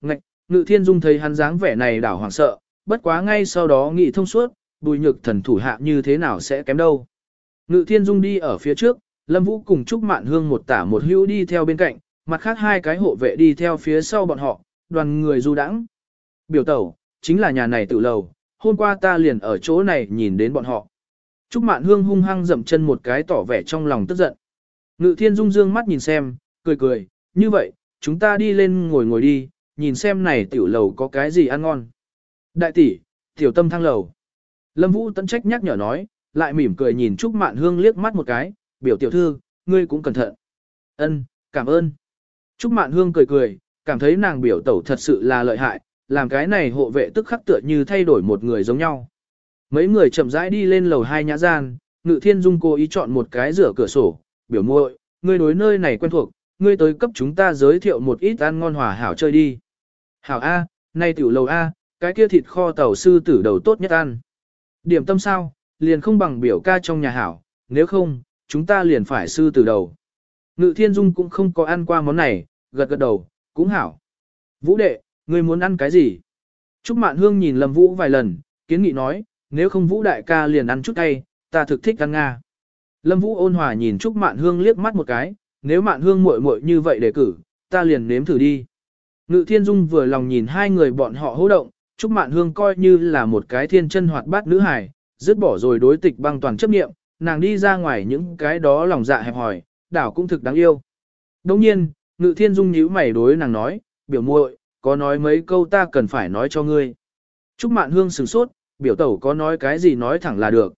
Ngạch, Ngự Thiên Dung thấy hắn dáng vẻ này đảo hoảng sợ, bất quá ngay sau đó nghĩ thông suốt, bùi nhược thần thủ hạ như thế nào sẽ kém đâu. Ngự Thiên Dung đi ở phía trước, Lâm Vũ cùng Trúc Mạn Hương một tả một hữu đi theo bên cạnh, mặt khác hai cái hộ vệ đi theo phía sau bọn họ, đoàn người du đãng. Biểu tẩu, chính là nhà này tự lầu, hôm qua ta liền ở chỗ này nhìn đến bọn họ. Trúc Mạn Hương hung hăng dậm chân một cái tỏ vẻ trong lòng tức giận. Ngự Thiên Dung dương mắt nhìn xem, cười cười, như vậy, chúng ta đi lên ngồi ngồi đi, nhìn xem này tiểu lầu có cái gì ăn ngon. Đại tỷ, tiểu tâm thang lầu. Lâm Vũ tận trách nhắc nhở nói, lại mỉm cười nhìn Trúc Mạn Hương liếc mắt một cái, biểu tiểu thư, ngươi cũng cẩn thận. Ân, cảm ơn. Trúc Mạn Hương cười cười, cảm thấy nàng biểu tẩu thật sự là lợi hại, làm cái này hộ vệ tức khắc tựa như thay đổi một người giống nhau. Mấy người chậm rãi đi lên lầu hai nhã gian, Ngự Thiên Dung cố ý chọn một cái rửa cửa sổ, biểu muội, ngươi đối nơi này quen thuộc, ngươi tới cấp chúng ta giới thiệu một ít ăn ngon hòa hảo chơi đi. Hảo A, nay tiểu lầu A, cái kia thịt kho tàu sư tử đầu tốt nhất ăn. Điểm tâm sao, liền không bằng biểu ca trong nhà hảo, nếu không, chúng ta liền phải sư tử đầu. Ngự Thiên Dung cũng không có ăn qua món này, gật gật đầu, cũng hảo. Vũ đệ, ngươi muốn ăn cái gì? Trúc Mạn Hương nhìn Lâm Vũ vài lần, kiến nghị nói, nếu không Vũ đại ca liền ăn chút tay, ta thực thích ăn Nga. Lâm Vũ ôn hòa nhìn Trúc Mạn Hương liếc mắt một cái, nếu Mạn Hương muội muội như vậy để cử, ta liền nếm thử đi. Ngự Thiên Dung vừa lòng nhìn hai người bọn họ hô động, Trúc Mạn Hương coi như là một cái thiên chân hoạt bát nữ hài, dứt bỏ rồi đối tịch băng toàn chấp nghiệm, nàng đi ra ngoài những cái đó lòng dạ hẹp hỏi, đảo cũng thực đáng yêu. Đồng nhiên, Ngự Thiên Dung nhíu mày đối nàng nói, biểu muội, có nói mấy câu ta cần phải nói cho ngươi. Trúc Mạn Hương sửng sốt, biểu tẩu có nói cái gì nói thẳng là được.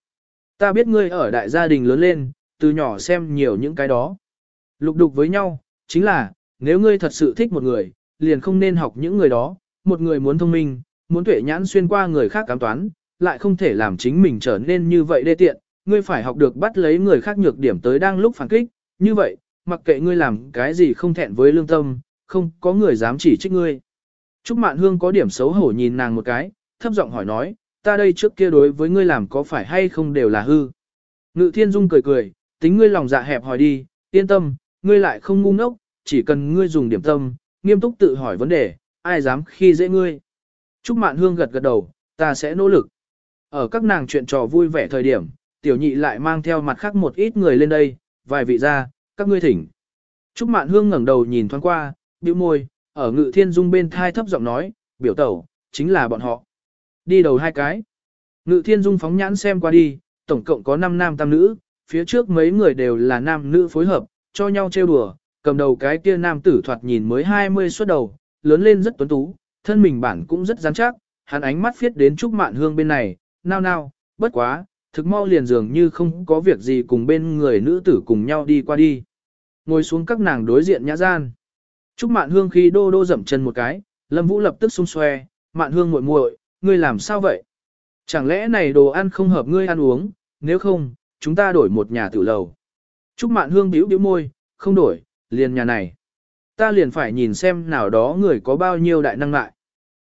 Ta biết ngươi ở đại gia đình lớn lên, từ nhỏ xem nhiều những cái đó. Lục đục với nhau, chính là, nếu ngươi thật sự thích một người, liền không nên học những người đó, một người muốn thông minh, muốn tuệ nhãn xuyên qua người khác cám toán, lại không thể làm chính mình trở nên như vậy đê tiện, ngươi phải học được bắt lấy người khác nhược điểm tới đang lúc phản kích, như vậy, mặc kệ ngươi làm cái gì không thẹn với lương tâm, không có người dám chỉ trích ngươi. Trúc Mạn Hương có điểm xấu hổ nhìn nàng một cái, thấp giọng hỏi nói, ta đây trước kia đối với ngươi làm có phải hay không đều là hư. Ngự Thiên Dung cười cười, tính ngươi lòng dạ hẹp hỏi đi, yên tâm, ngươi lại không ngu ngốc, chỉ cần ngươi dùng điểm tâm, nghiêm túc tự hỏi vấn đề, ai dám khi dễ ngươi. Trúc Mạn Hương gật gật đầu, ta sẽ nỗ lực. Ở các nàng chuyện trò vui vẻ thời điểm, tiểu nhị lại mang theo mặt khác một ít người lên đây, vài vị ra, các ngươi thỉnh. Trúc Mạn Hương ngẩng đầu nhìn thoáng qua, bĩu môi, ở ngự thiên dung bên thai thấp giọng nói, biểu tẩu, chính là bọn họ. Đi đầu hai cái. Ngự thiên dung phóng nhãn xem qua đi, tổng cộng có 5 nam tam nữ, phía trước mấy người đều là nam nữ phối hợp, cho nhau trêu đùa, cầm đầu cái kia nam tử thoạt nhìn mới 20 xuất đầu, lớn lên rất tuấn tú, thân mình bản cũng rất rắn chắc, hắn ánh mắt phiết đến Trúc Mạn Hương bên này, nao nao, bất quá, thực mau liền dường như không có việc gì cùng bên người nữ tử cùng nhau đi qua đi. Ngồi xuống các nàng đối diện nhã gian. Trúc Mạn Hương khi đô đô dậm chân một cái, Lâm Vũ lập tức xung xoe, Mạn Hương muội muội, ngươi làm sao vậy? Chẳng lẽ này đồ ăn không hợp ngươi ăn uống, nếu không, chúng ta đổi một nhà tử lầu. Trúc Mạn Hương bĩu bĩu môi, không đổi, liền nhà này. Ta liền phải nhìn xem nào đó người có bao nhiêu đại năng lại.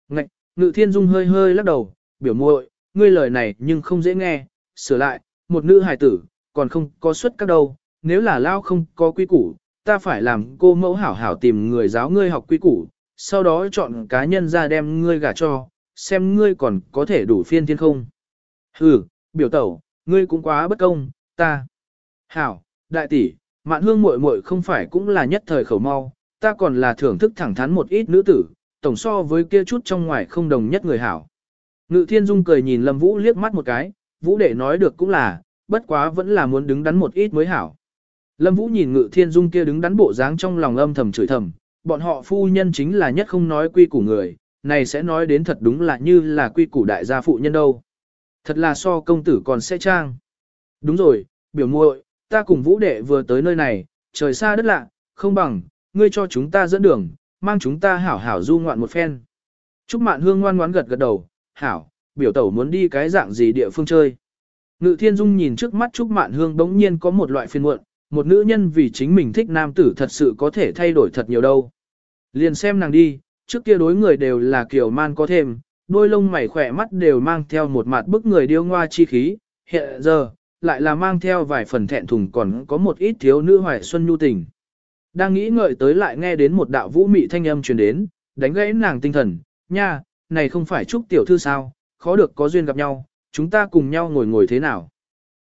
Ngạch, Ngự Thiên Dung hơi hơi lắc đầu, biểu muội, ngươi lời này nhưng không dễ nghe, sửa lại, một nữ hài tử, còn không có xuất các đâu, nếu là lao không có quy củ, ta phải làm cô mẫu hảo hảo tìm người giáo ngươi học quy củ, sau đó chọn cá nhân ra đem ngươi gả cho, xem ngươi còn có thể đủ phiên thiên không. Hừ, biểu tẩu, ngươi cũng quá bất công, ta. Hảo, đại tỷ, mạn hương muội muội không phải cũng là nhất thời khẩu mau, ta còn là thưởng thức thẳng thắn một ít nữ tử, tổng so với kia chút trong ngoài không đồng nhất người hảo. Ngự thiên dung cười nhìn Lâm Vũ liếc mắt một cái, Vũ đệ nói được cũng là, bất quá vẫn là muốn đứng đắn một ít mới hảo. Lâm Vũ nhìn Ngự Thiên Dung kia đứng đắn bộ dáng trong lòng âm thầm chửi thầm, bọn họ phu nhân chính là nhất không nói quy củ người, này sẽ nói đến thật đúng là như là quy củ đại gia phụ nhân đâu. Thật là so công tử còn sẽ trang. Đúng rồi, biểu muội, ta cùng Vũ đệ vừa tới nơi này, trời xa đất lạ, không bằng, ngươi cho chúng ta dẫn đường, mang chúng ta hảo hảo du ngoạn một phen. Trúc Mạn Hương ngoan ngoãn gật gật đầu, hảo, biểu tẩu muốn đi cái dạng gì địa phương chơi. Ngự Thiên Dung nhìn trước mắt Trúc Mạn Hương bỗng nhiên có một loại phiền muộn, một nữ nhân vì chính mình thích nam tử thật sự có thể thay đổi thật nhiều đâu. Liền xem nàng đi, trước kia đối người đều là kiểu man có thêm, đôi lông mày khỏe mắt đều mang theo một mặt bức người điêu ngoa chi khí, hiện giờ, lại là mang theo vài phần thẹn thùng còn có một ít thiếu nữ hoài xuân nhu tình. Đang nghĩ ngợi tới lại nghe đến một đạo vũ mị thanh âm truyền đến, đánh gãy nàng tinh thần, nha, này không phải Trúc tiểu thư sao, khó được có duyên gặp nhau, chúng ta cùng nhau ngồi ngồi thế nào.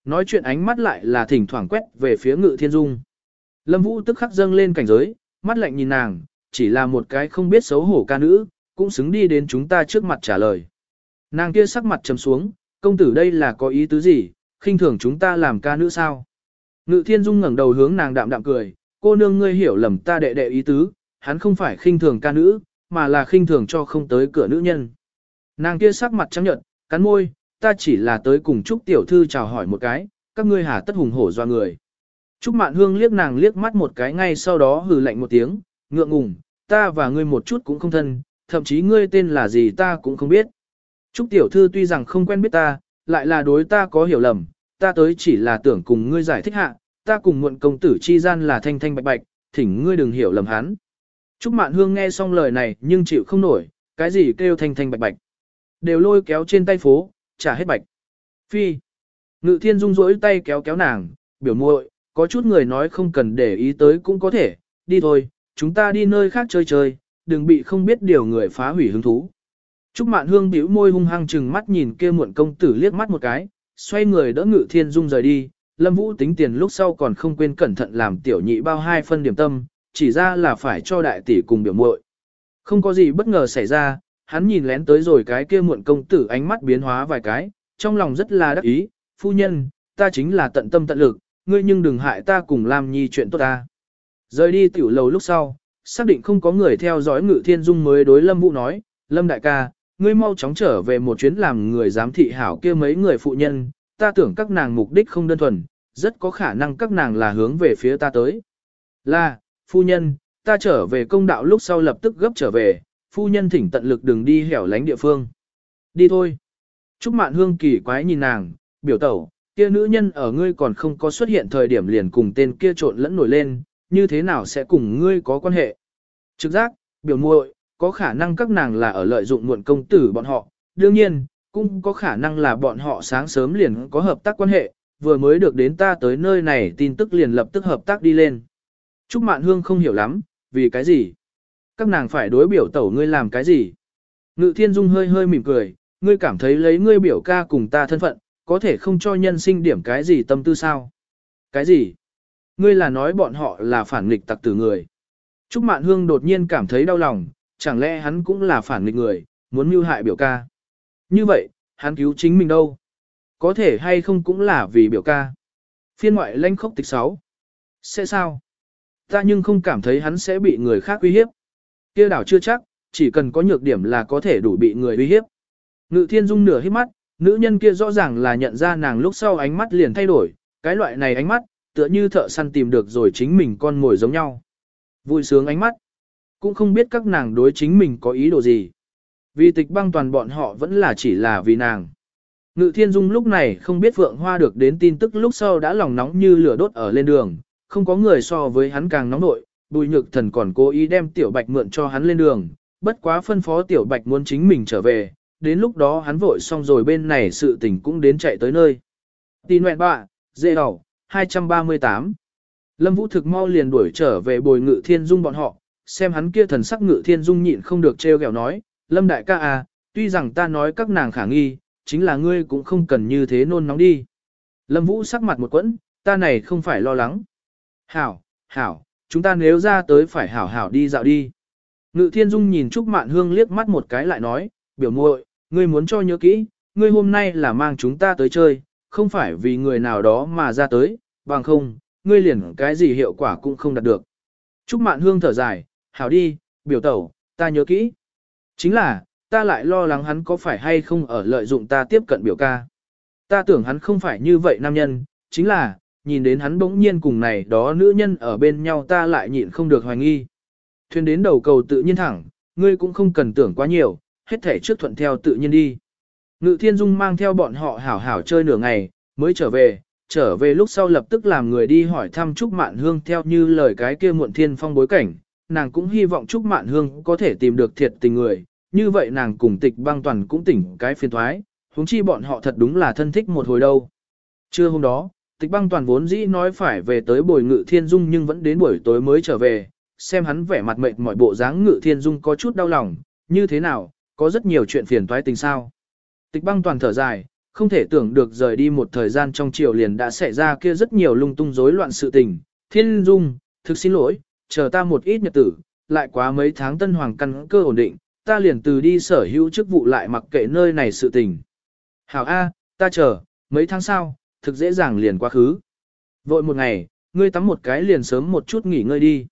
Nói chuyện ánh mắt lại là thỉnh thoảng quét về phía ngự thiên dung. Lâm Vũ tức khắc dâng lên cảnh giới, mắt lạnh nhìn nàng, chỉ là một cái không biết xấu hổ ca nữ, cũng xứng đi đến chúng ta trước mặt trả lời. Nàng kia sắc mặt trầm xuống, công tử đây là có ý tứ gì, khinh thường chúng ta làm ca nữ sao? Ngự thiên dung ngẩng đầu hướng nàng đạm đạm cười, cô nương ngươi hiểu lầm ta đệ đệ ý tứ, hắn không phải khinh thường ca nữ, mà là khinh thường cho không tới cửa nữ nhân. Nàng kia sắc mặt trắng nhợt, cắn môi, ta chỉ là tới cùng Trúc tiểu thư chào hỏi một cái, các ngươi hà tất hùng hổ doa người. Trúc Mạn Hương liếc nàng liếc mắt một cái ngay sau đó hừ lạnh một tiếng, ngượng ngùng, ta và ngươi một chút cũng không thân, thậm chí ngươi tên là gì ta cũng không biết. Trúc tiểu thư tuy rằng không quen biết ta, lại là đối ta có hiểu lầm, ta tới chỉ là tưởng cùng ngươi giải thích hạ, ta cùng muộn công tử chi gian là thanh thanh bạch bạch, thỉnh ngươi đừng hiểu lầm hắn. Trúc Mạn Hương nghe xong lời này nhưng chịu không nổi, cái gì kêu thanh thanh bạch bạch. Đều lôi kéo trên tay phố, trả hết bạch. Phi. Ngự thiên dung rỗi tay kéo kéo nàng, biểu muội, có chút người nói không cần để ý tới cũng có thể, đi thôi, chúng ta đi nơi khác chơi chơi, đừng bị không biết điều người phá hủy hứng thú. Trúc Mạn Hương bĩu môi hung hăng chừng mắt nhìn kia muộn công tử liếc mắt một cái, xoay người đỡ Ngự Thiên Dung rời đi, Lâm Vũ tính tiền lúc sau còn không quên cẩn thận làm tiểu nhị bao hai phân điểm tâm, chỉ ra là phải cho đại tỷ cùng biểu muội. Không có gì bất ngờ xảy ra, hắn nhìn lén tới rồi cái kia muộn công tử ánh mắt biến hóa vài cái, trong lòng rất là đắc ý, phu nhân, ta chính là tận tâm tận lực, ngươi nhưng đừng hại ta cùng làm nhi chuyện tốt ta. Rời đi tiểu lầu lúc sau, xác định không có người theo dõi ngự thiên dung mới đối Lâm Vũ nói, Lâm đại ca, ngươi mau chóng trở về một chuyến làm người giám thị hảo kia mấy người phụ nhân, ta tưởng các nàng mục đích không đơn thuần, rất có khả năng các nàng là hướng về phía ta tới. Là, phu nhân, ta trở về công đạo lúc sau lập tức gấp trở về, phu nhân thỉnh tận lực đừng đi hẻo lánh địa phương. Đi thôi. Trúc Mạn Hương kỳ quái nhìn nàng, biểu tẩu, kia nữ nhân ở ngươi còn không có xuất hiện thời điểm liền cùng tên kia trộn lẫn nổi lên, như thế nào sẽ cùng ngươi có quan hệ? Trực giác, biểu muội, có khả năng các nàng là ở lợi dụng muộn công tử bọn họ, đương nhiên, cũng có khả năng là bọn họ sáng sớm liền có hợp tác quan hệ, vừa mới được đến ta tới nơi này tin tức liền lập tức hợp tác đi lên. Trúc Mạn Hương không hiểu lắm, vì cái gì? Các nàng phải đối biểu tẩu ngươi làm cái gì? Ngự Thiên Dung hơi hơi mỉm cười, ngươi cảm thấy lấy ngươi biểu ca cùng ta thân phận, có thể không cho nhân sinh điểm cái gì tâm tư sao? Cái gì? Ngươi là nói bọn họ là phản nghịch tặc tử người. Trúc Mạn Hương đột nhiên cảm thấy đau lòng, chẳng lẽ hắn cũng là phản nghịch người, muốn mưu hại biểu ca. Như vậy, hắn cứu chính mình đâu? Có thể hay không cũng là vì biểu ca. Phiên ngoại lanh khốc tịch 6. Sẽ sao? Ta nhưng không cảm thấy hắn sẽ bị người khác uy hiếp. Kia đảo chưa chắc, chỉ cần có nhược điểm là có thể đủ bị người uy hiếp. Ngự thiên dung nửa hít mắt, nữ nhân kia rõ ràng là nhận ra nàng lúc sau ánh mắt liền thay đổi, cái loại này ánh mắt, tựa như thợ săn tìm được rồi chính mình con ngồi giống nhau. Vui sướng ánh mắt, cũng không biết các nàng đối chính mình có ý đồ gì. Vì tịch băng toàn bọn họ vẫn là chỉ là vì nàng. Ngự thiên dung lúc này không biết Phượng Hoa được đến tin tức lúc sau đã lòng nóng như lửa đốt ở lên đường, không có người so với hắn càng nóng nội, bùi nhược thần còn cố ý đem tiểu bạch mượn cho hắn lên đường, bất quá phân phó tiểu bạch muốn chính mình trở về, đến lúc đó hắn vội xong rồi bên này sự tình cũng đến chạy tới nơi. Tì nguyện bạ, dễ đầu, 238. Lâm Vũ thực mau liền đuổi trở về bồi ngự thiên dung bọn họ, xem hắn kia thần sắc ngự thiên dung nhịn không được trêu ghẹo nói, Lâm đại ca à, tuy rằng ta nói các nàng khả nghi, chính là ngươi cũng không cần như thế nôn nóng đi. Lâm Vũ sắc mặt một quẫn, ta này không phải lo lắng. Hảo, hảo, chúng ta nếu ra tới phải hảo hảo đi dạo đi. Ngự thiên dung nhìn Trúc Mạn Hương liếc mắt một cái lại nói, biểu muội, ngươi muốn cho nhớ kỹ, ngươi hôm nay là mang chúng ta tới chơi, không phải vì người nào đó mà ra tới, bằng không, ngươi liền cái gì hiệu quả cũng không đạt được. Trúc Mạn Hương thở dài, hảo đi, biểu tẩu, ta nhớ kỹ. Chính là, ta lại lo lắng hắn có phải hay không ở lợi dụng ta tiếp cận biểu ca. Ta tưởng hắn không phải như vậy nam nhân, chính là, nhìn đến hắn bỗng nhiên cùng này đó nữ nhân ở bên nhau ta lại nhịn không được hoài nghi. Thuyền đến đầu cầu tự nhiên thẳng, ngươi cũng không cần tưởng quá nhiều, hết thể trước thuận theo tự nhiên đi. Ngự thiên dung mang theo bọn họ hảo hảo chơi nửa ngày, mới trở về, trở về lúc sau lập tức làm người đi hỏi thăm Trúc Mạn Hương theo như lời cái kia muộn thiên phong bối cảnh, nàng cũng hy vọng Trúc Mạn Hương có thể tìm được thiệt tình người, như vậy nàng cùng tịch băng toàn cũng tỉnh cái phiền thoái, huống chi bọn họ thật đúng là thân thích một hồi đâu. Trưa hôm đó, tịch băng toàn vốn dĩ nói phải về tới bồi ngự thiên dung nhưng vẫn đến buổi tối mới trở về, xem hắn vẻ mặt mệt mỏi bộ dáng ngự thiên dung có chút đau lòng, như thế nào, có rất nhiều chuyện phiền toái tình sao. Tịch băng toàn thở dài, không thể tưởng được rời đi một thời gian trong chiều liền đã xảy ra kia rất nhiều lung tung rối loạn sự tình. Thiên dung, thực xin lỗi, chờ ta một ít nhật tử, lại quá mấy tháng tân hoàng căn cơ ổn định, ta liền từ đi sở hữu chức vụ lại mặc kệ nơi này sự tình. Hảo A, ta chờ, mấy tháng sau, thực dễ dàng liền quá khứ. Vội một ngày, ngươi tắm một cái liền sớm một chút nghỉ ngơi đi.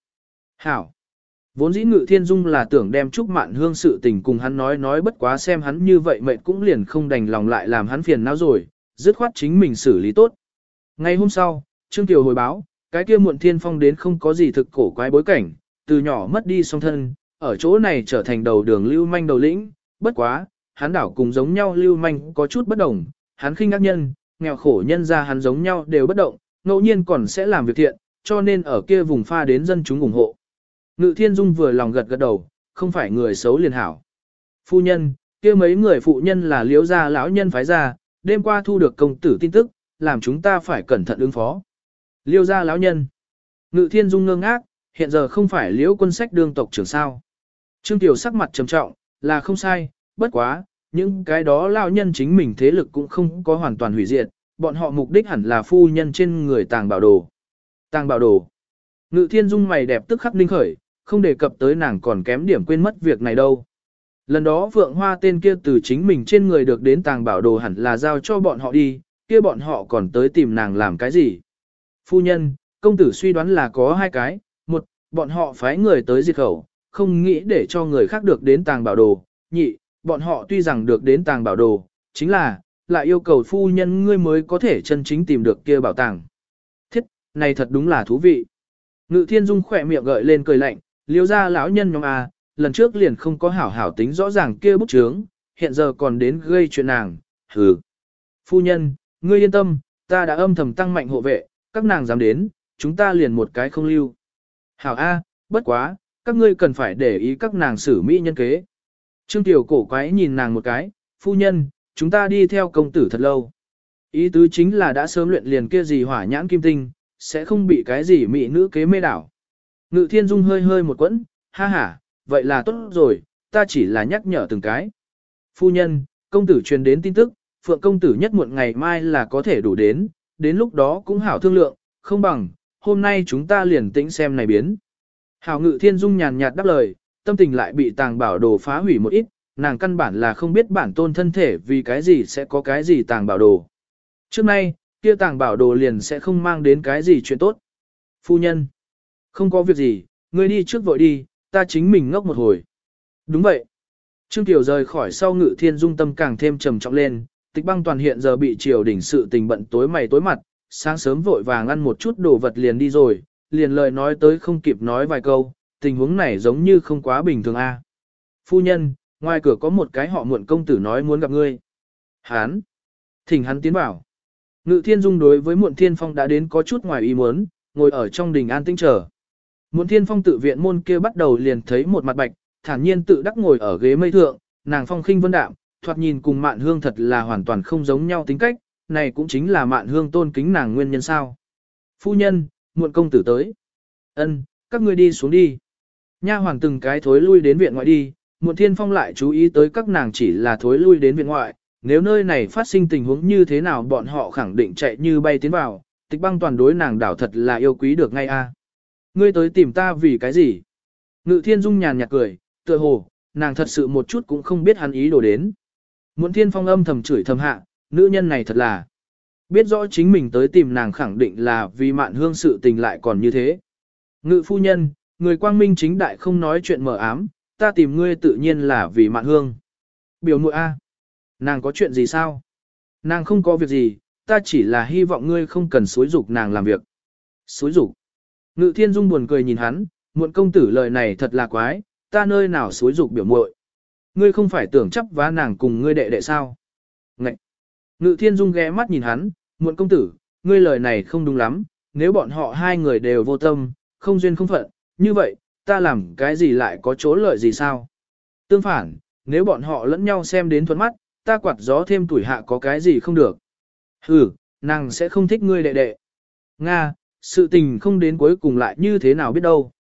Hảo. Vốn dĩ ngự thiên dung là tưởng đem Trúc Mạn Hương sự tình cùng hắn nói nói bất quá xem hắn như vậy mệt cũng liền không đành lòng lại làm hắn phiền não rồi, dứt khoát chính mình xử lý tốt. Ngày hôm sau, Trương Kiều hồi báo, cái kia muộn thiên phong đến không có gì thực cổ quái bối cảnh, từ nhỏ mất đi song thân, ở chỗ này trở thành đầu đường lưu manh đầu lĩnh, bất quá, hắn đảo cùng giống nhau lưu manh có chút bất đồng, hắn khinh ác nhân, nghèo khổ nhân ra hắn giống nhau đều bất động, ngẫu nhiên còn sẽ làm việc thiện, cho nên ở kia vùng pha đến dân chúng ủng hộ. Ngự thiên dung vừa lòng gật gật đầu, không phải người xấu liền hảo. Phu nhân, kia mấy người phụ nhân là Liễu gia lão nhân phái ra, đêm qua thu được công tử tin tức, làm chúng ta phải cẩn thận ứng phó. Liêu gia lão nhân. Ngự thiên dung ngơ ngác, hiện giờ không phải liễu quân sách đương tộc trưởng sao. Trương Tiểu sắc mặt trầm trọng, là không sai, bất quá, những cái đó lão nhân chính mình thế lực cũng không có hoàn toàn hủy diệt, bọn họ mục đích hẳn là phu nhân trên người tàng bảo đồ. Tàng bảo đồ. Ngự thiên dung mày đẹp tức khắc ninh khởi, không đề cập tới nàng còn kém điểm quên mất việc này đâu. Lần đó vượng Hoa tên kia từ chính mình trên người được đến tàng bảo đồ hẳn là giao cho bọn họ đi, kia bọn họ còn tới tìm nàng làm cái gì. Phu nhân, công tử suy đoán là có hai cái, một, bọn họ phái người tới diệt khẩu, không nghĩ để cho người khác được đến tàng bảo đồ, nhị, bọn họ tuy rằng được đến tàng bảo đồ, chính là, lại yêu cầu phu nhân ngươi mới có thể chân chính tìm được kia bảo tàng. Thiết, này thật đúng là thú vị. Ngự thiên dung khỏe miệng gợi lên cười lạnh, liêu ra lão nhân nhóm A, lần trước liền không có hảo hảo tính rõ ràng kia bút chướng, hiện giờ còn đến gây chuyện nàng, hừ. Phu nhân, ngươi yên tâm, ta đã âm thầm tăng mạnh hộ vệ, các nàng dám đến, chúng ta liền một cái không lưu. Hảo A, bất quá, các ngươi cần phải để ý các nàng xử mỹ nhân kế. Trương Tiểu cổ quái nhìn nàng một cái, phu nhân, chúng ta đi theo công tử thật lâu. Ý tứ chính là đã sớm luyện liền kia gì hỏa nhãn kim tinh, sẽ không bị cái gì mỹ nữ kế mê đảo. Ngự thiên dung hơi hơi một quẫn, ha ha, vậy là tốt rồi, ta chỉ là nhắc nhở từng cái. Phu nhân, công tử truyền đến tin tức, phượng công tử nhất muộn ngày mai là có thể đủ đến, đến lúc đó cũng hảo thương lượng, không bằng, hôm nay chúng ta liền tĩnh xem này biến. Hảo ngự thiên dung nhàn nhạt đáp lời, tâm tình lại bị tàng bảo đồ phá hủy một ít, nàng căn bản là không biết bản tôn thân thể vì cái gì sẽ có cái gì tàng bảo đồ. Trước nay, kia tàng bảo đồ liền sẽ không mang đến cái gì chuyện tốt. Phu nhân, không có việc gì, ngươi đi trước vội đi, ta chính mình ngốc một hồi. Đúng vậy. Trương Tiểu rời khỏi sau ngự thiên dung tâm càng thêm trầm trọng lên, tịch băng toàn hiện giờ bị triều đỉnh sự tình bận tối mày tối mặt, sáng sớm vội vàng ăn một chút đồ vật liền đi rồi, liền lời nói tới không kịp nói vài câu, tình huống này giống như không quá bình thường a. À. Phu nhân, ngoài cửa có một cái họ muộn công tử nói muốn gặp ngươi. Hán. Thỉnh hắn tiến vào. Ngự thiên dung đối với muộn thiên phong đã đến có chút ngoài ý muốn, ngồi ở trong đình an tĩnh chờ. Muộn thiên phong tự viện môn kia bắt đầu liền thấy một mặt bạch, thản nhiên tự đắc ngồi ở ghế mây thượng, nàng phong khinh vân đạm, thoạt nhìn cùng mạn hương thật là hoàn toàn không giống nhau tính cách, này cũng chính là mạn hương tôn kính nàng nguyên nhân sao. Phu nhân, muộn công tử tới. ân các ngươi đi xuống đi. Nha hoàng từng cái thối lui đến viện ngoại đi, muộn thiên phong lại chú ý tới các nàng chỉ là thối lui đến viện ngoại, nếu nơi này phát sinh tình huống như thế nào bọn họ khẳng định chạy như bay tiến vào, tịch băng toàn đối nàng đảo thật là yêu quý được ngay a. Ngươi tới tìm ta vì cái gì? Ngự thiên dung nhàn nhạt cười, tựa hồ, nàng thật sự một chút cũng không biết hắn ý đồ đến. Muộn thiên phong âm thầm chửi thầm hạ, nữ nhân này thật là. Biết rõ chính mình tới tìm nàng khẳng định là vì mạn hương sự tình lại còn như thế. Ngự phu nhân, người quang minh chính đại không nói chuyện mở ám, ta tìm ngươi tự nhiên là vì mạn hương. Biểu muội A. Nàng có chuyện gì sao? Nàng không có việc gì, ta chỉ là hy vọng ngươi không cần xối dục nàng làm việc. Xối dục. Ngự thiên dung buồn cười nhìn hắn, muộn công tử lời này thật là quái, ta nơi nào xối dục biểu muội. Ngươi không phải tưởng chấp vá nàng cùng ngươi đệ đệ sao? Ngậy. Ngự thiên dung ghé mắt nhìn hắn, muộn công tử, ngươi lời này không đúng lắm, nếu bọn họ hai người đều vô tâm, không duyên không phận, như vậy, ta làm cái gì lại có chỗ lợi gì sao? Tương phản, nếu bọn họ lẫn nhau xem đến thuận mắt, ta quạt gió thêm tuổi hạ có cái gì không được. Ừ, nàng sẽ không thích ngươi đệ đệ. Nga, sự tình không đến cuối cùng lại như thế nào biết đâu.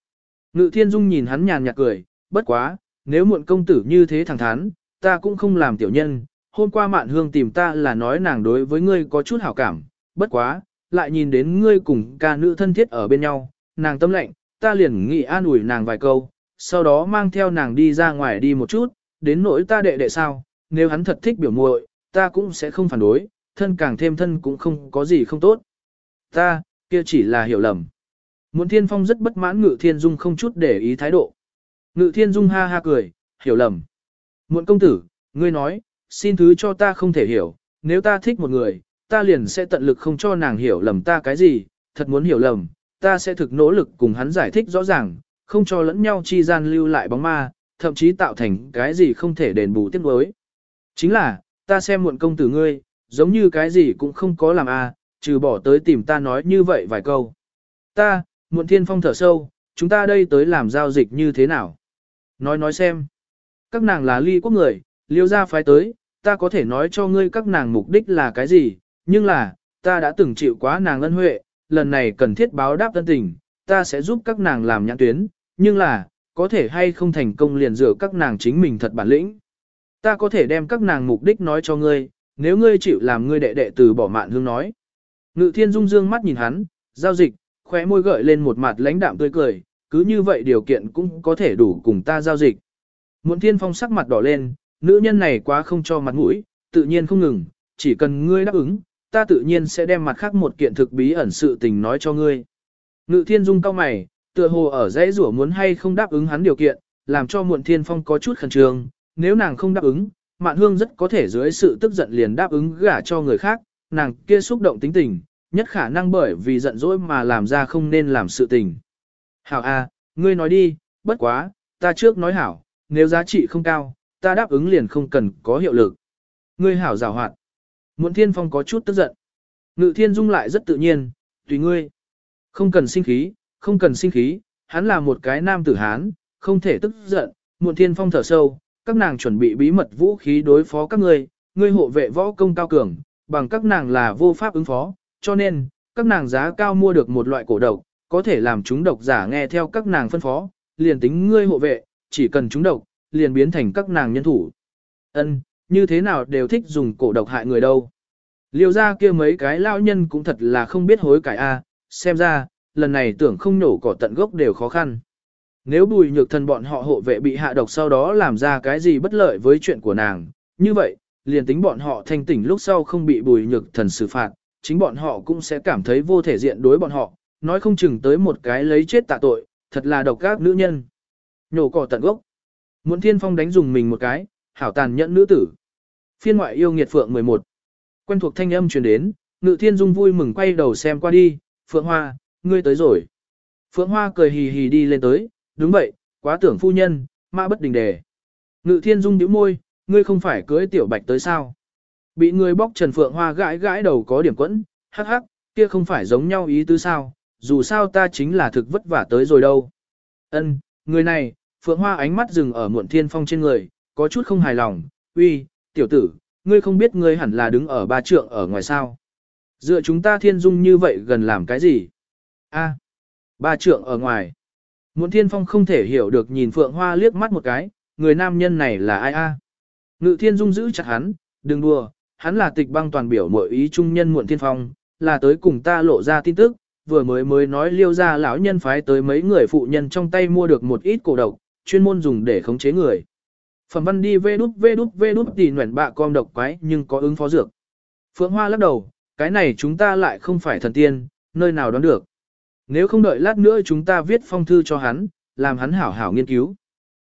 Ngự thiên dung nhìn hắn nhàn nhạt cười, bất quá, nếu muộn công tử như thế thẳng thắn, ta cũng không làm tiểu nhân. Hôm qua mạn hương tìm ta là nói nàng đối với ngươi có chút hảo cảm, bất quá, lại nhìn đến ngươi cùng ca nữ thân thiết ở bên nhau, nàng tâm lệnh, ta liền nghị an ủi nàng vài câu, sau đó mang theo nàng đi ra ngoài đi một chút, đến nỗi ta đệ đệ sao, nếu hắn thật thích biểu muội, ta cũng sẽ không phản đối, thân càng thêm thân cũng không có gì không tốt. Ta, kia chỉ là hiểu lầm. Muộn Thiên Phong rất bất mãn Ngự Thiên Dung không chút để ý thái độ. Ngự Thiên Dung ha ha cười, hiểu lầm. Muộn công tử, ngươi nói, xin thứ cho ta không thể hiểu, nếu ta thích một người, ta liền sẽ tận lực không cho nàng hiểu lầm ta cái gì, thật muốn hiểu lầm, ta sẽ thực nỗ lực cùng hắn giải thích rõ ràng, không cho lẫn nhau chi gian lưu lại bóng ma, thậm chí tạo thành cái gì không thể đền bù tiếc nuối. Chính là, ta xem muộn công tử ngươi, giống như cái gì cũng không có làm a, à, trừ bỏ tới tìm ta nói như vậy vài câu. Ta, muộn thiên phong thở sâu, chúng ta đây tới làm giao dịch như thế nào? Nói nói xem. Các nàng là ly quốc người, liêu ra phái tới, ta có thể nói cho ngươi các nàng mục đích là cái gì, nhưng là, ta đã từng chịu quá nàng ân huệ, lần này cần thiết báo đáp thân tình, ta sẽ giúp các nàng làm nhãn tuyến, nhưng là, có thể hay không thành công liền dựa các nàng chính mình thật bản lĩnh. Ta có thể đem các nàng mục đích nói cho ngươi, nếu ngươi chịu làm ngươi đệ đệ từ bỏ mạn hương nói. Ngự thiên dung dương mắt nhìn hắn, giao dịch, khóe môi gợi lên một mặt lãnh đạm tươi cười, cứ như vậy điều kiện cũng có thể đủ cùng ta giao dịch. Muộn thiên phong sắc mặt đỏ lên, nữ nhân này quá không cho mặt mũi, tự nhiên không ngừng, chỉ cần ngươi đáp ứng, ta tự nhiên sẽ đem mặt khác một kiện thực bí ẩn sự tình nói cho ngươi. Ngự thiên dung cao mày, tựa hồ ở dãy rủa muốn hay không đáp ứng hắn điều kiện, làm cho muộn thiên phong có chút khẩn trương, nếu nàng không đáp ứng, mạn hương rất có thể dưới sự tức giận liền đáp ứng gả cho người khác, nàng kia xúc động tính tình, nhất khả năng bởi vì giận dỗi mà làm ra không nên làm sự tình. Hảo a, ngươi nói đi, bất quá, ta trước nói hảo, nếu giá trị không cao, ta đáp ứng liền không cần có hiệu lực. Ngươi hảo rào hoạt. Muộn thiên phong có chút tức giận. Ngự thiên dung lại rất tự nhiên, tùy ngươi. Không cần sinh khí, không cần sinh khí, hắn là một cái nam tử hán, không thể tức giận. Muộn thiên phong thở sâu, các nàng chuẩn bị bí mật vũ khí đối phó các ngươi, ngươi hộ vệ võ công cao cường, bằng các nàng là vô pháp ứng phó, cho nên, các nàng giá cao mua được một loại cổ độc, có thể làm chúng độc giả nghe theo các nàng phân phó, liền tính ngươi hộ vệ, chỉ cần chúng độc, liền biến thành các nàng nhân thủ. Ân, như thế nào đều thích dùng cổ độc hại người đâu. Liêu ra kia mấy cái lao nhân cũng thật là không biết hối cải a, xem ra, lần này tưởng không nổ cỏ tận gốc đều khó khăn. Nếu bùi nhược thần bọn họ hộ vệ bị hạ độc sau đó làm ra cái gì bất lợi với chuyện của nàng, như vậy, liền tính bọn họ thanh tỉnh lúc sau không bị bùi nhược thần xử phạt, chính bọn họ cũng sẽ cảm thấy vô thể diện đối bọn họ, nói không chừng tới một cái lấy chết tạ tội, thật là độc các nữ nhân. Nhổ cỏ tận gốc. Muộn thiên phong đánh dùng mình một cái, hảo tàn nhẫn nữ tử. Phiên ngoại yêu nghiệt phượng 11. Quen thuộc thanh âm truyền đến, ngự thiên dung vui mừng quay đầu xem qua đi, phượng hoa, ngươi tới rồi. Phượng hoa cười hì hì đi lên tới, đúng vậy, quá tưởng phu nhân, mã bất đình đề. Ngự thiên dung nhíu môi, ngươi không phải cưới tiểu bạch tới sao. Bị người bóc trần phượng hoa gãi gãi đầu có điểm quẫn, hắc hắc, kia không phải giống nhau ý tứ sao, dù sao ta chính là thực vất vả tới rồi đâu. Ân, người này, phượng hoa ánh mắt dừng ở muộn thiên phong trên người, có chút không hài lòng, uy, tiểu tử, ngươi không biết ngươi hẳn là đứng ở ba trượng ở ngoài sao. Dựa chúng ta thiên dung như vậy gần làm cái gì? A, ba trượng ở ngoài. Muộn thiên phong không thể hiểu được nhìn phượng hoa liếc mắt một cái, người nam nhân này là ai a? Ngự thiên dung giữ chặt hắn, đừng đùa, hắn là tịch băng toàn biểu mọi ý trung nhân muộn thiên phong, là tới cùng ta lộ ra tin tức, vừa mới mới nói liêu ra lão nhân phái tới mấy người phụ nhân trong tay mua được một ít cổ độc, chuyên môn dùng để khống chế người. Phẩm văn đi vê đút vê đút vê đút thì nguyện bạ com độc quái nhưng có ứng phó dược. Phượng Hoa lắc đầu, cái này chúng ta lại không phải thần tiên, nơi nào đoán được. Nếu không đợi lát nữa chúng ta viết phong thư cho hắn, làm hắn hảo hảo nghiên cứu.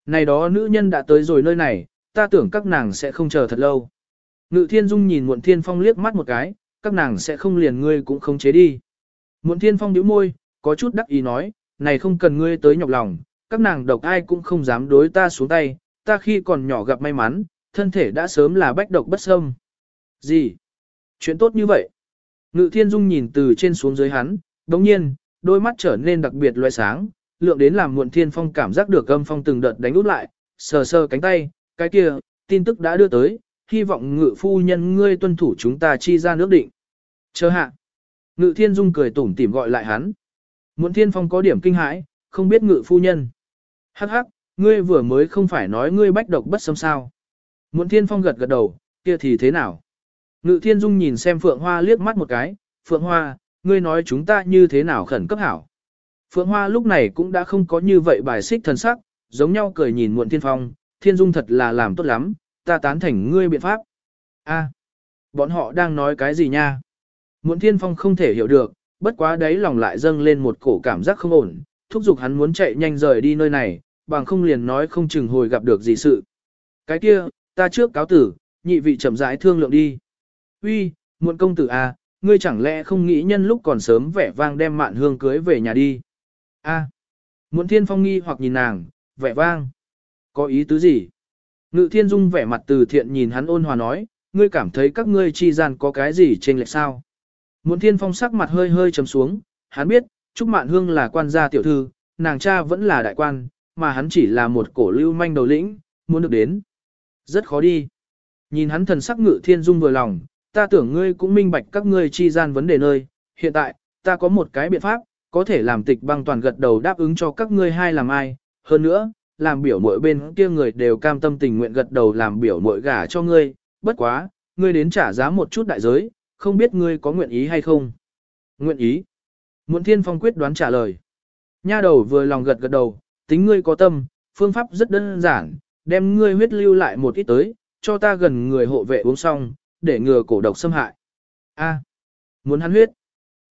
Này đó nữ nhân đã tới rồi nơi này, ta tưởng các nàng sẽ không chờ thật lâu. Ngự thiên dung nhìn muộn thiên phong liếc mắt một cái, các nàng sẽ không liền ngươi cũng không chế đi. Muộn thiên phong nhíu môi, có chút đắc ý nói, này không cần ngươi tới nhọc lòng, các nàng độc ai cũng không dám đối ta xuống tay, ta khi còn nhỏ gặp may mắn, thân thể đã sớm là bách độc bất xâm. Gì? Chuyện tốt như vậy? Ngự thiên dung nhìn từ trên xuống dưới hắn, đồng nhiên, đôi mắt trở nên đặc biệt loe sáng, lượng đến làm muộn thiên phong cảm giác được âm phong từng đợt đánh út lại, sờ sờ cánh tay, cái kia, tin tức đã đưa tới, hy vọng ngự phu nhân ngươi tuân thủ chúng ta chi ra nước định. Chờ hạ. Ngự thiên dung cười tủm tỉm gọi lại hắn. Muộn thiên phong có điểm kinh hãi, không biết ngự phu nhân. Hắc hắc, ngươi vừa mới không phải nói ngươi bách độc bất xâm sao. Muộn thiên phong gật gật đầu, kia thì thế nào? Ngự thiên dung nhìn xem Phượng Hoa liếc mắt một cái, Phượng Hoa, ngươi nói chúng ta như thế nào khẩn cấp hảo. Phượng Hoa lúc này cũng đã không có như vậy bài xích thần sắc, giống nhau cười nhìn muộn thiên phong, thiên dung thật là làm tốt lắm, ta tán thành ngươi biện pháp. A, bọn họ đang nói cái gì nha? Muộn thiên phong không thể hiểu được, bất quá đấy lòng lại dâng lên một cổ cảm giác không ổn, thúc giục hắn muốn chạy nhanh rời đi nơi này, bằng không liền nói không chừng hồi gặp được gì sự. Cái kia, ta trước cáo tử, nhị vị chậm rãi thương lượng đi. Uy, muộn công tử à, ngươi chẳng lẽ không nghĩ nhân lúc còn sớm vẻ vang đem mạn hương cưới về nhà đi. A. À. Muộn thiên phong nghi hoặc nhìn nàng, vẻ vang. Có ý tứ gì? Ngự thiên dung vẻ mặt từ thiện nhìn hắn ôn hòa nói, ngươi cảm thấy các ngươi chi gian có cái gì trên lệch sao? Muộn thiên phong sắc mặt hơi hơi trầm xuống, hắn biết, Trúc Mạn Hương là quan gia tiểu thư, nàng cha vẫn là đại quan, mà hắn chỉ là một cổ lưu manh đầu lĩnh, muốn được đến. Rất khó đi. Nhìn hắn thần sắc ngự thiên dung vừa lòng, ta tưởng ngươi cũng minh bạch các ngươi chi gian vấn đề nơi, hiện tại, ta có một cái biện pháp, có thể làm tịch băng toàn gật đầu đáp ứng cho các ngươi hai làm ai, hơn nữa, làm biểu mỗi bên kia người đều cam tâm tình nguyện gật đầu làm biểu mỗi gả cho ngươi, bất quá, ngươi đến trả giá một chút đại giới, không biết ngươi có nguyện ý hay không. Nguyện ý. Muộn thiên phong quyết đoán trả lời. Nha đầu vừa lòng gật gật đầu, tính ngươi có tâm, phương pháp rất đơn giản, đem ngươi huyết lưu lại một ít tới, cho ta gần người hộ vệ uống xong, để ngừa cổ độc xâm hại. A, muốn hắn huyết.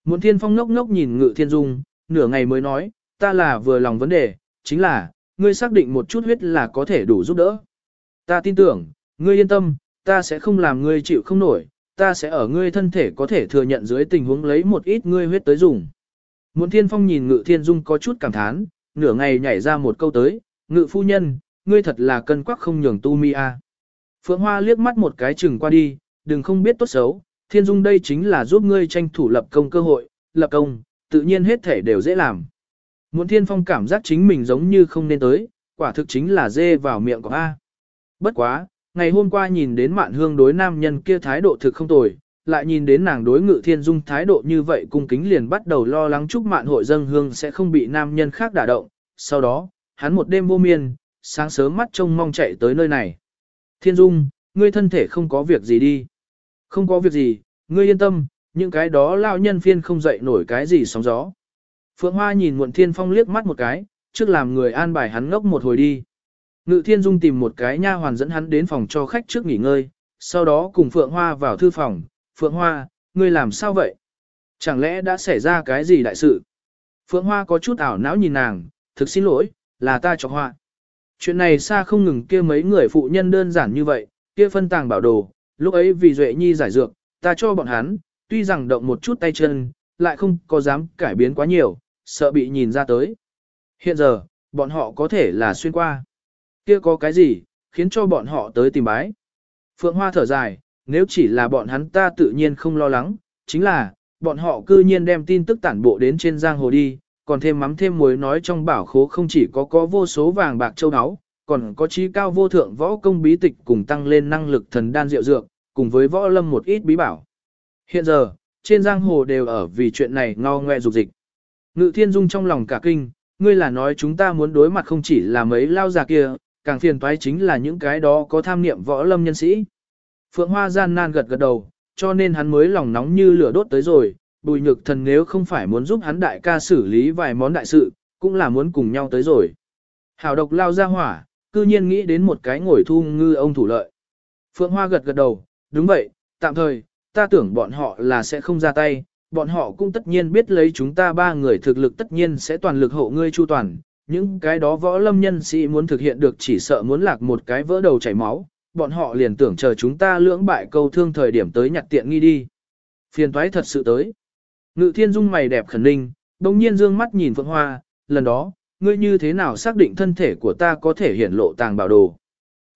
Muộn thiên phong ngốc ngốc nhìn ngự thiên dung, nửa ngày mới nói, ta là vừa lòng vấn đề, chính là, ngươi xác định một chút huyết là có thể đủ giúp đỡ. Ta tin tưởng, ngươi yên tâm, ta sẽ không làm ngươi chịu không nổi, ta sẽ ở ngươi thân thể có thể thừa nhận dưới tình huống lấy một ít ngươi huyết tới dùng. Muốn thiên phong nhìn ngự thiên dung có chút cảm thán, nửa ngày nhảy ra một câu tới, ngự phu nhân, ngươi thật là cân quắc không nhường tu mi a. Phượng Hoa liếc mắt một cái chừng qua đi, đừng không biết tốt xấu, thiên dung đây chính là giúp ngươi tranh thủ lập công cơ hội, lập công, tự nhiên hết thể đều dễ làm. Muốn thiên phong cảm giác chính mình giống như không nên tới, quả thực chính là dê vào miệng của A. Bất quá, ngày hôm qua nhìn đến mạn hương đối nam nhân kia thái độ thực không tồi, lại nhìn đến nàng đối ngự thiên dung thái độ như vậy cung kính liền bắt đầu lo lắng chúc mạn hội dân hương sẽ không bị nam nhân khác đả động. Sau đó, hắn một đêm vô miên, sáng sớm mắt trông mong chạy tới nơi này. Thiên dung, ngươi thân thể không có việc gì đi. Không có việc gì, ngươi yên tâm, những cái đó lao nhân phiên không dậy nổi cái gì sóng gió. Phượng Hoa nhìn muộn thiên phong liếc mắt một cái, trước làm người an bài hắn ngốc một hồi đi. Ngự thiên dung tìm một cái nha hoàn dẫn hắn đến phòng cho khách trước nghỉ ngơi, sau đó cùng Phượng Hoa vào thư phòng. Phượng Hoa, ngươi làm sao vậy? Chẳng lẽ đã xảy ra cái gì đại sự? Phượng Hoa có chút ảo não nhìn nàng, thực xin lỗi, là ta cho Hoa. Chuyện này xa không ngừng kia mấy người phụ nhân đơn giản như vậy, kia phân tàng bảo đồ, lúc ấy vì Duệ Nhi giải dược, ta cho bọn hắn, tuy rằng động một chút tay chân, lại không có dám cải biến quá nhiều, sợ bị nhìn ra tới. Hiện giờ, bọn họ có thể là xuyên qua. Kia có cái gì, khiến cho bọn họ tới tìm bái. Phượng Hoa thở dài, nếu chỉ là bọn hắn ta tự nhiên không lo lắng, chính là, bọn họ cư nhiên đem tin tức tản bộ đến trên giang hồ đi, còn thêm mắm thêm muối nói trong bảo khố không chỉ có có vô số vàng bạc châu áo, còn có trí cao vô thượng võ công bí tịch cùng tăng lên năng lực thần đan diệu dược, cùng với võ lâm một ít bí bảo. Hiện giờ, trên giang hồ đều ở vì chuyện này ngao ngoe dục dịch. Ngự thiên dung trong lòng cả kinh, ngươi là nói chúng ta muốn đối mặt không chỉ là mấy lao già kia, càng phiền toái chính là những cái đó có tham niệm võ lâm nhân sĩ. Phượng Hoa gian nan gật gật đầu, cho nên hắn mới lòng nóng như lửa đốt tới rồi, bùi nhược thần nếu không phải muốn giúp hắn đại ca xử lý vài món đại sự, cũng là muốn cùng nhau tới rồi. Hảo độc lao ra hỏa, cư nhiên nghĩ đến một cái ngồi thu ngư ông thủ lợi. Phượng Hoa gật gật đầu, đúng vậy, tạm thời, ta tưởng bọn họ là sẽ không ra tay, bọn họ cũng tất nhiên biết lấy chúng ta ba người thực lực tất nhiên sẽ toàn lực hộ ngươi chu toàn. Những cái đó võ lâm nhân sĩ muốn thực hiện được chỉ sợ muốn lạc một cái vỡ đầu chảy máu, bọn họ liền tưởng chờ chúng ta lưỡng bại câu thương thời điểm tới nhặt tiện nghi đi. Phiền toái thật sự tới. Ngự thiên dung mày đẹp khẩn ninh, đồng nhiên dương mắt nhìn Phượng Hoa, lần đó, ngươi như thế nào xác định thân thể của ta có thể hiển lộ tàng bảo đồ.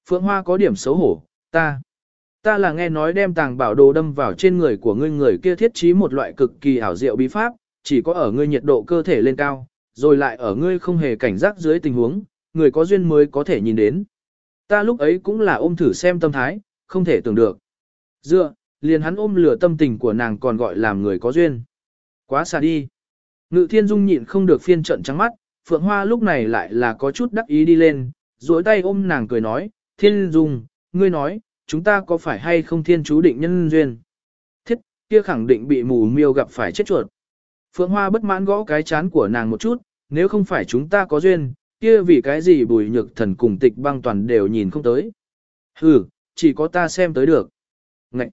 Phượng Hoa có điểm xấu hổ, ta. Ta là nghe nói đem tàng bảo đồ đâm vào trên người của ngươi người kia thiết trí một loại cực kỳ ảo diệu bí pháp, chỉ có ở ngươi nhiệt độ cơ thể lên cao, rồi lại ở ngươi không hề cảnh giác dưới tình huống, người có duyên mới có thể nhìn đến. Ta lúc ấy cũng là ôm thử xem tâm thái, không thể tưởng được. Dựa, liền hắn ôm lửa tâm tình của nàng còn gọi làm người có duyên. Quá xa đi. Ngự thiên dung nhịn không được phiên trận trắng mắt, Phượng Hoa lúc này lại là có chút đắc ý đi lên, duỗi tay ôm nàng cười nói, Thiên Dung, ngươi nói, chúng ta có phải hay không thiên chú định nhân duyên? Thiết, kia khẳng định bị mù miêu gặp phải chết chuột. Phượng Hoa bất mãn gõ cái chán của nàng một chút, nếu không phải chúng ta có duyên, kia vì cái gì bùi nhược thần cùng tịch băng toàn đều nhìn không tới. Ừ, chỉ có ta xem tới được. Ngậy!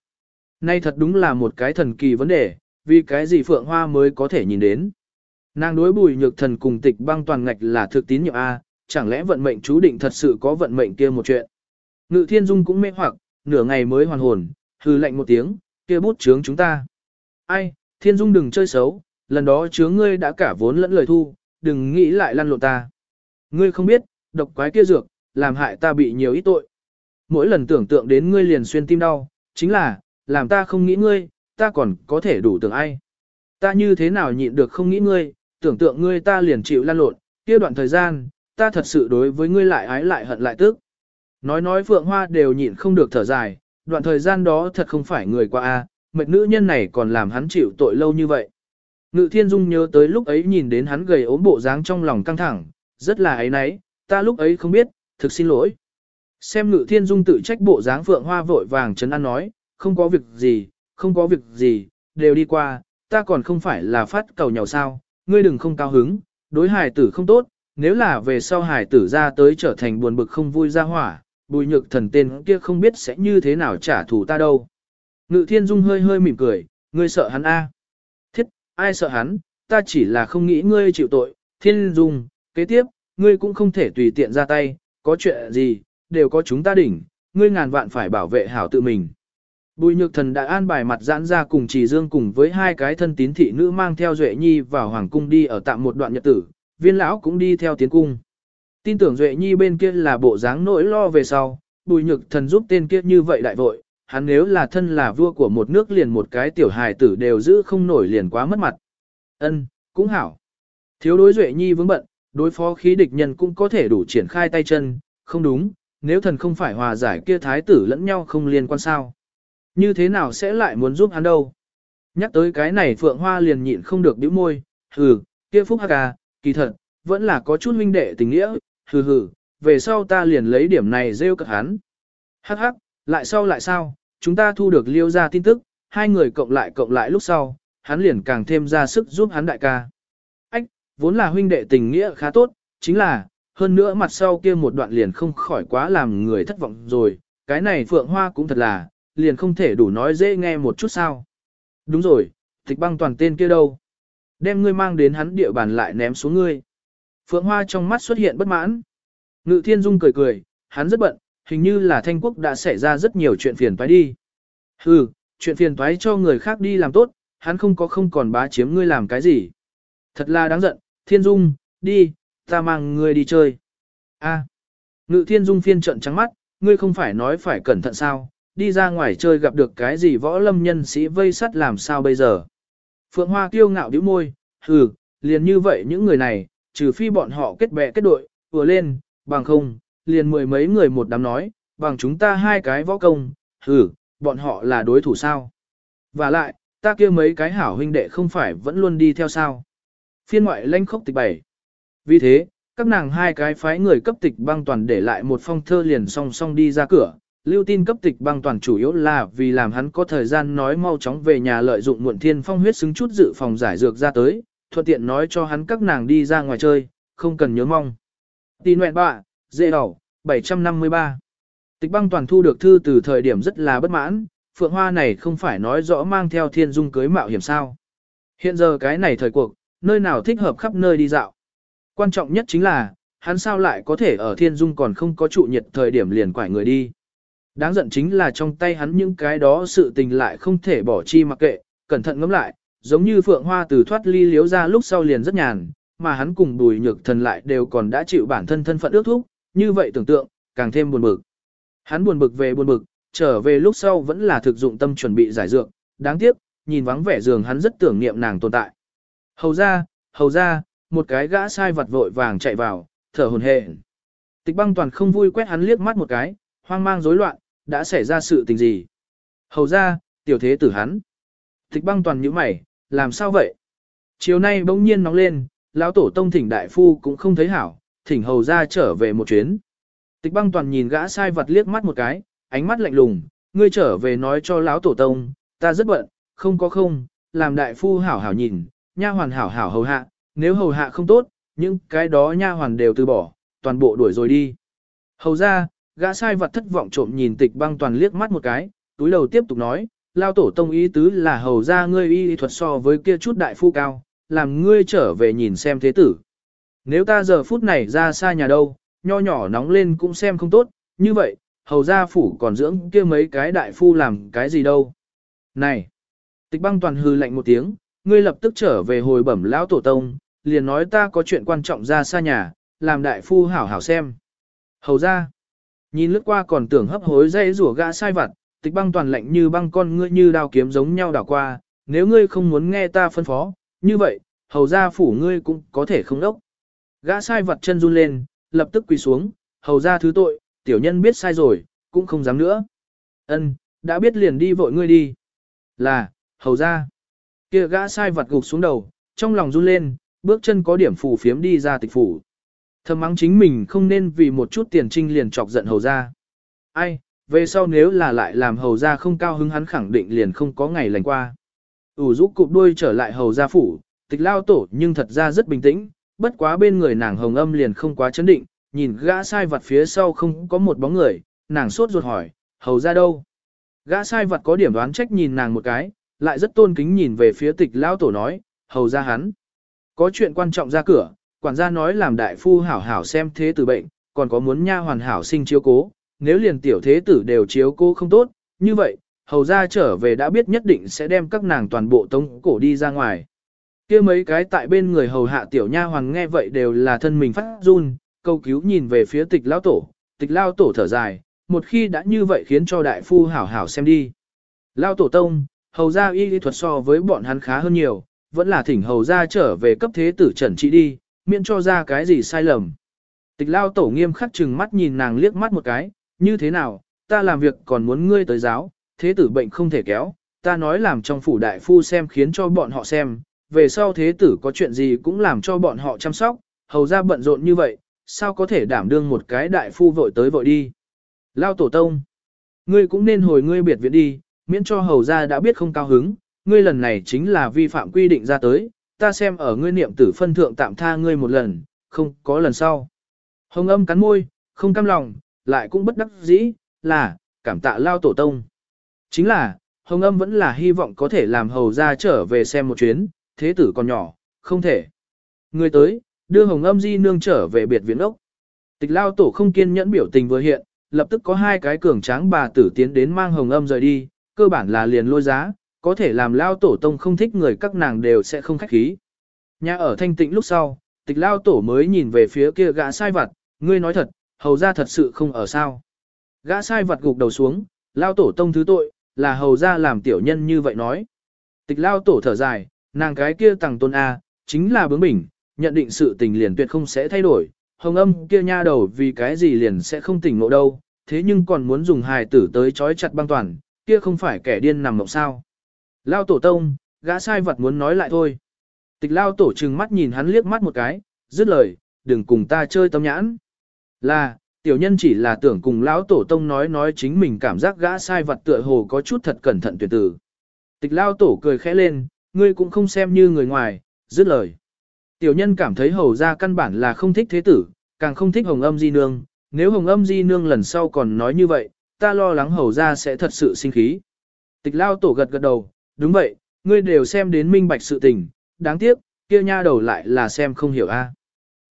Nay thật đúng là một cái thần kỳ vấn đề, vì cái gì Phượng Hoa mới có thể nhìn đến. Nàng đối bùi nhược thần cùng tịch băng toàn ngạch là thực tín nhiệm A, chẳng lẽ vận mệnh chú định thật sự có vận mệnh kia một chuyện. Ngự thiên dung cũng mê hoặc, nửa ngày mới hoàn hồn, hư lạnh một tiếng, kia bút chướng chúng ta. Ai, thiên dung đừng chơi xấu, lần đó chướng ngươi đã cả vốn lẫn lời thu, đừng nghĩ lại lăn lộn ta. Ngươi không biết, độc quái kia dược, làm hại ta bị nhiều ít tội. Mỗi lần tưởng tượng đến ngươi liền xuyên tim đau, chính là, làm ta không nghĩ ngươi, ta còn có thể đủ tưởng ai. Ta như thế nào nhịn được không nghĩ ngươi, tưởng tượng ngươi ta liền chịu lăn lộn, kia đoạn thời gian, ta thật sự đối với ngươi lại ái lại hận lại tức. Nói nói Phượng Hoa đều nhịn không được thở dài, đoạn thời gian đó thật không phải người qua a, mệt nữ nhân này còn làm hắn chịu tội lâu như vậy. Ngự Thiên Dung nhớ tới lúc ấy nhìn đến hắn gầy ốm bộ dáng trong lòng căng thẳng, rất là ấy nấy, ta lúc ấy không biết, thực xin lỗi. Xem Ngự Thiên Dung tự trách bộ dáng Phượng Hoa vội vàng chấn an nói, không có việc gì, không có việc gì, đều đi qua, ta còn không phải là phát cầu nhau sao, ngươi đừng không cao hứng, đối hài tử không tốt, nếu là về sau hài tử ra tới trở thành buồn bực không vui ra hỏa, bùi nhược thần tên kia không biết sẽ như thế nào trả thù ta đâu. Ngự thiên dung hơi hơi mỉm cười, ngươi sợ hắn a? Ai sợ hắn, ta chỉ là không nghĩ ngươi chịu tội, thiên dung, kế tiếp, ngươi cũng không thể tùy tiện ra tay, có chuyện gì, đều có chúng ta đỉnh, ngươi ngàn vạn phải bảo vệ hảo tự mình. Bùi nhược thần đã an bài mặt giãn ra cùng trì dương cùng với hai cái thân tín thị nữ mang theo Duệ Nhi vào hoàng cung đi ở tạm một đoạn nhật tử, viên lão cũng đi theo tiến cung. Tin tưởng Duệ Nhi bên kia là bộ dáng nỗi lo về sau, bùi nhược thần giúp tên kia như vậy đại vội, hắn nếu là thân là vua của một nước liền một cái tiểu hài tử đều giữ không nổi liền quá mất mặt. Ân, cũng hảo. Thiếu đối Duệ Nhi vững bận, đối phó khí địch nhân cũng có thể đủ triển khai tay chân, không đúng, nếu thần không phải hòa giải kia thái tử lẫn nhau không liên quan sao. Như thế nào sẽ lại muốn giúp hắn đâu? Nhắc tới cái này Phượng Hoa liền nhịn không được bĩu môi, hừ, kia Phúc hạc à, kỳ thật, vẫn là có chút huynh đệ tình nghĩa, hừ hừ, về sau ta liền lấy điểm này rêu cật hắn. Hắc hắc, lại sau lại sao, chúng ta thu được liêu ra tin tức, hai người cộng lại cộng lại lúc sau, hắn liền càng thêm ra sức giúp hắn đại ca. Ách, vốn là huynh đệ tình nghĩa khá tốt, chính là, hơn nữa mặt sau kia một đoạn liền không khỏi quá làm người thất vọng rồi, cái này Phượng Hoa cũng thật là, liền không thể đủ nói dễ nghe một chút sao. Đúng rồi, tịch băng toàn tên kia đâu? Đem ngươi mang đến hắn địa bàn lại ném xuống ngươi. Phượng Hoa trong mắt xuất hiện bất mãn. Ngự Thiên Dung cười cười, hắn rất bận, hình như là Thanh Quốc đã xảy ra rất nhiều chuyện phiền toái đi. Hừ, chuyện phiền toái cho người khác đi làm tốt, hắn không có không còn bá chiếm ngươi làm cái gì. Thật là đáng giận, Thiên Dung, đi, ta mang ngươi đi chơi. A. Ngự Thiên Dung phiên trận trắng mắt, ngươi không phải nói phải cẩn thận sao, đi ra ngoài chơi gặp được cái gì võ lâm nhân sĩ vây sắt làm sao bây giờ. Phượng Hoa kiêu ngạo đĩu môi, hừ, liền như vậy những người này, trừ phi bọn họ kết bè kết đội, vừa lên, bằng không, liền mười mấy người một đám nói, bằng chúng ta hai cái võ công, hừ, bọn họ là đối thủ sao. Và lại, ta kia mấy cái hảo huynh đệ không phải vẫn luôn đi theo sao. Phiên ngoại lanh khốc tịch bảy. Vì thế, các nàng hai cái phái người cấp tịch băng toàn để lại một phong thơ liền song song đi ra cửa, lưu tin cấp tịch băng toàn chủ yếu là vì làm hắn có thời gian nói mau chóng về nhà lợi dụng muộn thiên phong huyết xứng chút dự phòng giải dược ra tới, thuận tiện nói cho hắn các nàng đi ra ngoài chơi, không cần nhớ mong. Tin nguyện bạ, dễ đầu, 753. Tịch băng toàn thu được thư từ thời điểm rất là bất mãn, phượng hoa này không phải nói rõ mang theo thiên dung cưới mạo hiểm sao. Hiện giờ cái này thời cuộc, nơi nào thích hợp khắp nơi đi dạo. Quan trọng nhất chính là, hắn sao lại có thể ở thiên dung còn không có trụ nhiệt thời điểm liền quải người đi. Đáng giận chính là trong tay hắn những cái đó sự tình lại không thể bỏ chi mặc kệ, cẩn thận ngẫm lại, giống như phượng hoa từ thoát ly liếu ra lúc sau liền rất nhàn, mà hắn cùng bùi nhược thần lại đều còn đã chịu bản thân thân phận ước thúc, như vậy tưởng tượng, càng thêm buồn bực. Hắn buồn bực về buồn bực, trở về lúc sau vẫn là thực dụng tâm chuẩn bị giải dược, đáng tiếc, nhìn vắng vẻ giường hắn rất tưởng niệm nàng tồn tại. Hầu ra, hầu ra, một cái gã sai vặt vội vàng chạy vào, thở hồn hển. Tịch băng toàn không vui quét hắn liếc mắt một cái, hoang mang rối loạn, đã xảy ra sự tình gì? Hầu ra, tiểu thế tử hắn. Tịch băng toàn nhíu mày, làm sao vậy? Chiều nay bỗng nhiên nóng lên, lão tổ tông thỉnh đại phu cũng không thấy hảo, thỉnh hầu ra trở về một chuyến. Tịch băng toàn nhìn gã sai vật liếc mắt một cái, ánh mắt lạnh lùng, ngươi trở về nói cho lão tổ tông, ta rất bận, không có không, làm đại phu hảo hảo nhìn, nha hoàn hảo hảo hầu hạ, nếu hầu hạ không tốt, những cái đó nha hoàn đều từ bỏ, toàn bộ đuổi rồi đi. Hầu ra, gã sai vật thất vọng trộm nhìn tịch băng toàn liếc mắt một cái, túi đầu tiếp tục nói, lao tổ tông ý tứ là hầu ra ngươi y thuật so với kia chút đại phu cao, làm ngươi trở về nhìn xem thế tử. Nếu ta giờ phút này ra xa nhà đâu, nho nhỏ nóng lên cũng xem không tốt, như vậy, hầu gia phủ còn dưỡng kia mấy cái đại phu làm cái gì đâu. Này! Tịch băng toàn hư lạnh một tiếng, ngươi lập tức trở về hồi bẩm lão tổ tông, liền nói ta có chuyện quan trọng ra xa nhà, làm đại phu hảo hảo xem. Hầu ra! Nhìn lướt qua còn tưởng hấp hối dây rủa gã sai vặt, tịch băng toàn lạnh như băng con ngươi như đao kiếm giống nhau đảo qua, nếu ngươi không muốn nghe ta phân phó, như vậy, hầu ra phủ ngươi cũng có thể không đốc. Gã sai vặt chân run lên, lập tức quỳ xuống, hầu ra thứ tội, tiểu nhân biết sai rồi, cũng không dám nữa. Ân, đã biết liền đi vội ngươi đi. Là, hầu ra. Kia gã sai vặt gục xuống đầu, trong lòng run lên, bước chân có điểm phủ phiếm đi ra tịch phủ. Thầm mắng chính mình không nên vì một chút tiền trinh liền chọc giận hầu ra. Ai, về sau nếu là lại làm hầu ra không cao hứng hắn khẳng định liền không có ngày lành qua. ủ rũ cụp đuôi trở lại hầu gia phủ, tịch lao tổ nhưng thật ra rất bình tĩnh, bất quá bên người nàng hồng âm liền không quá chấn định, nhìn gã sai vặt phía sau không có một bóng người, nàng sốt ruột hỏi, hầu ra đâu? Gã sai vặt có điểm đoán trách nhìn nàng một cái, lại rất tôn kính nhìn về phía tịch lao tổ nói, hầu ra hắn. Có chuyện quan trọng ra cửa, quản gia nói làm đại phu hảo hảo xem thế tử bệnh, còn có muốn nha hoàn hảo sinh chiếu cố, nếu liền tiểu thế tử đều chiếu cố không tốt, như vậy, hầu ra trở về đã biết nhất định sẽ đem các nàng toàn bộ tống cổ đi ra ngoài kia mấy cái tại bên người hầu hạ tiểu nha hoàng nghe vậy đều là thân mình phát run, câu cứu nhìn về phía tịch lao tổ, tịch lao tổ thở dài, một khi đã như vậy khiến cho đại phu hảo hảo xem đi. Lao tổ tông, hầu ra y lý thuật so với bọn hắn khá hơn nhiều, vẫn là thỉnh hầu ra trở về cấp thế tử trần trị đi, miễn cho ra cái gì sai lầm. Tịch lao tổ nghiêm khắc chừng mắt nhìn nàng liếc mắt một cái, như thế nào, ta làm việc còn muốn ngươi tới giáo, thế tử bệnh không thể kéo, ta nói làm trong phủ đại phu xem khiến cho bọn họ xem, về sau thế tử có chuyện gì cũng làm cho bọn họ chăm sóc, hầu ra bận rộn như vậy, sao có thể đảm đương một cái đại phu vội tới vội đi. Lao tổ tông, ngươi cũng nên hồi ngươi biệt viện đi, miễn cho hầu ra đã biết không cao hứng, ngươi lần này chính là vi phạm quy định ra tới, ta xem ở ngươi niệm tử phân thượng tạm tha ngươi một lần, không có lần sau. Hồng âm cắn môi, không cam lòng, lại cũng bất đắc dĩ, là, cảm tạ lao tổ tông. Chính là, Hồng âm vẫn là hy vọng có thể làm hầu ra trở về xem một chuyến, thế tử còn nhỏ, không thể. Người tới, đưa hồng âm di nương trở về biệt viện ốc. Tịch lao tổ không kiên nhẫn biểu tình vừa hiện, lập tức có hai cái cường tráng bà tử tiến đến mang hồng âm rời đi, cơ bản là liền lôi giá, có thể làm lao tổ tông không thích người các nàng đều sẽ không khách khí. Nhà ở thanh tịnh lúc sau, tịch lao tổ mới nhìn về phía kia gã sai vặt, ngươi nói thật, hầu ra thật sự không ở sao. Gã sai vặt gục đầu xuống, lao tổ tông thứ tội, là hầu ra làm tiểu nhân như vậy nói. Tịch lao tổ thở dài, Nàng cái kia tàng tôn A, chính là bướng bỉnh, nhận định sự tình liền tuyệt không sẽ thay đổi, hồng âm kia nha đầu vì cái gì liền sẽ không tỉnh ngộ đâu, thế nhưng còn muốn dùng hài tử tới trói chặt băng toàn, kia không phải kẻ điên nằm mộng sao. Lao tổ tông, gã sai vật muốn nói lại thôi. Tịch lao tổ trừng mắt nhìn hắn liếc mắt một cái, dứt lời, đừng cùng ta chơi tâm nhãn. Là, tiểu nhân chỉ là tưởng cùng lão tổ tông nói nói chính mình cảm giác gã sai vật tựa hồ có chút thật cẩn thận tuyệt tử. Tịch lao tổ cười khẽ lên, ngươi cũng không xem như người ngoài, dứt lời. Tiểu nhân cảm thấy hầu ra căn bản là không thích thế tử, càng không thích hồng âm di nương, nếu hồng âm di nương lần sau còn nói như vậy, ta lo lắng hầu ra sẽ thật sự sinh khí. Tịch lao tổ gật gật đầu, đúng vậy, ngươi đều xem đến minh bạch sự tình, đáng tiếc, kia nha đầu lại là xem không hiểu a.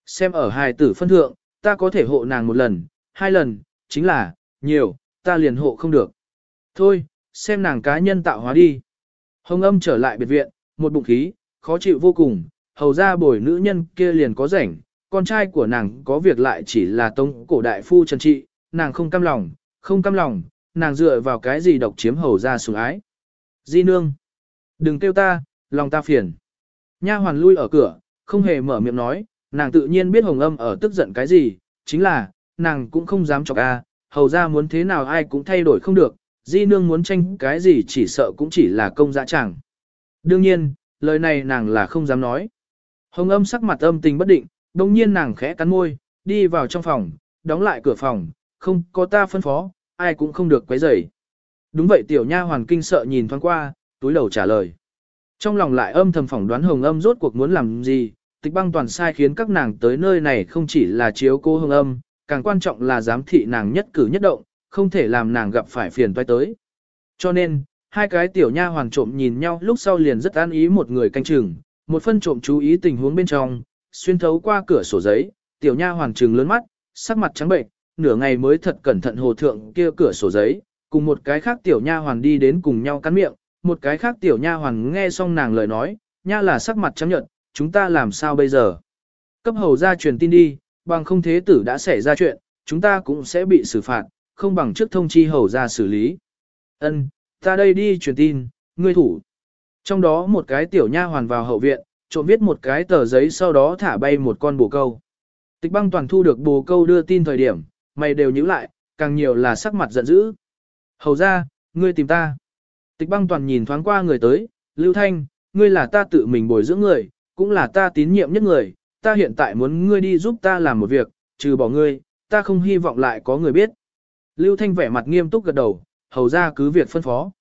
Xem ở hài tử phân thượng, ta có thể hộ nàng một lần, hai lần, chính là, nhiều, ta liền hộ không được. Thôi, xem nàng cá nhân tạo hóa đi. Hồng âm trở lại biệt viện, một bụng khí, khó chịu vô cùng, hầu ra bồi nữ nhân kia liền có rảnh, con trai của nàng có việc lại chỉ là tông cổ đại phu trần trị, nàng không cam lòng, không cam lòng, nàng dựa vào cái gì độc chiếm hầu ra sủng ái. Di nương, đừng kêu ta, lòng ta phiền. Nha hoàn lui ở cửa, không hề mở miệng nói, nàng tự nhiên biết hồng âm ở tức giận cái gì, chính là, nàng cũng không dám chọc a, hầu ra muốn thế nào ai cũng thay đổi không được, di nương muốn tranh cái gì chỉ sợ cũng chỉ là công dã chẳng. Đương nhiên, lời này nàng là không dám nói. Hồng âm sắc mặt âm tình bất định, đồng nhiên nàng khẽ cắn môi, đi vào trong phòng, đóng lại cửa phòng, không có ta phân phó, ai cũng không được quấy rầy. Đúng vậy tiểu nha hoàn kinh sợ nhìn thoáng qua, túi đầu trả lời. Trong lòng lại âm thầm phỏng đoán hồng âm rốt cuộc muốn làm gì, tịch băng toàn sai khiến các nàng tới nơi này không chỉ là chiếu cô hồng âm, càng quan trọng là giám thị nàng nhất cử nhất động, không thể làm nàng gặp phải phiền toái tới. Cho nên, hai cái tiểu nha hoàn trộm nhìn nhau lúc sau liền rất an ý một người canh chừng, một phân trộm chú ý tình huống bên trong, xuyên thấu qua cửa sổ giấy, tiểu nha hoàn trừng lớn mắt, sắc mặt trắng bệnh, nửa ngày mới thật cẩn thận hồ thượng kia cửa sổ giấy, cùng một cái khác tiểu nha hoàn đi đến cùng nhau cắn miệng, một cái khác tiểu nha hoàn nghe xong nàng lời nói, nha là sắc mặt trắng nhợt, chúng ta làm sao bây giờ? Cấp hầu ra truyền tin đi, bằng không thế tử đã xảy ra chuyện, chúng ta cũng sẽ bị xử phạt, không bằng trước thông chi hầu ra xử lý. Ân, ta đây đi truyền tin, ngươi thủ. Trong đó một cái tiểu nha hoàn vào hậu viện, trộm viết một cái tờ giấy sau đó thả bay một con bồ câu. Tịch băng toàn thu được bồ câu đưa tin thời điểm, mày đều nhíu lại, càng nhiều là sắc mặt giận dữ. Hầu ra, ngươi tìm ta. Tịch băng toàn nhìn thoáng qua người tới, Lưu Thanh, ngươi là ta tự mình bồi dưỡng người, cũng là ta tín nhiệm nhất người, ta hiện tại muốn ngươi đi giúp ta làm một việc, trừ bỏ ngươi, ta không hy vọng lại có người biết. Lưu Thanh vẻ mặt nghiêm túc gật đầu, hầu ra cứ việc phân phó.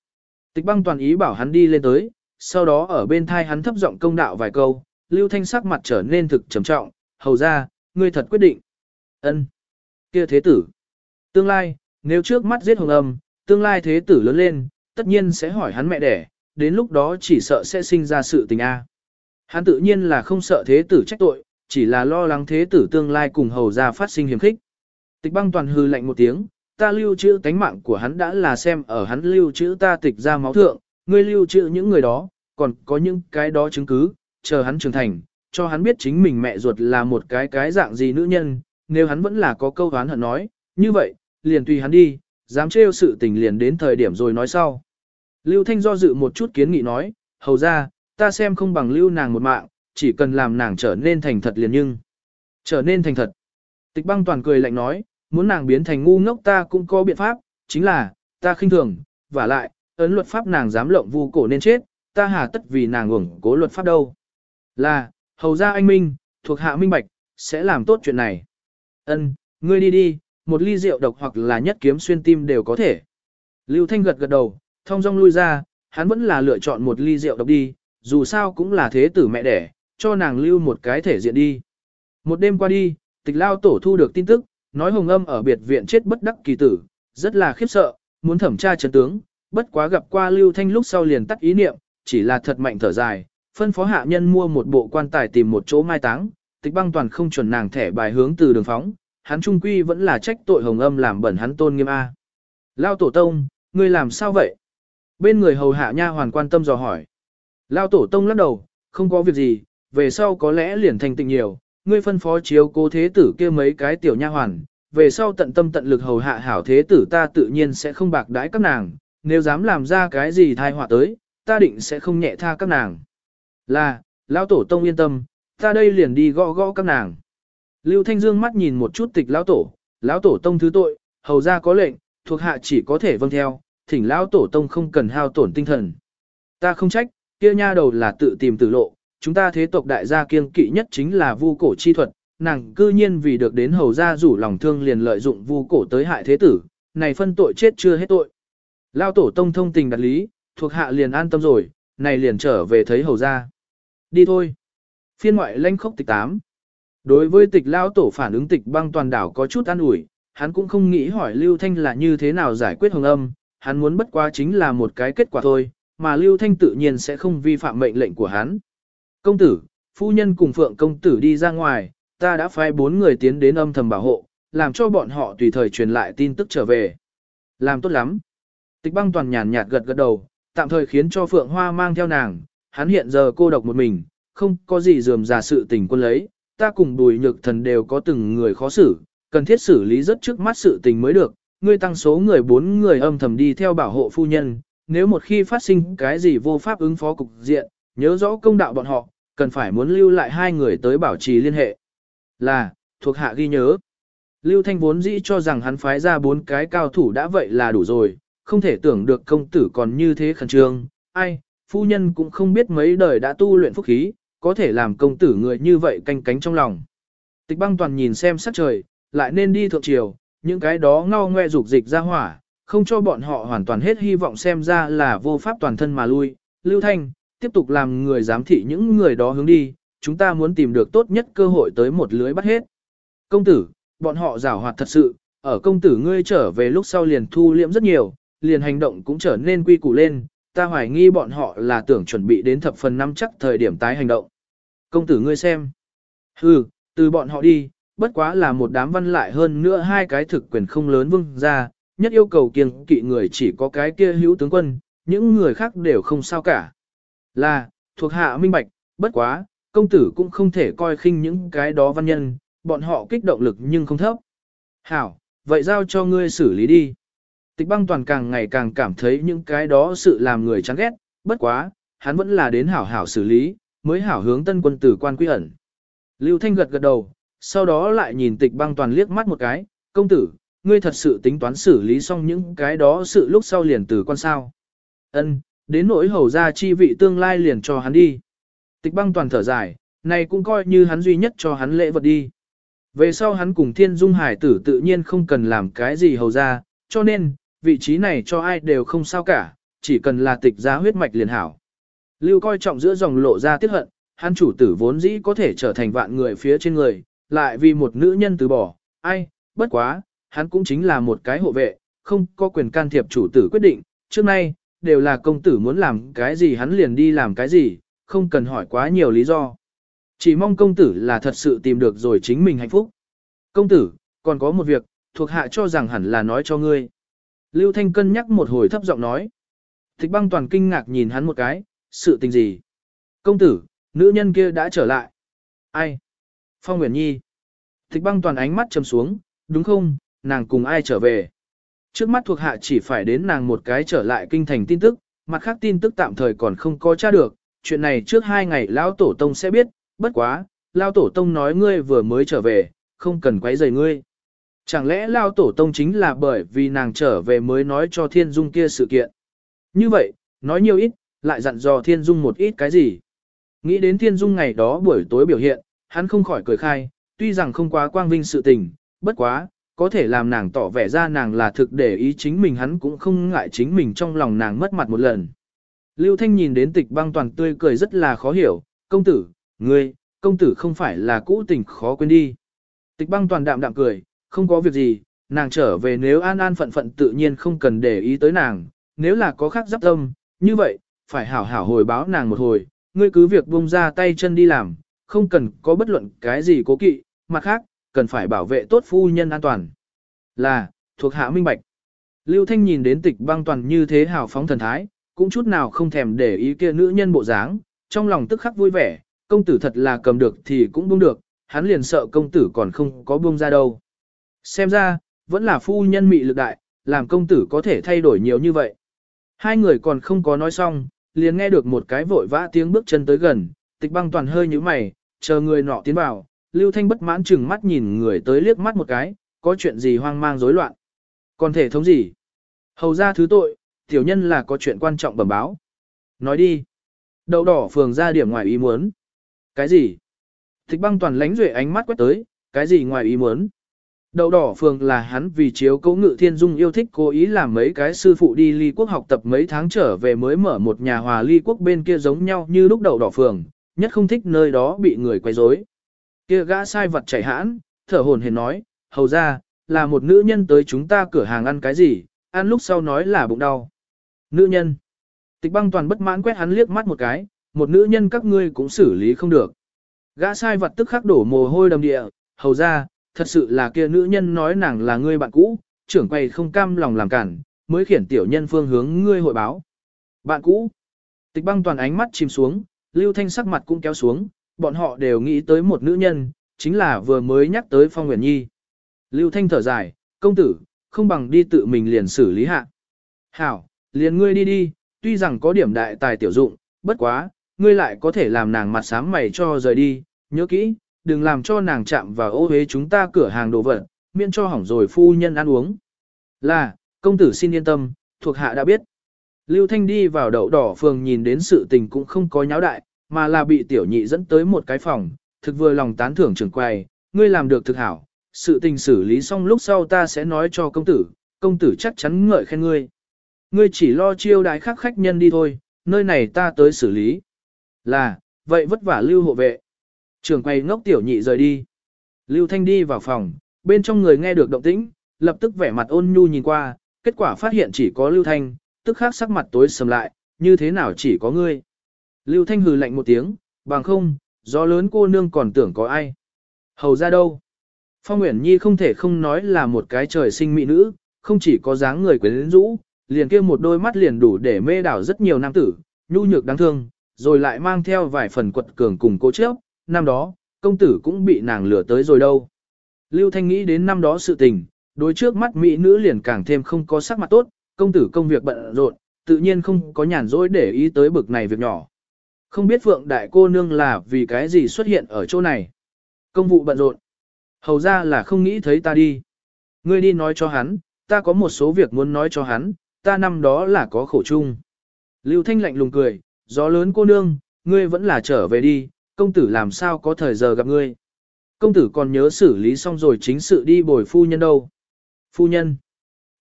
Tịch băng toàn ý bảo hắn đi lên tới, sau đó ở bên thai hắn thấp giọng công đạo vài câu, Lưu Thanh sắc mặt trở nên thực trầm trọng, hầu ra, ngươi thật quyết định. ân kia thế tử. Tương lai, nếu trước mắt giết hồng âm, tương lai thế tử lớn lên, tất nhiên sẽ hỏi hắn mẹ đẻ, đến lúc đó chỉ sợ sẽ sinh ra sự tình A. Hắn tự nhiên là không sợ thế tử trách tội, chỉ là lo lắng thế tử tương lai cùng hầu ra phát sinh hiểm khích. Tịch băng toàn hư lạnh một tiếng, ta lưu trữ tánh mạng của hắn đã là xem ở hắn lưu trữ ta tịch ra máu thượng, ngươi lưu trữ những người đó, còn có những cái đó chứng cứ, chờ hắn trưởng thành, cho hắn biết chính mình mẹ ruột là một cái cái dạng gì nữ nhân, nếu hắn vẫn là có câu hán hận nói, như vậy, liền tùy hắn đi, dám trêu sự tình liền đến thời điểm rồi nói sau. Lưu Thanh do dự một chút kiến nghị nói, hầu ra, ta xem không bằng lưu nàng một mạng, chỉ cần làm nàng trở nên thành thật liền nhưng. Trở nên thành thật. Tịch băng toàn cười lạnh nói, muốn nàng biến thành ngu ngốc ta cũng có biện pháp, chính là, ta khinh thường, và lại, ấn luật pháp nàng dám lộng vu cổ nên chết, ta hà tất vì nàng ủng cố luật pháp đâu. Là, hầu ra anh Minh, thuộc hạ minh bạch, sẽ làm tốt chuyện này. Ân, ngươi đi đi, một ly rượu độc hoặc là nhất kiếm xuyên tim đều có thể. Lưu Thanh gật gật đầu, thông dong lui ra, hắn vẫn là lựa chọn một ly rượu độc đi, dù sao cũng là thế tử mẹ đẻ, cho nàng lưu một cái thể diện đi. Một đêm qua đi, tịch lao tổ thu được tin tức, nói hồng âm ở biệt viện chết bất đắc kỳ tử, rất là khiếp sợ, muốn thẩm tra chấn tướng, bất quá gặp qua Lưu Thanh lúc sau liền tắt ý niệm, chỉ là thật mạnh thở dài, phân phó hạ nhân mua một bộ quan tài tìm một chỗ mai táng, tịch băng toàn không chuẩn nàng thẻ bài hướng từ đường phóng, hắn trung quy vẫn là trách tội hồng âm làm bẩn hắn tôn nghiêm A. Lao tổ tông, ngươi làm sao vậy? Bên người hầu hạ nha hoàn quan tâm dò hỏi. Lao tổ tông lắc đầu, không có việc gì, về sau có lẽ liền thành tịnh nhiều, ngươi phân phó chiếu cố thế tử kia mấy cái tiểu nha hoàn, về sau tận tâm tận lực hầu hạ hảo thế tử ta tự nhiên sẽ không bạc đãi các nàng, nếu dám làm ra cái gì thai họa tới, ta định sẽ không nhẹ tha các nàng. Là, lão tổ tông yên tâm, ta đây liền đi gõ gõ các nàng. Lưu Thanh Dương mắt nhìn một chút tịch lão tổ, lão tổ tông thứ tội, hầu ra có lệnh, thuộc hạ chỉ có thể vâng theo, thỉnh lão tổ tông không cần hao tổn tinh thần. Ta không trách, kia nha đầu là tự tìm tử lộ, chúng ta thế tộc đại gia kiêng kỵ nhất chính là vu cổ chi thuật, nàng cư nhiên vì được đến hầu gia rủ lòng thương liền lợi dụng vu cổ tới hại thế tử, này phân tội chết chưa hết tội. Lão tổ tông thông tình đặt lý, thuộc hạ liền an tâm rồi, này liền trở về thấy hầu gia. Đi thôi. Phiên ngoại lanh khốc tịch tám Đối với tịch lao tổ phản ứng tịch băng toàn đảo có chút an ủi, hắn cũng không nghĩ hỏi Lưu Thanh là như thế nào giải quyết hồng âm, hắn muốn bất quá chính là một cái kết quả thôi, mà Lưu Thanh tự nhiên sẽ không vi phạm mệnh lệnh của hắn. Công tử, phu nhân cùng phượng công tử đi ra ngoài, ta đã phái bốn người tiến đến âm thầm bảo hộ, làm cho bọn họ tùy thời truyền lại tin tức trở về. Làm tốt lắm. Tịch băng toàn nhàn nhạt gật gật đầu, tạm thời khiến cho phượng hoa mang theo nàng, hắn hiện giờ cô độc một mình, không có gì dườm ra sự tình quân lấy, ta cùng bùi nhược thần đều có từng người khó xử, cần thiết xử lý rất trước mắt sự tình mới được, ngươi tăng số người bốn người âm thầm đi theo bảo hộ phu nhân, nếu một khi phát sinh cái gì vô pháp ứng phó cục diện, nhớ rõ công đạo bọn họ, cần phải muốn lưu lại hai người tới bảo trì liên hệ. Là, thuộc hạ ghi nhớ. Lưu Thanh vốn dĩ cho rằng hắn phái ra bốn cái cao thủ đã vậy là đủ rồi, không thể tưởng được công tử còn như thế khẩn trương, ai, phu nhân cũng không biết mấy đời đã tu luyện phúc khí, có thể làm công tử người như vậy canh cánh trong lòng. Tịch băng toàn nhìn xem sắc trời, lại nên đi thượng triều, những cái đó ngao ngoe dục dịch ra hỏa, không cho bọn họ hoàn toàn hết hy vọng xem ra là vô pháp toàn thân mà lui. Lưu Thanh, tiếp tục làm người giám thị những người đó hướng đi, chúng ta muốn tìm được tốt nhất cơ hội tới một lưới bắt hết. Công tử, bọn họ giảo hoạt thật sự, ở công tử ngươi trở về lúc sau liền thu liễm rất nhiều, liền hành động cũng trở nên quy củ lên, ta hoài nghi bọn họ là tưởng chuẩn bị đến thập phần năm chắc thời điểm tái hành động. Công tử ngươi xem. Hừ, từ bọn họ đi, bất quá là một đám văn lại hơn nữa hai cái thực quyền không lớn vương ra, nhất yêu cầu kiêng kỵ người chỉ có cái kia hữu tướng quân, những người khác đều không sao cả. Là, thuộc hạ minh bạch, bất quá, công tử cũng không thể coi khinh những cái đó văn nhân, bọn họ kích động lực nhưng không thấp. Hảo, vậy giao cho ngươi xử lý đi. Tịch băng toàn càng ngày càng cảm thấy những cái đó sự làm người chán ghét, bất quá, hắn vẫn là đến hảo hảo xử lý, mới hảo hướng tân quân tử quan quy ẩn. Lưu Thanh gật gật đầu, sau đó lại nhìn tịch băng toàn liếc mắt một cái, công tử, ngươi thật sự tính toán xử lý xong những cái đó sự lúc sau liền từ quan sao. Ân, đến nỗi hầu ra chi vị tương lai liền cho hắn đi. Tịch băng toàn thở dài, này cũng coi như hắn duy nhất cho hắn lễ vật đi. Về sau hắn cùng thiên dung hải tử tự nhiên không cần làm cái gì hầu ra, cho nên, vị trí này cho ai đều không sao cả, chỉ cần là tịch ra huyết mạch liền hảo. Lưu coi trọng giữa dòng lộ ra tiết hận, hắn chủ tử vốn dĩ có thể trở thành vạn người phía trên người, lại vì một nữ nhân từ bỏ, ai, bất quá, hắn cũng chính là một cái hộ vệ, không có quyền can thiệp chủ tử quyết định, trước nay, đều là công tử muốn làm cái gì hắn liền đi làm cái gì, không cần hỏi quá nhiều lý do. Chỉ mong công tử là thật sự tìm được rồi chính mình hạnh phúc. Công tử, còn có một việc, thuộc hạ cho rằng hẳn là nói cho ngươi. Lưu Thanh cân nhắc một hồi thấp giọng nói. Thích băng toàn kinh ngạc nhìn hắn một cái, sự tình gì? Công tử, nữ nhân kia đã trở lại. Ai? Phong Nguyễn Nhi. Thích băng toàn ánh mắt trầm xuống, đúng không, nàng cùng ai trở về? Trước mắt thuộc hạ chỉ phải đến nàng một cái trở lại kinh thành tin tức, mặt khác tin tức tạm thời còn không có tra được, chuyện này trước hai ngày lão tổ tông sẽ biết, bất quá, lão tổ tông nói ngươi vừa mới trở về, không cần quấy rầy ngươi. Chẳng lẽ lão tổ tông chính là bởi vì nàng trở về mới nói cho thiên dung kia sự kiện? Như vậy, nói nhiều ít, lại dặn dò thiên dung một ít cái gì? Nghĩ đến thiên dung ngày đó buổi tối biểu hiện, hắn không khỏi cười khai, tuy rằng không quá quang vinh sự tình, bất quá, có thể làm nàng tỏ vẻ ra nàng là thực để ý chính mình hắn cũng không ngại chính mình trong lòng nàng mất mặt một lần. Lưu Thanh nhìn đến tịch băng toàn tươi cười rất là khó hiểu, công tử, ngươi, công tử không phải là cũ tình khó quên đi. Tịch băng toàn đạm đạm cười, không có việc gì, nàng trở về nếu an an phận phận tự nhiên không cần để ý tới nàng, nếu là có khác giáp tâm, như vậy, phải hảo hảo hồi báo nàng một hồi, ngươi cứ việc buông ra tay chân đi làm, không cần có bất luận cái gì cố kỵ, mặt khác, cần phải bảo vệ tốt phu nhân an toàn. Là, thuộc hạ minh bạch. Lưu Thanh nhìn đến tịch băng toàn như thế hào phóng thần thái, cũng chút nào không thèm để ý kia nữ nhân bộ dáng, trong lòng tức khắc vui vẻ, công tử thật là cầm được thì cũng buông được, hắn liền sợ công tử còn không có buông ra đâu. Xem ra, vẫn là phu nhân mị lực đại, làm công tử có thể thay đổi nhiều như vậy. Hai người còn không có nói xong, liền nghe được một cái vội vã tiếng bước chân tới gần, tịch băng toàn hơi như mày, chờ người nọ tiến vào, Lưu Thanh bất mãn chừng mắt nhìn người tới liếc mắt một cái, có chuyện gì hoang mang rối loạn. Còn thể thống gì? Hầu ra thứ tội, tiểu nhân là có chuyện quan trọng bẩm báo. Nói đi. Đậu đỏ phường ra điểm ngoài ý muốn. Cái gì? Thích băng toàn lánh duệ ánh mắt quét tới, cái gì ngoài ý muốn? Đậu đỏ phường là hắn vì chiếu cấu ngự thiên dung yêu thích cố ý làm mấy cái sư phụ đi ly quốc học tập mấy tháng trở về mới mở một nhà hòa ly quốc bên kia giống nhau như lúc đậu đỏ phường, nhất không thích nơi đó bị người quay rối. Kia gã sai vật chảy hãn, thở hồn hển nói, hầu ra, là một nữ nhân tới chúng ta cửa hàng ăn cái gì, ăn lúc sau nói là bụng đau. Nữ nhân. Tịch băng toàn bất mãn quét hắn liếc mắt một cái, một nữ nhân các ngươi cũng xử lý không được. Gã sai vật tức khắc đổ mồ hôi đầm địa, hầu ra, thật sự là kia nữ nhân nói nàng là ngươi bạn cũ, trưởng quay không cam lòng làm cản, mới khiển tiểu nhân phương hướng ngươi hội báo. Bạn cũ. Tịch băng toàn ánh mắt chìm xuống, lưu thanh sắc mặt cũng kéo xuống, bọn họ đều nghĩ tới một nữ nhân, chính là vừa mới nhắc tới Phong Nguyễn Nhi. Lưu Thanh thở dài, công tử, không bằng đi tự mình liền xử lý hạ. Hảo, liền ngươi đi đi, tuy rằng có điểm đại tài tiểu dụng, bất quá, ngươi lại có thể làm nàng mặt sáng mày cho rời đi, nhớ kỹ, đừng làm cho nàng chạm vào ô hế chúng ta cửa hàng đồ vật, miễn cho hỏng rồi phu nhân ăn uống. Là, công tử xin yên tâm, thuộc hạ đã biết. Lưu Thanh đi vào đậu đỏ phường nhìn đến sự tình cũng không có nháo đại, mà là bị tiểu nhị dẫn tới một cái phòng, thực vừa lòng tán thưởng trưởng quầy, ngươi làm được thực hảo, sự tình xử lý xong lúc sau ta sẽ nói cho công tử, công tử chắc chắn ngợi khen ngươi. Ngươi chỉ lo chiêu đái khắc khách nhân đi thôi, nơi này ta tới xử lý. Là, vậy vất vả lưu hộ vệ. Trường quầy ngốc tiểu nhị rời đi. Lưu Thanh đi vào phòng, bên trong người nghe được động tĩnh, lập tức vẻ mặt ôn nhu nhìn qua, kết quả phát hiện chỉ có Lưu Thanh, tức khắc sắc mặt tối sầm lại, như thế nào chỉ có ngươi. Lưu Thanh hừ lạnh một tiếng, bằng không, gió lớn cô nương còn tưởng có ai. Hầu ra đâu? Phong Nguyễn Nhi không thể không nói là một cái trời sinh mỹ nữ, không chỉ có dáng người quyến rũ, liền kia một đôi mắt liền đủ để mê đảo rất nhiều nam tử, nhu nhược đáng thương, rồi lại mang theo vài phần quật cường cùng cố chấp, năm đó, công tử cũng bị nàng lừa tới rồi đâu. Lưu Thanh nghĩ đến năm đó sự tình, đối trước mắt mỹ nữ liền càng thêm không có sắc mặt tốt, công tử công việc bận rộn, tự nhiên không có nhàn rỗi để ý tới bực này việc nhỏ. Không biết Phượng Đại cô nương là vì cái gì xuất hiện ở chỗ này. Công vụ bận rộn. Hầu ra là không nghĩ thấy ta đi. Ngươi đi nói cho hắn, ta có một số việc muốn nói cho hắn, ta năm đó là có khổ chung. Lưu Thanh lạnh lùng cười, gió lớn cô nương, ngươi vẫn là trở về đi, công tử làm sao có thời giờ gặp ngươi. Công tử còn nhớ xử lý xong rồi chính sự đi bồi phu nhân đâu. Phu nhân.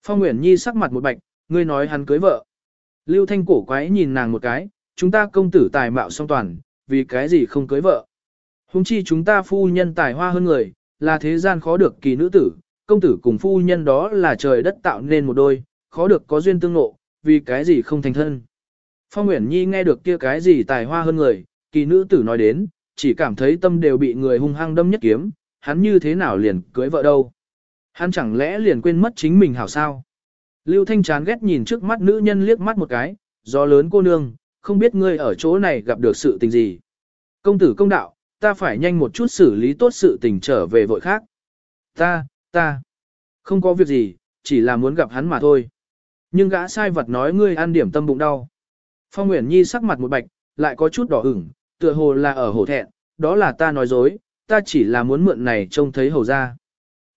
Phong Nguyễn Nhi sắc mặt một bạch, ngươi nói hắn cưới vợ. Lưu Thanh cổ quái nhìn nàng một cái, chúng ta công tử tài mạo song toàn, vì cái gì không cưới vợ. Hùng chi chúng ta phu nhân tài hoa hơn người, là thế gian khó được kỳ nữ tử, công tử cùng phu nhân đó là trời đất tạo nên một đôi, khó được có duyên tương ngộ, vì cái gì không thành thân. Phong Nguyễn Nhi nghe được kia cái gì tài hoa hơn người, kỳ nữ tử nói đến, chỉ cảm thấy tâm đều bị người hung hăng đâm nhất kiếm, hắn như thế nào liền cưới vợ đâu. Hắn chẳng lẽ liền quên mất chính mình hảo sao? Lưu Thanh chán ghét nhìn trước mắt nữ nhân liếc mắt một cái, do lớn cô nương, không biết ngươi ở chỗ này gặp được sự tình gì. Công tử công đạo, ta phải nhanh một chút xử lý tốt sự tình trở về vội khác. Ta, ta, không có việc gì, chỉ là muốn gặp hắn mà thôi. Nhưng gã sai vật nói ngươi ăn điểm tâm bụng đau. Phong Nguyễn Nhi sắc mặt một bạch, lại có chút đỏ ửng, tựa hồ là ở hổ thẹn, đó là ta nói dối, ta chỉ là muốn mượn này trông thấy hầu ra.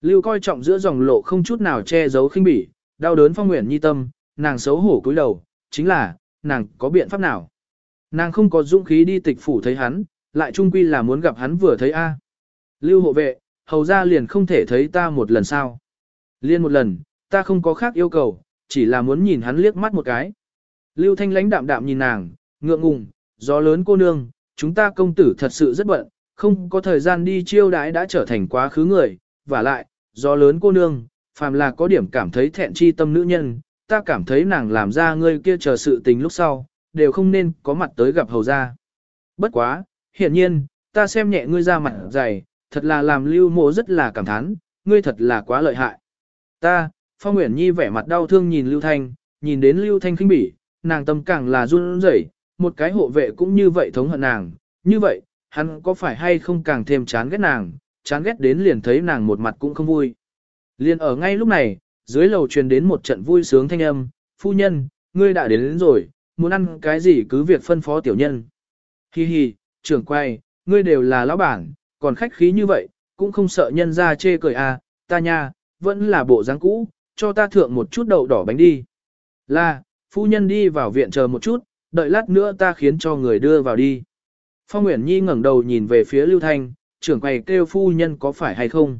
Lưu coi trọng giữa dòng lộ không chút nào che giấu khinh bỉ, đau đớn Phong Nguyễn Nhi tâm, nàng xấu hổ cúi đầu, chính là, nàng có biện pháp nào? Nàng không có dũng khí đi tịch phủ thấy hắn, lại trung quy là muốn gặp hắn vừa thấy A. Lưu hộ vệ, hầu ra liền không thể thấy ta một lần sao. Liên một lần, ta không có khác yêu cầu, chỉ là muốn nhìn hắn liếc mắt một cái. Lưu thanh lãnh đạm đạm nhìn nàng, ngượng ngùng, gió lớn cô nương, chúng ta công tử thật sự rất bận, không có thời gian đi chiêu đãi đã trở thành quá khứ người, và lại, gió lớn cô nương, phàm là có điểm cảm thấy thẹn chi tâm nữ nhân, ta cảm thấy nàng làm ra ngươi kia chờ sự tình lúc sau, đều không nên có mặt tới gặp hầu ra. Bất quá, hiển nhiên, ta xem nhẹ ngươi ra mặt dày, thật là làm lưu mộ rất là cảm thán, ngươi thật là quá lợi hại. Ta, Phong Nguyễn Nhi vẻ mặt đau thương nhìn Lưu Thanh, nhìn đến Lưu Thanh khinh bỉ, nàng tâm càng là run rẩy, một cái hộ vệ cũng như vậy thống hận nàng, như vậy, hắn có phải hay không càng thêm chán ghét nàng, chán ghét đến liền thấy nàng một mặt cũng không vui. Liền ở ngay lúc này, dưới lầu truyền đến một trận vui sướng thanh âm, phu nhân, ngươi đã đến, đến rồi, muốn ăn cái gì cứ việc phân phó tiểu nhân. Hi hi, trưởng quay, ngươi đều là lão bản, còn khách khí như vậy, cũng không sợ nhân ra chê cười à, ta nha, vẫn là bộ dáng cũ, cho ta thượng một chút đậu đỏ bánh đi. Là, phu nhân đi vào viện chờ một chút, đợi lát nữa ta khiến cho người đưa vào đi. Phong Nguyễn Nhi ngẩng đầu nhìn về phía Lưu Thanh, trưởng quầy kêu phu nhân có phải hay không.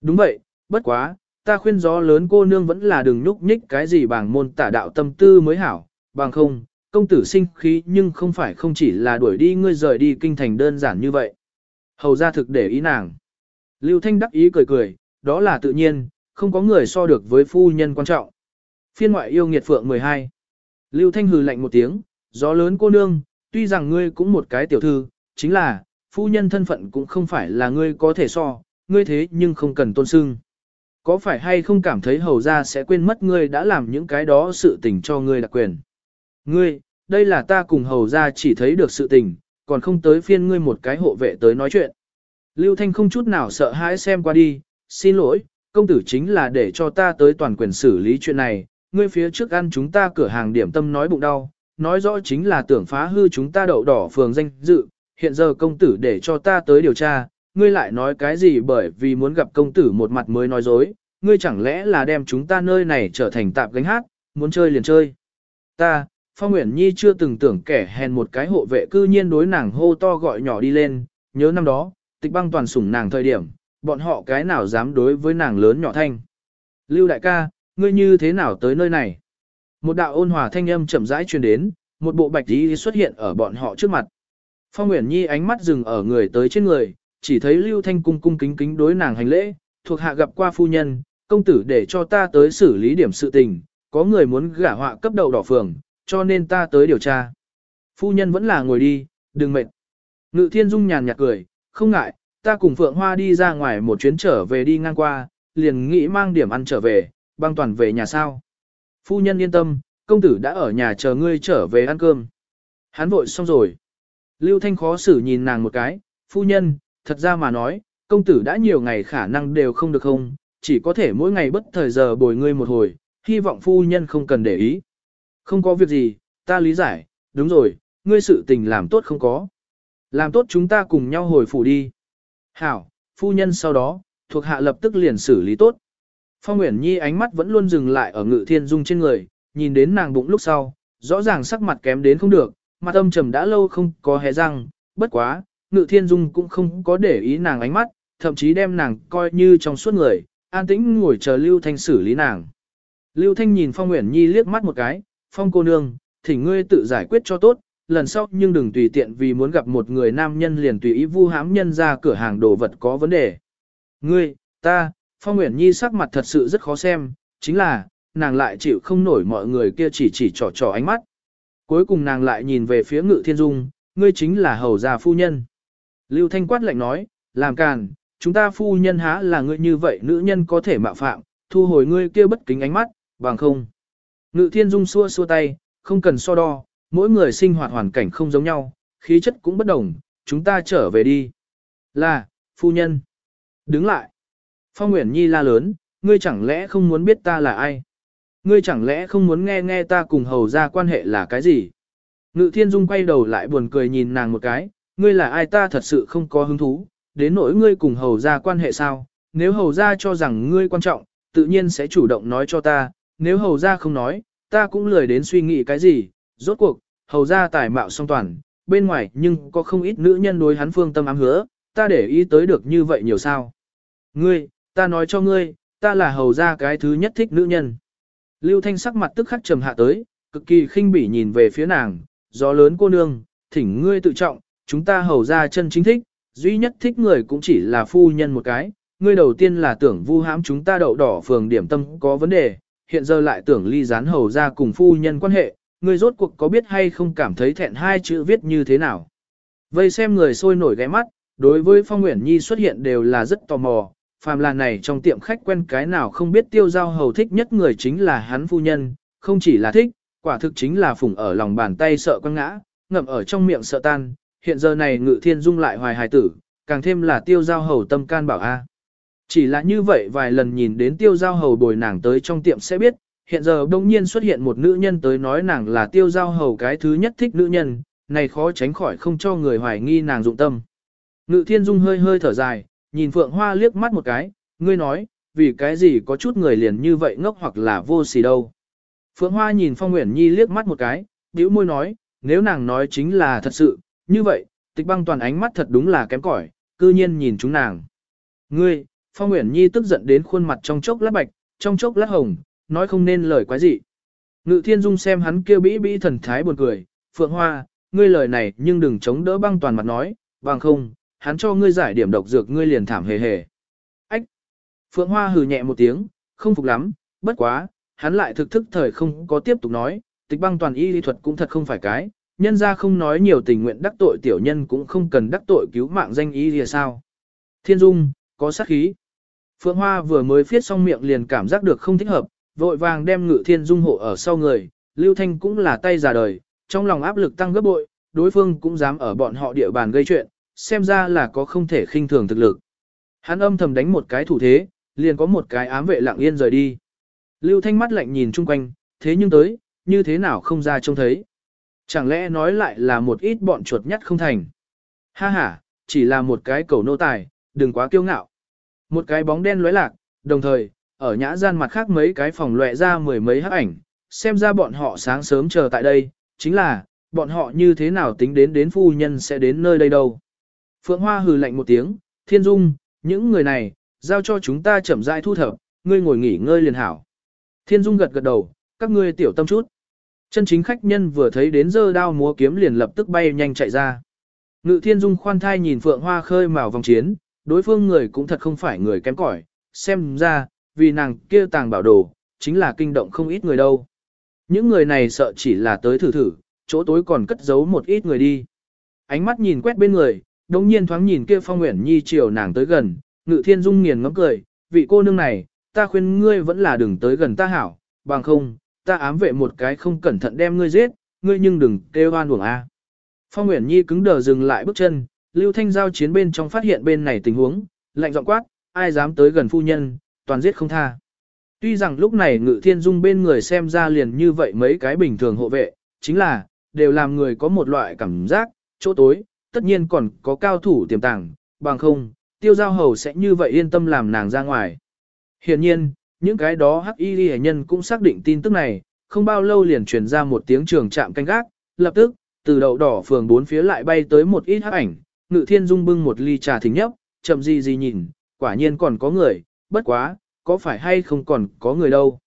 Đúng vậy, bất quá, ta khuyên gió lớn cô nương vẫn là đừng nhúc nhích cái gì bằng môn tả đạo tâm tư mới hảo, bằng không, công tử sinh khí nhưng không phải không chỉ là đuổi đi ngươi rời đi kinh thành đơn giản như vậy. Hầu ra thực để ý nàng. Lưu Thanh đắc ý cười cười, đó là tự nhiên, không có người so được với phu nhân quan trọng. Phiên ngoại yêu nghiệt phượng 12. Lưu Thanh hừ lạnh một tiếng, gió lớn cô nương, tuy rằng ngươi cũng một cái tiểu thư, chính là, phu nhân thân phận cũng không phải là ngươi có thể so, ngươi thế nhưng không cần tôn sưng. Có phải hay không cảm thấy hầu ra sẽ quên mất ngươi đã làm những cái đó sự tình cho ngươi đặc quyền? Ngươi, đây là ta cùng hầu ra chỉ thấy được sự tình, còn không tới phiên ngươi một cái hộ vệ tới nói chuyện. Lưu Thanh không chút nào sợ hãi xem qua đi, xin lỗi, công tử chính là để cho ta tới toàn quyền xử lý chuyện này, ngươi phía trước ăn chúng ta cửa hàng điểm tâm nói bụng đau, nói rõ chính là tưởng phá hư chúng ta đậu đỏ phường danh dự, hiện giờ công tử để cho ta tới điều tra, ngươi lại nói cái gì bởi vì muốn gặp công tử một mặt mới nói dối, ngươi chẳng lẽ là đem chúng ta nơi này trở thành tạp gánh hát, muốn chơi liền chơi. Ta, Phong Nguyễn Nhi chưa từng tưởng kẻ hèn một cái hộ vệ cư nhiên đối nàng hô to gọi nhỏ đi lên, nhớ năm đó, tịch băng toàn sủng nàng thời điểm, bọn họ cái nào dám đối với nàng lớn nhỏ thanh. Lưu đại ca, ngươi như thế nào tới nơi này? Một đạo ôn hòa thanh âm chậm rãi truyền đến, một bộ bạch y xuất hiện ở bọn họ trước mặt. Phong Nguyễn Nhi ánh mắt dừng ở người tới trên người, chỉ thấy Lưu Thanh cung cung kính kính đối nàng hành lễ, thuộc hạ gặp qua phu nhân, công tử để cho ta tới xử lý điểm sự tình, có người muốn gả họa cấp đầu đỏ phường, cho nên ta tới điều tra. Phu nhân vẫn là ngồi đi, đừng mệt. Ngự thiên dung nhàn nhạt cười, không ngại, ta cùng Phượng Hoa đi ra ngoài một chuyến trở về đi ngang qua, liền nghĩ mang điểm ăn trở về, băng toàn về nhà sao. Phu nhân yên tâm, công tử đã ở nhà chờ ngươi trở về ăn cơm. Hắn vội xong rồi. Lưu Thanh khó xử nhìn nàng một cái, phu nhân, thật ra mà nói, công tử đã nhiều ngày khả năng đều không được không, chỉ có thể mỗi ngày bất thời giờ bồi ngươi một hồi, hy vọng phu nhân không cần để ý. Không có việc gì, ta lý giải, đúng rồi, ngươi sự tình làm tốt không có. Làm tốt chúng ta cùng nhau hồi phủ đi. Hảo, phu nhân sau đó, thuộc hạ lập tức liền xử lý tốt. Phong Nguyễn Nhi ánh mắt vẫn luôn dừng lại ở ngự thiên dung trên người, nhìn đến nàng bụng lúc sau, rõ ràng sắc mặt kém đến không được, mặt âm trầm đã lâu không có hé răng, bất quá, ngự thiên dung cũng không có để ý nàng ánh mắt, thậm chí đem nàng coi như trong suốt người, an tĩnh ngồi chờ Lưu Thanh xử lý nàng. Lưu Thanh nhìn Phong Nguyễn Nhi liếc mắt một cái, Phong cô nương, thỉnh ngươi tự giải quyết cho tốt, lần sau nhưng đừng tùy tiện vì muốn gặp một người nam nhân liền tùy ý vu hãm nhân ra cửa hàng đồ vật có vấn đề. Ngươi, ta, Phong Nguyễn Nhi sắc mặt thật sự rất khó xem, chính là, nàng lại chịu không nổi mọi người kia chỉ chỉ trò trò ánh mắt. Cuối cùng nàng lại nhìn về phía ngự thiên dung, ngươi chính là hầu gia phu nhân. Lưu Thanh quát lạnh nói, làm càn, chúng ta phu nhân há là ngươi như vậy nữ nhân có thể mạo phạm, thu hồi ngươi kia bất kính ánh mắt, bằng không. Ngự thiên dung xua xua tay, không cần so đo, mỗi người sinh hoạt hoàn cảnh không giống nhau, khí chất cũng bất đồng, chúng ta trở về đi. Là, phu nhân. Đứng lại. Phong Nguyễn Nhi la lớn, ngươi chẳng lẽ không muốn biết ta là ai? Ngươi chẳng lẽ không muốn nghe nghe ta cùng hầu ra quan hệ là cái gì? Ngự thiên dung quay đầu lại buồn cười nhìn nàng một cái, ngươi là ai ta thật sự không có hứng thú, đến nỗi ngươi cùng hầu ra quan hệ sao? Nếu hầu ra cho rằng ngươi quan trọng, tự nhiên sẽ chủ động nói cho ta, nếu hầu ra không nói, ta cũng lười đến suy nghĩ cái gì, rốt cuộc, hầu ra tài mạo song toàn, bên ngoài nhưng có không ít nữ nhân đối hắn phương tâm ám hứa, ta để ý tới được như vậy nhiều sao. Ngươi, ta nói cho ngươi, ta là hầu ra cái thứ nhất thích nữ nhân. Lưu Thanh sắc mặt tức khắc trầm hạ tới, cực kỳ khinh bỉ nhìn về phía nàng, gió lớn cô nương, thỉnh ngươi tự trọng, chúng ta hầu ra chân chính thích, duy nhất thích người cũng chỉ là phu nhân một cái, ngươi đầu tiên là tưởng vu hãm chúng ta đậu đỏ phường điểm tâm có vấn đề, hiện giờ lại tưởng ly gián hầu ra cùng phu nhân quan hệ, ngươi rốt cuộc có biết hay không cảm thấy thẹn hai chữ viết như thế nào. Vây xem người sôi nổi ghé mắt, đối với Phong Nguyễn Nhi xuất hiện đều là rất tò mò, phàm là này trong tiệm khách quen cái nào không biết tiêu giao hầu thích nhất người chính là hắn phu nhân, không chỉ là thích, quả thực chính là phủng ở lòng bàn tay sợ quăng ngã, ngậm ở trong miệng sợ tan, hiện giờ này ngự thiên dung lại hoài hài tử, càng thêm là tiêu giao hầu tâm can bảo a. Chỉ là như vậy vài lần nhìn đến tiêu giao hầu bồi nàng tới trong tiệm sẽ biết, hiện giờ đông nhiên xuất hiện một nữ nhân tới nói nàng là tiêu giao hầu cái thứ nhất thích nữ nhân, này khó tránh khỏi không cho người hoài nghi nàng dụng tâm. Ngự thiên dung hơi hơi thở dài, nhìn Phượng Hoa liếc mắt một cái, ngươi nói, vì cái gì có chút người liền như vậy ngốc hoặc là vô xì đâu. Phượng Hoa nhìn Phong Nguyễn Nhi liếc mắt một cái, bĩu môi nói, nếu nàng nói chính là thật sự, như vậy, tịch băng toàn ánh mắt thật đúng là kém cỏi, cư nhiên nhìn chúng nàng. Ngươi, Phong Nguyễn Nhi tức giận đến khuôn mặt trong chốc lát bạch, trong chốc lát hồng, nói không nên lời quái gì. Ngự thiên dung xem hắn kêu bĩ bĩ thần thái buồn cười, Phượng Hoa, ngươi lời này nhưng đừng chống đỡ băng toàn mặt nói, bằng không, hắn cho ngươi giải điểm độc dược ngươi liền thảm hề hề. Ách! Phượng Hoa hừ nhẹ một tiếng, không phục lắm, bất quá, hắn lại thực thức thời không có tiếp tục nói, tịch băng toàn y lý thuật cũng thật không phải cái, nhân ra không nói nhiều tình nguyện đắc tội tiểu nhân cũng không cần đắc tội cứu mạng danh y gì sao. Thiên Dung, có sát khí. Phượng Hoa vừa mới phiết xong miệng liền cảm giác được không thích hợp, vội vàng đem ngự thiên dung hộ ở sau người, Lưu Thanh cũng là tay già đời, trong lòng áp lực tăng gấp bội, đối phương cũng dám ở bọn họ địa bàn gây chuyện, xem ra là có không thể khinh thường thực lực. Hắn âm thầm đánh một cái thủ thế, liền có một cái ám vệ lặng yên rời đi. Lưu Thanh mắt lạnh nhìn chung quanh, thế nhưng tới, như thế nào không ra trông thấy. Chẳng lẽ nói lại là một ít bọn chuột nhắt không thành. Ha ha, chỉ là một cái cầu nô tài, đừng quá kiêu ngạo. Một cái bóng đen lóe lạc, đồng thời, ở nhã gian mặt khác mấy cái phòng lóe ra mười mấy hắc ảnh, xem ra bọn họ sáng sớm chờ tại đây, chính là, bọn họ như thế nào tính đến đến phu nhân sẽ đến nơi đây đâu. Phượng Hoa hừ lạnh một tiếng, Thiên Dung, những người này, giao cho chúng ta chậm rãi thu thập, ngươi ngồi nghỉ ngơi liền hảo. Thiên Dung gật gật đầu, các ngươi tiểu tâm chút. Chân chính khách nhân vừa thấy đến dơ đao múa kiếm liền lập tức bay nhanh chạy ra. Ngự Thiên Dung khoan thai nhìn Phượng Hoa khơi mào vòng chiến, đối phương người cũng thật không phải người kém cỏi, xem ra, vì nàng kia tàng bảo đồ, chính là kinh động không ít người đâu. Những người này sợ chỉ là tới thử thử, chỗ tối còn cất giấu một ít người đi. Ánh mắt nhìn quét bên người, đồng nhiên thoáng nhìn kia phong nguyện nhi chiều nàng tới gần, ngự thiên dung nghiền ngấm cười, vị cô nương này, ta khuyên ngươi vẫn là đừng tới gần ta hảo, bằng không, ta ám vệ một cái không cẩn thận đem ngươi giết, ngươi nhưng đừng kêu oan uổng a. Phong Uyển Nhi cứng đờ dừng lại bước chân, Lưu Thanh giao chiến bên trong phát hiện bên này tình huống, lạnh giọng quát, ai dám tới gần phu nhân, toàn giết không tha. Tuy rằng lúc này Ngự Thiên Dung bên người xem ra liền như vậy mấy cái bình thường hộ vệ, chính là, đều làm người có một loại cảm giác, chỗ tối, tất nhiên còn có cao thủ tiềm tàng, bằng không, tiêu giao hầu sẽ như vậy yên tâm làm nàng ra ngoài. Hiện nhiên, những cái đó hắc y ghi nhân cũng xác định tin tức này, không bao lâu liền truyền ra một tiếng trường chạm canh gác, lập tức, từ đậu đỏ phường bốn phía lại bay tới một ít hắc ảnh, ngự thiên dung bưng một ly trà thính nhấp, chậm gì gì nhìn, quả nhiên còn có người, bất quá, có phải hay không còn có người đâu.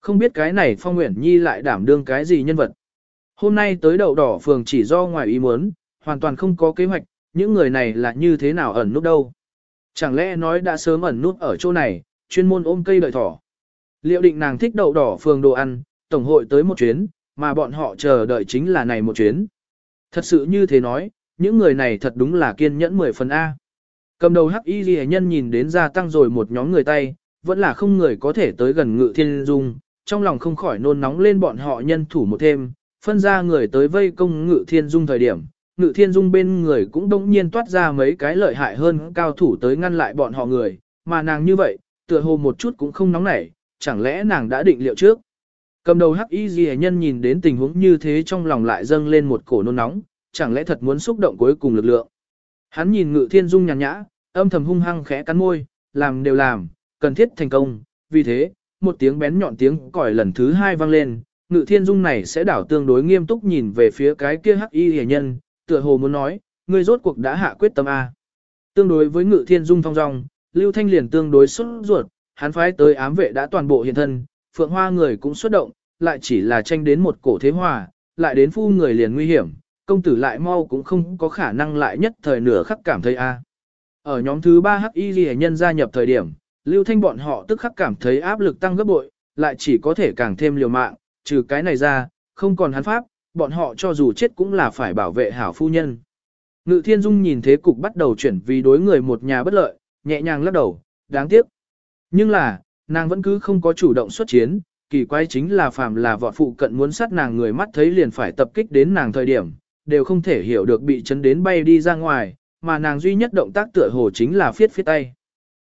Không biết cái này Phong Nguyễn Nhi lại đảm đương cái gì nhân vật. Hôm nay tới đậu đỏ phường chỉ do ngoài ý muốn, hoàn toàn không có kế hoạch, những người này là như thế nào ẩn nút đâu. Chẳng lẽ nói đã sớm ẩn nút ở chỗ này, chuyên môn ôm cây đợi thỏ. Liệu định nàng thích đậu đỏ phường đồ ăn, tổng hội tới một chuyến, mà bọn họ chờ đợi chính là này một chuyến. Thật sự như thế nói, những người này thật đúng là kiên nhẫn 10 phần A. Cầm đầu hắc y ghi nhân nhìn đến gia tăng rồi một nhóm người tay, vẫn là không người có thể tới gần ngự thiên dung, trong lòng không khỏi nôn nóng lên bọn họ nhân thủ một thêm, phân ra người tới vây công ngự thiên dung thời điểm. Ngự thiên dung bên người cũng đông nhiên toát ra mấy cái lợi hại hơn cao thủ tới ngăn lại bọn họ người, mà nàng như vậy, tựa hồ một chút cũng không nóng nảy, chẳng lẽ nàng đã định liệu trước. Cầm đầu hắc y ghi nhân nhìn đến tình huống như thế trong lòng lại dâng lên một cổ nôn nóng, chẳng lẽ thật muốn xúc động cuối cùng lực lượng. Hắn nhìn ngự thiên dung nhàn nhã, âm thầm hung hăng khẽ cắn môi, làm đều làm, cần thiết thành công, vì thế, một tiếng bén nhọn tiếng còi lần thứ hai vang lên, ngự thiên dung này sẽ đảo tương đối nghiêm túc nhìn về phía cái kia hắc y hề nhân, tựa hồ muốn nói, ngươi rốt cuộc đã hạ quyết tâm A. Tương đối với ngự thiên dung thong dong, Lưu Thanh liền tương đối xuất ruột, hắn phái tới ám vệ đã toàn bộ hiện thân, phượng hoa người cũng xuất động, lại chỉ là tranh đến một cổ thế hòa, lại đến phu người liền nguy hiểm, công tử lại mau cũng không có khả năng lại nhất thời nửa khắc cảm thấy a. Ở nhóm thứ 3 hắc y ghi nhân gia nhập thời điểm, Lưu Thanh bọn họ tức khắc cảm thấy áp lực tăng gấp bội, lại chỉ có thể càng thêm liều mạng, trừ cái này ra, không còn hắn pháp, bọn họ cho dù chết cũng là phải bảo vệ hảo phu nhân. Ngự Thiên Dung nhìn thế cục bắt đầu chuyển vì đối người một nhà bất lợi, nhẹ nhàng lắc đầu, đáng tiếc. Nhưng là, nàng vẫn cứ không có chủ động xuất chiến, kỳ quái chính là phàm là vọt phụ cận muốn sát nàng người mắt thấy liền phải tập kích đến nàng thời điểm, đều không thể hiểu được bị chấn đến bay đi ra ngoài, mà nàng duy nhất động tác tựa hồ chính là phiết phiết tay.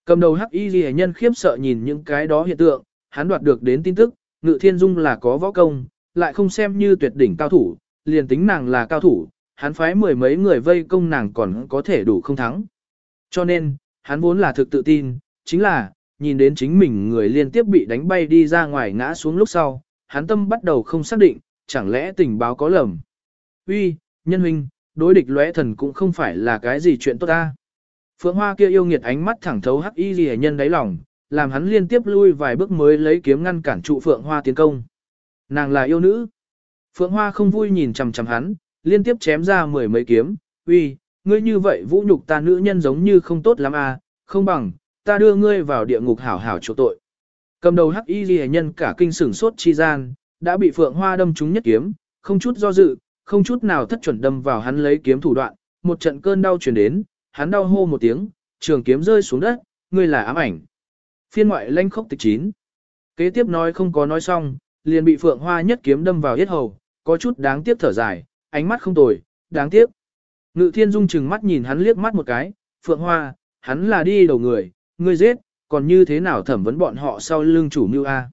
Cầm đầu hắc y ghi nhân khiếp sợ nhìn những cái đó hiện tượng, hắn đoạt được đến tin tức, ngự thiên dung là có võ công, lại không xem như tuyệt đỉnh cao thủ, liền tính nàng là cao thủ, hắn phái mười mấy người vây công nàng còn có thể đủ không thắng. Cho nên, hắn vốn là thực tự tin, chính là, nhìn đến chính mình người liên tiếp bị đánh bay đi ra ngoài ngã xuống lúc sau, hắn tâm bắt đầu không xác định, chẳng lẽ tình báo có lầm. Uy, nhân huynh, đối địch lóe thần cũng không phải là cái gì chuyện tốt ta. Phượng Hoa kia yêu nghiệt ánh mắt thẳng thấu hắc y gì nhân đáy lòng, làm hắn liên tiếp lui vài bước mới lấy kiếm ngăn cản trụ Phượng Hoa tiến công. Nàng là yêu nữ. Phượng Hoa không vui nhìn chằm chằm hắn, liên tiếp chém ra mười mấy kiếm, uy, ngươi như vậy vũ nhục ta nữ nhân giống như không tốt lắm à, không bằng, ta đưa ngươi vào địa ngục hảo hảo chỗ tội. Cầm đầu hắc y ghi nhân cả kinh sửng sốt chi gian, đã bị Phượng Hoa đâm trúng nhất kiếm, không chút do dự, không chút nào thất chuẩn đâm vào hắn lấy kiếm thủ đoạn, một trận cơn đau truyền đến, hắn đau hô một tiếng, trường kiếm rơi xuống đất, ngươi là ám ảnh. Phiên ngoại lanh khốc tịch chín. Kế tiếp nói không có nói xong, liền bị Phượng Hoa nhất kiếm đâm vào yết hầu, có chút đáng tiếc thở dài, ánh mắt không tồi, đáng tiếc. Ngự Thiên Dung chừng mắt nhìn hắn liếc mắt một cái, Phượng Hoa, hắn là đi đầu người, ngươi giết, còn như thế nào thẩm vấn bọn họ sau lưng chủ mưu A.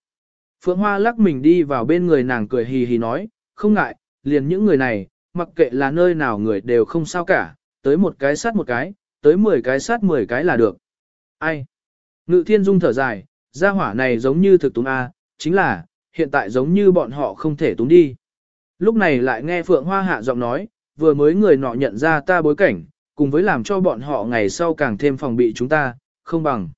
Phượng Hoa lắc mình đi vào bên người nàng cười hì hì nói, không ngại, liền những người này, mặc kệ là nơi nào người đều không sao cả, tới một cái sát một cái, tới 10 cái sát 10 cái là được. Ai? Ngự thiên dung thở dài, gia hỏa này giống như thực túng A, chính là, hiện tại giống như bọn họ không thể túng đi. Lúc này lại nghe Phượng Hoa hạ giọng nói, vừa mới người nọ nhận ra ta bối cảnh, cùng với làm cho bọn họ ngày sau càng thêm phòng bị chúng ta, không bằng.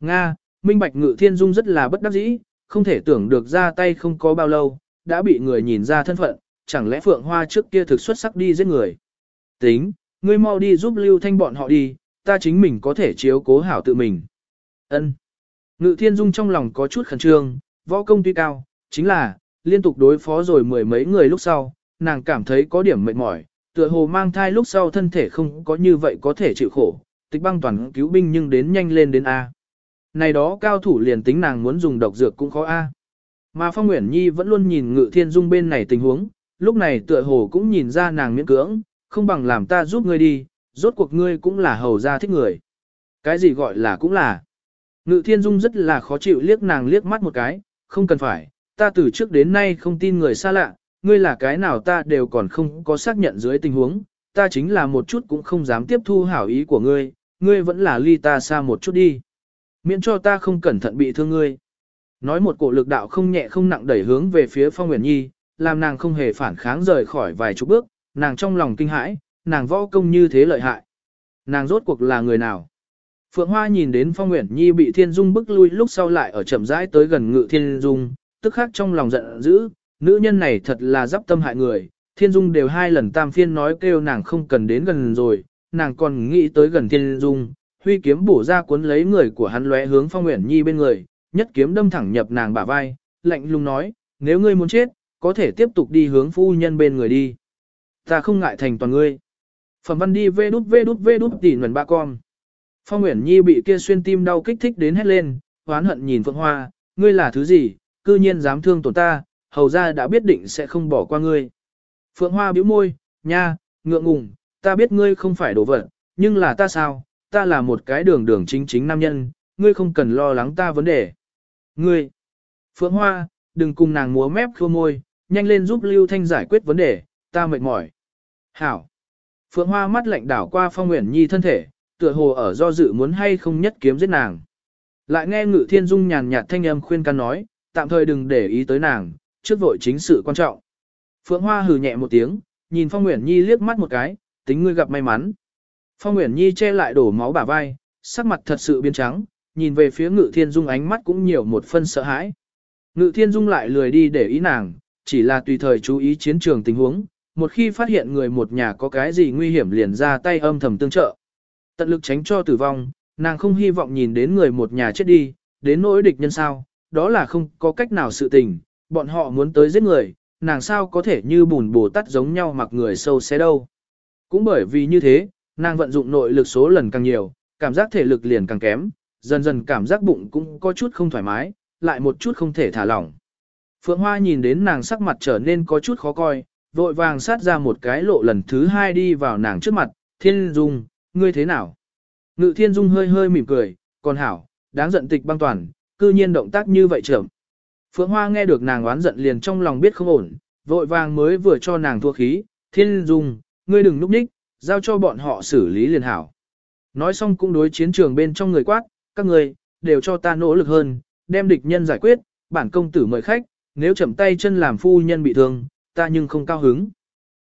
Nga, Minh Bạch Ngự Thiên Dung rất là bất đắc dĩ, không thể tưởng được ra tay không có bao lâu, đã bị người nhìn ra thân phận, chẳng lẽ Phượng Hoa trước kia thực xuất sắc đi giết người. Tính, ngươi mau đi giúp Lưu Thanh bọn họ đi, ta chính mình có thể chiếu cố hảo tự mình. Ân. Ngự Thiên Dung trong lòng có chút khẩn trương, võ công tuy cao, chính là, liên tục đối phó rồi mười mấy người lúc sau, nàng cảm thấy có điểm mệt mỏi, tựa hồ mang thai lúc sau thân thể không có như vậy có thể chịu khổ, tịch băng toàn cứu binh nhưng đến nhanh lên đến A. Này đó cao thủ liền tính nàng muốn dùng độc dược cũng khó A. Mà Phong Nguyễn Nhi vẫn luôn nhìn Ngự Thiên Dung bên này tình huống, lúc này tựa hồ cũng nhìn ra nàng miễn cưỡng, không bằng làm ta giúp ngươi đi, rốt cuộc ngươi cũng là hầu gia thích người. Cái gì gọi là cũng là. Ngự Thiên Dung rất là khó chịu liếc nàng liếc mắt một cái, không cần phải, ta từ trước đến nay không tin người xa lạ, ngươi là cái nào ta đều còn không có xác nhận dưới tình huống, ta chính là một chút cũng không dám tiếp thu hảo ý của ngươi, ngươi vẫn là ly ta xa một chút đi. Miễn cho ta không cẩn thận bị thương ngươi. Nói một cổ lực đạo không nhẹ không nặng đẩy hướng về phía Phong Nguyễn Nhi, làm nàng không hề phản kháng rời khỏi vài chục bước, nàng trong lòng kinh hãi, nàng võ công như thế lợi hại. Nàng rốt cuộc là người nào? Phượng Hoa nhìn đến Phong Nguyễn Nhi bị Thiên Dung bức lui lúc sau lại ở chậm rãi tới gần ngự Thiên Dung, tức khắc trong lòng giận dữ, nữ nhân này thật là giáp tâm hại người, Thiên Dung đều hai lần tam phiên nói kêu nàng không cần đến gần rồi, nàng còn nghĩ tới gần Thiên Dung, huy kiếm bổ ra cuốn lấy người của hắn lóe hướng Phong Uyển Nhi bên người, nhất kiếm đâm thẳng nhập nàng bả vai, lạnh lùng nói, nếu ngươi muốn chết, có thể tiếp tục đi hướng phu nhân bên người đi. Ta không ngại thành toàn ngươi. Phẩm văn đi vê đút vê đút vê đút tỉ nguồn ba con. Phong Nguyễn Nhi bị kia xuyên tim đau kích thích đến hét lên, hoán hận nhìn Phượng Hoa, ngươi là thứ gì, cư nhiên dám thương tổn ta, hầu ra đã biết định sẽ không bỏ qua ngươi. Phượng Hoa bĩu môi, nha, ngượng ngùng, ta biết ngươi không phải đồ vật, nhưng là ta sao, ta là một cái đường đường chính chính nam nhân, ngươi không cần lo lắng ta vấn đề. Ngươi, Phượng Hoa, đừng cùng nàng múa mép khua môi, nhanh lên giúp Lưu Thanh giải quyết vấn đề, ta mệt mỏi. Hảo. Phượng Hoa mắt lạnh đảo qua Phong Nguyễn Nhi thân thể, tựa hồ ở do dự muốn hay không nhất kiếm giết nàng. Lại nghe Ngự Thiên Dung nhàn nhạt thanh âm khuyên can nói, tạm thời đừng để ý tới nàng, trước vội chính sự quan trọng. Phượng Hoa hừ nhẹ một tiếng, nhìn Phong Nguyễn Nhi liếc mắt một cái, tính ngươi gặp may mắn. Phong Nguyễn Nhi che lại đổ máu bả vai, sắc mặt thật sự biến trắng, nhìn về phía Ngự Thiên Dung ánh mắt cũng nhiều một phân sợ hãi. Ngự Thiên Dung lại lười đi để ý nàng, chỉ là tùy thời chú ý chiến trường tình huống, một khi phát hiện người một nhà có cái gì nguy hiểm liền ra tay âm thầm tương trợ. Tận lực tránh cho tử vong, nàng không hy vọng nhìn đến người một nhà chết đi, đến nỗi địch nhân sao, đó là không có cách nào sự tình, bọn họ muốn tới giết người, nàng sao có thể như bùn bồ tắt giống nhau mặc người sâu xé đâu. Cũng bởi vì như thế, nàng vận dụng nội lực số lần càng nhiều, cảm giác thể lực liền càng kém, dần dần cảm giác bụng cũng có chút không thoải mái, lại một chút không thể thả lỏng. Phượng Hoa nhìn đến nàng sắc mặt trở nên có chút khó coi, vội vàng sát ra một cái lộ lần thứ hai đi vào nàng trước mặt, Thiên Dung, ngươi thế nào? Ngự Thiên Dung hơi hơi mỉm cười, còn hảo, đáng giận tịch băng toàn, cư nhiên động tác như vậy trưởng. Phượng Hoa nghe được nàng oán giận liền trong lòng biết không ổn, vội vàng mới vừa cho nàng thua khí, Thiên Dung, ngươi đừng núp ních, giao cho bọn họ xử lý liền hảo. Nói xong cũng đối chiến trường bên trong người quát, các người, đều cho ta nỗ lực hơn, đem địch nhân giải quyết, bản công tử mời khách, nếu chậm tay chân làm phu nhân bị thương, ta nhưng không cao hứng.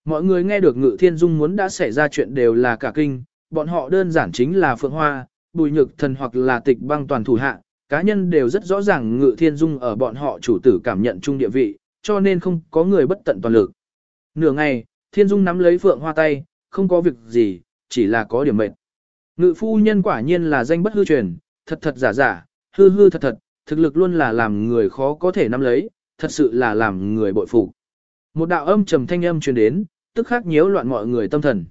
Mọi người nghe được Ngự Thiên Dung muốn đã xảy ra chuyện đều là cả kinh, bọn họ đơn giản chính là Phượng Hoa, Bùi Nhược Thần hoặc là tịch băng toàn thủ hạ, cá nhân đều rất rõ ràng Ngự Thiên Dung ở bọn họ chủ tử cảm nhận chung địa vị, cho nên không có người bất tận toàn lực. Nửa ngày, Thiên Dung nắm lấy Phượng Hoa tay, không có việc gì, chỉ là có điểm mệt. Ngự phu nhân quả nhiên là danh bất hư truyền, thật thật giả giả, hư hư thật thật, thực lực luôn là làm người khó có thể nắm lấy, thật sự là làm người bội phục. Một đạo âm trầm thanh âm truyền đến, tức khắc nhiễu loạn mọi người tâm thần.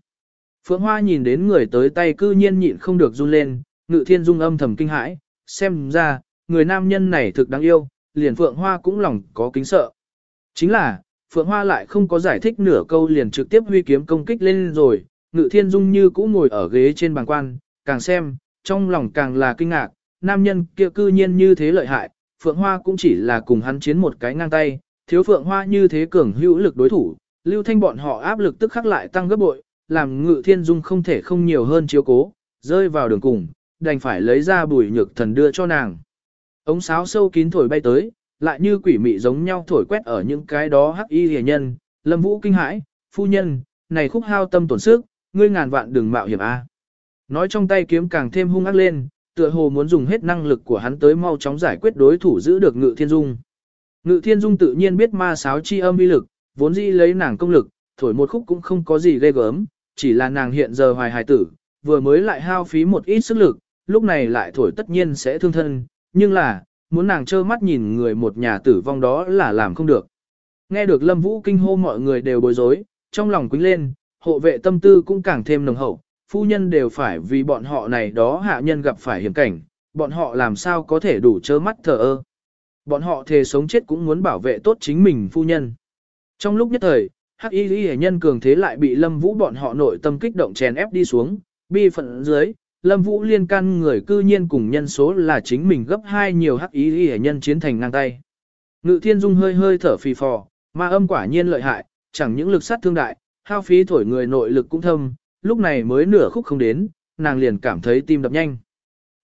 Phượng Hoa nhìn đến người tới tay cư nhiên nhịn không được run lên, ngự thiên dung âm thầm kinh hãi, xem ra, người nam nhân này thực đáng yêu, liền Phượng Hoa cũng lòng có kính sợ. Chính là, Phượng Hoa lại không có giải thích nửa câu liền trực tiếp huy kiếm công kích lên rồi, ngự thiên dung như cũ ngồi ở ghế trên bàn quan, càng xem, trong lòng càng là kinh ngạc, nam nhân kia cư nhiên như thế lợi hại, Phượng Hoa cũng chỉ là cùng hắn chiến một cái ngang tay, thiếu Phượng Hoa như thế cường hữu lực đối thủ, lưu thanh bọn họ áp lực tức khắc lại tăng gấp bội, làm ngự thiên dung không thể không nhiều hơn chiếu cố, rơi vào đường cùng, đành phải lấy ra bùi nhược thần đưa cho nàng. Ống sáo sâu kín thổi bay tới, lại như quỷ mị giống nhau thổi quét ở những cái đó hắc y hề nhân, Lâm Vũ kinh hãi, phu nhân, này khúc hao tâm tổn sức, ngươi ngàn vạn đừng mạo hiểm a. Nói trong tay kiếm càng thêm hung ác lên, tựa hồ muốn dùng hết năng lực của hắn tới mau chóng giải quyết đối thủ giữ được Ngự Thiên Dung. Ngự Thiên Dung tự nhiên biết ma sáo chi âm uy lực, vốn dĩ lấy nàng công lực, thổi một khúc cũng không có gì ghê gớm, chỉ là nàng hiện giờ hoài hài tử, vừa mới lại hao phí một ít sức lực, lúc này lại thổi tất nhiên sẽ thương thân, nhưng là, muốn nàng trơ mắt nhìn người một nhà tử vong đó là làm không được. Nghe được Lâm Vũ kinh hô mọi người đều bối rối, trong lòng quính lên, hộ vệ tâm tư cũng càng thêm nồng hậu, phu nhân đều phải vì bọn họ này đó hạ nhân gặp phải hiểm cảnh, bọn họ làm sao có thể đủ trơ mắt thờ ơ. Bọn họ thề sống chết cũng muốn bảo vệ tốt chính mình phu nhân. Trong lúc nhất thời, hắc y lý nhân cường thế lại bị lâm vũ bọn họ nội tâm kích động chèn ép đi xuống, bi phận dưới, lâm vũ liên căn người cư nhiên cùng nhân số là chính mình gấp hai nhiều hắc y lý nhân chiến thành ngang tay. Ngự thiên dung hơi hơi thở phì phò, ma âm quả nhiên lợi hại, chẳng những lực sát thương đại, hao phí thổi người nội lực cũng thâm, lúc này mới nửa khúc không đến, nàng liền cảm thấy tim đập nhanh.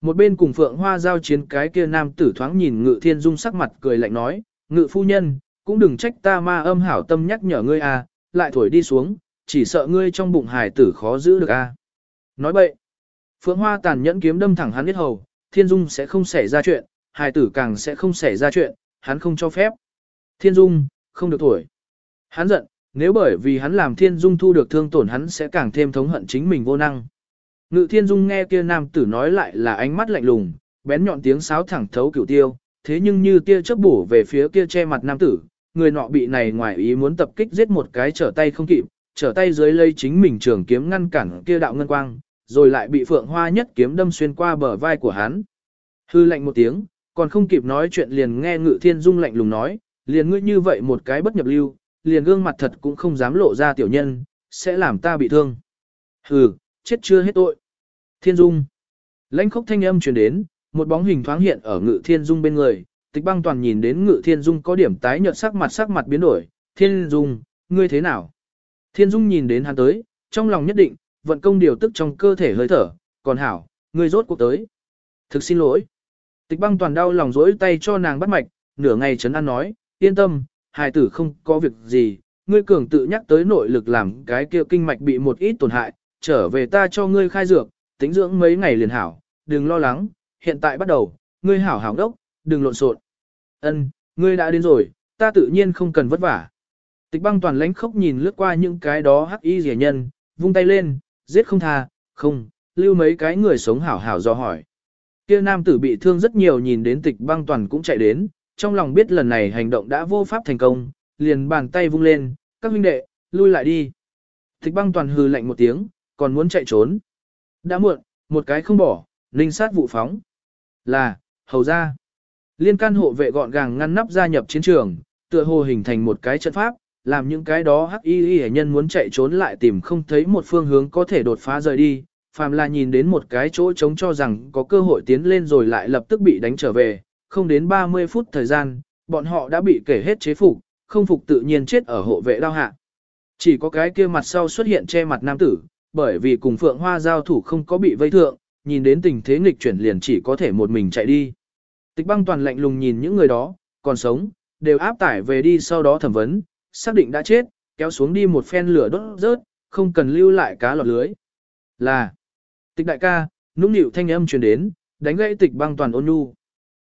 Một bên cùng Phượng Hoa giao chiến cái kia nam tử thoáng nhìn Ngự Thiên Dung sắc mặt cười lạnh nói, Ngự phu nhân, cũng đừng trách ta ma âm hảo tâm nhắc nhở ngươi à, lại thổi đi xuống, chỉ sợ ngươi trong bụng hải tử khó giữ được a. À. Nói bậy, Phượng Hoa tàn nhẫn kiếm đâm thẳng hắn biết hầu, Thiên Dung sẽ không xảy ra chuyện, hải tử càng sẽ không xảy ra chuyện, hắn không cho phép. Thiên Dung, không được thổi. Hắn giận, nếu bởi vì hắn làm Thiên Dung thu được thương tổn hắn sẽ càng thêm thống hận chính mình vô năng. Ngự Thiên Dung nghe kia nam tử nói lại là ánh mắt lạnh lùng, bén nhọn tiếng sáo thẳng thấu cửu tiêu, thế nhưng như tia chớp bổ về phía kia che mặt nam tử, người nọ bị này ngoài ý muốn tập kích giết một cái trở tay không kịp, trở tay dưới lây chính mình trường kiếm ngăn cản kia đạo ngân quang, rồi lại bị Phượng Hoa nhất kiếm đâm xuyên qua bờ vai của hắn. Hư lạnh một tiếng, còn không kịp nói chuyện liền nghe Ngự Thiên Dung lạnh lùng nói, liền ngươi như vậy một cái bất nhập lưu, liền gương mặt thật cũng không dám lộ ra tiểu nhân, sẽ làm ta bị thương. Hừ, chết chưa hết tội. Thiên Dung. Lãnh khốc thanh âm truyền đến, một bóng hình thoáng hiện ở Ngự Thiên Dung bên người, Tịch băng toàn nhìn đến ngự thiên dung có điểm tái nhợt sắc mặt sắc mặt biến đổi, thiên dung, ngươi thế nào? Thiên dung nhìn đến hắn tới, trong lòng nhất định, vận công điều tức trong cơ thể hơi thở, còn hảo, ngươi rốt cuộc tới. Thực xin lỗi. Tịch băng toàn đau lòng rỗi tay cho nàng bắt mạch, nửa ngày chấn an nói, yên tâm, hài tử không có việc gì, ngươi cường tự nhắc tới nội lực làm cái kia kinh mạch bị một ít tổn hại, trở về ta cho ngươi khai dược, tính dưỡng mấy ngày liền hảo, đừng lo lắng, hiện tại bắt đầu, ngươi hảo hảo đốc, đừng lộn xộn. Ân, ngươi đã đến rồi, ta tự nhiên không cần vất vả. Tịch băng toàn lánh khóc nhìn lướt qua những cái đó hắc y rẻ nhân, vung tay lên, giết không tha, không, lưu mấy cái người sống hảo hảo do hỏi. Kia nam tử bị thương rất nhiều nhìn đến tịch băng toàn cũng chạy đến, trong lòng biết lần này hành động đã vô pháp thành công, liền bàn tay vung lên, các huynh đệ, lui lại đi. Tịch băng toàn hừ lạnh một tiếng, còn muốn chạy trốn. Đã muộn, một cái không bỏ, linh sát vụ phóng. Là, hầu ra. Liên can hộ vệ gọn gàng ngăn nắp gia nhập chiến trường, tựa hồ hình thành một cái trận pháp, làm những cái đó hắc y y nhân muốn chạy trốn lại tìm không thấy một phương hướng có thể đột phá rời đi. Phàm là nhìn đến một cái chỗ trống cho rằng có cơ hội tiến lên rồi lại lập tức bị đánh trở về, không đến 30 phút thời gian, bọn họ đã bị kể hết chế phục, không phục tự nhiên chết ở hộ vệ đao hạ. Chỉ có cái kia mặt sau xuất hiện che mặt nam tử, bởi vì cùng Phượng Hoa giao thủ không có bị vây thượng, nhìn đến tình thế nghịch chuyển liền chỉ có thể một mình chạy đi. Tịch băng toàn lạnh lùng nhìn những người đó, còn sống, đều áp tải về đi sau đó thẩm vấn, xác định đã chết, kéo xuống đi một phen lửa đốt rớt, không cần lưu lại cá lọt lưới. Là, tịch đại ca, nũng nịu thanh âm truyền đến, đánh gãy tịch băng toàn ôn nhu.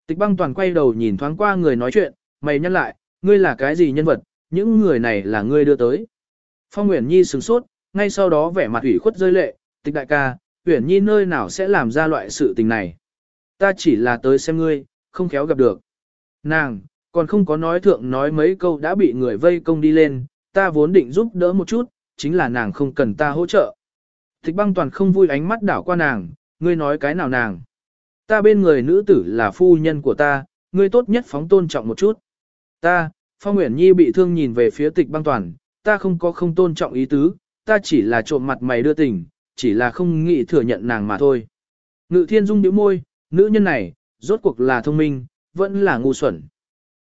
Tịch băng toàn quay đầu nhìn thoáng qua người nói chuyện, mày nhắc lại, ngươi là cái gì nhân vật, những người này là ngươi đưa tới. Phong Nguyễn Nhi sửng sốt, ngay sau đó vẻ mặt ủy khuất rơi lệ, tịch đại ca, Uyển Nhi nơi nào sẽ làm ra loại sự tình này. Ta chỉ là tới xem ngươi, không khéo gặp được. Nàng, còn không có nói thượng nói mấy câu đã bị người vây công đi lên, ta vốn định giúp đỡ một chút, chính là nàng không cần ta hỗ trợ. Thích băng toàn không vui ánh mắt đảo qua nàng, ngươi nói cái nào nàng. Ta bên người nữ tử là phu nhân của ta, ngươi tốt nhất phóng tôn trọng một chút. Ta, Phong Nguyễn Nhi bị thương nhìn về phía tịch băng toàn, ta không có không tôn trọng ý tứ, ta chỉ là trộm mặt mày đưa tình, chỉ là không nghĩ thừa nhận nàng mà thôi. Ngự thiên dung điếu môi, nữ nhân này, rốt cuộc là thông minh, vẫn là ngu xuẩn.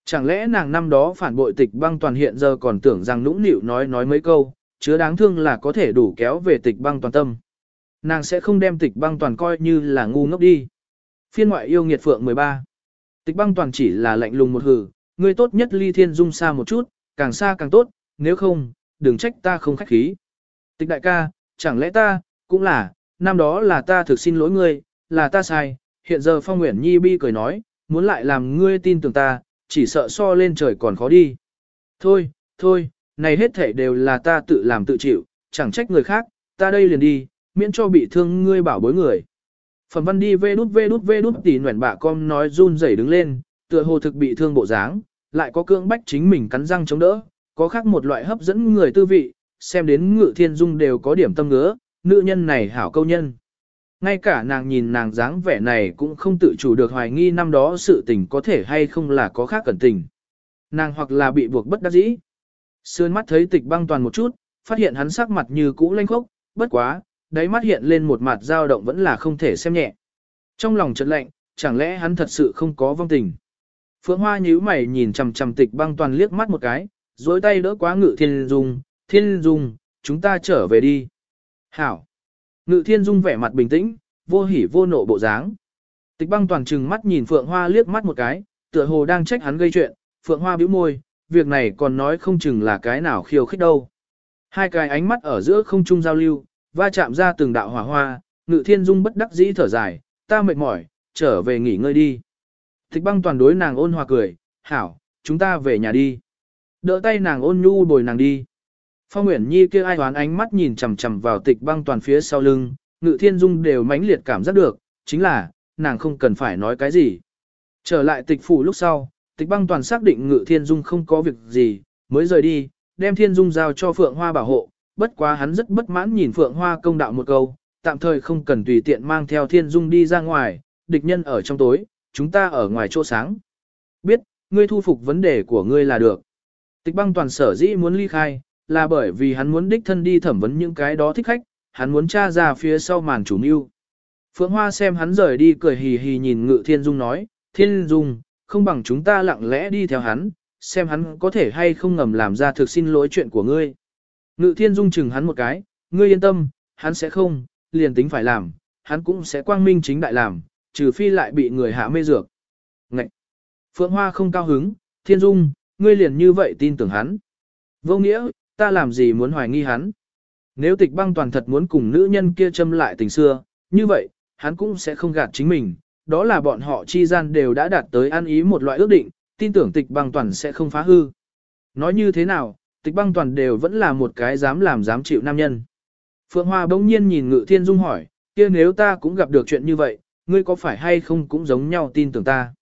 Chẳng lẽ nàng năm đó phản bội tịch băng toàn hiện giờ còn tưởng rằng nũng nịu nói nói mấy câu, chứa đáng thương là có thể đủ kéo về tịch băng toàn tâm. Nàng sẽ không đem tịch băng toàn coi như là ngu ngốc đi. Phiên ngoại yêu nghiệt phượng 13. Tịch băng toàn chỉ là lạnh lùng một hừ, ngươi tốt nhất ly thiên dung xa một chút, càng xa càng tốt, nếu không, đừng trách ta không khách khí. Tịch đại ca, chẳng lẽ ta, cũng là, năm đó là ta thực xin lỗi ngươi, là ta sai, hiện giờ Phong Nguyễn Nhi bi cười nói, muốn lại làm ngươi tin tưởng ta, chỉ sợ so lên trời còn khó đi. Thôi, thôi, này hết thể đều là ta tự làm tự chịu, chẳng trách người khác, ta đây liền đi, miễn cho bị thương ngươi bảo bối người. Phẩm văn đi vê đút vê đút vê đút tỉ nguyện bạ con nói run rẩy đứng lên, tựa hồ thực bị thương bộ dáng, lại có cưỡng bách chính mình cắn răng chống đỡ, có khác một loại hấp dẫn người tư vị, xem đến ngự thiên dung đều có điểm tâm ngứa, nữ nhân này hảo câu nhân. Ngay cả nàng nhìn nàng dáng vẻ này cũng không tự chủ được hoài nghi năm đó sự tình có thể hay không là có khác cẩn tình. Nàng hoặc là bị buộc bất đắc dĩ. Sườn mắt thấy tịch băng toàn một chút, phát hiện hắn sắc mặt như cũ lanh khốc, bất quá, đáy mắt hiện lên một mặt dao động vẫn là không thể xem nhẹ. Trong lòng chợt lạnh, chẳng lẽ hắn thật sự không có vong tình. Phượng Hoa nhíu mày nhìn chằm chằm tịch băng toàn liếc mắt một cái, dối tay đỡ quá ngự thiên dung, thiên dung, chúng ta trở về đi. Hảo. Ngự thiên dung vẻ mặt bình tĩnh, vô hỉ vô nộ bộ dáng. Tịch băng toàn trừng mắt nhìn Phượng Hoa liếc mắt một cái, tựa hồ đang trách hắn gây chuyện, Phượng Hoa bĩu môi, việc này còn nói không chừng là cái nào khiêu khích đâu. Hai cái ánh mắt ở giữa không trung giao lưu, va chạm ra từng đạo hỏa hoa, ngự thiên dung bất đắc dĩ thở dài, ta mệt mỏi, trở về nghỉ ngơi đi. Tịch băng toàn đối nàng ôn hòa cười, hảo, chúng ta về nhà đi. Đỡ tay nàng ôn nhu bồi nàng đi. Phong Uyển Nhi kia ai hoán ánh mắt nhìn chằm chằm vào tịch băng toàn phía sau lưng, ngự thiên dung đều mãnh liệt cảm giác được, chính là, nàng không cần phải nói cái gì. Trở lại tịch phủ lúc sau, tịch băng toàn xác định ngự thiên dung không có việc gì, mới rời đi, đem thiên dung giao cho Phượng Hoa bảo hộ, bất quá hắn rất bất mãn nhìn Phượng Hoa công đạo một câu, tạm thời không cần tùy tiện mang theo thiên dung đi ra ngoài, địch nhân ở trong tối, chúng ta ở ngoài chỗ sáng. Biết, ngươi thu phục vấn đề của ngươi là được. Tịch băng toàn sở dĩ muốn ly khai, là bởi vì hắn muốn đích thân đi thẩm vấn những cái đó thích khách, hắn muốn tra ra phía sau màn chủ mưu. Phượng Hoa xem hắn rời đi cười hì hì nhìn Ngự Thiên Dung nói, Thiên Dung, không bằng chúng ta lặng lẽ đi theo hắn, xem hắn có thể hay không ngầm làm ra thực xin lỗi chuyện của ngươi. Ngự Thiên Dung chừng hắn một cái, ngươi yên tâm, hắn sẽ không, liền tính phải làm, hắn cũng sẽ quang minh chính đại làm, trừ phi lại bị người hạ mê dược. Ngậy! Phượng Hoa không cao hứng, Thiên Dung, ngươi liền như vậy tin tưởng hắn. Vô nghĩa, ta làm gì muốn hoài nghi hắn. Nếu tịch băng toàn thật muốn cùng nữ nhân kia châm lại tình xưa, như vậy, hắn cũng sẽ không gạt chính mình, đó là bọn họ chi gian đều đã đạt tới ăn ý một loại ước định, tin tưởng tịch băng toàn sẽ không phá hư. Nói như thế nào, tịch băng toàn đều vẫn là một cái dám làm dám chịu nam nhân. Phượng Hoa bỗng nhiên nhìn Ngự Thiên Dung hỏi, kia nếu ta cũng gặp được chuyện như vậy, ngươi có phải hay không cũng giống nhau tin tưởng ta.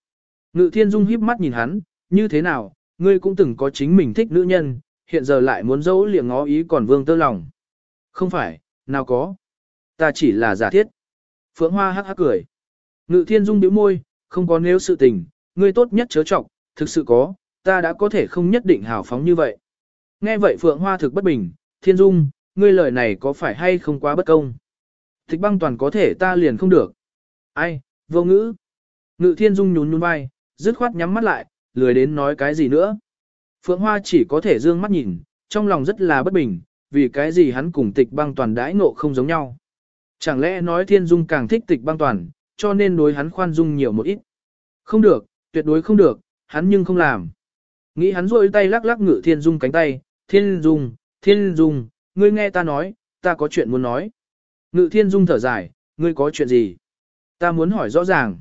Ngự Thiên Dung híp mắt nhìn hắn, như thế nào, ngươi cũng từng có chính mình thích nữ nhân, hiện giờ lại muốn dẫu liệng ngó ý còn vương tơ lòng. Không phải, nào có. Ta chỉ là giả thiết. Phượng Hoa hắc hắc cười. Ngự Thiên Dung bĩu môi, không có nếu sự tình, ngươi tốt nhất chớ trọng, thực sự có, ta đã có thể không nhất định hào phóng như vậy. Nghe vậy Phượng Hoa thực bất bình, Thiên Dung, ngươi lời này có phải hay không quá bất công? Thích băng toàn có thể ta liền không được. Ai, vô ngữ. Ngự Thiên Dung nhún nhún vai, dứt khoát nhắm mắt lại, lười đến nói cái gì nữa. Phượng Hoa chỉ có thể dương mắt nhìn, trong lòng rất là bất bình, vì cái gì hắn cùng tịch băng toàn đãi ngộ không giống nhau. Chẳng lẽ nói Thiên Dung càng thích tịch băng toàn, cho nên đối hắn khoan dung nhiều một ít. Không được, tuyệt đối không được, hắn nhưng không làm. Nghĩ hắn rôi tay lắc lắc ngự Thiên Dung cánh tay, Thiên Dung, Thiên Dung, ngươi nghe ta nói, ta có chuyện muốn nói. Ngự Thiên Dung thở dài, ngươi có chuyện gì? Ta muốn hỏi rõ ràng.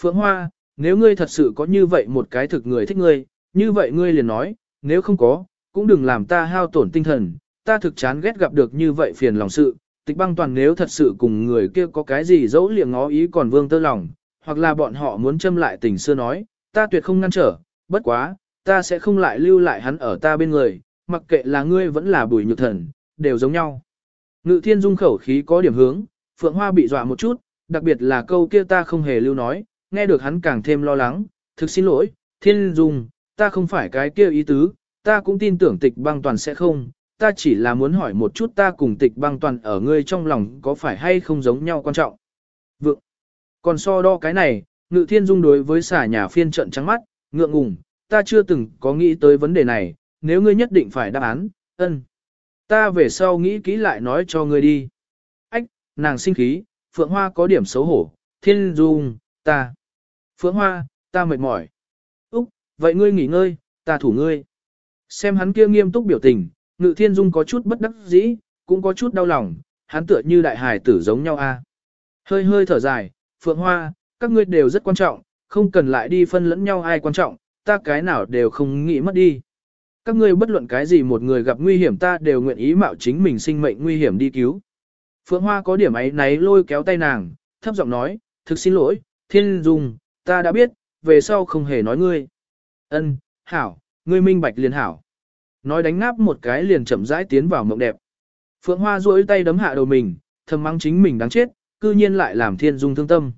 Phượng Hoa, nếu ngươi thật sự có như vậy một cái thực người thích ngươi, như vậy ngươi liền nói, nếu không có, cũng đừng làm ta hao tổn tinh thần, ta thực chán ghét gặp được như vậy phiền lòng sự, tịch băng toàn nếu thật sự cùng người kia có cái gì dẫu liệng ngó ý còn vương tơ lòng, hoặc là bọn họ muốn châm lại tình xưa nói, ta tuyệt không ngăn trở, bất quá, ta sẽ không lại lưu lại hắn ở ta bên người, mặc kệ là ngươi vẫn là bùi nhược thần, đều giống nhau. Ngự thiên dung khẩu khí có điểm hướng, phượng hoa bị dọa một chút, đặc biệt là câu kia ta không hề lưu nói, nghe được hắn càng thêm lo lắng, thực xin lỗi, thiên dung, ta không phải cái kia ý tứ, ta cũng tin tưởng tịch băng toàn sẽ không, ta chỉ là muốn hỏi một chút ta cùng tịch băng toàn ở ngươi trong lòng có phải hay không giống nhau quan trọng. Vượng. Còn so đo cái này, ngự thiên dung đối với xả nhà phiên trận trắng mắt, ngượng ngùng, ta chưa từng có nghĩ tới vấn đề này, nếu ngươi nhất định phải đáp án, ân. Ta về sau nghĩ kỹ lại nói cho ngươi đi. Ách, nàng sinh khí, Phượng Hoa có điểm xấu hổ, thiên dung, ta. Phượng Hoa, ta mệt mỏi. Vậy ngươi nghỉ ngơi, ta thủ ngươi. Xem hắn kia nghiêm túc biểu tình, Ngự thiên dung có chút bất đắc dĩ, cũng có chút đau lòng, hắn tựa như đại hài tử giống nhau a. À. Hơi hơi thở dài, Phượng Hoa, các ngươi đều rất quan trọng, không cần lại đi phân lẫn nhau ai quan trọng, ta cái nào đều không nghĩ mất đi. Các ngươi bất luận cái gì một người gặp nguy hiểm ta đều nguyện ý mạo chính mình sinh mệnh nguy hiểm đi cứu. Phượng Hoa có điểm ấy náy lôi kéo tay nàng, thấp giọng nói, thực xin lỗi, thiên dung, ta đã biết, về sau không hề nói ngươi. Ân, hảo, ngươi minh bạch liền hảo. Nói đánh ngáp một cái liền chậm rãi tiến vào mộng đẹp. Phượng Hoa duỗi tay đấm hạ đầu mình, thầm mắng chính mình đáng chết, cư nhiên lại làm thiên dung thương tâm.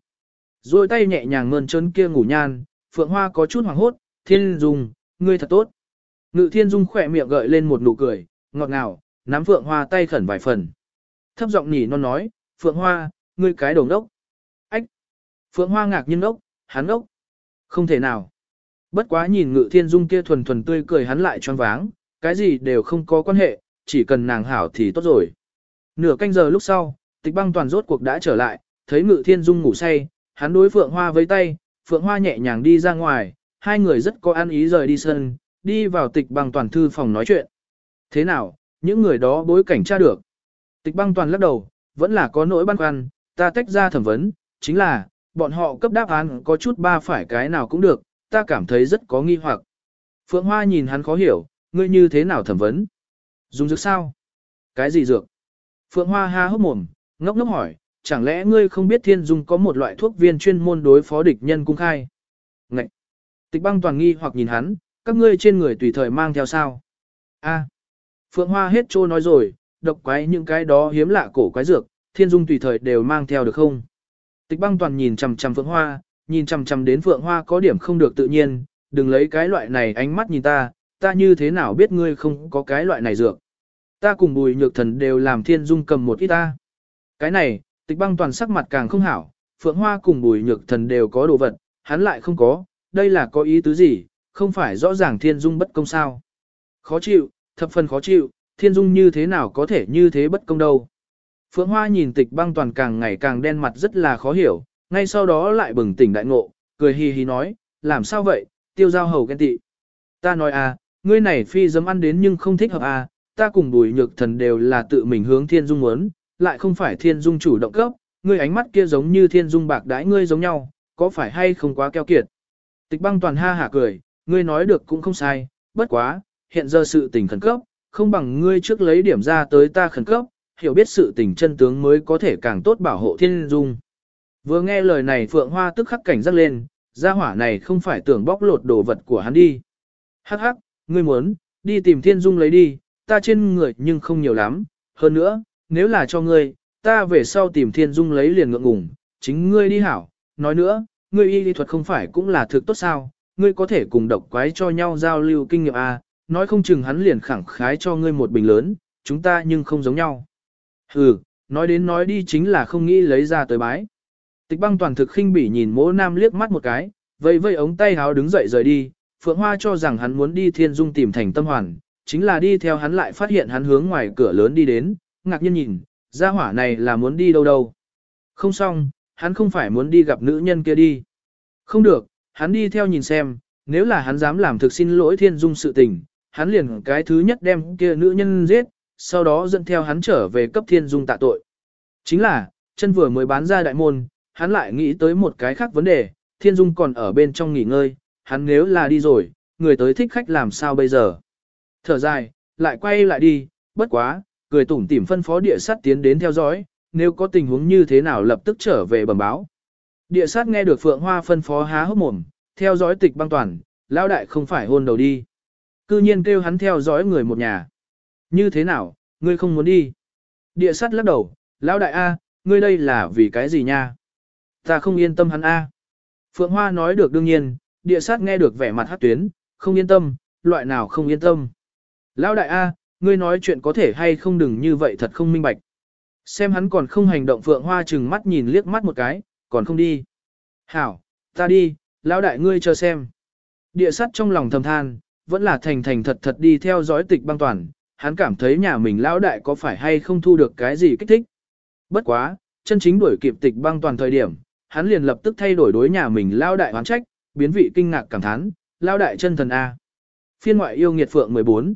Duỗi tay nhẹ nhàng mơn chân kia ngủ nhan, Phượng Hoa có chút hoảng hốt, thiên dung, ngươi thật tốt. Ngự thiên dung khỏe miệng gợi lên một nụ cười, ngọt ngào, nắm Phượng Hoa tay khẩn vài phần. Thấp giọng nhỉ non nói, Phượng Hoa, ngươi cái đồng đốc. Ách! Phượng Hoa ngạc nhiên đốc, hắn đốc. Không thể nào. Bất quá nhìn ngự thiên dung kia thuần thuần tươi cười hắn lại choáng váng, cái gì đều không có quan hệ, chỉ cần nàng hảo thì tốt rồi. Nửa canh giờ lúc sau, tịch băng toàn rốt cuộc đã trở lại, thấy ngự thiên dung ngủ say, hắn đối Phượng Hoa với tay, Phượng Hoa nhẹ nhàng đi ra ngoài, hai người rất có ăn ý rời đi sân, đi vào tịch băng toàn thư phòng nói chuyện. Thế nào, những người đó bối cảnh tra được. Tịch băng toàn lắc đầu, vẫn là có nỗi băn khoăn, ta tách ra thẩm vấn, chính là, bọn họ cấp đáp án có chút ba phải cái nào cũng được, ta cảm thấy rất có nghi hoặc. Phượng Hoa nhìn hắn khó hiểu, ngươi như thế nào thẩm vấn? Dùng dược sao? Cái gì dược? Phượng Hoa ha hốc mồm, ngốc ngốc hỏi, chẳng lẽ ngươi không biết thiên dung có một loại thuốc viên chuyên môn đối phó địch nhân cung khai? Ngậy! Tịch băng toàn nghi hoặc nhìn hắn, các ngươi trên người tùy thời mang theo sao? A. Phượng Hoa hết trô nói rồi, độc quái những cái đó hiếm lạ cổ quái dược, thiên dung tùy thời đều mang theo được không? Tịch băng toàn nhìn chằm chằm Phượng Hoa, nhìn chằm chằm đến Phượng Hoa có điểm không được tự nhiên, đừng lấy cái loại này ánh mắt nhìn ta, ta như thế nào biết ngươi không có cái loại này dược. Ta cùng bùi nhược thần đều làm thiên dung cầm một ít ta. Cái này, tịch băng toàn sắc mặt càng không hảo, Phượng Hoa cùng bùi nhược thần đều có đồ vật, hắn lại không có, đây là có ý tứ gì, không phải rõ ràng thiên dung bất công sao. Khó chịu, thập phần khó chịu, thiên dung như thế nào có thể như thế bất công đâu. Phượng Hoa nhìn tịch băng toàn càng ngày càng đen mặt rất là khó hiểu, ngay sau đó lại bừng tỉnh đại ngộ, cười hi hi nói, làm sao vậy, tiêu giao hầu ghen tị. Ta nói à, ngươi này phi dấm ăn đến nhưng không thích hợp à, ta cùng bùi nhược thần đều là tự mình hướng thiên dung muốn, lại không phải thiên dung chủ động cấp, ngươi ánh mắt kia giống như thiên dung bạc đãi ngươi giống nhau, có phải hay không quá keo kiệt. Tịch băng toàn ha hả cười, ngươi nói được cũng không sai, bất quá, hiện giờ sự tình khẩn cấp, không bằng ngươi trước lấy điểm ra tới ta khẩn cấp, hiểu biết sự tình chân tướng mới có thể càng tốt bảo hộ thiên dung. Vừa nghe lời này Phượng Hoa tức khắc cảnh giác lên, gia hỏa này không phải tưởng bóc lột đồ vật của hắn đi. Hắc hắc, ngươi muốn, đi tìm thiên dung lấy đi, ta trên người nhưng không nhiều lắm, hơn nữa, nếu là cho ngươi, ta về sau tìm thiên dung lấy liền ngượng ngùng, chính ngươi đi hảo, nói nữa, ngươi y lý thuật không phải cũng là thực tốt sao, ngươi có thể cùng độc quái cho nhau giao lưu kinh nghiệm à, nói không chừng hắn liền khẳng khái cho ngươi một bình lớn, chúng ta nhưng không giống nhau. Hừ, nói đến nói đi chính là không nghĩ lấy ra tới bái. Tịch băng toàn thực khinh bỉ nhìn mỗ nam liếc mắt một cái, vây vây ống tay háo đứng dậy rời đi, Phượng Hoa cho rằng hắn muốn đi thiên dung tìm thành tâm hoàn, chính là đi theo hắn lại phát hiện hắn hướng ngoài cửa lớn đi đến, ngạc nhiên nhìn, gia hỏa này là muốn đi đâu đâu. Không xong, hắn không phải muốn đi gặp nữ nhân kia đi. Không được, hắn đi theo nhìn xem, nếu là hắn dám làm thực xin lỗi thiên dung sự tình, hắn liền cái thứ nhất đem kia nữ nhân giết, sau đó dẫn theo hắn trở về cấp thiên dung tạ tội. Chính là, chân vừa mới bán ra đại môn, hắn lại nghĩ tới một cái khác vấn đề, thiên dung còn ở bên trong nghỉ ngơi, hắn nếu là đi rồi, người tới thích khách làm sao bây giờ. Thở dài, lại quay lại đi, bất quá, cười tủm tỉm phân phó địa sát tiến đến theo dõi, nếu có tình huống như thế nào lập tức trở về bẩm báo. Địa sát nghe được Phượng Hoa phân phó há hốc mồm, theo dõi tịch băng toàn, lão đại không phải hôn đầu đi. Cư nhiên kêu hắn theo dõi người một nhà. Như thế nào, ngươi không muốn đi? Địa sát lắc đầu, lão đại A, ngươi đây là vì cái gì nha? Ta không yên tâm hắn A. Phượng Hoa nói được đương nhiên, địa sát nghe được vẻ mặt hát tuyến, không yên tâm, loại nào không yên tâm. Lão đại A, ngươi nói chuyện có thể hay không đừng như vậy thật không minh bạch. Xem hắn còn không hành động Phượng Hoa chừng mắt nhìn liếc mắt một cái, còn không đi. Hảo, ta đi, lão đại ngươi chờ xem. Địa sát trong lòng thầm than, vẫn là thành thành thật thật đi theo dõi tịch băng toàn, hắn cảm thấy nhà mình lão đại có phải hay không thu được cái gì kích thích. Bất quá, chân chính đuổi kịp tịch băng toàn thời điểm, hắn liền lập tức thay đổi đối nhà mình lao đại hoán trách, biến vị kinh ngạc cảm thán, lao đại chân thần A. Phiên ngoại yêu nghiệt phượng 14.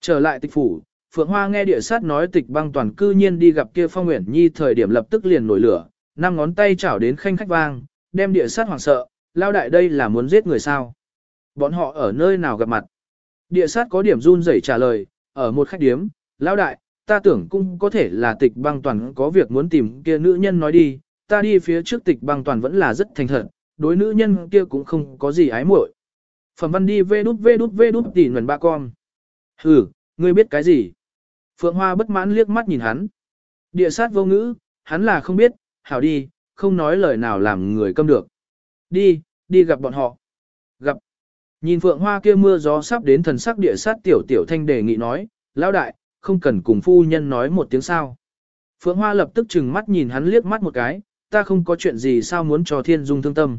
Trở lại tịch phủ, Phượng Hoa nghe địa sát nói tịch băng toàn cư nhiên đi gặp kia Phong nguyện Nhi thời điểm lập tức liền nổi lửa, năm ngón tay chảo đến khanh khách vang, đem địa sát hoảng sợ, lao đại đây là muốn giết người sao. Bọn họ ở nơi nào gặp mặt? Địa sát có điểm run rẩy trả lời, ở một khách điếm, lao đại, ta tưởng cũng có thể là tịch băng toàn có việc muốn tìm kia nữ nhân nói đi, ta đi phía trước tịch băng toàn vẫn là rất thành thật, đối nữ nhân kia cũng không có gì ái muội. Phẩm văn đi vê đút vê đút vê đút tỉ nguồn ba con. Hừ, ngươi biết cái gì? Phượng Hoa bất mãn liếc mắt nhìn hắn. Địa sát vô ngữ, hắn là không biết, hảo đi, không nói lời nào làm người câm được. Đi, đi gặp bọn họ. Gặp. Nhìn Phượng Hoa kia mưa gió sắp đến thần sắc địa sát tiểu tiểu thanh đề nghị nói, lão đại, không cần cùng phu nhân nói một tiếng sao. Phượng Hoa lập tức chừng mắt nhìn hắn liếc mắt một cái, ta không có chuyện gì sao muốn cho thiên dung thương tâm.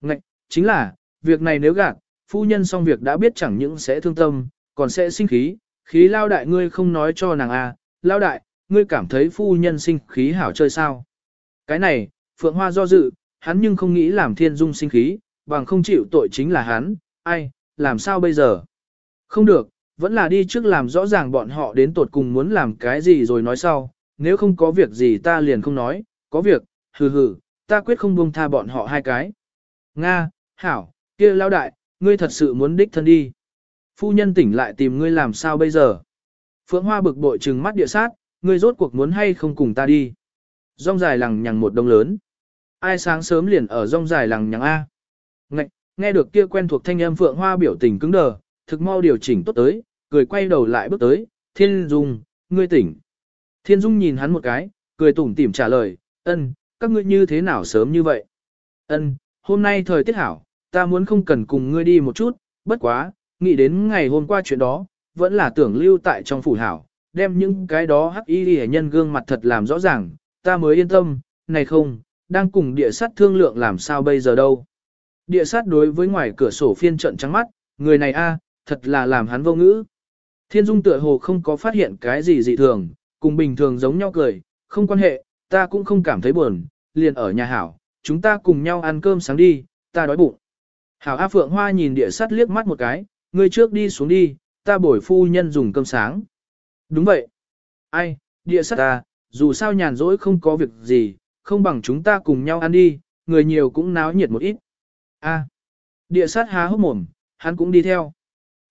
Ngạch, chính là, việc này nếu gạt, phu nhân xong việc đã biết chẳng những sẽ thương tâm, còn sẽ sinh khí, khí lao đại ngươi không nói cho nàng à, lao đại, ngươi cảm thấy phu nhân sinh khí hảo chơi sao. Cái này, Phượng Hoa do dự, hắn nhưng không nghĩ làm thiên dung sinh khí, bằng không chịu tội chính là hắn, ai, làm sao bây giờ? Không được, vẫn là đi trước làm rõ ràng bọn họ đến tột cùng muốn làm cái gì rồi nói sau, nếu không có việc gì ta liền không nói, có việc, hừ hừ, ta quyết không buông tha bọn họ hai cái. Nga, Hảo, kia lao đại, ngươi thật sự muốn đích thân đi. Phu nhân tỉnh lại tìm ngươi làm sao bây giờ? Phượng Hoa bực bội trừng mắt địa sát, ngươi rốt cuộc muốn hay không cùng ta đi? Rong dài lằng nhằng một đông lớn. Ai sáng sớm liền ở rong dài lằng nhằng A? Ngạch, nghe được kia quen thuộc thanh âm Phượng Hoa biểu tình cứng đờ, thực mau điều chỉnh tốt tới, cười quay đầu lại bước tới, Thiên Dung, ngươi tỉnh. Thiên Dung nhìn hắn một cái, cười tủm tỉm trả lời, ân, các ngươi như thế nào sớm như vậy? Ân, hôm nay thời tiết hảo, ta muốn không cần cùng ngươi đi một chút, bất quá, nghĩ đến ngày hôm qua chuyện đó, vẫn là tưởng lưu tại trong phủ hảo, đem những cái đó hắc y hệ nhân gương mặt thật làm rõ ràng, ta mới yên tâm, này không, đang cùng địa sát thương lượng làm sao bây giờ đâu. Địa sát đối với ngoài cửa sổ phiên trận trắng mắt, người này a, thật là làm hắn vô ngữ. Thiên Dung tựa hồ không có phát hiện cái gì dị thường, cùng bình thường giống nhau cười, không quan hệ, ta cũng không cảm thấy buồn, liền ở nhà hảo, chúng ta cùng nhau ăn cơm sáng đi, ta đói bụng. Hảo A Phượng Hoa nhìn địa sắt liếc mắt một cái, ngươi trước đi xuống đi, ta bổi phu nhân dùng cơm sáng. Đúng vậy. Ai, địa sắt ta, dù sao nhàn rỗi không có việc gì, không bằng chúng ta cùng nhau ăn đi, người nhiều cũng náo nhiệt một ít. A. Địa sát há hốc mồm, hắn cũng đi theo.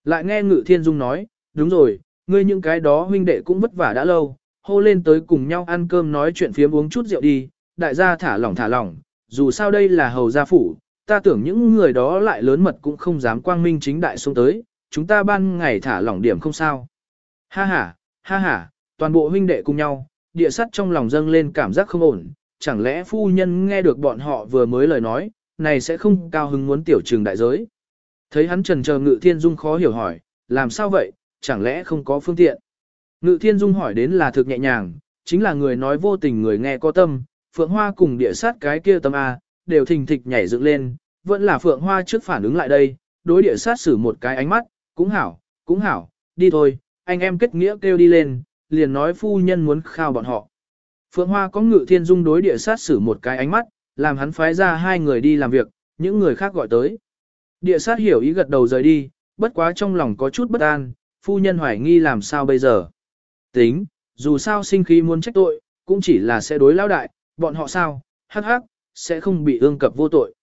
Lại nghe Ngự Thiên Dung nói, đúng rồi, ngươi những cái đó huynh đệ cũng vất vả đã lâu, hô lên tới cùng nhau ăn cơm nói chuyện phiếm uống chút rượu đi, đại gia thả lỏng thả lỏng, dù sao đây là hầu gia phủ, ta tưởng những người đó lại lớn mật cũng không dám quang minh chính đại xuống tới, chúng ta ban ngày thả lỏng điểm không sao. Ha ha, ha ha, toàn bộ huynh đệ cùng nhau, địa sắt trong lòng dâng lên cảm giác không ổn, chẳng lẽ phu nhân nghe được bọn họ vừa mới lời nói, này sẽ không cao hứng muốn tiểu trường đại giới. Thấy hắn trần chờ ngự thiên dung khó hiểu hỏi, làm sao vậy, chẳng lẽ không có phương tiện. Ngự thiên dung hỏi đến là thực nhẹ nhàng, chính là người nói vô tình người nghe có tâm, phượng hoa cùng địa sát cái kia tâm A, đều thình thịch nhảy dựng lên, vẫn là phượng hoa trước phản ứng lại đây, đối địa sát xử một cái ánh mắt, cũng hảo, cũng hảo, đi thôi, anh em kết nghĩa kêu đi lên, liền nói phu nhân muốn khao bọn họ. Phượng Hoa có ngự thiên dung đối địa sát xử một cái ánh mắt, làm hắn phái ra hai người đi làm việc, những người khác gọi tới. Địa sát hiểu ý gật đầu rời đi, bất quá trong lòng có chút bất an, phu nhân hoài nghi làm sao bây giờ. Tính, dù sao sinh khí muốn trách tội, cũng chỉ là sẽ đối lão đại, bọn họ sao, hắc hắc, sẽ không bị ương cập vô tội.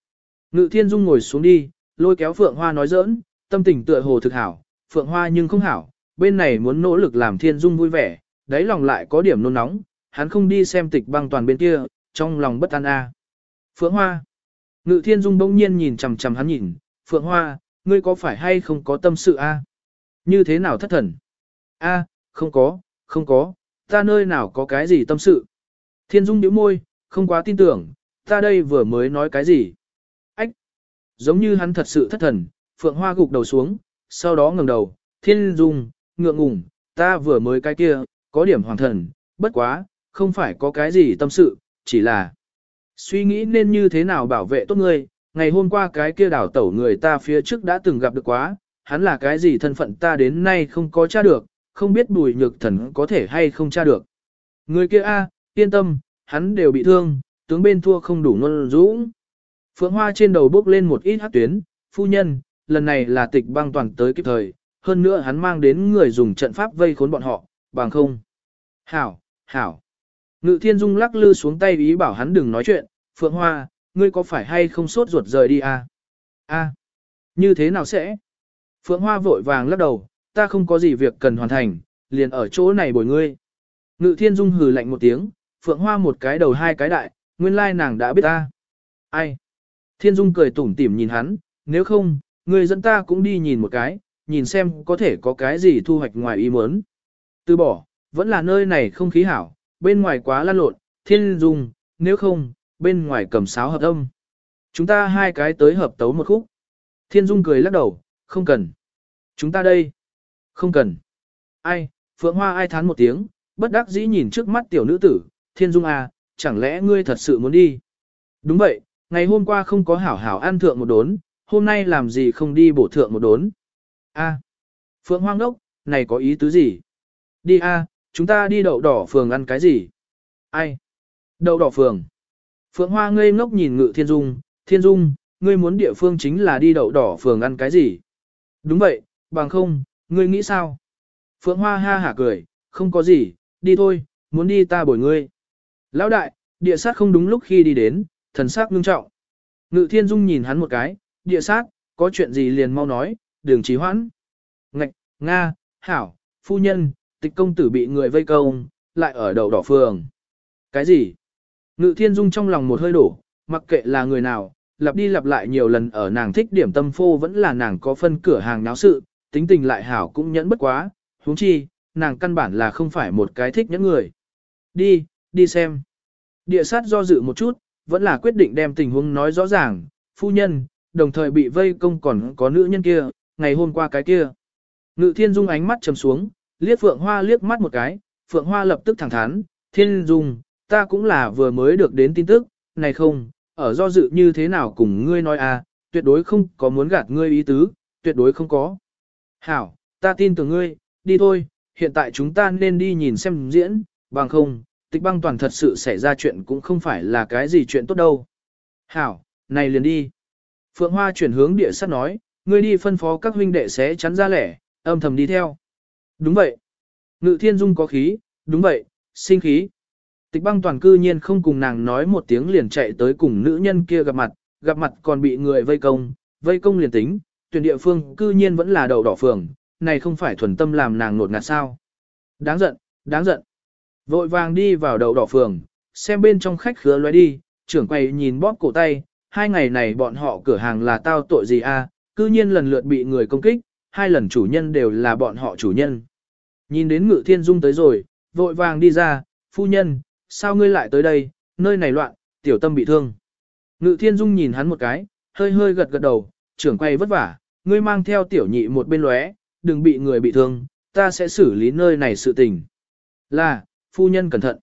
Ngự thiên dung ngồi xuống đi, lôi kéo Phượng Hoa nói giỡn, tâm tình tựa hồ thực hảo, Phượng Hoa nhưng không hảo, bên này muốn nỗ lực làm thiên dung vui vẻ, đáy lòng lại có điểm nôn nóng, hắn không đi xem tịch băng toàn bên kia, trong lòng bất an a. Phượng Hoa. Ngự thiên dung bỗng nhiên nhìn chằm chằm hắn nhìn, Phượng Hoa, ngươi có phải hay không có tâm sự a? Như thế nào thất thần? A, không có, không có, ta nơi nào có cái gì tâm sự. Thiên dung nhíu môi, không quá tin tưởng, ta đây vừa mới nói cái gì. Ách! Giống như hắn thật sự thất thần, Phượng Hoa gục đầu xuống, sau đó ngẩng đầu, thiên dung, ngượng ngùng, ta vừa mới cái kia, có điểm hoàng thần, bất quá, không phải có cái gì tâm sự, chỉ là suy nghĩ nên như thế nào bảo vệ tốt ngươi. Ngày hôm qua cái kia đảo tẩu người ta phía trước đã từng gặp được quá, hắn là cái gì thân phận ta đến nay không có tra được, không biết bùi nhược thần có thể hay không tra được. Người kia a, yên tâm, hắn đều bị thương, tướng bên thua không đủ ngôn dũng. Phượng Hoa trên đầu bốc lên một ít hát tuyến, phu nhân, lần này là tịch băng toàn tới kịp thời, hơn nữa hắn mang đến người dùng trận pháp vây khốn bọn họ, bằng không. Hảo, hảo. Ngự thiên dung lắc lư xuống tay ý bảo hắn đừng nói chuyện, Phượng Hoa, ngươi có phải hay không sốt ruột rời đi à? A, như thế nào sẽ? Phượng Hoa vội vàng lắc đầu, ta không có gì việc cần hoàn thành, liền ở chỗ này bồi ngươi. Ngự thiên dung hừ lạnh một tiếng, Phượng Hoa một cái đầu hai cái đại, nguyên lai nàng đã biết ta. Ai? Thiên dung cười tủm tỉm nhìn hắn, nếu không, ngươi dẫn ta cũng đi nhìn một cái, nhìn xem có thể có cái gì thu hoạch ngoài ý muốn. Từ bỏ, vẫn là nơi này không khí hảo, bên ngoài quá lan lộn, thiên dung, nếu không, bên ngoài cầm sáo hợp âm. Chúng ta hai cái tới hợp tấu một khúc. Thiên dung cười lắc đầu, không cần. Chúng ta đây. Không cần. Ai, Phượng Hoa ai thán một tiếng, bất đắc dĩ nhìn trước mắt tiểu nữ tử, Thiên Dung à, chẳng lẽ ngươi thật sự muốn đi? Đúng vậy, ngày hôm qua không có hảo hảo ăn thượng một đốn, hôm nay làm gì không đi bổ thượng một đốn? A, Phượng Hoang đốc, này có ý tứ gì? Đi a, chúng ta đi đậu đỏ phường ăn cái gì? Ai? Đậu đỏ phường. Phượng Hoa ngây ngốc nhìn Ngự Thiên Dung, Thiên Dung, ngươi muốn địa phương chính là đi đậu đỏ phường ăn cái gì? Đúng vậy, bằng không, ngươi nghĩ sao? Phượng Hoa ha hả cười, không có gì, đi thôi, muốn đi ta bồi ngươi. Lão đại, địa sát không đúng lúc khi đi đến, thần sắc ngưng trọng. Ngự Thiên Dung nhìn hắn một cái, địa sát, có chuyện gì liền mau nói, đường trì hoãn. Ngạch, Nga, Hảo, Phu Nhân, tịch công tử bị người vây công, lại ở đầu đỏ phường. Cái gì? Ngự Thiên Dung trong lòng một hơi đổ, mặc kệ là người nào, lặp đi lặp lại nhiều lần ở nàng thích điểm tâm phô vẫn là nàng có phân cửa hàng náo sự, tính tình lại hảo cũng nhẫn bất quá, huống chi, nàng căn bản là không phải một cái thích nhẫn người. Đi, đi xem. Địa sát do dự một chút, vẫn là quyết định đem tình huống nói rõ ràng, phu nhân, đồng thời bị vây công còn có nữ nhân kia, ngày hôm qua cái kia. Ngự thiên dung ánh mắt trầm xuống, liếc phượng hoa liếc mắt một cái, phượng hoa lập tức thẳng thắn, thiên dung, ta cũng là vừa mới được đến tin tức, này không, ở do dự như thế nào cùng ngươi nói à, tuyệt đối không có muốn gạt ngươi ý tứ, tuyệt đối không có. Hảo, ta tin tưởng ngươi, đi thôi, hiện tại chúng ta nên đi nhìn xem diễn, bằng không, tịch băng toàn thật sự xảy ra chuyện cũng không phải là cái gì chuyện tốt đâu. Hảo, này liền đi. Phượng Hoa chuyển hướng địa sát nói, ngươi đi phân phó các huynh đệ sẽ chắn ra lẻ, âm thầm đi theo. Đúng vậy. Ngự thiên dung có khí, đúng vậy, sinh khí. Tịch băng toàn cư nhiên không cùng nàng nói một tiếng liền chạy tới cùng nữ nhân kia gặp mặt, gặp mặt còn bị người vây công, vây công liền tính, tuyển địa phương cư nhiên vẫn là đầu đỏ phường, này không phải thuần tâm làm nàng nột ngạt sao. Đáng giận, đáng giận. Vội vàng đi vào đầu đỏ phường, xem bên trong khách khứa loé đi, trưởng quầy nhìn bóp cổ tay, hai ngày này bọn họ cửa hàng là tao tội gì a? cư nhiên lần lượt bị người công kích, hai lần chủ nhân đều là bọn họ chủ nhân. Nhìn đến ngự thiên dung tới rồi, vội vàng đi ra, phu nhân, sao ngươi lại tới đây, nơi này loạn, tiểu tâm bị thương. Ngự thiên dung nhìn hắn một cái, hơi hơi gật gật đầu, trưởng quay vất vả, ngươi mang theo tiểu nhị một bên lóe, đừng bị người bị thương, ta sẽ xử lý nơi này sự tình. Là, phu nhân cẩn thận.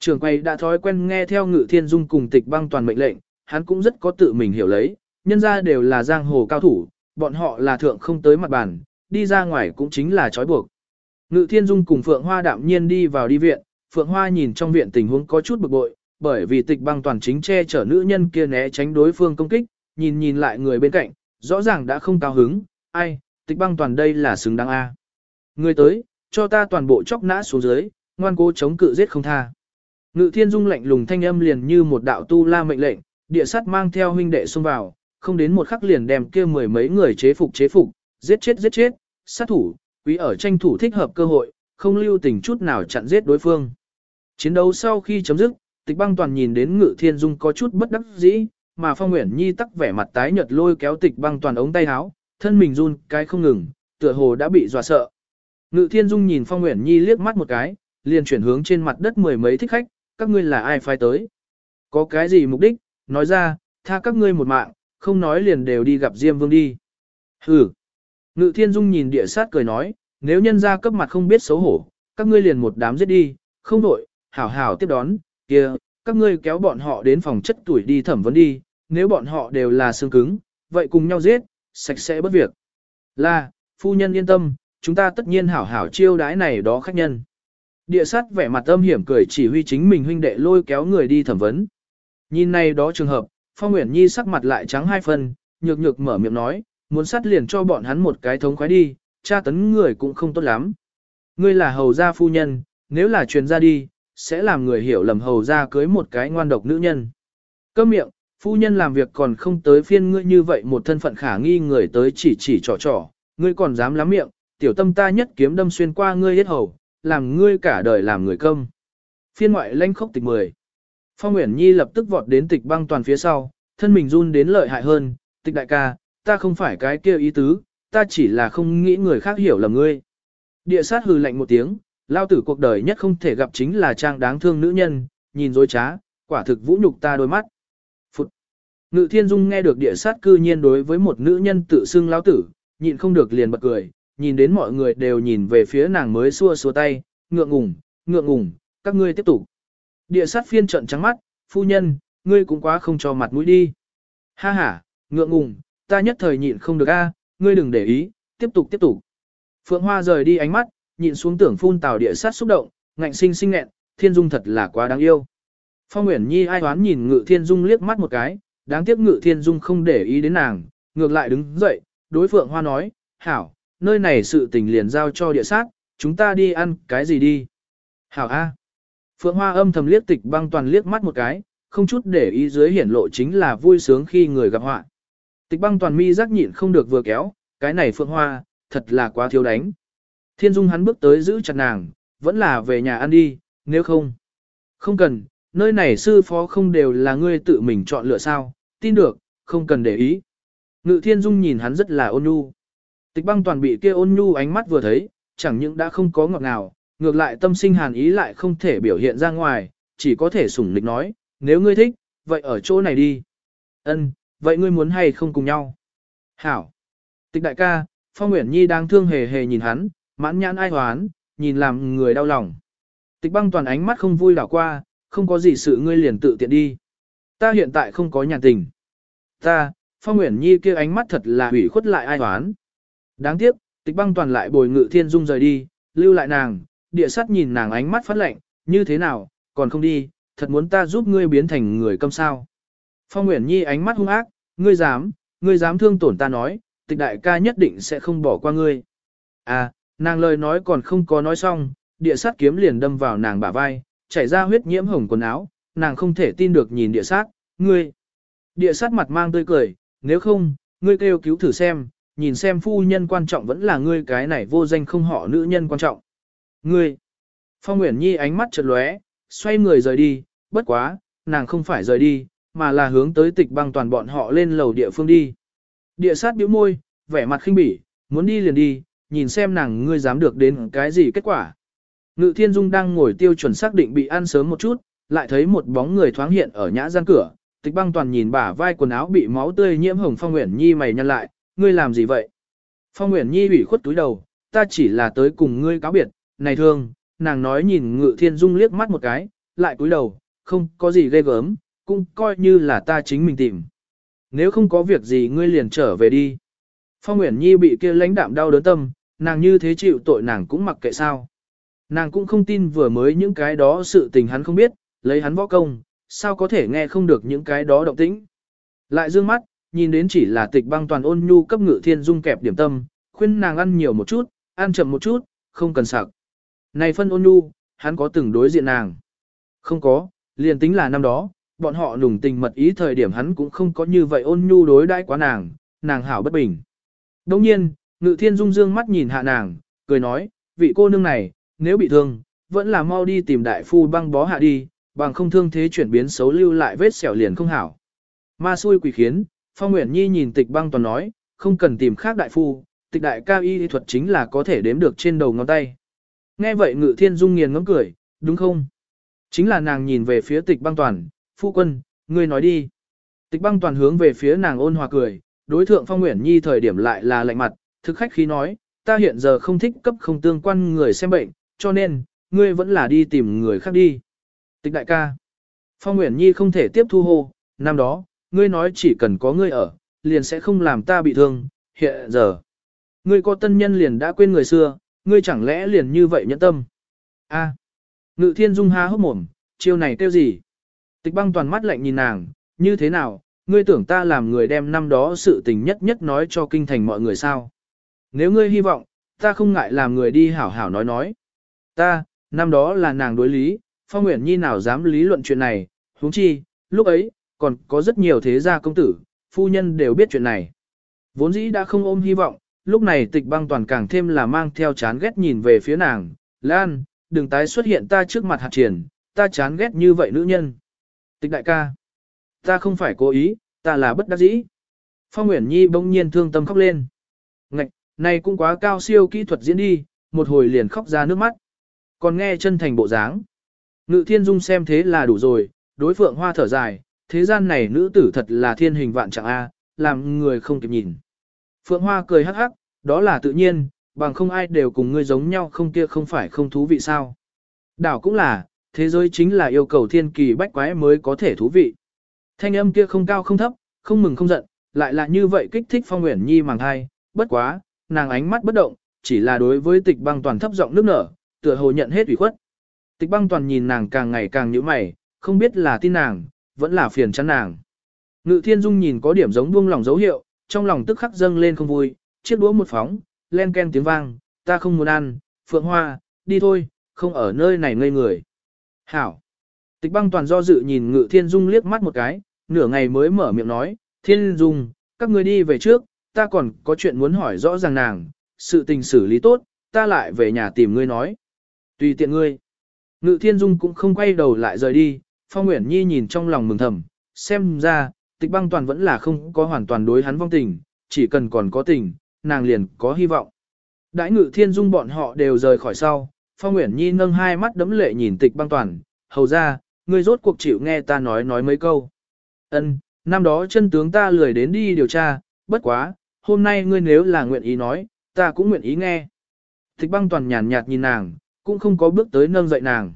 Trưởng quay đã thói quen nghe theo ngự thiên dung cùng tịch băng toàn mệnh lệnh, hắn cũng rất có tự mình hiểu lấy, nhân ra đều là giang hồ cao thủ, bọn họ là thượng không tới mặt bàn, đi ra ngoài cũng chính là trói buộc. Ngự thiên dung cùng Phượng Hoa đạm nhiên đi vào đi viện, Phượng Hoa nhìn trong viện tình huống có chút bực bội, bởi vì tịch băng toàn chính che chở nữ nhân kia né tránh đối phương công kích, nhìn nhìn lại người bên cạnh, rõ ràng đã không cao hứng, ai, tịch băng toàn đây là xứng đáng A. Người tới, cho ta toàn bộ chóc nã xuống dưới, ngoan cố chống cự giết không tha. Ngự thiên dung lạnh lùng thanh âm liền như một đạo tu la mệnh lệnh, địa sắt mang theo huynh đệ xông vào, không đến một khắc liền đem kia mười mấy người chế phục chế phục, giết chết giết chết, sát thủ, quý ở tranh thủ thích hợp cơ hội, không lưu tình chút nào chặn giết đối phương. Chiến đấu sau khi chấm dứt, tịch băng toàn nhìn đến ngự thiên dung có chút bất đắc dĩ, mà phong nguyễn nhi tắc vẻ mặt tái nhợt lôi kéo tịch băng toàn ống tay áo, thân mình run cái không ngừng, tựa hồ đã bị dọa sợ. Ngự thiên dung nhìn phong nguyễn nhi liếc mắt một cái, liền chuyển hướng trên mặt đất mười mấy thích khách, các ngươi là ai phái tới? Có cái gì mục đích, nói ra, tha các ngươi một mạng, không nói liền đều đi gặp Diêm Vương đi. Hừ. Ngự thiên dung nhìn địa sát cười nói, nếu nhân ra cấp mặt không biết xấu hổ, các ngươi liền một đám giết đi, không đổi, hảo hảo tiếp đón, kia, các ngươi kéo bọn họ đến phòng chất tuổi đi thẩm vấn đi, nếu bọn họ đều là xương cứng, vậy cùng nhau giết, sạch sẽ bất việc. Là, phu nhân yên tâm, chúng ta tất nhiên hảo hảo chiêu đái này đó khách nhân. Địa sát vẻ mặt âm hiểm cười chỉ huy chính mình huynh đệ lôi kéo người đi thẩm vấn. Nhìn này đó trường hợp, Phong Nguyễn Nhi sắc mặt lại trắng hai phần, nhược nhược mở miệng nói, muốn sát liền cho bọn hắn một cái thống khoái đi, tra tấn người cũng không tốt lắm. Ngươi là hầu gia phu nhân, nếu là truyền ra đi, sẽ làm người hiểu lầm hầu ra cưới một cái ngoan độc nữ nhân. Câm miệng, phu nhân làm việc còn không tới phiên ngươi như vậy một thân phận khả nghi người tới chỉ chỉ trò trò, ngươi còn dám lắm miệng, tiểu tâm ta nhất kiếm đâm xuyên qua ngươi hết hầu, làm ngươi cả đời làm người công. Phiên ngoại lanh khốc tịch 10. Phong Nguyễn Nhi lập tức vọt đến tịch băng toàn phía sau, thân mình run đến lợi hại hơn, tịch đại ca, ta không phải cái kia ý tứ, ta chỉ là không nghĩ người khác hiểu lầm ngươi. Địa sát hừ lạnh một tiếng, lao tử cuộc đời nhất không thể gặp chính là trang đáng thương nữ nhân, nhìn dối trá, quả thực vũ nhục ta đôi mắt. Phụt. Ngự thiên dung nghe được địa sát cư nhiên đối với một nữ nhân tự xưng lao tử, nhịn không được liền bật cười, nhìn đến mọi người đều nhìn về phía nàng mới xua xua tay, ngượng ngùng, ngượng ngùng, các ngươi tiếp tục. Địa sát phiên trận trắng mắt, phu nhân, ngươi cũng quá không cho mặt mũi đi. Ha ha, ngượng ngùng, ta nhất thời nhịn không được a, ngươi đừng để ý, tiếp tục tiếp tục. Phượng Hoa rời đi ánh mắt, nhịn xuống tưởng phun tào địa sát xúc động, ngạnh sinh sinh nghẹn, Thiên Dung thật là quá đáng yêu. Phong Nguyễn Nhi ai oán nhìn Ngự Thiên Dung liếc mắt một cái, đáng tiếc Ngự Thiên Dung không để ý đến nàng, ngược lại đứng dậy, đối Phượng Hoa nói, hảo, nơi này sự tình liền giao cho địa sát, chúng ta đi ăn cái gì đi. Hảo A. Phượng Hoa âm thầm liếc tịch băng toàn liếc mắt một cái, không chút để ý dưới hiển lộ chính là vui sướng khi người gặp họa. Tịch băng toàn mi giác nhịn không được vừa kéo, cái này Phượng Hoa, thật là quá thiếu đánh. Thiên Dung hắn bước tới giữ chặt nàng, vẫn là về nhà ăn đi, nếu không. Không cần, nơi này sư phó không đều là ngươi tự mình chọn lựa sao, tin được, không cần để ý. Ngự Thiên Dung nhìn hắn rất là ôn nhu. Tịch băng toàn bị kia ôn nhu ánh mắt vừa thấy, chẳng những đã không có ngọt ngào, ngược lại tâm sinh hàn ý lại không thể biểu hiện ra ngoài, chỉ có thể sủng nịch nói, nếu ngươi thích, vậy ở chỗ này đi. Ân, vậy ngươi muốn hay không cùng nhau? Hảo. Tịch đại ca, Phong Nguyễn Nhi đang thương hề hề nhìn hắn, mãn nhãn ai hoán, nhìn làm người đau lòng. Tịch băng toàn ánh mắt không vui đảo qua, không có gì sự ngươi liền tự tiện đi. Ta hiện tại không có nhà tình. Ta, Phong Nguyễn Nhi kia ánh mắt thật là hủy khuất lại ai hoán. Đáng tiếc, tịch băng toàn lại bồi ngự thiên dung rời đi, lưu lại nàng, địa sắt nhìn nàng ánh mắt phát lạnh, như thế nào, còn không đi, thật muốn ta giúp ngươi biến thành người câm sao. Phong Nguyễn Nhi ánh mắt hung ác, ngươi dám, ngươi dám thương tổn ta nói, tịch đại ca nhất định sẽ không bỏ qua ngươi. À, nàng lời nói còn không có nói xong, địa sát kiếm liền đâm vào nàng bả vai, chảy ra huyết nhiễm hồng quần áo, nàng không thể tin được nhìn địa sát, ngươi. Địa sát mặt mang tươi cười, nếu không, ngươi kêu cứu thử xem, nhìn xem phu nhân quan trọng vẫn là ngươi cái này vô danh không họ nữ nhân quan trọng. Ngươi. Phong Nguyễn Nhi ánh mắt chợt lóe, xoay người rời đi, bất quá, nàng không phải rời đi, mà là hướng tới tịch băng toàn bọn họ lên lầu địa phương đi. Địa sát bĩu môi, vẻ mặt khinh bỉ, muốn đi liền đi, nhìn xem nàng ngươi dám được đến cái gì kết quả. Ngự thiên dung đang ngồi tiêu chuẩn xác định bị ăn sớm một chút, lại thấy một bóng người thoáng hiện ở nhã gian cửa, tịch băng toàn nhìn bả vai quần áo bị máu tươi nhiễm hồng phong nguyện nhi mày nhăn lại, ngươi làm gì vậy? Phong nguyện nhi ủy khuất túi đầu, ta chỉ là tới cùng ngươi cáo biệt, này thương, nàng nói nhìn ngự thiên dung liếc mắt một cái, lại cúi đầu, không có gì ghê gớm, cũng coi như là ta chính mình tìm. Nếu không có việc gì ngươi liền trở về đi. Phong Nguyễn Nhi bị kia lãnh đạm đau đớn tâm, nàng như thế chịu tội nàng cũng mặc kệ sao. Nàng cũng không tin vừa mới những cái đó sự tình hắn không biết, lấy hắn võ công, sao có thể nghe không được những cái đó động tĩnh. Lại dương mắt, nhìn đến chỉ là tịch băng toàn ôn nhu cấp ngự thiên dung kẹp điểm tâm, khuyên nàng ăn nhiều một chút, ăn chậm một chút, không cần sặc. Này phân ôn nhu, hắn có từng đối diện nàng. Không có, liền tính là năm đó, bọn họ nùng tình mật ý thời điểm hắn cũng không có như vậy ôn nhu đối đãi quá nàng, nàng hảo bất bình. Đồng nhiên, ngự thiên dung dương mắt nhìn hạ nàng, cười nói, vị cô nương này, nếu bị thương, vẫn là mau đi tìm đại phu băng bó hạ đi, bằng không thương thế chuyển biến xấu lưu lại vết sẹo liền không hảo. Ma xui quỷ khiến, Phong Nguyễn Nhi nhìn tịch băng toàn nói, không cần tìm khác đại phu, tịch đại cao y thuật chính là có thể đếm được trên đầu ngón tay. Nghe vậy ngự thiên dung nghiền ngấm cười, đúng không? Chính là nàng nhìn về phía tịch băng toàn, phu quân, ngươi nói đi. Tịch băng toàn hướng về phía nàng ôn hòa cười, đối thượng phong nguyện nhi thời điểm lại là lạnh mặt, thực khách khí nói, ta hiện giờ không thích cấp không tương quan người xem bệnh, cho nên, ngươi vẫn là đi tìm người khác đi. Tịch đại ca. Phong Nguyễn Nhi không thể tiếp thu hô, năm đó, ngươi nói chỉ cần có ngươi ở, liền sẽ không làm ta bị thương, hiện giờ. Ngươi có tân nhân liền đã quên người xưa, ngươi chẳng lẽ liền như vậy nhẫn tâm. A. Ngự thiên dung há hốc mồm, chiêu này kêu gì? Tịch băng toàn mắt lạnh nhìn nàng, như thế nào, ngươi tưởng ta làm người đem năm đó sự tình nhất nhất nói cho kinh thành mọi người sao? Nếu ngươi hy vọng, ta không ngại làm người đi hảo hảo nói nói. Ta, năm đó là nàng đối lý, Phong Nguyễn Nhi nào dám lý luận chuyện này, huống chi, lúc ấy, còn có rất nhiều thế gia công tử, phu nhân đều biết chuyện này. Vốn dĩ đã không ôm hy vọng, lúc này tịch băng toàn càng thêm là mang theo chán ghét nhìn về phía nàng, Lan, đừng tái xuất hiện ta trước mặt hạt triển, ta chán ghét như vậy nữ nhân. Tịch đại ca, ta không phải cố ý, ta là bất đắc dĩ. Phong Nguyễn Nhi bỗng nhiên thương tâm khóc lên. Ngạch, này cũng quá cao siêu kỹ thuật diễn đi, một hồi liền khóc ra nước mắt. Còn nghe chân thành bộ dáng. Ngự thiên dung xem thế là đủ rồi, đối phượng hoa thở dài, thế gian này nữ tử thật là thiên hình vạn trạng A, làm người không kịp nhìn. Phượng hoa cười hắc hắc, đó là tự nhiên, bằng không ai đều cùng ngươi giống nhau không kia không phải không thú vị sao. Đảo cũng là, thế giới chính là yêu cầu thiên kỳ bách quái mới có thể thú vị. Thanh âm kia không cao không thấp, không mừng không giận, lại là như vậy kích thích Phong nguyện Nhi màng thai, bất quá, nàng ánh mắt bất động, chỉ là đối với tịch băng toàn thấp giọng nước nở, tựa hồ nhận hết ủy khuất. Tịch băng toàn nhìn nàng càng ngày càng nhíu mày, không biết là tin nàng, vẫn là phiền chán nàng. Ngự thiên dung nhìn có điểm giống buông lòng dấu hiệu, trong lòng tức khắc dâng lên không vui, chiếc đũa một phóng, len ken tiếng vang, ta không muốn ăn, phượng hoa, đi thôi, không ở nơi này ngây người. Hảo. Tịch băng toàn do dự nhìn ngự thiên dung liếc mắt một cái, nửa ngày mới mở miệng nói, thiên dung, các ngươi đi về trước, ta còn có chuyện muốn hỏi rõ ràng nàng, sự tình xử lý tốt, ta lại về nhà tìm ngươi nói. Tùy tiện ngươi. Ngự thiên dung cũng không quay đầu lại rời đi, Phong Nguyễn Nhi nhìn trong lòng mừng thầm, xem ra, tịch băng toàn vẫn là không có hoàn toàn đối hắn vong tình, chỉ cần còn có tình, nàng liền có hy vọng. Đãi ngự thiên dung bọn họ đều rời khỏi sau, Phong Nguyễn Nhi nâng hai mắt đấm lệ nhìn tịch băng toàn, hầu ra, ngươi rốt cuộc chịu nghe ta nói nói mấy câu. Ân, năm đó chân tướng ta lười đến đi điều tra, bất quá, hôm nay ngươi nếu là nguyện ý nói, ta cũng nguyện ý nghe. Tịch băng toàn nhàn nhạt nhìn nàng, cũng không có bước tới nâng dậy nàng.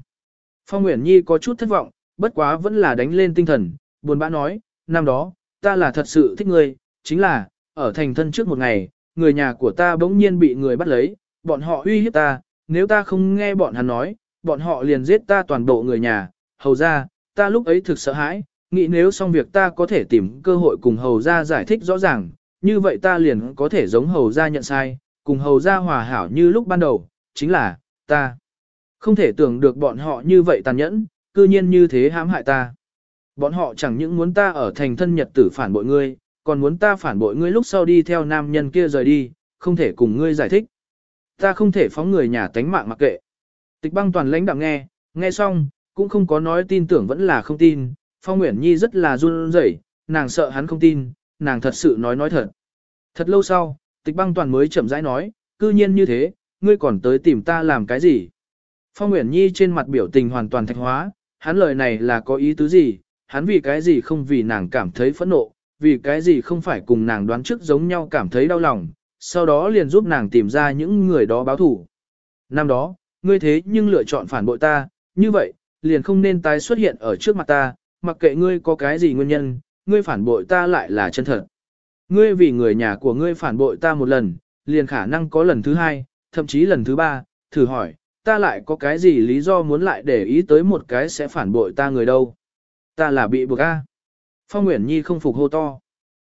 Phong Nguyễn Nhi có chút thất vọng, bất quá vẫn là đánh lên tinh thần, buồn bã nói, năm đó, ta là thật sự thích ngươi, chính là, ở thành thân trước một ngày, người nhà của ta bỗng nhiên bị người bắt lấy, bọn họ uy hiếp ta, nếu ta không nghe bọn hắn nói, bọn họ liền giết ta toàn bộ người nhà, hầu ra, ta lúc ấy thực sợ hãi, nghĩ nếu xong việc ta có thể tìm cơ hội cùng hầu ra giải thích rõ ràng, như vậy ta liền có thể giống hầu ra nhận sai, cùng hầu ra hòa hảo như lúc ban đầu, chính là, ta không thể tưởng được bọn họ như vậy tàn nhẫn, cư nhiên như thế hãm hại ta. Bọn họ chẳng những muốn ta ở thành thân nhật tử phản bội ngươi, còn muốn ta phản bội ngươi lúc sau đi theo nam nhân kia rời đi, không thể cùng ngươi giải thích. Ta không thể phóng người nhà tánh mạng mặc kệ. Tịch băng toàn lãnh đạm nghe, nghe xong, cũng không có nói tin tưởng vẫn là không tin, Phong Nguyễn Nhi rất là run rẩy, nàng sợ hắn không tin, nàng thật sự nói nói thật. Thật lâu sau, tịch băng toàn mới chậm rãi nói, cư nhiên như thế, ngươi còn tới tìm ta làm cái gì? Phong Nguyễn Nhi trên mặt biểu tình hoàn toàn thạch hóa, hắn lời này là có ý tứ gì, hắn vì cái gì không vì nàng cảm thấy phẫn nộ, vì cái gì không phải cùng nàng đoán trước giống nhau cảm thấy đau lòng, sau đó liền giúp nàng tìm ra những người đó báo thủ. Năm đó, ngươi thế nhưng lựa chọn phản bội ta, như vậy, liền không nên tái xuất hiện ở trước mặt ta, mặc kệ ngươi có cái gì nguyên nhân, ngươi phản bội ta lại là chân thật. Ngươi vì người nhà của ngươi phản bội ta một lần, liền khả năng có lần thứ hai, thậm chí lần thứ ba, thử hỏi, ta lại có cái gì lý do muốn lại để ý tới một cái sẽ phản bội ta người đâu. Ta là bị buộc a. Phong Nguyễn Nhi không phục hô to.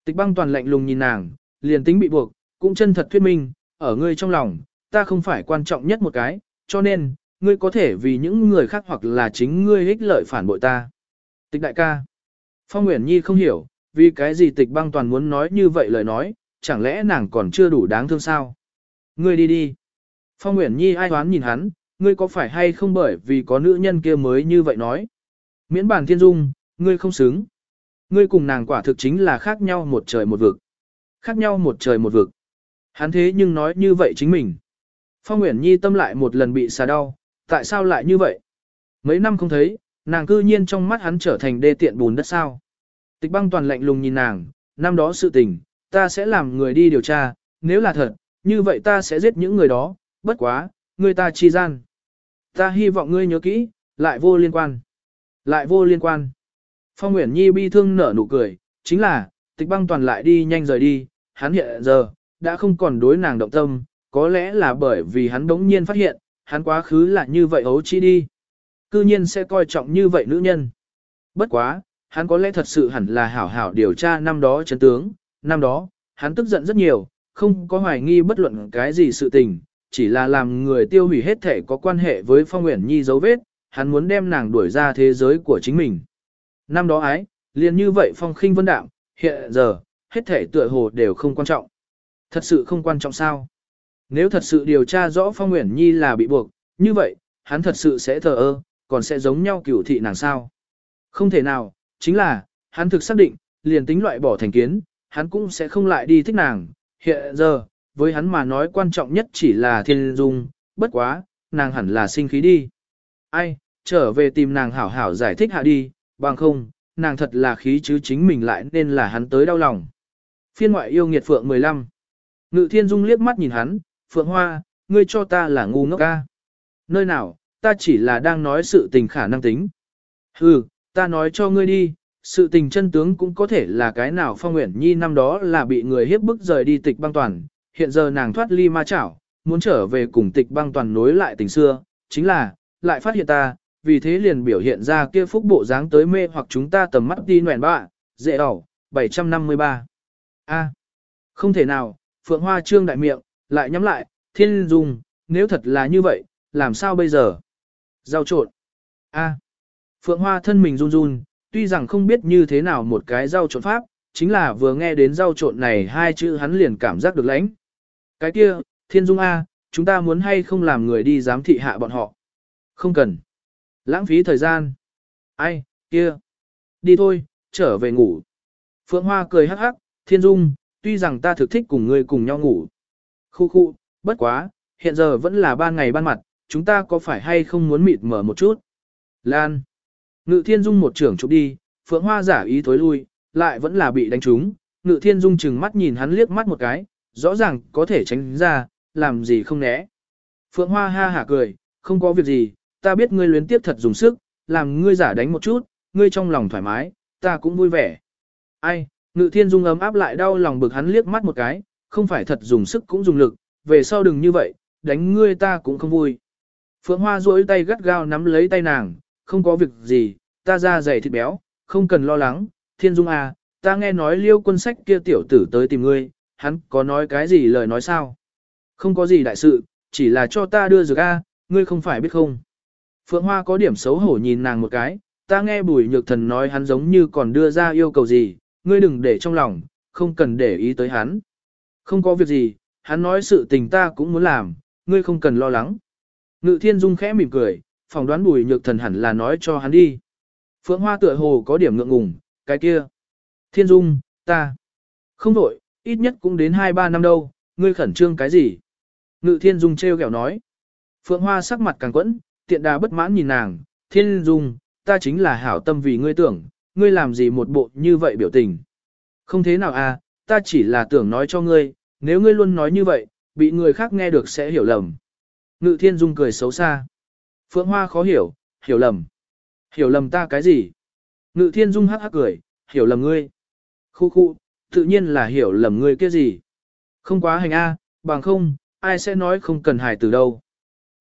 Tịch băng toàn lạnh lùng nhìn nàng, liền tính bị buộc, cũng chân thật thuyết minh, ở ngươi trong lòng, ta không phải quan trọng nhất một cái, cho nên, ngươi có thể vì những người khác hoặc là chính ngươi ích lợi phản bội ta. Tịch đại ca. Phong Nguyễn Nhi không hiểu, vì cái gì tịch băng toàn muốn nói như vậy lời nói, chẳng lẽ nàng còn chưa đủ đáng thương sao? Ngươi đi đi. Phong Nguyễn Nhi ai hoán nhìn hắn, ngươi có phải hay không bởi vì có nữ nhân kia mới như vậy nói. Miễn bản thiên dung, ngươi không xứng. Ngươi cùng nàng quả thực chính là khác nhau một trời một vực. Khác nhau một trời một vực. Hắn thế nhưng nói như vậy chính mình. Phong Nguyễn Nhi tâm lại một lần bị xà đau, tại sao lại như vậy? Mấy năm không thấy, nàng cư nhiên trong mắt hắn trở thành đê tiện bùn đất sao. Tịch băng toàn lạnh lùng nhìn nàng, năm đó sự tình, ta sẽ làm người đi điều tra, nếu là thật, như vậy ta sẽ giết những người đó, bất quá, người ta chi gian. Ta hy vọng ngươi nhớ kỹ, lại vô liên quan. Lại vô liên quan. Phong Nguyễn Nhi bi thương nở nụ cười, chính là, tịch băng toàn lại đi nhanh rời đi, hắn hiện giờ, đã không còn đối nàng động tâm, có lẽ là bởi vì hắn đống nhiên phát hiện, hắn quá khứ là như vậy ấu chi đi. Cư nhiên sẽ coi trọng như vậy nữ nhân. Bất quá, hắn có lẽ thật sự hẳn là hảo hảo điều tra năm đó chấn tướng, năm đó, hắn tức giận rất nhiều, không có hoài nghi bất luận cái gì sự tình, chỉ là làm người tiêu hủy hết thể có quan hệ với Phong Nguyễn Nhi dấu vết, hắn muốn đem nàng đuổi ra thế giới của chính mình. Năm đó ái, liền như vậy Phong khinh vân đạm, hiện giờ, hết thể tựa hồ đều không quan trọng. Thật sự không quan trọng sao? Nếu thật sự điều tra rõ Phong Nguyễn Nhi là bị buộc, như vậy, hắn thật sự sẽ thờ ơ, còn sẽ giống nhau cửu thị nàng sao? Không thể nào, chính là, hắn thực xác định, liền tính loại bỏ thành kiến, hắn cũng sẽ không lại đi thích nàng. Hiện giờ, với hắn mà nói quan trọng nhất chỉ là thiên dung, bất quá, nàng hẳn là sinh khí đi. Ai, trở về tìm nàng hảo hảo giải thích hạ đi, bằng không, nàng thật là khí chứ chính mình lại nên là hắn tới đau lòng. Phiên ngoại yêu nghiệt phượng 15 Ngự thiên dung liếc mắt nhìn hắn, phượng hoa, ngươi cho ta là ngu ngốc ca. Nơi nào, ta chỉ là đang nói sự tình khả năng tính. Hừ, ta nói cho ngươi đi, sự tình chân tướng cũng có thể là cái nào phong nguyện nhi năm đó là bị người hiếp bức rời đi tịch băng toàn, hiện giờ nàng thoát ly ma chảo, muốn trở về cùng tịch băng toàn nối lại tình xưa, chính là, lại phát hiện ta, vì thế liền biểu hiện ra kia phúc bộ dáng tới mê hoặc chúng ta tầm mắt đi nguyện bạ, dễ đỏ, 753. A. không thể nào, Phượng Hoa trương đại miệng, lại nhắm lại, thiên dung, nếu thật là như vậy, làm sao bây giờ? Giao trộn. A. Phượng Hoa thân mình run run, tuy rằng không biết như thế nào một cái rau trộn pháp, chính là vừa nghe đến rau trộn này hai chữ hắn liền cảm giác được lãnh. Cái kia, Thiên Dung A, chúng ta muốn hay không làm người đi giám thị hạ bọn họ? Không cần. Lãng phí thời gian. Ai, kia. Đi thôi, trở về ngủ. Phượng Hoa cười hắc hắc, Thiên Dung, tuy rằng ta thực thích cùng ngươi cùng nhau ngủ. Khu khu, bất quá, hiện giờ vẫn là ban ngày ban mặt, chúng ta có phải hay không muốn mịt mở một chút? Lan. Ngự Thiên Dung một trưởng chụp đi, Phượng Hoa giả ý thối lui, lại vẫn là bị đánh trúng. Ngự Thiên Dung chừng mắt nhìn hắn liếc mắt một cái, rõ ràng có thể tránh ra, làm gì không né. Phượng Hoa ha hả cười, không có việc gì, ta biết ngươi luyến tiếp thật dùng sức, làm ngươi giả đánh một chút, ngươi trong lòng thoải mái, ta cũng vui vẻ. Ai, Ngự Thiên Dung ấm áp lại đau lòng bực hắn liếc mắt một cái, không phải thật dùng sức cũng dùng lực, về sau đừng như vậy, đánh ngươi ta cũng không vui. Phượng Hoa duỗi tay gắt gao nắm lấy tay nàng, không có việc gì, ta ra dày thịt béo, không cần lo lắng, Thiên Dung à, ta nghe nói liêu quân sách kia tiểu tử tới tìm ngươi, hắn có nói cái gì lời nói sao? Không có gì đại sự, chỉ là cho ta đưa dược A, ngươi không phải biết không? Phượng Hoa có điểm xấu hổ nhìn nàng một cái, ta nghe bùi nhược thần nói hắn giống như còn đưa ra yêu cầu gì, ngươi đừng để trong lòng, không cần để ý tới hắn. Không có việc gì, hắn nói sự tình ta cũng muốn làm, ngươi không cần lo lắng. Ngự thiên dung khẽ mỉm cười, phỏng đoán bùi nhược thần hẳn là nói cho hắn đi. Phượng Hoa tựa hồ có điểm ngượng ngùng, cái kia. Thiên dung, ta. Không đổi, ít nhất cũng đến 2-3 năm đâu, ngươi khẩn trương cái gì? Ngự thiên dung treo kẹo nói. Phượng Hoa sắc mặt càng quẫn, tiện đà bất mãn nhìn nàng, thiên dung, ta chính là hảo tâm vì ngươi tưởng, ngươi làm gì một bộ như vậy biểu tình. Không thế nào à, ta chỉ là tưởng nói cho ngươi, nếu ngươi luôn nói như vậy, bị người khác nghe được sẽ hiểu lầm. Ngự thiên dung cười xấu xa. Phượng Hoa khó hiểu, hiểu lầm. Hiểu lầm ta cái gì? Ngự thiên dung hắc hắc cười, hiểu lầm ngươi. Khu khu, tự nhiên là hiểu lầm ngươi kia gì. Không quá hành a, bằng không, ai sẽ nói không cần hài từ đâu.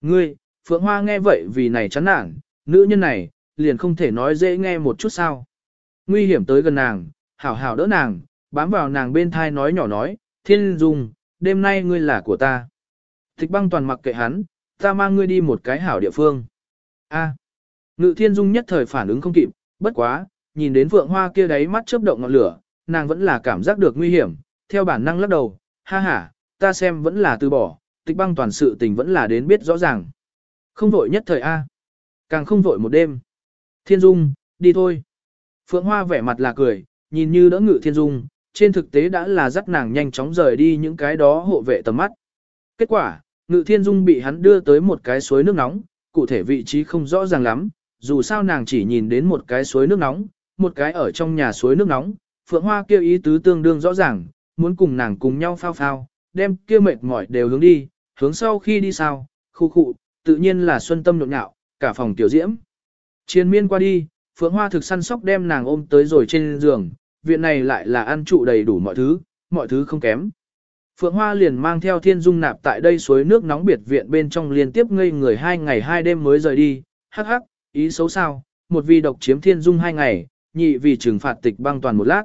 Ngươi, Phượng Hoa nghe vậy vì này chán nản, nữ nhân này, liền không thể nói dễ nghe một chút sao. Nguy hiểm tới gần nàng, hảo hảo đỡ nàng, bám vào nàng bên thai nói nhỏ nói, thiên dung, đêm nay ngươi là của ta. Tịch băng toàn mặc kệ hắn, ta mang ngươi đi một cái hảo địa phương. A. Ngự thiên dung nhất thời phản ứng không kịp, bất quá, nhìn đến vượng Hoa kia đáy mắt chớp động ngọn lửa, nàng vẫn là cảm giác được nguy hiểm, theo bản năng lắc đầu, ha ha, ta xem vẫn là từ bỏ, tịch băng toàn sự tình vẫn là đến biết rõ ràng. Không vội nhất thời A. Càng không vội một đêm. Thiên Dung, đi thôi. Phượng Hoa vẻ mặt là cười, nhìn như đỡ ngự Thiên Dung, trên thực tế đã là dắt nàng nhanh chóng rời đi những cái đó hộ vệ tầm mắt. Kết quả, ngự Thiên Dung bị hắn đưa tới một cái suối nước nóng, cụ thể vị trí không rõ ràng lắm, dù sao nàng chỉ nhìn đến một cái suối nước nóng, một cái ở trong nhà suối nước nóng, Phượng Hoa kêu ý tứ tương đương rõ ràng, muốn cùng nàng cùng nhau phao phao, đem kia mệt mỏi đều hướng đi, hướng sau khi đi sao, khu khụ, tự nhiên là xuân tâm nhộn nhạo, cả phòng tiểu diễm. Chiến miên qua đi, Phượng Hoa thực săn sóc đem nàng ôm tới rồi trên giường, viện này lại là ăn trụ đầy đủ mọi thứ, mọi thứ không kém. Phượng Hoa liền mang theo thiên dung nạp tại đây suối nước nóng biệt viện bên trong liên tiếp ngây người hai ngày hai đêm mới rời đi, hắc hắc, ý xấu sao, một vì độc chiếm thiên dung hai ngày, nhị vì trừng phạt tịch băng toàn một lát.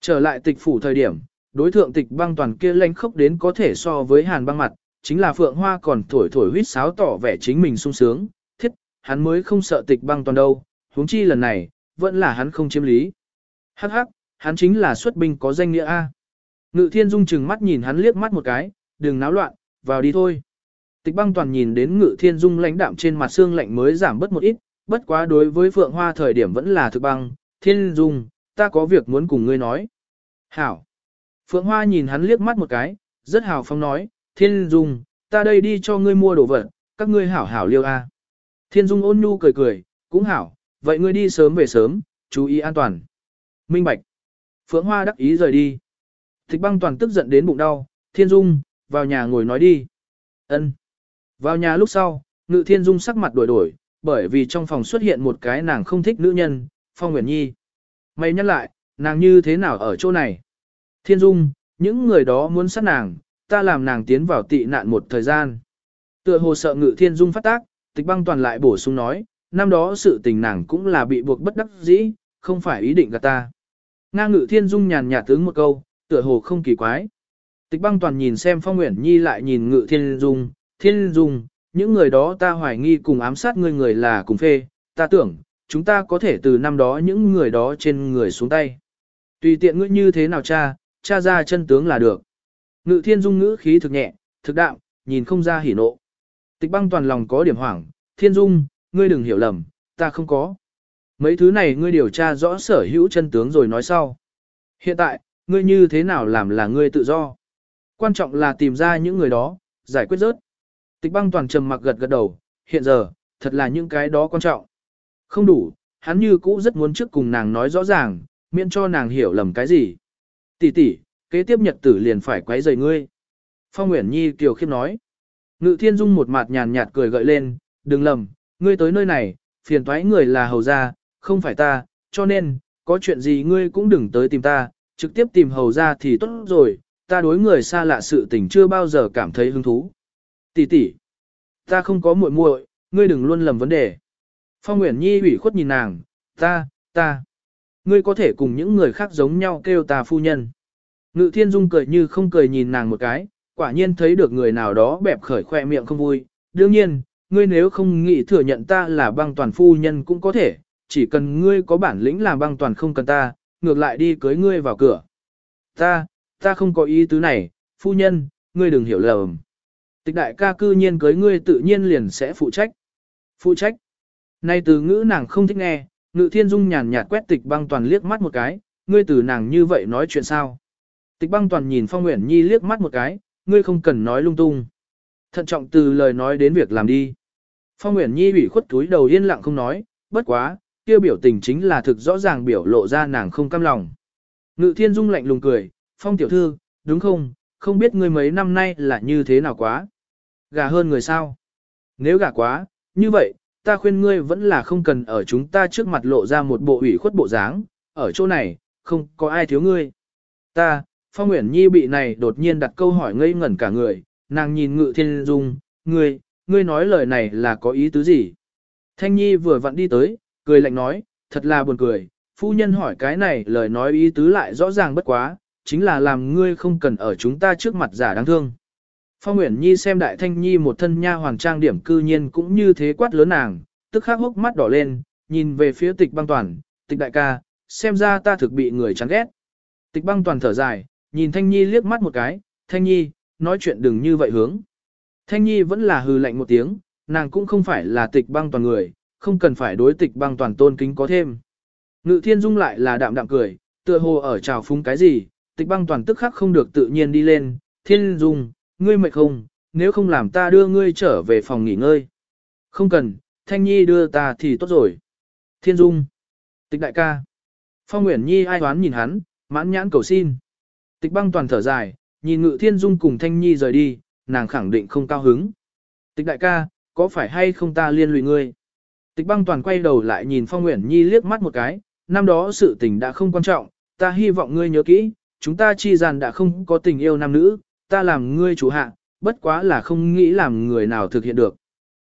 Trở lại tịch phủ thời điểm, đối thượng tịch băng toàn kia lanh khốc đến có thể so với hàn băng mặt, chính là Phượng Hoa còn thổi thổi huýt sáo tỏ vẻ chính mình sung sướng, thiết, hắn mới không sợ tịch băng toàn đâu, huống chi lần này, vẫn là hắn không chiếm lý. Hắc hắc, hắn chính là xuất binh có danh nghĩa A. Ngự thiên dung chừng mắt nhìn hắn liếc mắt một cái, đừng náo loạn, vào đi thôi. Tịch băng toàn nhìn đến ngự thiên dung lãnh đạm trên mặt xương lạnh mới giảm bớt một ít, bất quá đối với phượng hoa thời điểm vẫn là thực băng, thiên dung, ta có việc muốn cùng ngươi nói. Hảo. Phượng hoa nhìn hắn liếc mắt một cái, rất hào phóng nói, thiên dung, ta đây đi cho ngươi mua đồ vật, các ngươi hảo hảo liêu a. Thiên dung ôn nhu cười cười, cũng hảo, vậy ngươi đi sớm về sớm, chú ý an toàn. Minh bạch. Phượng hoa đắc ý rời đi. Thịch băng toàn tức giận đến bụng đau, thiên dung, vào nhà ngồi nói đi. Ân. Vào nhà lúc sau, ngự thiên dung sắc mặt đổi đổi, bởi vì trong phòng xuất hiện một cái nàng không thích nữ nhân, Phong Nguyễn Nhi. Mày nhắc lại, nàng như thế nào ở chỗ này? Thiên dung, những người đó muốn sát nàng, ta làm nàng tiến vào tị nạn một thời gian. Tựa hồ sợ ngự thiên dung phát tác, tịch băng toàn lại bổ sung nói, năm đó sự tình nàng cũng là bị buộc bất đắc dĩ, không phải ý định gạt ta. Nga ngự thiên dung nhàn nhạt tướng một câu, tựa hồ không kỳ quái. Tịch băng toàn nhìn xem Phong Nguyễn Nhi lại nhìn ngự thiên dung, thiên dung, những người đó ta hoài nghi cùng ám sát ngươi người là cùng phê, ta tưởng, chúng ta có thể từ năm đó những người đó trên người xuống tay. Tùy tiện ngươi như thế nào cha, cha ra chân tướng là được. Ngự thiên dung ngữ khí thực nhẹ, thực đạm, nhìn không ra hỉ nộ. Tịch băng toàn lòng có điểm hoảng, thiên dung, ngươi đừng hiểu lầm, ta không có. Mấy thứ này ngươi điều tra rõ sở hữu chân tướng rồi nói sau. Hiện tại, ngươi như thế nào làm là ngươi tự do. Quan trọng là tìm ra những người đó, giải quyết rớt. Tịch băng toàn trầm mặc gật gật đầu, hiện giờ, thật là những cái đó quan trọng. Không đủ, hắn như cũ rất muốn trước cùng nàng nói rõ ràng, miễn cho nàng hiểu lầm cái gì. Tỷ tỷ, kế tiếp nhật tử liền phải quấy rầy ngươi. Phong Nguyễn Nhi kiều khiếp nói. Ngự thiên dung một mặt nhàn nhạt cười gợi lên, đừng lầm, ngươi tới nơi này, phiền toái người là hầu gia, không phải ta, cho nên, có chuyện gì ngươi cũng đừng tới tìm ta, trực tiếp tìm hầu gia thì tốt rồi, ta đối người xa lạ sự tình chưa bao giờ cảm thấy hứng thú. Tỷ tỷ, ta không có muội muội, ngươi đừng luôn lầm vấn đề. Phong Nguyễn Nhi ủy khuất nhìn nàng, ta, ta, ngươi có thể cùng những người khác giống nhau kêu ta phu nhân. Ngự thiên dung cười như không cười nhìn nàng một cái, quả nhiên thấy được người nào đó bẹp khởi khoe miệng không vui. Đương nhiên, ngươi nếu không nghĩ thừa nhận ta là băng toàn phu nhân cũng có thể, chỉ cần ngươi có bản lĩnh làm băng toàn không cần ta, ngược lại đi cưới ngươi vào cửa. Ta, ta không có ý tứ này, phu nhân, ngươi đừng hiểu lầm. Tịch đại ca cư nhiên cưới ngươi tự nhiên liền sẽ phụ trách. Phụ trách. Nay từ ngữ nàng không thích nghe, ngự thiên dung nhàn nhạt quét tịch băng toàn liếc mắt một cái, ngươi từ nàng như vậy nói chuyện sao. Tịch băng toàn nhìn Phong nguyện Nhi liếc mắt một cái, ngươi không cần nói lung tung. Thận trọng từ lời nói đến việc làm đi. Phong Nguyễn Nhi ủy khuất túi đầu yên lặng không nói, bất quá, kia biểu tình chính là thực rõ ràng biểu lộ ra nàng không cam lòng. Ngự thiên dung lạnh lùng cười, Phong tiểu thư, đúng không, không biết ngươi mấy năm nay là như thế nào quá. Gà hơn người sao? Nếu gà quá, như vậy, ta khuyên ngươi vẫn là không cần ở chúng ta trước mặt lộ ra một bộ ủy khuất bộ dáng, ở chỗ này, không có ai thiếu ngươi. Ta, Phong Nguyễn Nhi bị này đột nhiên đặt câu hỏi ngây ngẩn cả người, nàng nhìn ngự thiên dung, ngươi, ngươi nói lời này là có ý tứ gì? Thanh Nhi vừa vặn đi tới, cười lạnh nói, thật là buồn cười, phu nhân hỏi cái này lời nói ý tứ lại rõ ràng bất quá, chính là làm ngươi không cần ở chúng ta trước mặt giả đáng thương. Phong Nguyễn Nhi xem đại thanh nhi một thân nha hoàng trang điểm cư nhiên cũng như thế quát lớn nàng, tức khắc hốc mắt đỏ lên, nhìn về phía tịch băng toàn, tịch đại ca, xem ra ta thực bị người chán ghét. Tịch băng toàn thở dài, nhìn thanh nhi liếc mắt một cái, thanh nhi, nói chuyện đừng như vậy hướng. Thanh nhi vẫn là hừ lạnh một tiếng, nàng cũng không phải là tịch băng toàn người, không cần phải đối tịch băng toàn tôn kính có thêm. Ngự thiên dung lại là đạm đạm cười, tựa hồ ở trào phúng cái gì, tịch băng toàn tức khắc không được tự nhiên đi lên, thiên dung, ngươi mệt không, nếu không làm ta đưa ngươi trở về phòng nghỉ ngơi. Không cần, Thanh Nhi đưa ta thì tốt rồi. Thiên Dung. Tịch đại ca. Phong Nguyễn Nhi ai đoán nhìn hắn, mãn nhãn cầu xin. Tịch băng toàn thở dài, nhìn ngự Thiên Dung cùng Thanh Nhi rời đi, nàng khẳng định không cao hứng. Tịch đại ca, có phải hay không ta liên lụy ngươi? Tịch băng toàn quay đầu lại nhìn Phong Nguyễn Nhi liếc mắt một cái, năm đó sự tình đã không quan trọng, ta hy vọng ngươi nhớ kỹ, chúng ta chi dàn đã không có tình yêu nam nữ, ta làm ngươi chủ hạ, bất quá là không nghĩ làm người nào thực hiện được.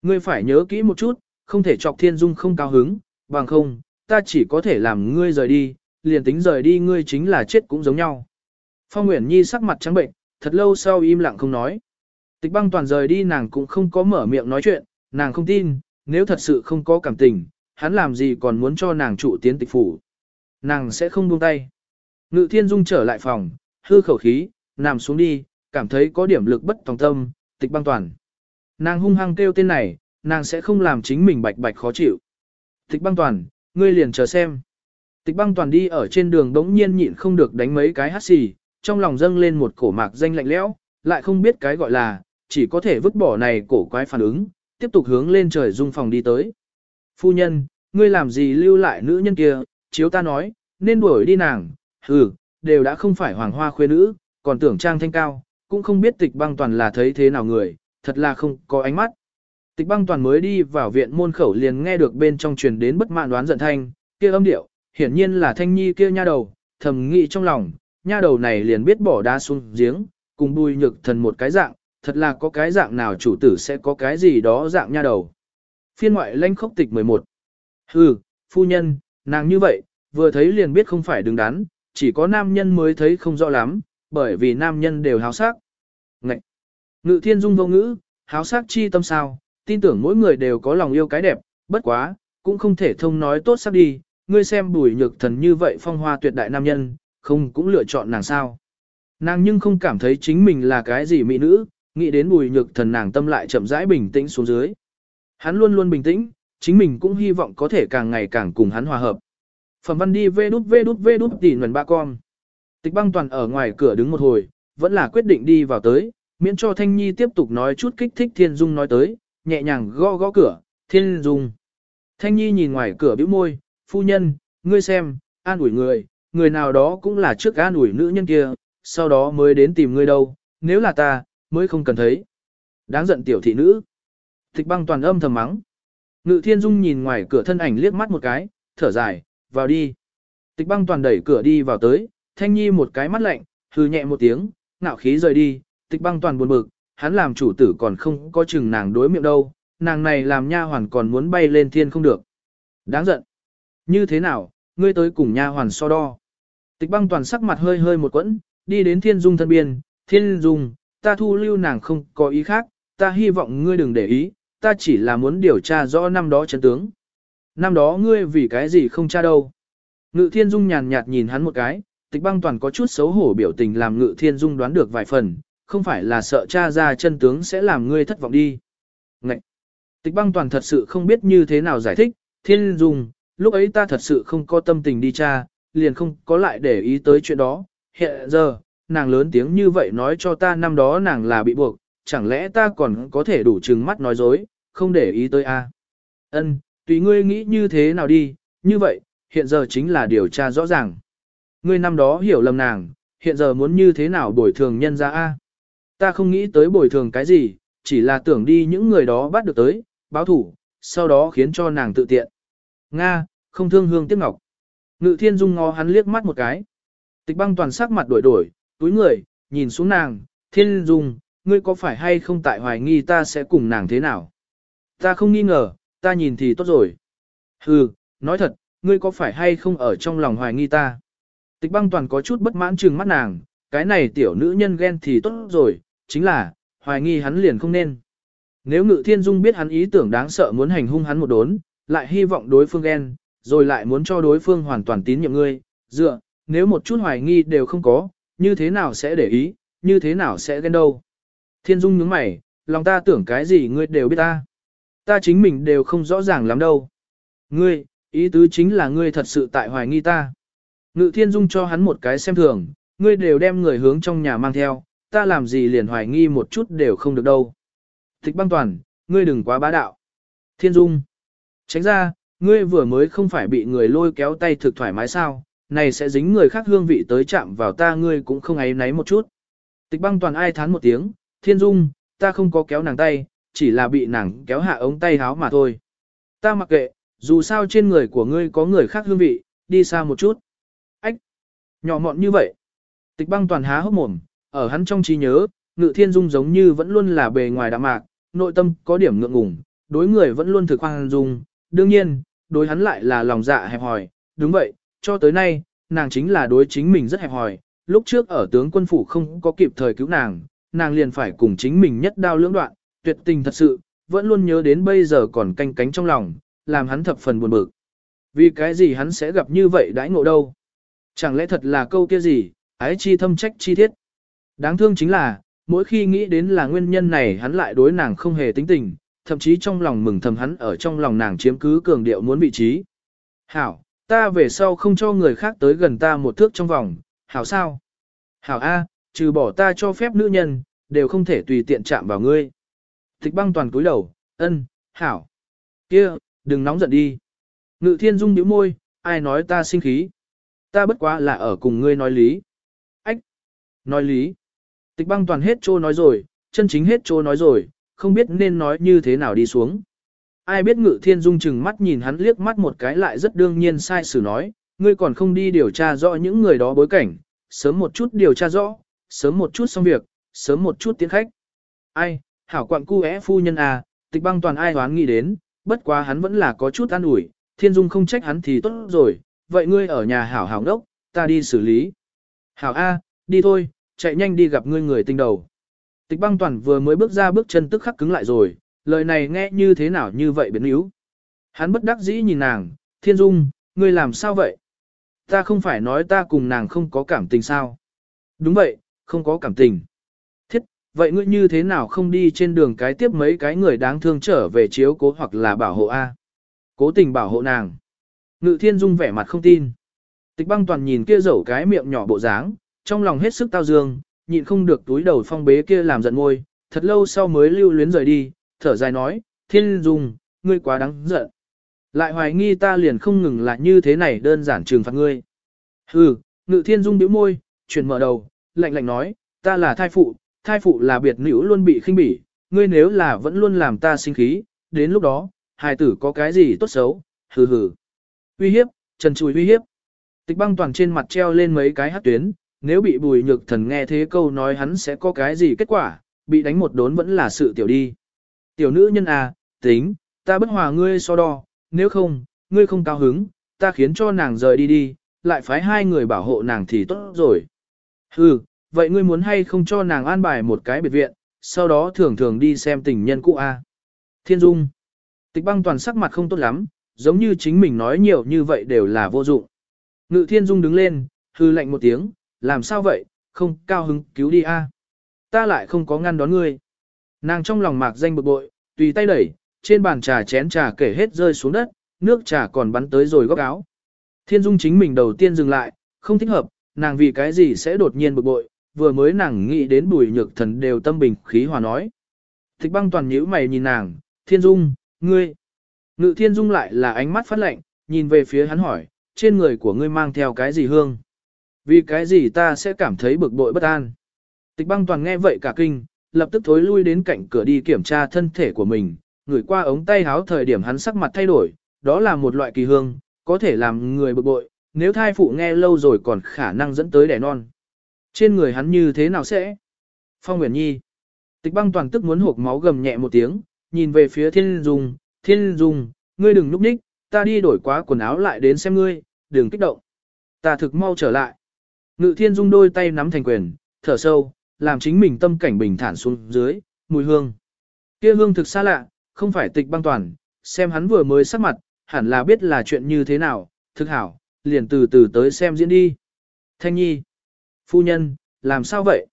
Ngươi phải nhớ kỹ một chút, không thể chọc thiên dung không cao hứng, bằng không, ta chỉ có thể làm ngươi rời đi, liền tính rời đi ngươi chính là chết cũng giống nhau. Phong Nguyễn Nhi sắc mặt trắng bệnh, thật lâu sau im lặng không nói. Tịch băng toàn rời đi nàng cũng không có mở miệng nói chuyện, nàng không tin, nếu thật sự không có cảm tình, hắn làm gì còn muốn cho nàng trụ tiến tịch phủ. Nàng sẽ không buông tay. Ngự thiên dung trở lại phòng, hư khẩu khí, nằm xuống đi, cảm thấy có điểm lực bất tòng tâm, tịch băng toàn. Nàng hung hăng kêu tên này, nàng sẽ không làm chính mình bạch bạch khó chịu. Tịch băng toàn, ngươi liền chờ xem. Tịch băng toàn đi ở trên đường đống nhiên nhịn không được đánh mấy cái hát xì, trong lòng dâng lên một cổ mạc danh lạnh lẽo, lại không biết cái gọi là, chỉ có thể vứt bỏ này cổ quái phản ứng, tiếp tục hướng lên trời dung phòng đi tới. Phu nhân, ngươi làm gì lưu lại nữ nhân kia, chiếu ta nói, nên đuổi đi nàng, hừ, đều đã không phải hoàng hoa khuê nữ, còn tưởng trang thanh cao, cũng không biết tịch băng toàn là thấy thế nào người, thật là không có ánh mắt. Tịch băng toàn mới đi vào viện môn khẩu liền nghe được bên trong truyền đến bất mãn đoán giận thanh, kia âm điệu, hiển nhiên là thanh nhi kia nha đầu, thầm nghĩ trong lòng, nha đầu này liền biết bỏ đá xuống giếng, cùng bùi nhược thần một cái dạng, thật là có cái dạng nào chủ tử sẽ có cái gì đó dạng nha đầu. Phiên ngoại lãnh khốc tịch 11 Hừ, phu nhân, nàng như vậy, vừa thấy liền biết không phải đứng đắn, chỉ có nam nhân mới thấy không rõ lắm, bởi vì nam nhân đều háo sắc. Ngậy! Ngự thiên dung vô ngữ, háo sắc chi tâm sao, tin tưởng mỗi người đều có lòng yêu cái đẹp, bất quá, cũng không thể thông nói tốt sắc đi, ngươi xem bùi nhược thần như vậy phong hoa tuyệt đại nam nhân, không cũng lựa chọn nàng sao. Nàng nhưng không cảm thấy chính mình là cái gì mỹ nữ, nghĩ đến bùi nhược thần nàng tâm lại chậm rãi bình tĩnh xuống dưới. Hắn luôn luôn bình tĩnh, chính mình cũng hy vọng có thể càng ngày càng cùng hắn hòa hợp. Phẩm văn đi vê đút vê đút vê đút tỉ nguồn ba con. Tịch băng toàn ở ngoài cửa đứng một hồi, vẫn là quyết định đi vào tới, miễn cho Thanh Nhi tiếp tục nói chút kích thích Thiên Dung nói tới, nhẹ nhàng gõ gõ cửa, Thiên Dung. Thanh Nhi nhìn ngoài cửa bĩu môi, phu nhân, ngươi xem, an ủi người, người nào đó cũng là trước an ủi nữ nhân kia, sau đó mới đến tìm ngươi đâu, nếu là ta, mới không cần thấy. Đáng giận tiểu thị nữ. Tịch băng toàn âm thầm mắng. Ngự thiên dung nhìn ngoài cửa thân ảnh liếc mắt một cái, thở dài, vào đi. Tịch băng toàn đẩy cửa đi vào tới, thanh nhi một cái mắt lạnh, hư nhẹ một tiếng, ngạo khí rời đi, tịch băng toàn buồn bực, hắn làm chủ tử còn không có chừng nàng đối miệng đâu, nàng này làm nha hoàn còn muốn bay lên thiên không được. Đáng giận. Như thế nào, ngươi tới cùng nha hoàn so đo. Tịch băng toàn sắc mặt hơi hơi một quẫn, đi đến thiên dung thân biên, thiên dung, ta thu lưu nàng không có ý khác, ta hy vọng ngươi đừng để ý, ta chỉ là muốn điều tra rõ năm đó chân tướng. Năm đó ngươi vì cái gì không tra đâu. Ngự thiên dung nhàn nhạt nhìn hắn một cái, tịch băng toàn có chút xấu hổ biểu tình làm ngự thiên dung đoán được vài phần, không phải là sợ cha ra chân tướng sẽ làm ngươi thất vọng đi. Ngậy! Tịch băng toàn thật sự không biết như thế nào giải thích, thiên dung, lúc ấy ta thật sự không có tâm tình đi cha, liền không có lại để ý tới chuyện đó. Hiện giờ, nàng lớn tiếng như vậy nói cho ta năm đó nàng là bị buộc, chẳng lẽ ta còn có thể đủ trừng mắt nói dối, không để ý tới a? Ân, tùy ngươi nghĩ như thế nào đi, như vậy, hiện giờ chính là điều tra rõ ràng. Ngươi năm đó hiểu lầm nàng, hiện giờ muốn như thế nào bồi thường nhân ra a? Ta không nghĩ tới bồi thường cái gì, chỉ là tưởng đi những người đó bắt được tới, báo thủ, sau đó khiến cho nàng tự tiện. Nga, không thương hương tiếc ngọc. Ngự thiên dung ngó hắn liếc mắt một cái. Tịch băng toàn sắc mặt đổi đổi, túi người, nhìn xuống nàng, thiên dung, ngươi có phải hay không tại hoài nghi ta sẽ cùng nàng thế nào? Ta không nghi ngờ, ta nhìn thì tốt rồi. Hừ, nói thật, ngươi có phải hay không ở trong lòng hoài nghi ta? Tịch băng toàn có chút bất mãn trừng mắt nàng, cái này tiểu nữ nhân ghen thì tốt rồi, chính là, hoài nghi hắn liền không nên. Nếu ngự thiên dung biết hắn ý tưởng đáng sợ muốn hành hung hắn một đốn, lại hy vọng đối phương ghen, rồi lại muốn cho đối phương hoàn toàn tín nhiệm ngươi, dựa, nếu một chút hoài nghi đều không có, như thế nào sẽ để ý, như thế nào sẽ ghen đâu. Thiên dung nhướng mày, lòng ta tưởng cái gì ngươi đều biết ta. Ta chính mình đều không rõ ràng lắm đâu. Ngươi, ý tứ chính là ngươi thật sự tại hoài nghi ta. Ngự thiên dung cho hắn một cái xem thường, ngươi đều đem người hướng trong nhà mang theo, ta làm gì liền hoài nghi một chút đều không được đâu. Thích băng toàn, ngươi đừng quá bá đạo. Thiên dung, tránh ra, ngươi vừa mới không phải bị người lôi kéo tay thực thoải mái sao, này sẽ dính người khác hương vị tới chạm vào ta ngươi cũng không ấy náy một chút. Tịch băng toàn ai thán một tiếng, thiên dung, ta không có kéo nàng tay, chỉ là bị nàng kéo hạ ống tay háo mà thôi. Ta mặc kệ, dù sao trên người của ngươi có người khác hương vị, đi xa một chút. Ách! Nhỏ mọn như vậy. Tịch băng toàn há hốc mồm, ở hắn trong trí nhớ, ngự thiên dung giống như vẫn luôn là bề ngoài đạm mạc, nội tâm có điểm ngượng ngùng, đối người vẫn luôn thực hoang dung. Đương nhiên, đối hắn lại là lòng dạ hẹp hòi, đúng vậy, cho tới nay, nàng chính là đối chính mình rất hẹp hòi. Lúc trước ở tướng quân phủ không có kịp thời cứu nàng, nàng liền phải cùng chính mình nhất đao lưỡng đoạn, tuyệt tình thật sự, vẫn luôn nhớ đến bây giờ còn canh cánh trong lòng, làm hắn thập phần buồn bực. Vì cái gì hắn sẽ gặp như vậy đãi ngộ đâu? Chẳng lẽ thật là câu kia gì, ái chi thâm trách chi thiết? Đáng thương chính là, mỗi khi nghĩ đến là nguyên nhân này hắn lại đối nàng không hề tính tình, thậm chí trong lòng mừng thầm hắn ở trong lòng nàng chiếm cứ cường điệu muốn vị trí. Hảo, ta về sau không cho người khác tới gần ta một thước trong vòng, hảo sao? Hảo A, trừ bỏ ta cho phép nữ nhân, đều không thể tùy tiện chạm vào ngươi. Tịch băng toàn cúi đầu, ân, hảo. kia, đừng nóng giận đi. Ngự thiên dung nhíu môi, ai nói ta sinh khí. Ta bất quá là ở cùng ngươi nói lý. Ách, nói lý. Tịch băng toàn hết trô nói rồi, chân chính hết trô nói rồi, không biết nên nói như thế nào đi xuống. Ai biết ngự thiên dung chừng mắt nhìn hắn liếc mắt một cái lại rất đương nhiên sai sử nói, ngươi còn không đi điều tra rõ những người đó bối cảnh, sớm một chút điều tra rõ, sớm một chút xong việc, sớm một chút tiến khách. Ai, hảo quặng cu é phu nhân à, tịch băng toàn ai hoán nghĩ đến, bất quá hắn vẫn là có chút an ủi, thiên dung không trách hắn thì tốt rồi, vậy ngươi ở nhà hảo hảo đốc, ta đi xử lý. Hảo A, đi thôi, chạy nhanh đi gặp ngươi người tinh đầu. Tịch băng toàn vừa mới bước ra bước chân tức khắc cứng lại rồi, lời này nghe như thế nào như vậy biến yếu. Hắn bất đắc dĩ nhìn nàng, thiên dung, ngươi làm sao vậy? Ta không phải nói ta cùng nàng không có cảm tình sao? Đúng vậy, không có cảm tình. Thiết, vậy ngươi như thế nào không đi trên đường cái tiếp mấy cái người đáng thương trở về chiếu cố hoặc là bảo hộ A? Cố tình bảo hộ nàng. Ngự thiên dung vẻ mặt không tin. Tịch băng toàn nhìn kia dẩu cái miệng nhỏ bộ dáng, trong lòng hết sức tao dương, nhịn không được túi đầu phong bế kia làm giận ngôi, thật lâu sau mới lưu luyến rời đi, thở dài nói, thiên dung, ngươi quá đáng giận. Lại hoài nghi ta liền không ngừng lại như thế này đơn giản trừng phạt ngươi. Hừ, ngự thiên dung bĩu môi, chuyển mở đầu, lạnh lạnh nói, ta là thai phụ, thai phụ là biệt nữ luôn bị khinh bỉ, ngươi nếu là vẫn luôn làm ta sinh khí, đến lúc đó, hài tử có cái gì tốt xấu, hừ hừ. Uy hiếp, trần chùi uy hiếp. Tịch băng toàn trên mặt treo lên mấy cái hát tuyến, nếu bị bùi nhược thần nghe thế câu nói hắn sẽ có cái gì kết quả, bị đánh một đốn vẫn là sự tiểu đi. Tiểu nữ nhân à, tính, ta bất hòa ngươi so đo, nếu không, ngươi không cao hứng, ta khiến cho nàng rời đi đi, lại phái hai người bảo hộ nàng thì tốt rồi. Ừ, vậy ngươi muốn hay không cho nàng an bài một cái biệt viện, sau đó thường thường đi xem tình nhân cũ a. À? Thiên Dung. Tịch băng toàn sắc mặt không tốt lắm, giống như chính mình nói nhiều như vậy đều là vô dụng. Ngự Thiên Dung đứng lên, hư lạnh một tiếng, làm sao vậy, không cao hứng cứu đi a. Ta lại không có ngăn đón ngươi. Nàng trong lòng mạc danh bực bội, tùy tay đẩy, trên bàn trà chén trà kể hết rơi xuống đất, nước trà còn bắn tới rồi góc áo. Thiên Dung chính mình đầu tiên dừng lại, không thích hợp, nàng vì cái gì sẽ đột nhiên bực bội, vừa mới nàng nghĩ đến bùi nhược thần đều tâm bình khí hòa nói. Thích băng toàn nhíu mày nhìn nàng, Thiên Dung, ngươi. Ngự Thiên Dung lại là ánh mắt phát lạnh, nhìn về phía hắn hỏi, trên người của ngươi mang theo cái gì hương? Vì cái gì ta sẽ cảm thấy bực bội bất an? Tịch băng toàn nghe vậy cả kinh, lập tức thối lui đến cạnh cửa đi kiểm tra thân thể của mình, ngửi qua ống tay háo thời điểm hắn sắc mặt thay đổi, đó là một loại kỳ hương, có thể làm người bực bội, nếu thai phụ nghe lâu rồi còn khả năng dẫn tới đẻ non. Trên người hắn như thế nào sẽ? Phong Nguyễn Nhi. Tịch băng toàn tức muốn hộp máu gầm nhẹ một tiếng, nhìn về phía thiên dung, thiên dung, ngươi đừng núp ních, ta đi đổi quá quần áo lại đến xem ngươi, đừng kích động. Ta thực mau trở lại. Ngự thiên dung đôi tay nắm thành quyền, thở sâu, làm chính mình tâm cảnh bình thản xuống dưới, mùi hương. Kia hương thực xa lạ, không phải tịch băng toàn, xem hắn vừa mới sắc mặt, hẳn là biết là chuyện như thế nào, thực hảo, liền từ từ tới xem diễn đi. Thanh Nhi. Phu nhân, làm sao vậy?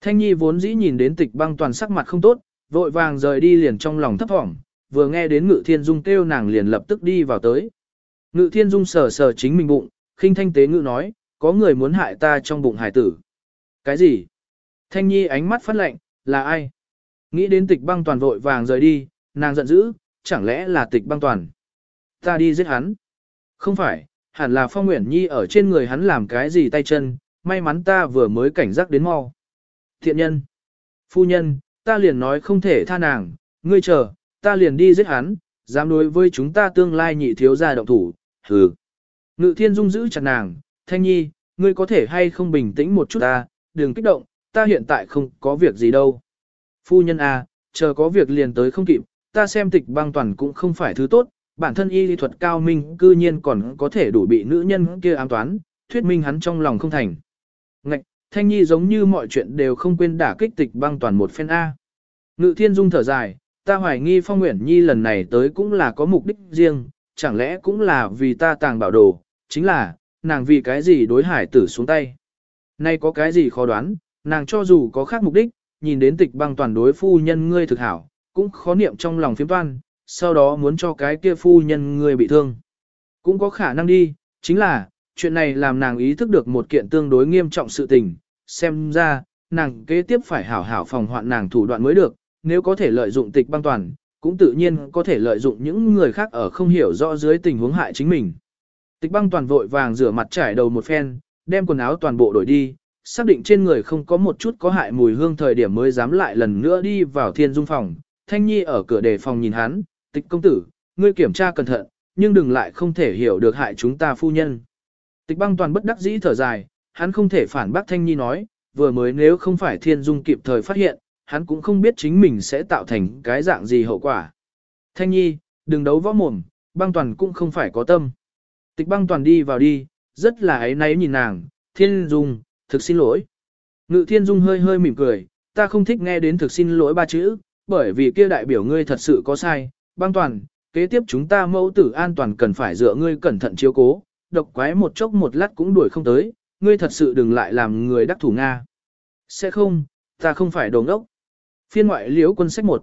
Thanh Nhi vốn dĩ nhìn đến tịch băng toàn sắc mặt không tốt, vội vàng rời đi liền trong lòng thấp thỏm, vừa nghe đến Ngự Thiên Dung kêu nàng liền lập tức đi vào tới. Ngự Thiên Dung sờ sờ chính mình bụng, khinh thanh tế ngự nói, có người muốn hại ta trong bụng hải tử. Cái gì? Thanh Nhi ánh mắt phát lệnh, là ai? Nghĩ đến tịch băng toàn vội vàng rời đi, nàng giận dữ, chẳng lẽ là tịch băng toàn? Ta đi giết hắn. Không phải, hẳn là Phong Nguyễn Nhi ở trên người hắn làm cái gì tay chân, may mắn ta vừa mới cảnh giác đến mau. Thiện nhân. Phu nhân, ta liền nói không thể tha nàng, ngươi chờ, ta liền đi giết hắn, dám đối với chúng ta tương lai nhị thiếu gia động thủ, hừ. Ngự thiên dung giữ chặt nàng, thanh nhi, ngươi có thể hay không bình tĩnh một chút ta, đừng kích động, ta hiện tại không có việc gì đâu. Phu nhân à, chờ có việc liền tới không kịp, ta xem tịch băng toàn cũng không phải thứ tốt, bản thân y lý thuật cao minh cư nhiên còn có thể đủ bị nữ nhân kia ám toán, thuyết minh hắn trong lòng không thành. Ngạch, Thanh Nhi giống như mọi chuyện đều không quên đả kích tịch băng toàn một phen A. Ngự thiên dung thở dài, ta hoài nghi Phong nguyện Nhi lần này tới cũng là có mục đích riêng, chẳng lẽ cũng là vì ta tàng bảo đồ, chính là, nàng vì cái gì đối hải tử xuống tay. Nay có cái gì khó đoán, nàng cho dù có khác mục đích, nhìn đến tịch băng toàn đối phu nhân ngươi thực hảo, cũng khó niệm trong lòng phiếm toan, sau đó muốn cho cái kia phu nhân ngươi bị thương. Cũng có khả năng đi, chính là, chuyện này làm nàng ý thức được một kiện tương đối nghiêm trọng sự tình, xem ra, nàng kế tiếp phải hảo hảo phòng hoạn nàng thủ đoạn mới được, nếu có thể lợi dụng tịch băng toàn, cũng tự nhiên có thể lợi dụng những người khác ở không hiểu rõ dưới tình huống hại chính mình. Tịch băng toàn vội vàng rửa mặt trải đầu một phen, đem quần áo toàn bộ đổi đi, xác định trên người không có một chút có hại mùi hương thời điểm mới dám lại lần nữa đi vào thiên dung phòng. Thanh Nhi ở cửa đề phòng nhìn hắn, tịch công tử, ngươi kiểm tra cẩn thận, nhưng đừng lại không thể hiểu được hại chúng ta phu nhân. Tịch băng toàn bất đắc dĩ thở dài, hắn không thể phản bác Thanh Nhi nói, vừa mới nếu không phải thiên dung kịp thời phát hiện, hắn cũng không biết chính mình sẽ tạo thành cái dạng gì hậu quả. Thanh Nhi, đừng đấu võ mồm, băng toàn cũng không phải có tâm. Tịch băng toàn đi vào đi, rất là ấy náy nhìn nàng, thiên dung, thực xin lỗi. Ngự thiên dung hơi hơi mỉm cười, ta không thích nghe đến thực xin lỗi ba chữ, bởi vì kia đại biểu ngươi thật sự có sai, băng toàn, kế tiếp chúng ta mẫu tử an toàn cần phải dựa ngươi cẩn thận chiếu cố, độc quái một chốc một lát cũng đuổi không tới, ngươi thật sự đừng lại làm người đắc thủ Nga. Sẽ không, ta không phải đồ ngốc. Phiên ngoại liễu quân sách một.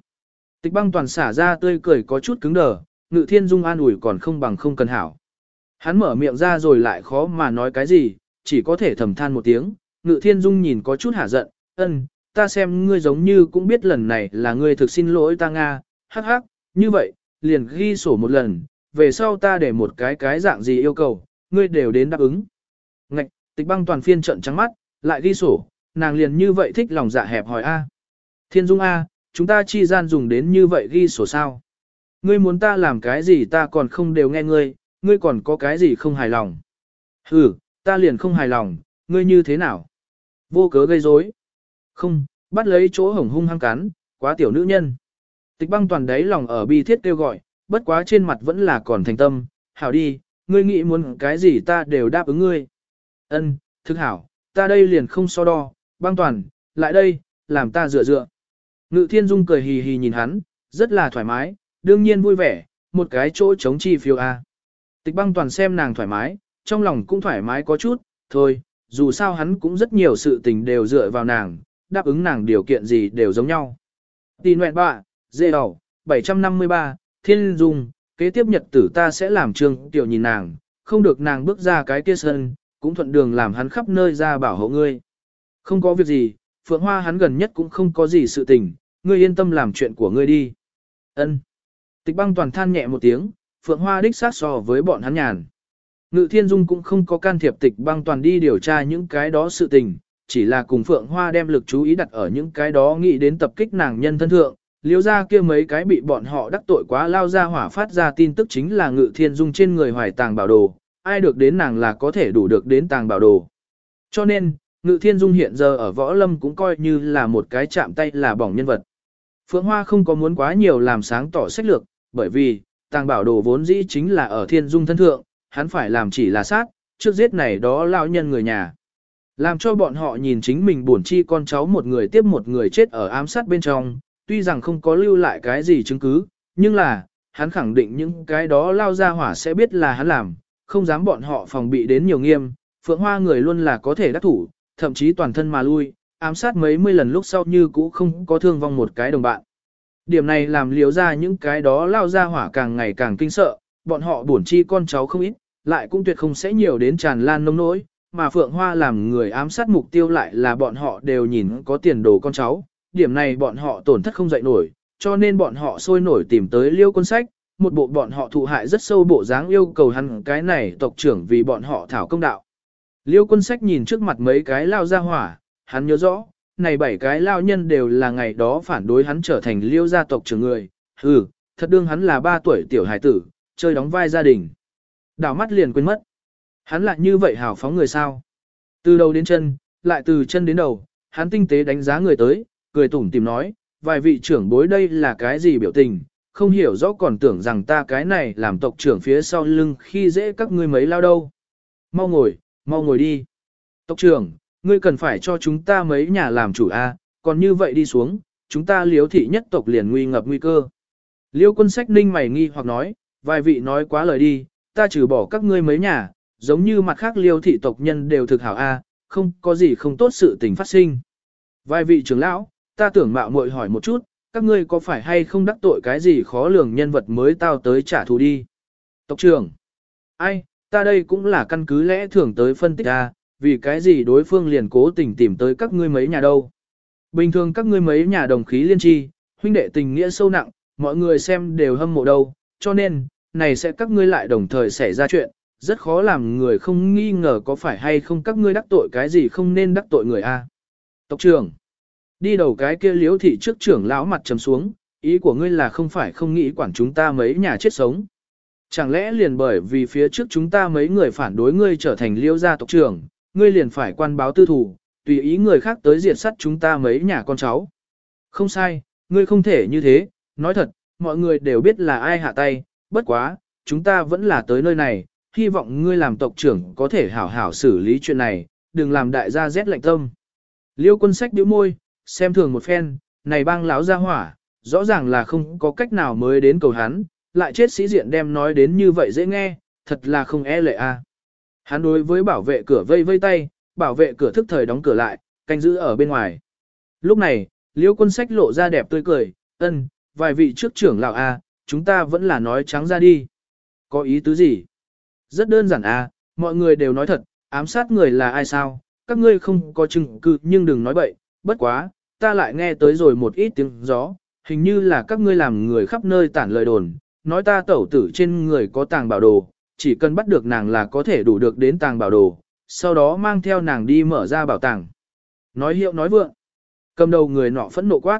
Tịch băng toàn xả ra tươi cười có chút cứng đờ, ngự thiên dung an ủi còn không bằng không cần hảo. Hắn mở miệng ra rồi lại khó mà nói cái gì, chỉ có thể thầm than một tiếng, ngự thiên dung nhìn có chút hả giận, ân, ta xem ngươi giống như cũng biết lần này là ngươi thực xin lỗi ta Nga, hắc hắc, như vậy, liền ghi sổ một lần, về sau ta để một cái cái dạng gì yêu cầu, ngươi đều đến đáp ứng. Ngạch, tịch băng toàn phiên trận trắng mắt, lại ghi sổ, nàng liền như vậy thích lòng dạ hẹp hỏi A. Thiên dung A, chúng ta chi gian dùng đến như vậy ghi sổ sao. Ngươi muốn ta làm cái gì ta còn không đều nghe ngươi, ngươi còn có cái gì không hài lòng. Ừ, ta liền không hài lòng, ngươi như thế nào? Vô cớ gây rối. Không, bắt lấy chỗ hổng hung hăng cắn, quá tiểu nữ nhân. Tịch băng toàn đáy lòng ở bi thiết kêu gọi, bất quá trên mặt vẫn là còn thành tâm, hảo đi, ngươi nghĩ muốn cái gì ta đều đáp ứng ngươi. Ân, thức hảo, ta đây liền không so đo, băng toàn, lại đây, làm ta dựa dựa. Ngự thiên dung cười hì hì nhìn hắn, rất là thoải mái, đương nhiên vui vẻ, một cái chỗ chống chi phiêu A. Tịch băng toàn xem nàng thoải mái, trong lòng cũng thoải mái có chút, thôi, dù sao hắn cũng rất nhiều sự tình đều dựa vào nàng, đáp ứng nàng điều kiện gì đều giống nhau. Tì nguyện bạ, dê đầu, 753, thiên dung, kế tiếp nhật tử ta sẽ làm trương tiểu nhìn nàng, không được nàng bước ra cái kia sân, cũng thuận đường làm hắn khắp nơi ra bảo hộ ngươi. Không có việc gì, Phượng Hoa hắn gần nhất cũng không có gì sự tình, ngươi yên tâm làm chuyện của ngươi đi. Ân. Tịch băng toàn than nhẹ một tiếng, Phượng Hoa đích sát so với bọn hắn nhàn. Ngự Thiên Dung cũng không có can thiệp tịch băng toàn đi điều tra những cái đó sự tình, chỉ là cùng Phượng Hoa đem lực chú ý đặt ở những cái đó nghĩ đến tập kích nàng nhân thân thượng. Liêu ra kia mấy cái bị bọn họ đắc tội quá lao ra hỏa phát ra tin tức chính là Ngự Thiên Dung trên người hoài tàng bảo đồ, ai được đến nàng là có thể đủ được đến tàng bảo đồ. Cho nên, Ngự Thiên Dung hiện giờ ở Võ Lâm cũng coi như là một cái chạm tay là bỏng nhân vật. Phượng Hoa không có muốn quá nhiều làm sáng tỏ sách lược, bởi vì, tàng bảo đồ vốn dĩ chính là ở Thiên Dung thân thượng, hắn phải làm chỉ là sát, trước giết này đó lao nhân người nhà. Làm cho bọn họ nhìn chính mình buồn chi con cháu một người tiếp một người chết ở ám sát bên trong, tuy rằng không có lưu lại cái gì chứng cứ, nhưng là, hắn khẳng định những cái đó lao ra hỏa sẽ biết là hắn làm, không dám bọn họ phòng bị đến nhiều nghiêm, phượng hoa người luôn là có thể đắc thủ, thậm chí toàn thân mà lui, ám sát mấy mươi lần lúc sau như cũ không có thương vong một cái đồng bạn. Điểm này làm liếu ra những cái đó lao ra hỏa càng ngày càng kinh sợ, bọn họ buồn chi con cháu không ít, lại cũng tuyệt không sẽ nhiều đến tràn lan nông nỗi, mà Phượng Hoa làm người ám sát mục tiêu lại là bọn họ đều nhìn có tiền đồ con cháu, điểm này bọn họ tổn thất không dậy nổi, cho nên bọn họ sôi nổi tìm tới liêu quân sách, một bộ bọn họ thụ hại rất sâu bộ dáng yêu cầu hắn cái này tộc trưởng vì bọn họ thảo công đạo. Liêu quân sách nhìn trước mặt mấy cái lao ra hỏa, hắn nhớ rõ, này bảy cái lao nhân đều là ngày đó phản đối hắn trở thành liêu gia tộc trưởng người, hừ, thật đương hắn là ba tuổi tiểu hải tử, chơi đóng vai gia đình. Đảo mắt liền quên mất. Hắn lại như vậy hào phóng người sao. Từ đầu đến chân, lại từ chân đến đầu, hắn tinh tế đánh giá người tới, cười tủm tìm nói, vài vị trưởng bối đây là cái gì biểu tình, không hiểu rõ còn tưởng rằng ta cái này làm tộc trưởng phía sau lưng khi dễ các ngươi mấy lao đâu. Mau ngồi, mau ngồi đi. Tộc trưởng, ngươi cần phải cho chúng ta mấy nhà làm chủ a, còn như vậy đi xuống, chúng ta liếu thị nhất tộc liền nguy ngập nguy cơ. Liêu quân sách ninh mày nghi hoặc nói, vài vị nói quá lời đi, ta trừ bỏ các ngươi mấy nhà, giống như mặt khác liêu thị tộc nhân đều thực hảo a, không có gì không tốt sự tình phát sinh. Vài vị trưởng lão, ta tưởng mạo muội hỏi một chút, các ngươi có phải hay không đắc tội cái gì khó lường nhân vật mới tao tới trả thù đi. Tộc trưởng, ai, ta đây cũng là căn cứ lẽ thường tới phân tích a, vì cái gì đối phương liền cố tình tìm tới các ngươi mấy nhà đâu. Bình thường các ngươi mấy nhà đồng khí liên tri, huynh đệ tình nghĩa sâu nặng, mọi người xem đều hâm mộ đâu, cho nên, này sẽ các ngươi lại đồng thời xảy ra chuyện, rất khó làm người không nghi ngờ có phải hay không các ngươi đắc tội cái gì không nên đắc tội người a. Tộc trưởng, đi đầu cái kia liếu thị trước trưởng lão mặt trầm xuống, ý của ngươi là không phải không nghĩ quản chúng ta mấy nhà chết sống. Chẳng lẽ liền bởi vì phía trước chúng ta mấy người phản đối ngươi trở thành liêu gia tộc trưởng, ngươi liền phải quan báo tư thủ, tùy ý người khác tới diệt sắt chúng ta mấy nhà con cháu. Không sai, ngươi không thể như thế, nói thật, mọi người đều biết là ai hạ tay, bất quá, chúng ta vẫn là tới nơi này, hy vọng ngươi làm tộc trưởng có thể hảo hảo xử lý chuyện này, đừng làm đại gia rét lạnh tâm. Liêu quân sách điếu môi, xem thường một phen, này bang lão ra hỏa, rõ ràng là không có cách nào mới đến cầu hắn, lại chết sĩ diện đem nói đến như vậy dễ nghe, thật là không e lệ a. Hắn đối với bảo vệ cửa vây vây tay, bảo vệ cửa thức thời đóng cửa lại, canh giữ ở bên ngoài. Lúc này, liêu quân sách lộ ra đẹp tươi cười, ân, vài vị trước trưởng lão a, chúng ta vẫn là nói trắng ra đi. Có ý tứ gì? Rất đơn giản a, mọi người đều nói thật, ám sát người là ai sao, các ngươi không có chứng cứ nhưng đừng nói bậy, bất quá, ta lại nghe tới rồi một ít tiếng gió, hình như là các ngươi làm người khắp nơi tản lời đồn, nói ta tẩu tử trên người có tàng bảo đồ, chỉ cần bắt được nàng là có thể đủ được đến tàng bảo đồ, sau đó mang theo nàng đi mở ra bảo tàng. Nói hiệu nói vượng, cầm đầu người nọ phẫn nộ quát.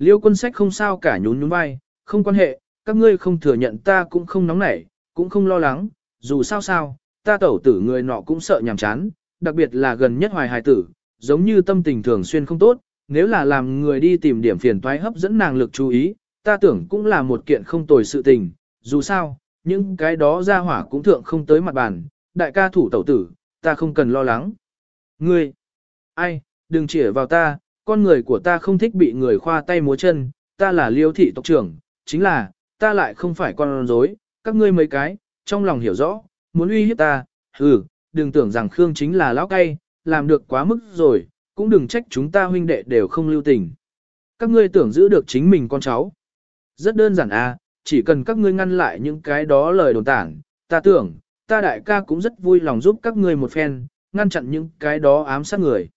Liêu quân sách không sao cả nhún nhún vai, không quan hệ, các ngươi không thừa nhận ta cũng không nóng nảy, cũng không lo lắng, dù sao sao, ta tẩu tử người nọ cũng sợ nhàm chán, đặc biệt là gần nhất hoài hài tử, giống như tâm tình thường xuyên không tốt, nếu là làm người đi tìm điểm phiền toái hấp dẫn nàng lực chú ý, ta tưởng cũng là một kiện không tồi sự tình, dù sao, những cái đó ra hỏa cũng thượng không tới mặt bàn, đại ca thủ tẩu tử, ta không cần lo lắng. Ngươi, ai, đừng chỉ vào ta, con người của ta không thích bị người khoa tay múa chân, ta là liêu thị tộc trưởng, chính là, ta lại không phải con rối, các ngươi mấy cái, trong lòng hiểu rõ, muốn uy hiếp ta, ừ, đừng tưởng rằng Khương chính là lão cay, làm được quá mức rồi, cũng đừng trách chúng ta huynh đệ đều không lưu tình. Các ngươi tưởng giữ được chính mình con cháu. Rất đơn giản à, chỉ cần các ngươi ngăn lại những cái đó lời đồn tản, ta tưởng, ta đại ca cũng rất vui lòng giúp các ngươi một phen, ngăn chặn những cái đó ám sát người.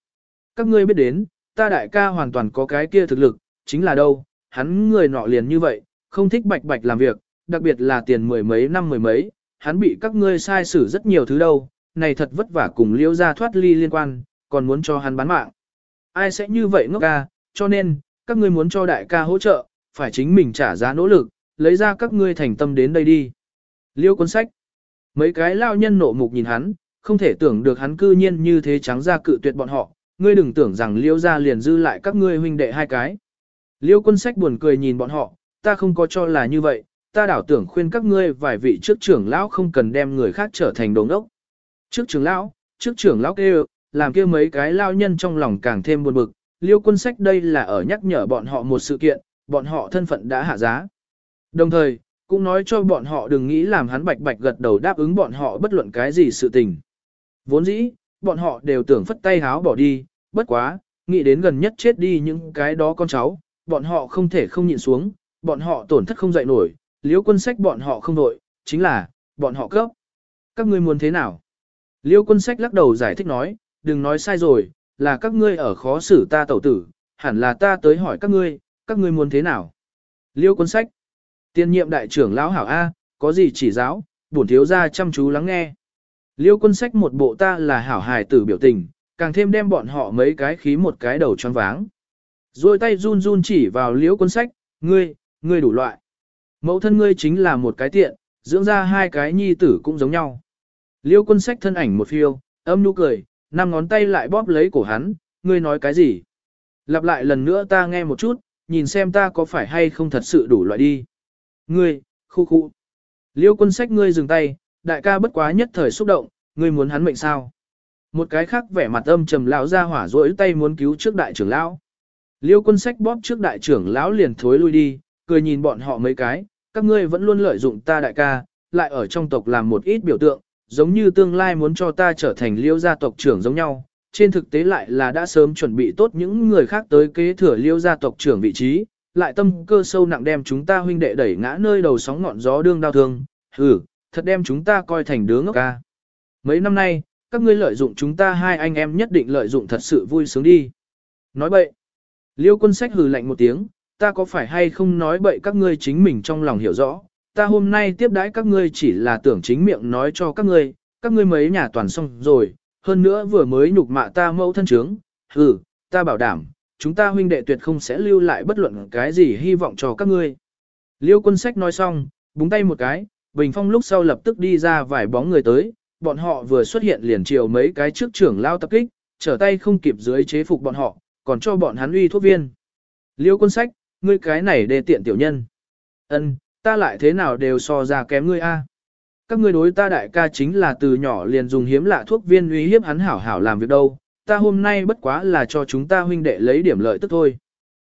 Các ngươi biết đến, ta đại ca hoàn toàn có cái kia thực lực, chính là đâu, hắn người nọ liền như vậy, không thích bạch bạch làm việc, đặc biệt là tiền mười mấy năm mười mấy, hắn bị các ngươi sai xử rất nhiều thứ đâu, này thật vất vả cùng liễu ra thoát ly liên quan, còn muốn cho hắn bán mạng. Ai sẽ như vậy ngốc ca, cho nên, các ngươi muốn cho đại ca hỗ trợ, phải chính mình trả giá nỗ lực, lấy ra các ngươi thành tâm đến đây đi. Liêu cuốn sách. Mấy cái lao nhân nộ mục nhìn hắn, không thể tưởng được hắn cư nhiên như thế trắng ra cự tuyệt bọn họ, ngươi đừng tưởng rằng liêu ra liền dư lại các ngươi huynh đệ hai cái. Liêu quân sách buồn cười nhìn bọn họ, ta không có cho là như vậy, ta đảo tưởng khuyên các ngươi vài vị trước trưởng lão không cần đem người khác trở thành đống đốc. Trước trưởng lão, trước trưởng lão kêu, làm kia mấy cái lao nhân trong lòng càng thêm buồn bực, liêu quân sách đây là ở nhắc nhở bọn họ một sự kiện, bọn họ thân phận đã hạ giá. Đồng thời, cũng nói cho bọn họ đừng nghĩ làm hắn bạch bạch gật đầu đáp ứng bọn họ bất luận cái gì sự tình. Vốn dĩ, bọn họ đều tưởng phất tay háo bỏ đi, bất quá, nghĩ đến gần nhất chết đi những cái đó con cháu, bọn họ không thể không nhịn xuống, bọn họ tổn thất không dậy nổi, liễu quân sách bọn họ không đội, chính là, bọn họ cấp. Các ngươi muốn thế nào? Liễu quân sách lắc đầu giải thích nói, đừng nói sai rồi, là các ngươi ở khó xử ta tẩu tử, hẳn là ta tới hỏi các ngươi, các ngươi muốn thế nào? Liễu quân sách. Tiên nhiệm đại trưởng lão hảo A, có gì chỉ giáo, bổn thiếu gia chăm chú lắng nghe. Liêu quân sách một bộ ta là hảo hài tử biểu tình, càng thêm đem bọn họ mấy cái khí một cái đầu choáng váng. Rồi tay run run chỉ vào liêu quân sách, ngươi, ngươi đủ loại. Mẫu thân ngươi chính là một cái tiện, dưỡng ra hai cái nhi tử cũng giống nhau. Liêu quân sách thân ảnh một phiêu, âm nụ cười, năm ngón tay lại bóp lấy cổ hắn, ngươi nói cái gì? Lặp lại lần nữa ta nghe một chút, nhìn xem ta có phải hay không thật sự đủ loại đi. Ngươi, khu khu. Liêu quân sách ngươi dừng tay, đại ca bất quá nhất thời xúc động, ngươi muốn hắn mệnh sao? Một cái khác vẻ mặt âm trầm lão ra hỏa rỗi tay muốn cứu trước đại trưởng lão. Liêu quân sách bóp trước đại trưởng lão liền thối lui đi, cười nhìn bọn họ mấy cái, các ngươi vẫn luôn lợi dụng ta đại ca, lại ở trong tộc làm một ít biểu tượng, giống như tương lai muốn cho ta trở thành liêu gia tộc trưởng giống nhau. Trên thực tế lại là đã sớm chuẩn bị tốt những người khác tới kế thừa liêu gia tộc trưởng vị trí, lại tâm cơ sâu nặng đem chúng ta huynh đệ đẩy ngã nơi đầu sóng ngọn gió đương đau thương, Ừ thật đem chúng ta coi thành đứa ngốc ca. Mấy năm nay, các ngươi lợi dụng chúng ta hai anh em nhất định lợi dụng thật sự vui sướng đi. Nói bậy. Liêu quân sách hừ lạnh một tiếng, ta có phải hay không nói bậy các ngươi chính mình trong lòng hiểu rõ, ta hôm nay tiếp đãi các ngươi chỉ là tưởng chính miệng nói cho các ngươi, các ngươi mấy nhà toàn xong rồi, hơn nữa vừa mới nhục mạ ta mẫu thân trướng, hừ, ta bảo đảm, chúng ta huynh đệ tuyệt không sẽ lưu lại bất luận cái gì hy vọng cho các ngươi. Liêu quân sách nói xong, búng tay một cái, Bình Phong lúc sau lập tức đi ra vài bóng người tới, bọn họ vừa xuất hiện liền chiều mấy cái trước trưởng lao tập kích, trở tay không kịp dưới chế phục bọn họ, còn cho bọn hắn uy thuốc viên. Liêu quân sách, ngươi cái này đề tiện tiểu nhân. ân ta lại thế nào đều so ra kém ngươi a. Các ngươi đối ta đại ca chính là từ nhỏ liền dùng hiếm lạ thuốc viên uy hiếp hắn hảo hảo làm việc đâu, ta hôm nay bất quá là cho chúng ta huynh đệ lấy điểm lợi tức thôi.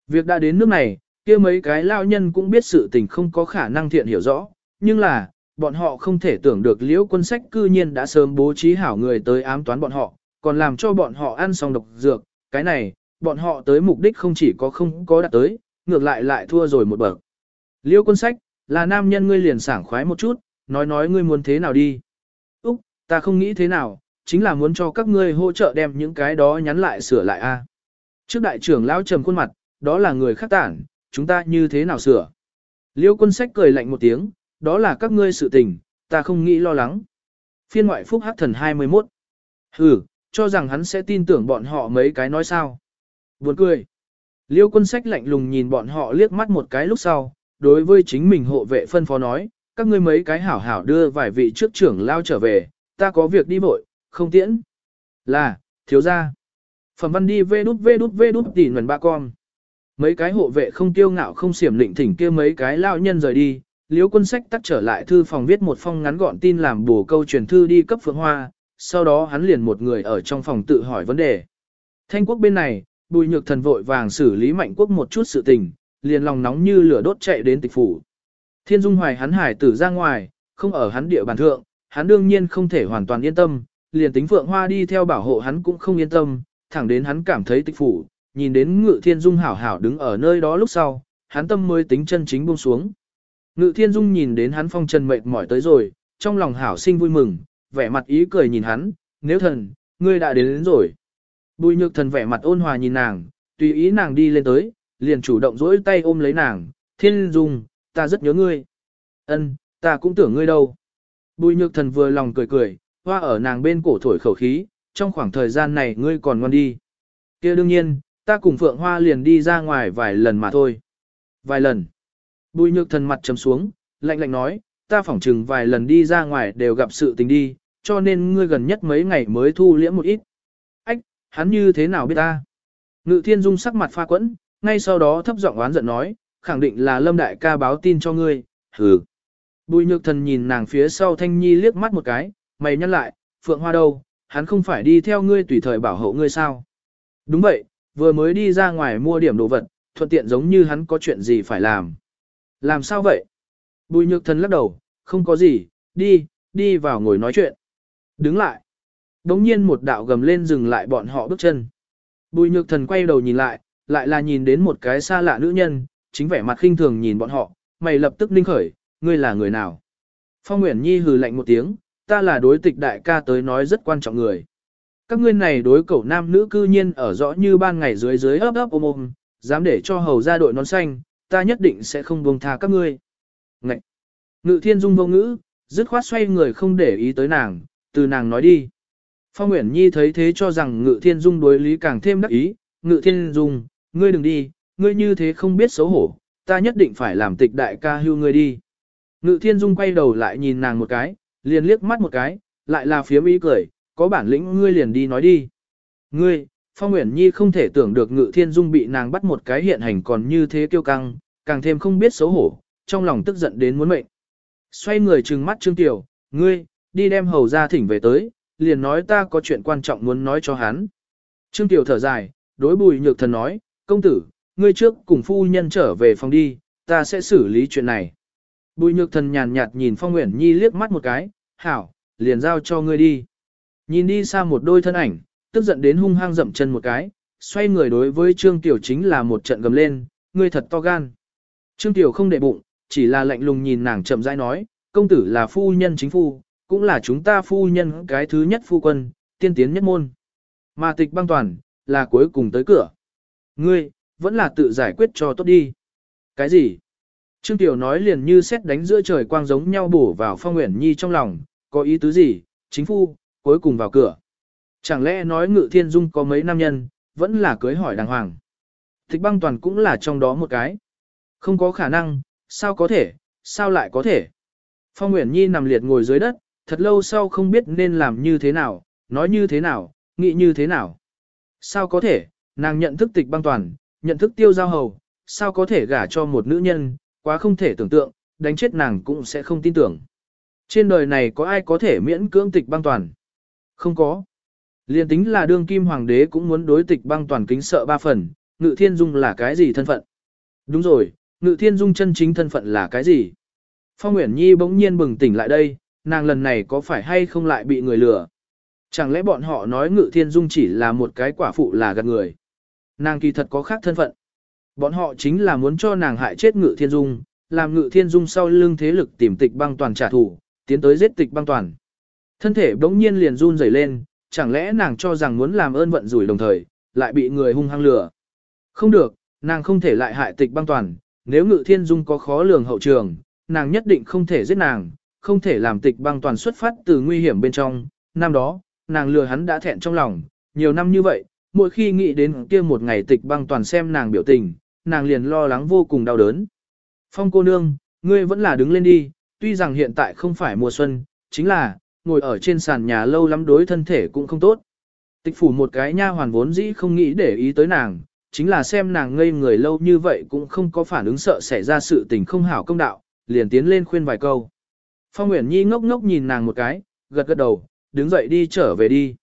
Việc đã đến nước này, kia mấy cái lao nhân cũng biết sự tình không có khả năng thiện hiểu rõ, nhưng là, bọn họ không thể tưởng được liễu quân sách cư nhiên đã sớm bố trí hảo người tới ám toán bọn họ, còn làm cho bọn họ ăn xong độc dược, cái này, bọn họ tới mục đích không chỉ có không có đạt tới, ngược lại lại thua rồi một bậc. Liễu quân sách, là nam nhân ngươi liền sảng khoái một chút, nói nói ngươi muốn thế nào đi. Úc, ta không nghĩ thế nào, chính là muốn cho các ngươi hỗ trợ đem những cái đó nhắn lại sửa lại a. Trước đại trưởng lão trầm khuôn mặt, đó là người khác tản, chúng ta như thế nào sửa. Liêu quân sách cười lạnh một tiếng, đó là các ngươi sự tình, ta không nghĩ lo lắng. Phiên ngoại phúc hắc thần 21. Ừ, cho rằng hắn sẽ tin tưởng bọn họ mấy cái nói sao. Buồn cười. Liêu quân sách lạnh lùng nhìn bọn họ liếc mắt một cái lúc sau, đối với chính mình hộ vệ phân phó nói, các ngươi mấy cái hảo hảo đưa vài vị trước trưởng lao trở về, ta có việc đi vội, không tiễn. Là, thiếu gia. Phẩm văn đi vê đút vê đút vê đút tỉ nguồn ba con. Mấy cái hộ vệ không tiêu ngạo không xiểm lịnh thỉnh kia mấy cái lao nhân rời đi, Liễu quân sách tắt trở lại thư phòng viết một phong ngắn gọn tin làm bổ câu truyền thư đi cấp phượng hoa, sau đó hắn liền một người ở trong phòng tự hỏi vấn đề. Thanh quốc bên này, bùi nhược thần vội vàng xử lý mạnh quốc một chút sự tình, liền lòng nóng như lửa đốt chạy đến tịch phủ. Thiên dung hoài hắn hải tử ra ngoài, không ở hắn địa bàn thượng, hắn đương nhiên không thể hoàn toàn yên tâm, liền tính Phượng Hoa đi theo bảo hộ hắn cũng không yên tâm, thẳng đến hắn cảm thấy tịch phủ, nhìn đến Ngự Thiên Dung hảo hảo đứng ở nơi đó lúc sau, hắn tâm mới tính chân chính buông xuống. Ngự Thiên Dung nhìn đến hắn phong trần mệt mỏi tới rồi, trong lòng hảo sinh vui mừng, vẻ mặt ý cười nhìn hắn, nếu thần, ngươi đã đến, đến rồi. Bùi nhược thần vẻ mặt ôn hòa nhìn nàng, tùy ý nàng đi lên tới, liền chủ động dỗi tay ôm lấy nàng, Thiên Dung, ta rất nhớ ngươi. Ân, ta cũng tưởng ngươi đâu. Bùi nhược thần vừa lòng cười cười, hoa ở nàng bên cổ thổi khẩu khí, trong khoảng thời gian này ngươi còn ngoan đi. kia đương nhiên, ta cùng Phượng Hoa liền đi ra ngoài vài lần mà thôi. Vài lần. Bùi nhược thần mặt trầm xuống, lạnh lạnh nói, ta phỏng chừng vài lần đi ra ngoài đều gặp sự tình đi, cho nên ngươi gần nhất mấy ngày mới thu liễm một ít. Ách, hắn như thế nào biết ta? Ngự thiên dung sắc mặt pha quẫn, ngay sau đó thấp giọng oán giận nói, khẳng định là lâm đại ca báo tin cho ngươi, hừ. Bùi nhược thần nhìn nàng phía sau thanh nhi liếc mắt một cái, mày nhắc lại, Phượng Hoa đâu, hắn không phải đi theo ngươi tùy thời bảo hộ ngươi sao? Đúng vậy, vừa mới đi ra ngoài mua điểm đồ vật, thuận tiện giống như hắn có chuyện gì phải làm. Làm sao vậy? Bùi nhược thần lắc đầu, không có gì, đi, đi vào ngồi nói chuyện. Đứng lại. Đống nhiên một đạo gầm lên dừng lại bọn họ bước chân. Bùi nhược thần quay đầu nhìn lại, lại là nhìn đến một cái xa lạ nữ nhân, chính vẻ mặt khinh thường nhìn bọn họ, mày lập tức ninh khởi, ngươi là người nào? Phong Nguyễn Nhi hừ lạnh một tiếng, ta là đối tịch đại ca tới nói rất quan trọng người. Các ngươi này đối cẩu nam nữ cư nhiên ở rõ như ban ngày dưới dưới ấp ấp ôm ôm, dám để cho hầu ra đội nón xanh, ta nhất định sẽ không buông tha các ngươi. Ngậy! Ngự thiên dung vô ngữ, dứt khoát xoay người không để ý tới nàng, từ nàng nói đi. Phong Nguyễn Nhi thấy thế cho rằng ngự thiên dung đối lý càng thêm đắc ý, ngự thiên dung, ngươi đừng đi, ngươi như thế không biết xấu hổ, ta nhất định phải làm tịch đại ca hưu ngươi đi. Ngự thiên dung quay đầu lại nhìn nàng một cái, liền liếc mắt một cái, lại là phía ý cười, có bản lĩnh ngươi liền đi nói đi. Ngươi, Phong Nguyễn Nhi không thể tưởng được Ngự Thiên Dung bị nàng bắt một cái hiện hành còn như thế kiêu căng, càng thêm không biết xấu hổ, trong lòng tức giận đến muốn mệnh. Xoay người trừng mắt Trương Tiểu, ngươi, đi đem hầu ra thỉnh về tới, liền nói ta có chuyện quan trọng muốn nói cho hắn. Trương Tiểu thở dài, đối bùi nhược thần nói, công tử, ngươi trước cùng phu nhân trở về phòng đi, ta sẽ xử lý chuyện này. Bùi nhược thần nhàn nhạt nhìn Phong Nguyễn Nhi liếc mắt một cái, hảo, liền giao cho ngươi đi. Nhìn đi xa một đôi thân ảnh, tức giận đến hung hăng dậm chân một cái, xoay người đối với Trương Tiểu chính là một trận gầm lên, ngươi thật to gan. Trương Tiểu không để bụng, chỉ là lạnh lùng nhìn nàng chậm rãi nói, công tử là phu nhân chính phu, cũng là chúng ta phu nhân cái thứ nhất phu quân, tiên tiến nhất môn. Mà tịch băng toàn, là cuối cùng tới cửa. Ngươi, vẫn là tự giải quyết cho tốt đi. Cái gì? Trương Tiểu nói liền như xét đánh giữa trời quang giống nhau bổ vào Phong Nguyễn Nhi trong lòng, có ý tứ gì, chính phu, cuối cùng vào cửa. Chẳng lẽ nói ngự thiên dung có mấy nam nhân, vẫn là cưới hỏi đàng hoàng. Tịch băng toàn cũng là trong đó một cái. Không có khả năng, sao có thể, sao lại có thể. Phong Nguyễn Nhi nằm liệt ngồi dưới đất, thật lâu sau không biết nên làm như thế nào, nói như thế nào, nghĩ như thế nào. Sao có thể, nàng nhận thức tịch băng toàn, nhận thức tiêu giao hầu, sao có thể gả cho một nữ nhân, quá không thể tưởng tượng, đánh chết nàng cũng sẽ không tin tưởng. Trên đời này có ai có thể miễn cưỡng tịch băng toàn? Không có. Liên tính là đương kim hoàng đế cũng muốn đối tịch băng toàn kính sợ ba phần, ngự thiên dung là cái gì thân phận? Đúng rồi, ngự thiên dung chân chính thân phận là cái gì? Phong Nguyễn Nhi bỗng nhiên bừng tỉnh lại đây, nàng lần này có phải hay không lại bị người lừa? Chẳng lẽ bọn họ nói ngự thiên dung chỉ là một cái quả phụ là gạt người? Nàng kỳ thật có khác thân phận. Bọn họ chính là muốn cho nàng hại chết ngự thiên dung, làm ngự thiên dung sau lưng thế lực tìm tịch băng toàn trả thù, tiến tới giết tịch băng toàn. Thân thể bỗng nhiên liền run rẩy lên, chẳng lẽ nàng cho rằng muốn làm ơn vận rủi đồng thời, lại bị người hung hăng lừa. Không được, nàng không thể lại hại tịch băng toàn, nếu ngự thiên dung có khó lường hậu trường, nàng nhất định không thể giết nàng, không thể làm tịch băng toàn xuất phát từ nguy hiểm bên trong. Năm đó, nàng lừa hắn đã thẹn trong lòng, nhiều năm như vậy, mỗi khi nghĩ đến kia một ngày tịch băng toàn xem nàng biểu tình, nàng liền lo lắng vô cùng đau đớn. Phong cô nương, ngươi vẫn là đứng lên đi, tuy rằng hiện tại không phải mùa xuân, chính là, ngồi ở trên sàn nhà lâu lắm đối thân thể cũng không tốt. Tịch phủ một cái nha hoàn vốn dĩ không nghĩ để ý tới nàng, chính là xem nàng ngây người lâu như vậy cũng không có phản ứng sợ xảy ra sự tình không hảo công đạo, liền tiến lên khuyên vài câu. Phong Nguyễn Nhi ngốc ngốc nhìn nàng một cái, gật gật đầu, đứng dậy đi trở về đi.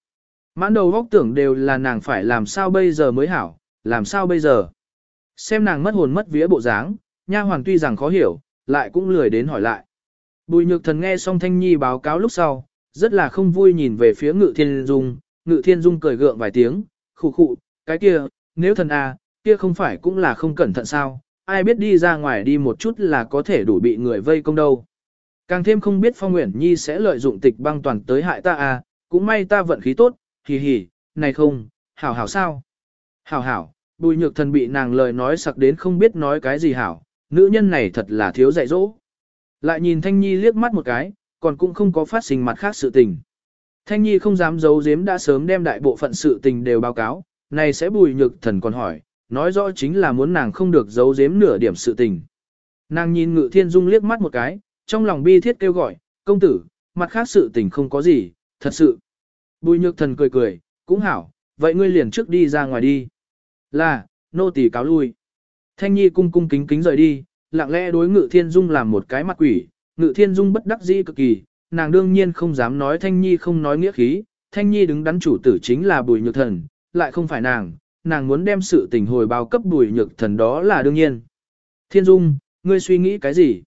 Mãn đầu góc tưởng đều là nàng phải làm sao bây giờ mới hảo, làm sao bây giờ. Xem nàng mất hồn mất vía bộ dáng, nha hoàng tuy rằng khó hiểu, lại cũng lười đến hỏi lại. Bùi nhược thần nghe xong Thanh Nhi báo cáo lúc sau, rất là không vui nhìn về phía Ngự Thiên Dung, Ngự Thiên Dung cười gượng vài tiếng, khụ khụ, cái kia, nếu thần à, kia không phải cũng là không cẩn thận sao, ai biết đi ra ngoài đi một chút là có thể đủ bị người vây công đâu. Càng thêm không biết Phong Nguyễn Nhi sẽ lợi dụng tịch băng toàn tới hại ta à, cũng may ta vận khí tốt, hì hì, này không, hảo hảo sao. Hảo hảo, bùi nhược thần bị nàng lời nói sặc đến không biết nói cái gì hảo, nữ nhân này thật là thiếu dạy dỗ. Lại nhìn Thanh Nhi liếc mắt một cái, còn cũng không có phát sinh mặt khác sự tình. Thanh Nhi không dám giấu giếm đã sớm đem đại bộ phận sự tình đều báo cáo, này sẽ bùi nhược thần còn hỏi, nói rõ chính là muốn nàng không được giấu giếm nửa điểm sự tình. Nàng nhìn ngự thiên dung liếc mắt một cái, trong lòng bi thiết kêu gọi, công tử, mặt khác sự tình không có gì, thật sự. Bùi nhược thần cười cười, cũng hảo, vậy ngươi liền trước đi ra ngoài đi. Là, nô tỳ cáo lui. Thanh Nhi cung cung kính kính rời đi, lặng lẽ đối ngự thiên dung làm một cái mặt quỷ, ngự thiên dung bất đắc dĩ cực kỳ, nàng đương nhiên không dám nói Thanh Nhi không nói nghĩa khí, Thanh Nhi đứng đắn chủ tử chính là bùi nhược thần, lại không phải nàng, nàng muốn đem sự tình hồi báo cấp bùi nhược thần đó là đương nhiên. Thiên dung, ngươi suy nghĩ cái gì?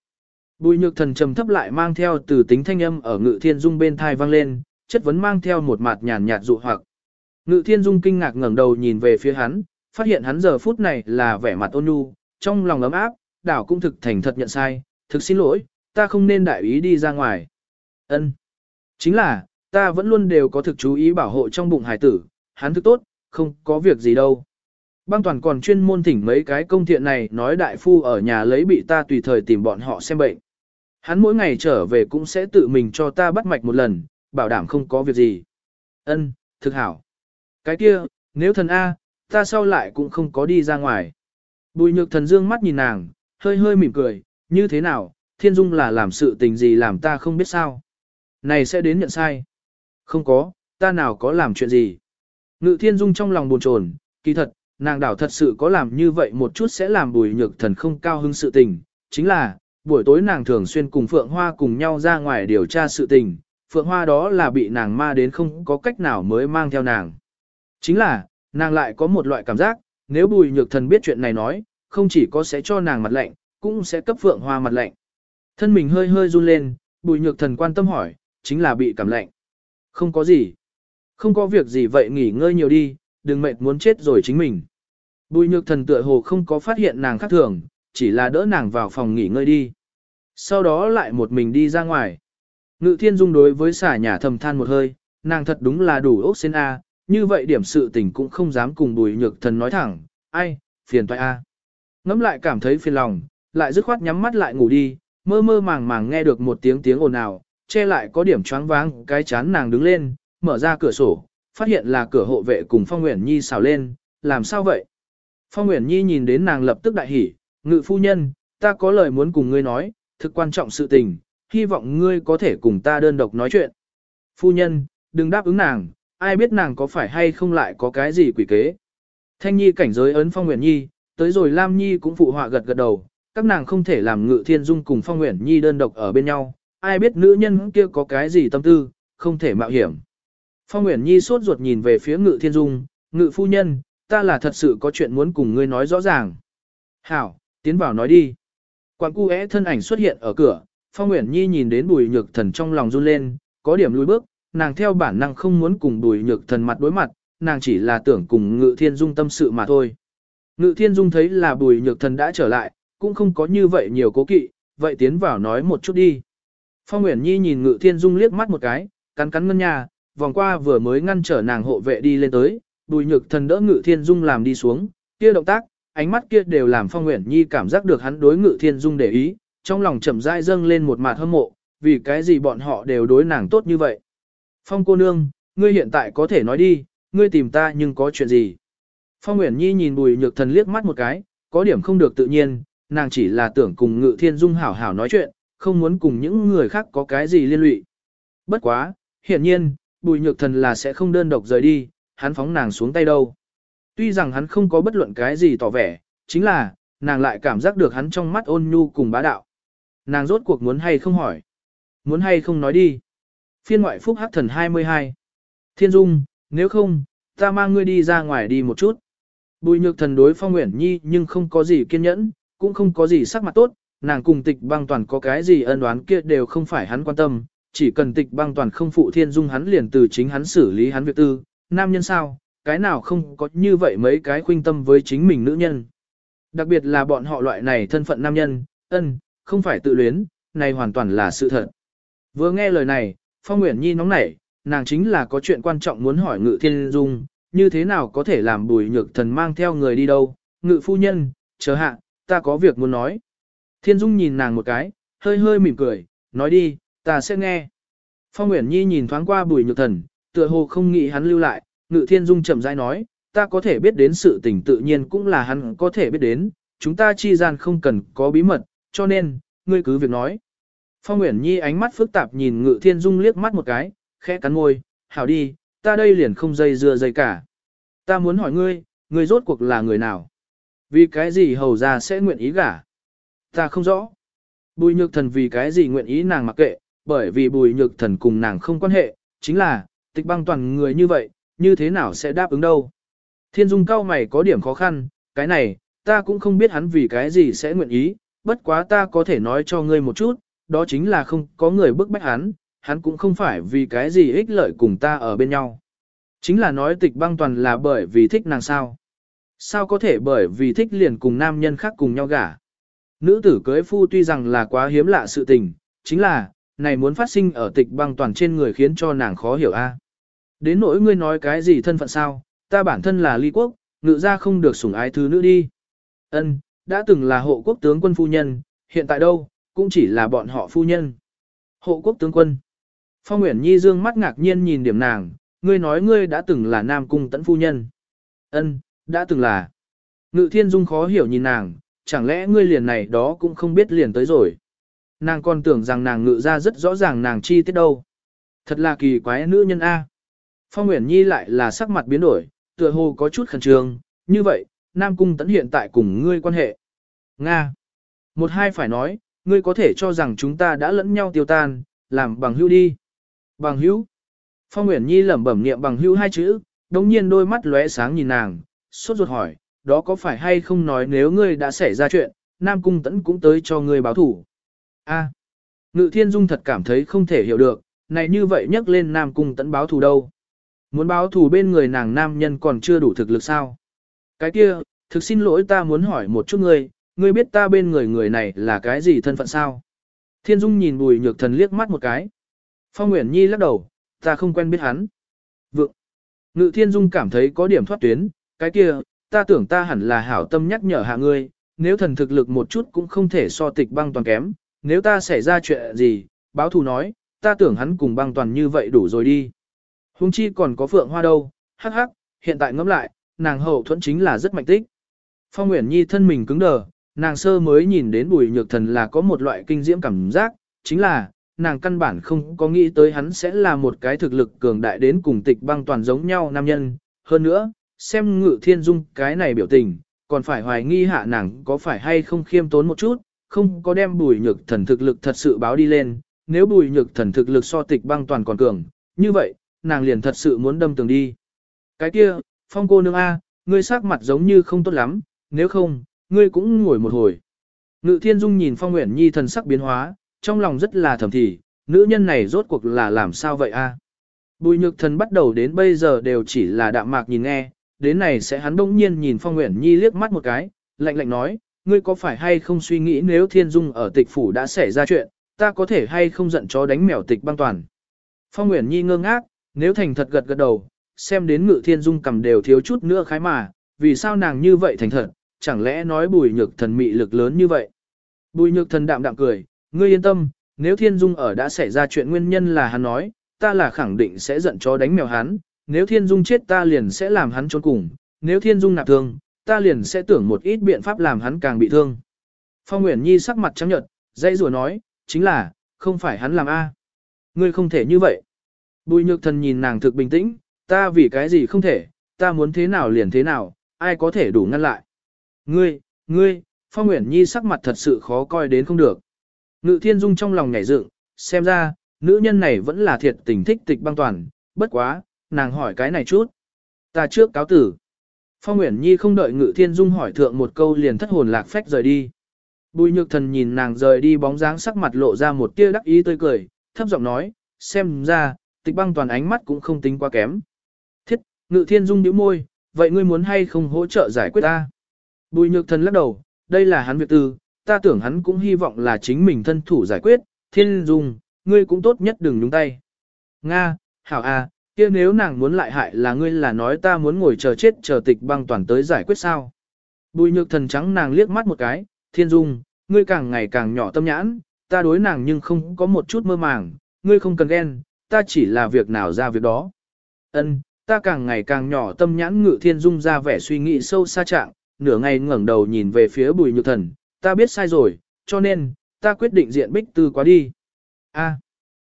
Bùi nhược thần trầm thấp lại mang theo từ tính thanh âm ở ngự thiên dung bên thai vang lên, chất vấn mang theo một mặt nhàn nhạt dụ hoặc. Ngự thiên dung kinh ngạc ngẩng đầu nhìn về phía hắn, phát hiện hắn giờ phút này là vẻ mặt ôn nhu, trong lòng ấm áp, đảo cũng thực thành thật nhận sai, thực xin lỗi, ta không nên đại ý đi ra ngoài. Ân, Chính là, ta vẫn luôn đều có thực chú ý bảo hộ trong bụng hải tử, hắn thức tốt, không có việc gì đâu. Băng toàn còn chuyên môn thỉnh mấy cái công thiện này nói đại phu ở nhà lấy bị ta tùy thời tìm bọn họ xem bệnh. Hắn mỗi ngày trở về cũng sẽ tự mình cho ta bắt mạch một lần, bảo đảm không có việc gì. Ân, thực hảo. Cái kia, nếu thần A, ta sau lại cũng không có đi ra ngoài. Bùi nhược thần dương mắt nhìn nàng, hơi hơi mỉm cười, như thế nào, thiên dung là làm sự tình gì làm ta không biết sao. Này sẽ đến nhận sai. Không có, ta nào có làm chuyện gì. Ngự thiên dung trong lòng buồn chồn, kỳ thật, nàng đảo thật sự có làm như vậy một chút sẽ làm bùi nhược thần không cao hứng sự tình. Chính là, buổi tối nàng thường xuyên cùng Phượng Hoa cùng nhau ra ngoài điều tra sự tình. Phượng Hoa đó là bị nàng ma đến không có cách nào mới mang theo nàng. Chính là, nàng lại có một loại cảm giác, nếu bùi nhược thần biết chuyện này nói, không chỉ có sẽ cho nàng mặt lạnh, cũng sẽ cấp Phượng Hoa mặt lạnh. Thân mình hơi hơi run lên, bùi nhược thần quan tâm hỏi, chính là bị cảm lạnh. Không có gì. Không có việc gì vậy nghỉ ngơi nhiều đi, đừng mệt muốn chết rồi chính mình. Bùi nhược thần tựa hồ không có phát hiện nàng khác thường, chỉ là đỡ nàng vào phòng nghỉ ngơi đi. Sau đó lại một mình đi ra ngoài. Ngự thiên dung đối với xả nhà thầm than một hơi, nàng thật đúng là đủ ốc xên A, như vậy điểm sự tình cũng không dám cùng bùi nhược thần nói thẳng, ai, phiền toại A. Ngắm lại cảm thấy phiền lòng, lại dứt khoát nhắm mắt lại ngủ đi, mơ mơ màng màng nghe được một tiếng tiếng ồn ào, che lại có điểm choáng váng, cái chán nàng đứng lên, mở ra cửa sổ, phát hiện là cửa hộ vệ cùng Phong Nguyễn Nhi xào lên, làm sao vậy? Phong Nguyễn Nhi nhìn đến nàng lập tức đại hỉ, ngự phu nhân, ta có lời muốn cùng ngươi nói, thực quan trọng sự tình, hy vọng ngươi có thể cùng ta đơn độc nói chuyện. Phu nhân, đừng đáp ứng nàng, ai biết nàng có phải hay không lại có cái gì quỷ kế. Thanh Nhi cảnh giới ấn Phong Nguyễn Nhi, tới rồi Lam Nhi cũng phụ họa gật gật đầu, các nàng không thể làm ngự thiên dung cùng Phong Nguyễn Nhi đơn độc ở bên nhau, ai biết nữ nhân kia có cái gì tâm tư, không thể mạo hiểm. Phong Nguyễn Nhi sốt ruột nhìn về phía ngự thiên dung, ngự phu nhân, ta là thật sự có chuyện muốn cùng ngươi nói rõ ràng. Hảo, tiến vào nói đi. Quảng cu é thân ảnh xuất hiện ở cửa, Phong Nguyễn Nhi nhìn đến bùi nhược thần trong lòng run lên, có điểm lùi bước, nàng theo bản năng không muốn cùng bùi nhược thần mặt đối mặt, nàng chỉ là tưởng cùng ngự thiên dung tâm sự mà thôi. Ngự thiên dung thấy là bùi nhược thần đã trở lại, cũng không có như vậy nhiều cố kỵ, vậy tiến vào nói một chút đi. Phong Nguyễn Nhi nhìn ngự thiên dung liếc mắt một cái, cắn cắn ngân nhà, vòng qua vừa mới ngăn trở nàng hộ vệ đi lên tới, bùi nhược thần đỡ ngự thiên dung làm đi xuống, kia động tác, ánh mắt kia đều làm Phong Nguyễn Nhi cảm giác được hắn đối ngự thiên dung để ý, trong lòng chậm rãi dâng lên một mặt hâm mộ, vì cái gì bọn họ đều đối nàng tốt như vậy. Phong cô nương, ngươi hiện tại có thể nói đi, ngươi tìm ta nhưng có chuyện gì? Phong Nguyễn Nhi nhìn bùi nhược thần liếc mắt một cái, có điểm không được tự nhiên, nàng chỉ là tưởng cùng ngự thiên dung hảo hảo nói chuyện, không muốn cùng những người khác có cái gì liên lụy. Bất quá, hiển nhiên, bùi nhược thần là sẽ không đơn độc rời đi, hắn phóng nàng xuống tay đâu. Tuy rằng hắn không có bất luận cái gì tỏ vẻ, chính là, nàng lại cảm giác được hắn trong mắt ôn nhu cùng bá đạo. Nàng rốt cuộc muốn hay không hỏi. Muốn hay không nói đi. Phiên ngoại phúc hắc thần 22. Thiên Dung, nếu không, ta mang ngươi đi ra ngoài đi một chút. Bùi nhược thần đối phong nguyện nhi nhưng không có gì kiên nhẫn, cũng không có gì sắc mặt tốt, nàng cùng tịch băng toàn có cái gì ân đoán kia đều không phải hắn quan tâm, chỉ cần tịch băng toàn không phụ thiên dung hắn liền từ chính hắn xử lý hắn việc tư, nam nhân sao, cái nào không có như vậy mấy cái khuynh tâm với chính mình nữ nhân. Đặc biệt là bọn họ loại này thân phận nam nhân, ân, không phải tự luyến, này hoàn toàn là sự thật. Vừa nghe lời này, Phong Nguyễn Nhi nóng nảy, nàng chính là có chuyện quan trọng muốn hỏi ngự thiên dung, như thế nào có thể làm bùi nhược thần mang theo người đi đâu, ngự phu nhân, chờ hạ, ta có việc muốn nói. Thiên dung nhìn nàng một cái, hơi hơi mỉm cười, nói đi, ta sẽ nghe. Phong Nguyễn Nhi nhìn thoáng qua bùi nhược thần, tựa hồ không nghĩ hắn lưu lại, ngự thiên dung chậm rãi nói, ta có thể biết đến sự tình tự nhiên cũng là hắn có thể biết đến, chúng ta chi gian không cần có bí mật, cho nên, ngươi cứ việc nói. Phong Nguyễn Nhi ánh mắt phức tạp nhìn ngự thiên dung liếc mắt một cái, khẽ cắn môi, hảo đi, ta đây liền không dây dưa dây cả. Ta muốn hỏi ngươi, ngươi rốt cuộc là người nào? Vì cái gì hầu ra sẽ nguyện ý gả? Ta không rõ. Bùi nhược thần vì cái gì nguyện ý nàng mặc kệ, bởi vì bùi nhược thần cùng nàng không quan hệ, chính là, tịch băng toàn người như vậy, như thế nào sẽ đáp ứng đâu. Thiên dung cao mày có điểm khó khăn, cái này, ta cũng không biết hắn vì cái gì sẽ nguyện ý, bất quá ta có thể nói cho ngươi một chút, đó chính là không có người bức bách hắn, hắn cũng không phải vì cái gì ích lợi cùng ta ở bên nhau. Chính là nói tịch băng toàn là bởi vì thích nàng sao. Sao có thể bởi vì thích liền cùng nam nhân khác cùng nhau gả. Nữ tử cưới phu tuy rằng là quá hiếm lạ sự tình, chính là, này muốn phát sinh ở tịch băng toàn trên người khiến cho nàng khó hiểu a. Đến nỗi ngươi nói cái gì thân phận sao, ta bản thân là ly quốc, ngự ra không được sủng ái thứ nữ đi. Ân, đã từng là hộ quốc tướng quân phu nhân, hiện tại đâu, cũng chỉ là bọn họ phu nhân. Hộ quốc tướng quân. Phong Nguyễn Nhi dương mắt ngạc nhiên nhìn điểm nàng, ngươi nói ngươi đã từng là nam cung tẫn phu nhân. Ân, đã từng là. Ngự thiên dung khó hiểu nhìn nàng, chẳng lẽ ngươi liền này đó cũng không biết liền tới rồi. Nàng còn tưởng rằng nàng ngự ra rất rõ ràng nàng chi tiết đâu. Thật là kỳ quái nữ nhân A. Phong Nguyễn Nhi lại là sắc mặt biến đổi, tựa hồ có chút khẩn trương, như vậy, Nam Cung Tấn hiện tại cùng ngươi quan hệ. Nga. Một hai phải nói, ngươi có thể cho rằng chúng ta đã lẫn nhau tiêu tan, làm bằng hữu đi. Bằng hữu. Phong Nguyễn Nhi lẩm bẩm niệm bằng hữu hai chữ, đồng nhiên đôi mắt lóe sáng nhìn nàng, sốt ruột hỏi, đó có phải hay không nói nếu ngươi đã xảy ra chuyện, Nam Cung Tẫn cũng tới cho ngươi báo thủ. A. Ngự Thiên Dung thật cảm thấy không thể hiểu được, này như vậy nhắc lên Nam Cung Tẫn báo thù đâu. Muốn báo thù bên người nàng nam nhân còn chưa đủ thực lực sao? Cái kia, thực xin lỗi ta muốn hỏi một chút ngươi, ngươi biết ta bên người người này là cái gì thân phận sao? Thiên Dung nhìn Bùi Nhược Thần liếc mắt một cái. Phong Nguyễn Nhi lắc đầu, ta không quen biết hắn. Vượng. Ngự Thiên Dung cảm thấy có điểm thoát tuyến, cái kia, ta tưởng ta hẳn là hảo tâm nhắc nhở hạ ngươi, nếu thần thực lực một chút cũng không thể so tịch băng toàn kém, nếu ta xảy ra chuyện gì, báo thù nói, ta tưởng hắn cùng băng toàn như vậy đủ rồi đi. Hùng chi còn có phượng hoa đâu, hắc hắc, hiện tại ngẫm lại, nàng hậu thuẫn chính là rất mạnh tích. Phong Nguyễn Nhi thân mình cứng đờ, nàng sơ mới nhìn đến bùi nhược thần là có một loại kinh diễm cảm giác, chính là, nàng căn bản không có nghĩ tới hắn sẽ là một cái thực lực cường đại đến cùng tịch băng toàn giống nhau nam nhân. Hơn nữa, xem ngự thiên dung cái này biểu tình, còn phải hoài nghi hạ nàng có phải hay không khiêm tốn một chút, không có đem bùi nhược thần thực lực thật sự báo đi lên, nếu bùi nhược thần thực lực so tịch băng toàn còn cường, như vậy, nàng liền thật sự muốn đâm tường đi. Cái kia, phong cô nương A, ngươi sắc mặt giống như không tốt lắm, nếu không, ngươi cũng ngồi một hồi. Ngự thiên dung nhìn phong nguyện nhi thần sắc biến hóa, trong lòng rất là thầm thì, nữ nhân này rốt cuộc là làm sao vậy a? Bùi nhược thần bắt đầu đến bây giờ đều chỉ là đạm mạc nhìn nghe, đến này sẽ hắn bỗng nhiên nhìn phong nguyễn nhi liếc mắt một cái, lạnh lạnh nói, ngươi có phải hay không suy nghĩ nếu thiên dung ở tịch phủ đã xảy ra chuyện, ta có thể hay không giận chó đánh mèo tịch băng toàn. Phong Nguyễn Nhi ngơ ngác, nếu thành thật gật gật đầu, xem đến ngự thiên dung cầm đều thiếu chút nữa khái mà, vì sao nàng như vậy thành thật, chẳng lẽ nói bùi nhược thần mị lực lớn như vậy. Bùi nhược thần đạm đạm cười, ngươi yên tâm, nếu thiên dung ở đã xảy ra chuyện nguyên nhân là hắn nói, ta là khẳng định sẽ giận chó đánh mèo hắn, nếu thiên dung chết ta liền sẽ làm hắn trốn cùng, nếu thiên dung nạp thương, ta liền sẽ tưởng một ít biện pháp làm hắn càng bị thương. Phong Nguyễn Nhi sắc mặt trắng nhợt, dây rùa nói, chính là, không phải hắn làm A. Ngươi không thể như vậy. Bùi nhược thần nhìn nàng thực bình tĩnh, ta vì cái gì không thể, ta muốn thế nào liền thế nào, ai có thể đủ ngăn lại. Ngươi, ngươi, Phong Nguyễn Nhi sắc mặt thật sự khó coi đến không được. Ngự thiên dung trong lòng nhảy dựng, xem ra, nữ nhân này vẫn là thiệt tình thích tịch băng toàn, bất quá, nàng hỏi cái này chút. Ta trước cáo tử. Phong Nguyễn Nhi không đợi Ngự Thiên Dung hỏi thượng một câu liền thất hồn lạc phách rời đi. Bùi nhược thần nhìn nàng rời đi bóng dáng sắc mặt lộ ra một tia đắc ý tươi cười, thấp giọng nói, xem ra, tịch băng toàn ánh mắt cũng không tính quá kém. Thiết, Ngự Thiên Dung nhíu môi, vậy ngươi muốn hay không hỗ trợ giải quyết ta? Bùi nhược thần lắc đầu, đây là hắn việc tư, ta tưởng hắn cũng hy vọng là chính mình thân thủ giải quyết, Thiên Dung, ngươi cũng tốt nhất đừng nhúng tay. Nga, hảo à, kia nếu nàng muốn lại hại là ngươi là nói ta muốn ngồi chờ chết chờ tịch băng toàn tới giải quyết sao. Bùi nhược thần trắng nàng liếc mắt một cái, thiên dung, ngươi càng ngày càng nhỏ tâm nhãn, ta đối nàng nhưng không có một chút mơ màng, ngươi không cần ghen, ta chỉ là việc nào ra việc đó. Ân, ta càng ngày càng nhỏ tâm nhãn ngự thiên dung ra vẻ suy nghĩ sâu xa trạng, nửa ngày ngẩng đầu nhìn về phía bùi nhược thần, ta biết sai rồi, cho nên, ta quyết định diện bích tư quá đi. A.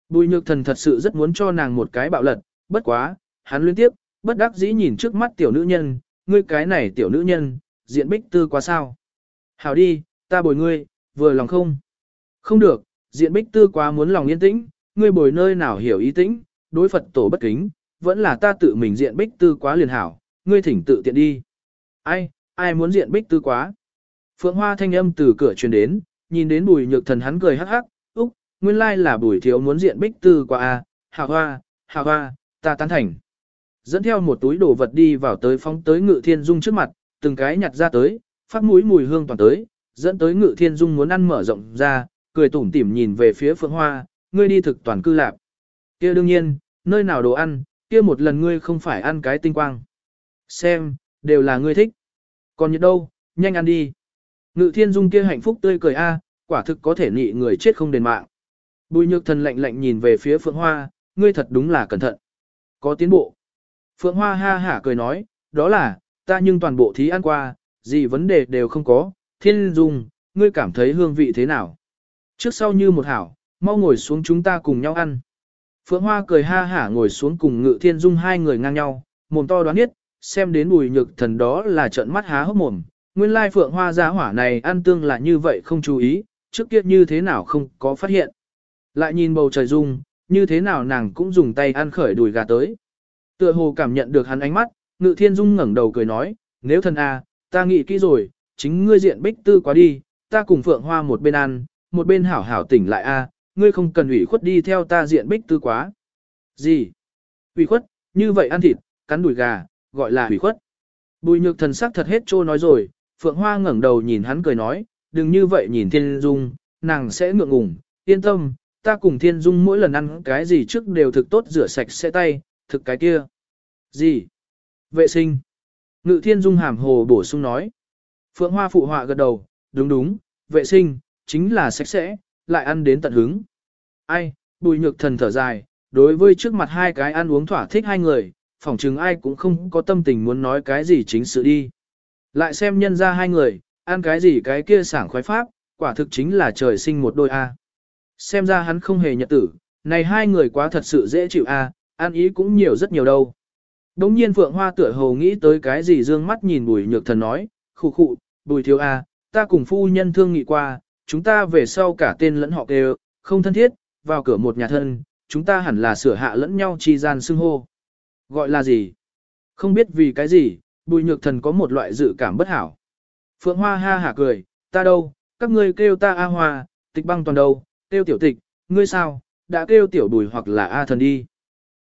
Bùi nhược thần thật sự rất muốn cho nàng một cái bạo lật, bất quá, hắn liên tiếp, bất đắc dĩ nhìn trước mắt tiểu nữ nhân, ngươi cái này tiểu nữ nhân, diện bích tư quá sao. Hảo đi, ta bồi ngươi, vừa lòng không? Không được, diện bích tư quá muốn lòng yên tĩnh, ngươi bồi nơi nào hiểu ý tĩnh, đối Phật tổ bất kính, vẫn là ta tự mình diện bích tư quá liền hảo, ngươi thỉnh tự tiện đi. Ai, ai muốn diện bích tư quá? Phượng Hoa thanh âm từ cửa truyền đến, nhìn đến bùi nhược thần hắn cười hắc hắc, úc, nguyên lai là bùi thiếu muốn diện bích tư quá à, hạ hoa, hạ hoa, ta tán thành. Dẫn theo một túi đồ vật đi vào tới phóng tới ngự thiên dung trước mặt, từng cái nhặt ra tới, phát mũi mùi hương toàn tới, dẫn tới ngự thiên dung muốn ăn mở rộng ra, cười tủm tỉm nhìn về phía phượng hoa, ngươi đi thực toàn cư lạp. kia đương nhiên, nơi nào đồ ăn, kia một lần ngươi không phải ăn cái tinh quang. Xem, đều là ngươi thích. Còn nhiệt đâu, nhanh ăn đi. Ngự thiên dung kia hạnh phúc tươi cười a, quả thực có thể nị người chết không đền mạng. Bùi nhược thần lạnh lạnh nhìn về phía phượng hoa, ngươi thật đúng là cẩn thận. Có tiến bộ. Phượng Hoa ha hả cười nói, đó là, ta nhưng toàn bộ thí ăn qua, gì vấn đề đều không có, thiên dung, ngươi cảm thấy hương vị thế nào? Trước sau như một hảo, mau ngồi xuống chúng ta cùng nhau ăn. Phượng Hoa cười ha hả ngồi xuống cùng ngự thiên dung hai người ngang nhau, mồm to đoán biết, xem đến bùi nhược thần đó là trợn mắt há hốc mồm. Nguyên lai Phượng Hoa gia hỏa này ăn tương là như vậy không chú ý, trước kia như thế nào không có phát hiện. Lại nhìn bầu trời dung, như thế nào nàng cũng dùng tay ăn khởi đùi gà tới. Tựa hồ cảm nhận được hắn ánh mắt, ngự thiên dung ngẩng đầu cười nói, nếu thần a, ta nghĩ kỹ rồi, chính ngươi diện bích tư quá đi, ta cùng phượng hoa một bên ăn, một bên hảo hảo tỉnh lại a, ngươi không cần ủy khuất đi theo ta diện bích tư quá. Gì? Ủy khuất, như vậy ăn thịt, cắn đùi gà, gọi là ủy khuất. Bùi nhược thần sắc thật hết trô nói rồi, phượng hoa ngẩng đầu nhìn hắn cười nói, đừng như vậy nhìn thiên dung, nàng sẽ ngượng ngùng, yên tâm, ta cùng thiên dung mỗi lần ăn cái gì trước đều thực tốt rửa sạch sẽ tay, thực cái kia. Gì? Vệ sinh. Ngự thiên dung hàm hồ bổ sung nói. Phượng Hoa phụ họa gật đầu, đúng đúng, vệ sinh, chính là sạch sẽ, lại ăn đến tận hứng. Ai, bùi nhược thần thở dài, đối với trước mặt hai cái ăn uống thỏa thích hai người, phỏng chừng ai cũng không có tâm tình muốn nói cái gì chính sự đi. Lại xem nhân ra hai người, ăn cái gì cái kia sảng khoái pháp, quả thực chính là trời sinh một đôi A. Xem ra hắn không hề nhật tử, này hai người quá thật sự dễ chịu A, ăn ý cũng nhiều rất nhiều đâu. Đống nhiên Phượng Hoa tựa hồ nghĩ tới cái gì dương mắt nhìn bùi nhược thần nói, khụ khụ, bùi thiếu A, ta cùng phu nhân thương nghị qua, chúng ta về sau cả tên lẫn họ đều, không thân thiết, vào cửa một nhà thân, chúng ta hẳn là sửa hạ lẫn nhau chi gian xưng hô. Gọi là gì? Không biết vì cái gì, bùi nhược thần có một loại dự cảm bất hảo. Phượng Hoa ha hả cười, ta đâu, các ngươi kêu ta A Hoa, tịch băng toàn đâu, kêu tiểu tịch, ngươi sao, đã kêu tiểu bùi hoặc là A thần đi.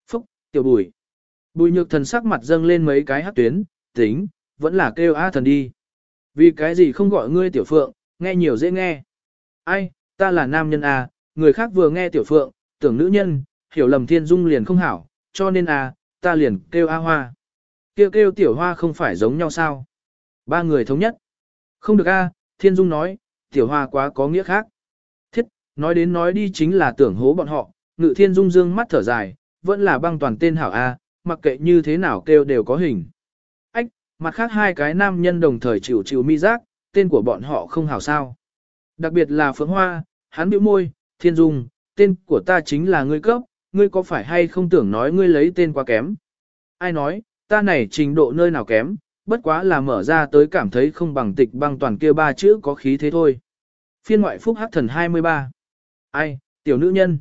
Phúc, tiểu bùi. Bùi nhược thần sắc mặt dâng lên mấy cái hát tuyến, tính, vẫn là kêu A thần đi. Vì cái gì không gọi ngươi tiểu phượng, nghe nhiều dễ nghe. Ai, ta là nam nhân A, người khác vừa nghe tiểu phượng, tưởng nữ nhân, hiểu lầm thiên dung liền không hảo, cho nên A, ta liền kêu A hoa. Kêu kêu tiểu hoa không phải giống nhau sao? Ba người thống nhất. Không được A, thiên dung nói, tiểu hoa quá có nghĩa khác. Nói đến nói đi chính là tưởng hố bọn họ, ngự thiên dung dương mắt thở dài, vẫn là băng toàn tên hảo A, mặc kệ như thế nào kêu đều có hình. Ách, mặt khác hai cái nam nhân đồng thời chịu chịu mi giác, tên của bọn họ không hảo sao. Đặc biệt là Phượng Hoa, hắn bĩu môi, thiên dung, tên của ta chính là ngươi cấp, ngươi có phải hay không tưởng nói ngươi lấy tên quá kém. Ai nói, ta này trình độ nơi nào kém, bất quá là mở ra tới cảm thấy không bằng tịch băng toàn kia ba chữ có khí thế thôi. Phiên ngoại phúc hắc thần 23. Ai, tiểu nữ nhân.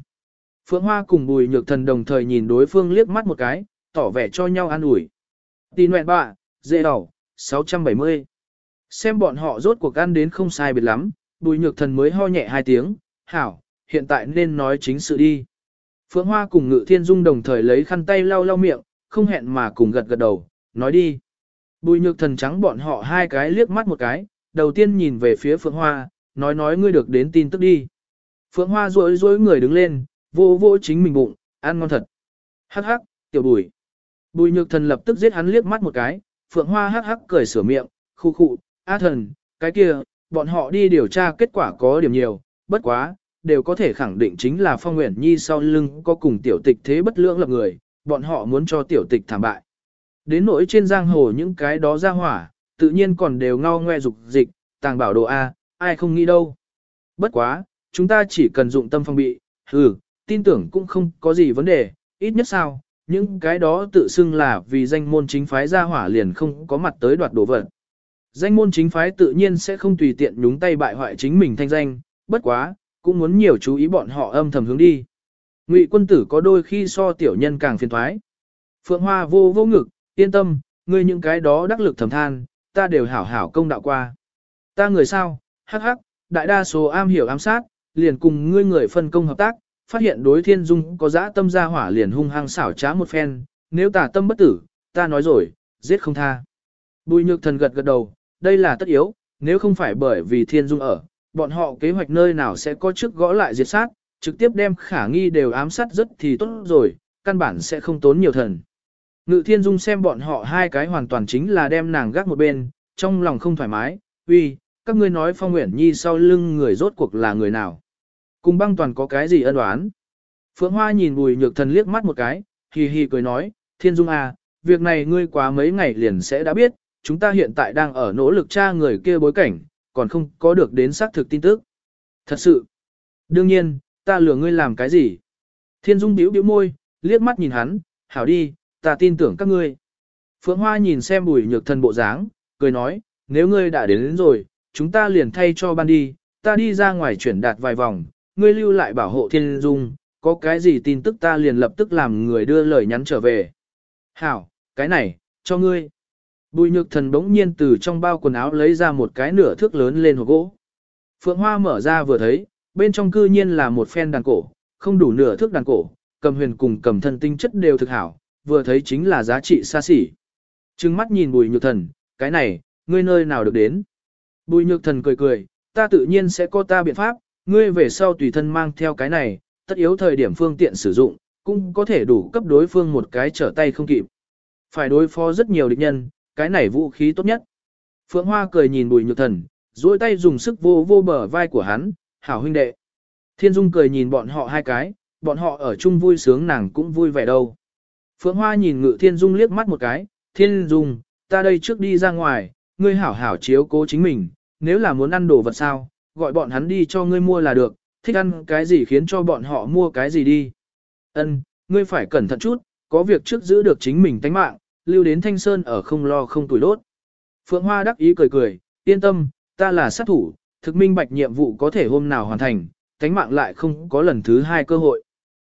Phượng Hoa cùng bùi nhược thần đồng thời nhìn đối phương liếc mắt một cái, tỏ vẻ cho nhau an ủi. Tì nguyện bạ, dễ đỏ 670. Xem bọn họ rốt cuộc ăn đến không sai biệt lắm, bùi nhược thần mới ho nhẹ hai tiếng, hảo, hiện tại nên nói chính sự đi. Phượng Hoa cùng Ngự Thiên Dung đồng thời lấy khăn tay lau lau miệng, không hẹn mà cùng gật gật đầu, nói đi. Bùi nhược thần trắng bọn họ hai cái liếc mắt một cái, đầu tiên nhìn về phía Phượng Hoa, nói nói ngươi được đến tin tức đi. Phượng Hoa rối rối người đứng lên, vô vô chính mình bụng, ăn ngon thật. Hắc hắc, tiểu bùi. Bùi nhược thần lập tức giết hắn liếc mắt một cái, Phượng Hoa hắc hắc cười sửa miệng, khu khu, a thần, cái kia, bọn họ đi điều tra kết quả có điểm nhiều, bất quá, đều có thể khẳng định chính là Phong Nguyễn Nhi sau lưng có cùng tiểu tịch thế bất lưỡng lập người, bọn họ muốn cho tiểu tịch thảm bại. Đến nỗi trên giang hồ những cái đó ra hỏa, tự nhiên còn đều ngao ngoe dục dịch, tàng bảo đồ A, ai không nghĩ đâu. Bất quá, chúng ta chỉ cần dụng tâm phong bị, hừ, tin tưởng cũng không có gì vấn đề, ít nhất sao, những cái đó tự xưng là vì danh môn chính phái ra hỏa liền không có mặt tới đoạt đồ vật. Danh môn chính phái tự nhiên sẽ không tùy tiện nhúng tay bại hoại chính mình thanh danh, bất quá, cũng muốn nhiều chú ý bọn họ âm thầm hướng đi. Ngụy quân tử có đôi khi so tiểu nhân càng phiền thoái. Phượng Hoa vô vô ngực, yên tâm, ngươi những cái đó đắc lực thầm than, ta đều hảo hảo công đạo qua. Ta người sao, hắc hắc, đại đa số am hiểu ám sát, liền cùng ngươi người phân công hợp tác, phát hiện đối thiên dung có dã tâm ra hỏa liền hung hăng xảo trá một phen, nếu tà tâm bất tử, ta nói rồi, giết không tha. Bùi nhược thần gật gật đầu, đây là tất yếu, nếu không phải bởi vì thiên dung ở, bọn họ kế hoạch nơi nào sẽ có trước gõ lại diệt sát, trực tiếp đem khả nghi đều ám sát rất thì tốt rồi, căn bản sẽ không tốn nhiều thần. Ngự thiên dung xem bọn họ hai cái hoàn toàn chính là đem nàng gác một bên, trong lòng không thoải mái, uy, các ngươi nói phong nguyện nhi sau lưng người rốt cuộc là người nào. Cùng băng toàn có cái gì ân đoán. Phượng Hoa nhìn bùi nhược thần liếc mắt một cái, hì hì cười nói, thiên dung à, việc này ngươi quá mấy ngày liền sẽ đã biết, chúng ta hiện tại đang ở nỗ lực tra người kia bối cảnh, còn không có được đến xác thực tin tức. Thật sự, đương nhiên, ta lừa ngươi làm cái gì? Thiên Dung bĩu bĩu môi, liếc mắt nhìn hắn, hảo đi, ta tin tưởng các ngươi. Phượng Hoa nhìn xem bùi nhược thần bộ dáng, cười nói, nếu ngươi đã đến, đến rồi, chúng ta liền thay cho ban đi, ta đi ra ngoài chuyển đạt vài vòng, ngươi lưu lại bảo hộ Thiên Dung, có cái gì tin tức ta liền lập tức làm người đưa lời nhắn trở về. Hảo, cái này, cho ngươi. Bùi nhược thần bỗng nhiên từ trong bao quần áo lấy ra một cái nửa thước lớn lên hộp gỗ. Phượng Hoa mở ra vừa thấy, bên trong cư nhiên là một phen đàn cổ, không đủ nửa thước đàn cổ, cầm huyền cùng cầm thân tinh chất đều thực hảo, vừa thấy chính là giá trị xa xỉ. Trừng mắt nhìn bùi nhược thần, cái này, ngươi nơi nào được đến. Bùi nhược thần cười cười, ta tự nhiên sẽ có ta biện pháp, ngươi về sau tùy thân mang theo cái này, tất yếu thời điểm phương tiện sử dụng, cũng có thể đủ cấp đối phương một cái trở tay không kịp. Phải đối phó rất nhiều địch nhân, cái này vũ khí tốt nhất. Phượng Hoa cười nhìn bùi nhược thần, duỗi tay dùng sức vô vô bờ vai của hắn, hảo huynh đệ. Thiên Dung cười nhìn bọn họ hai cái, bọn họ ở chung vui sướng nàng cũng vui vẻ đâu. Phượng Hoa nhìn Ngự Thiên Dung liếc mắt một cái, Thiên Dung, ta đây trước đi ra ngoài, ngươi hảo hảo chiếu cố chính mình, nếu là muốn ăn đồ vật sao, gọi bọn hắn đi cho ngươi mua là được, thích ăn cái gì khiến cho bọn họ mua cái gì đi. Ân, ngươi phải cẩn thận chút, có việc trước giữ được chính mình tánh mạng, lưu đến Thanh Sơn ở không lo không tuổi đốt. Phượng Hoa đắc ý cười cười, yên tâm, ta là sát thủ, thực minh bạch nhiệm vụ có thể hôm nào hoàn thành, tánh mạng lại không có lần thứ hai cơ hội.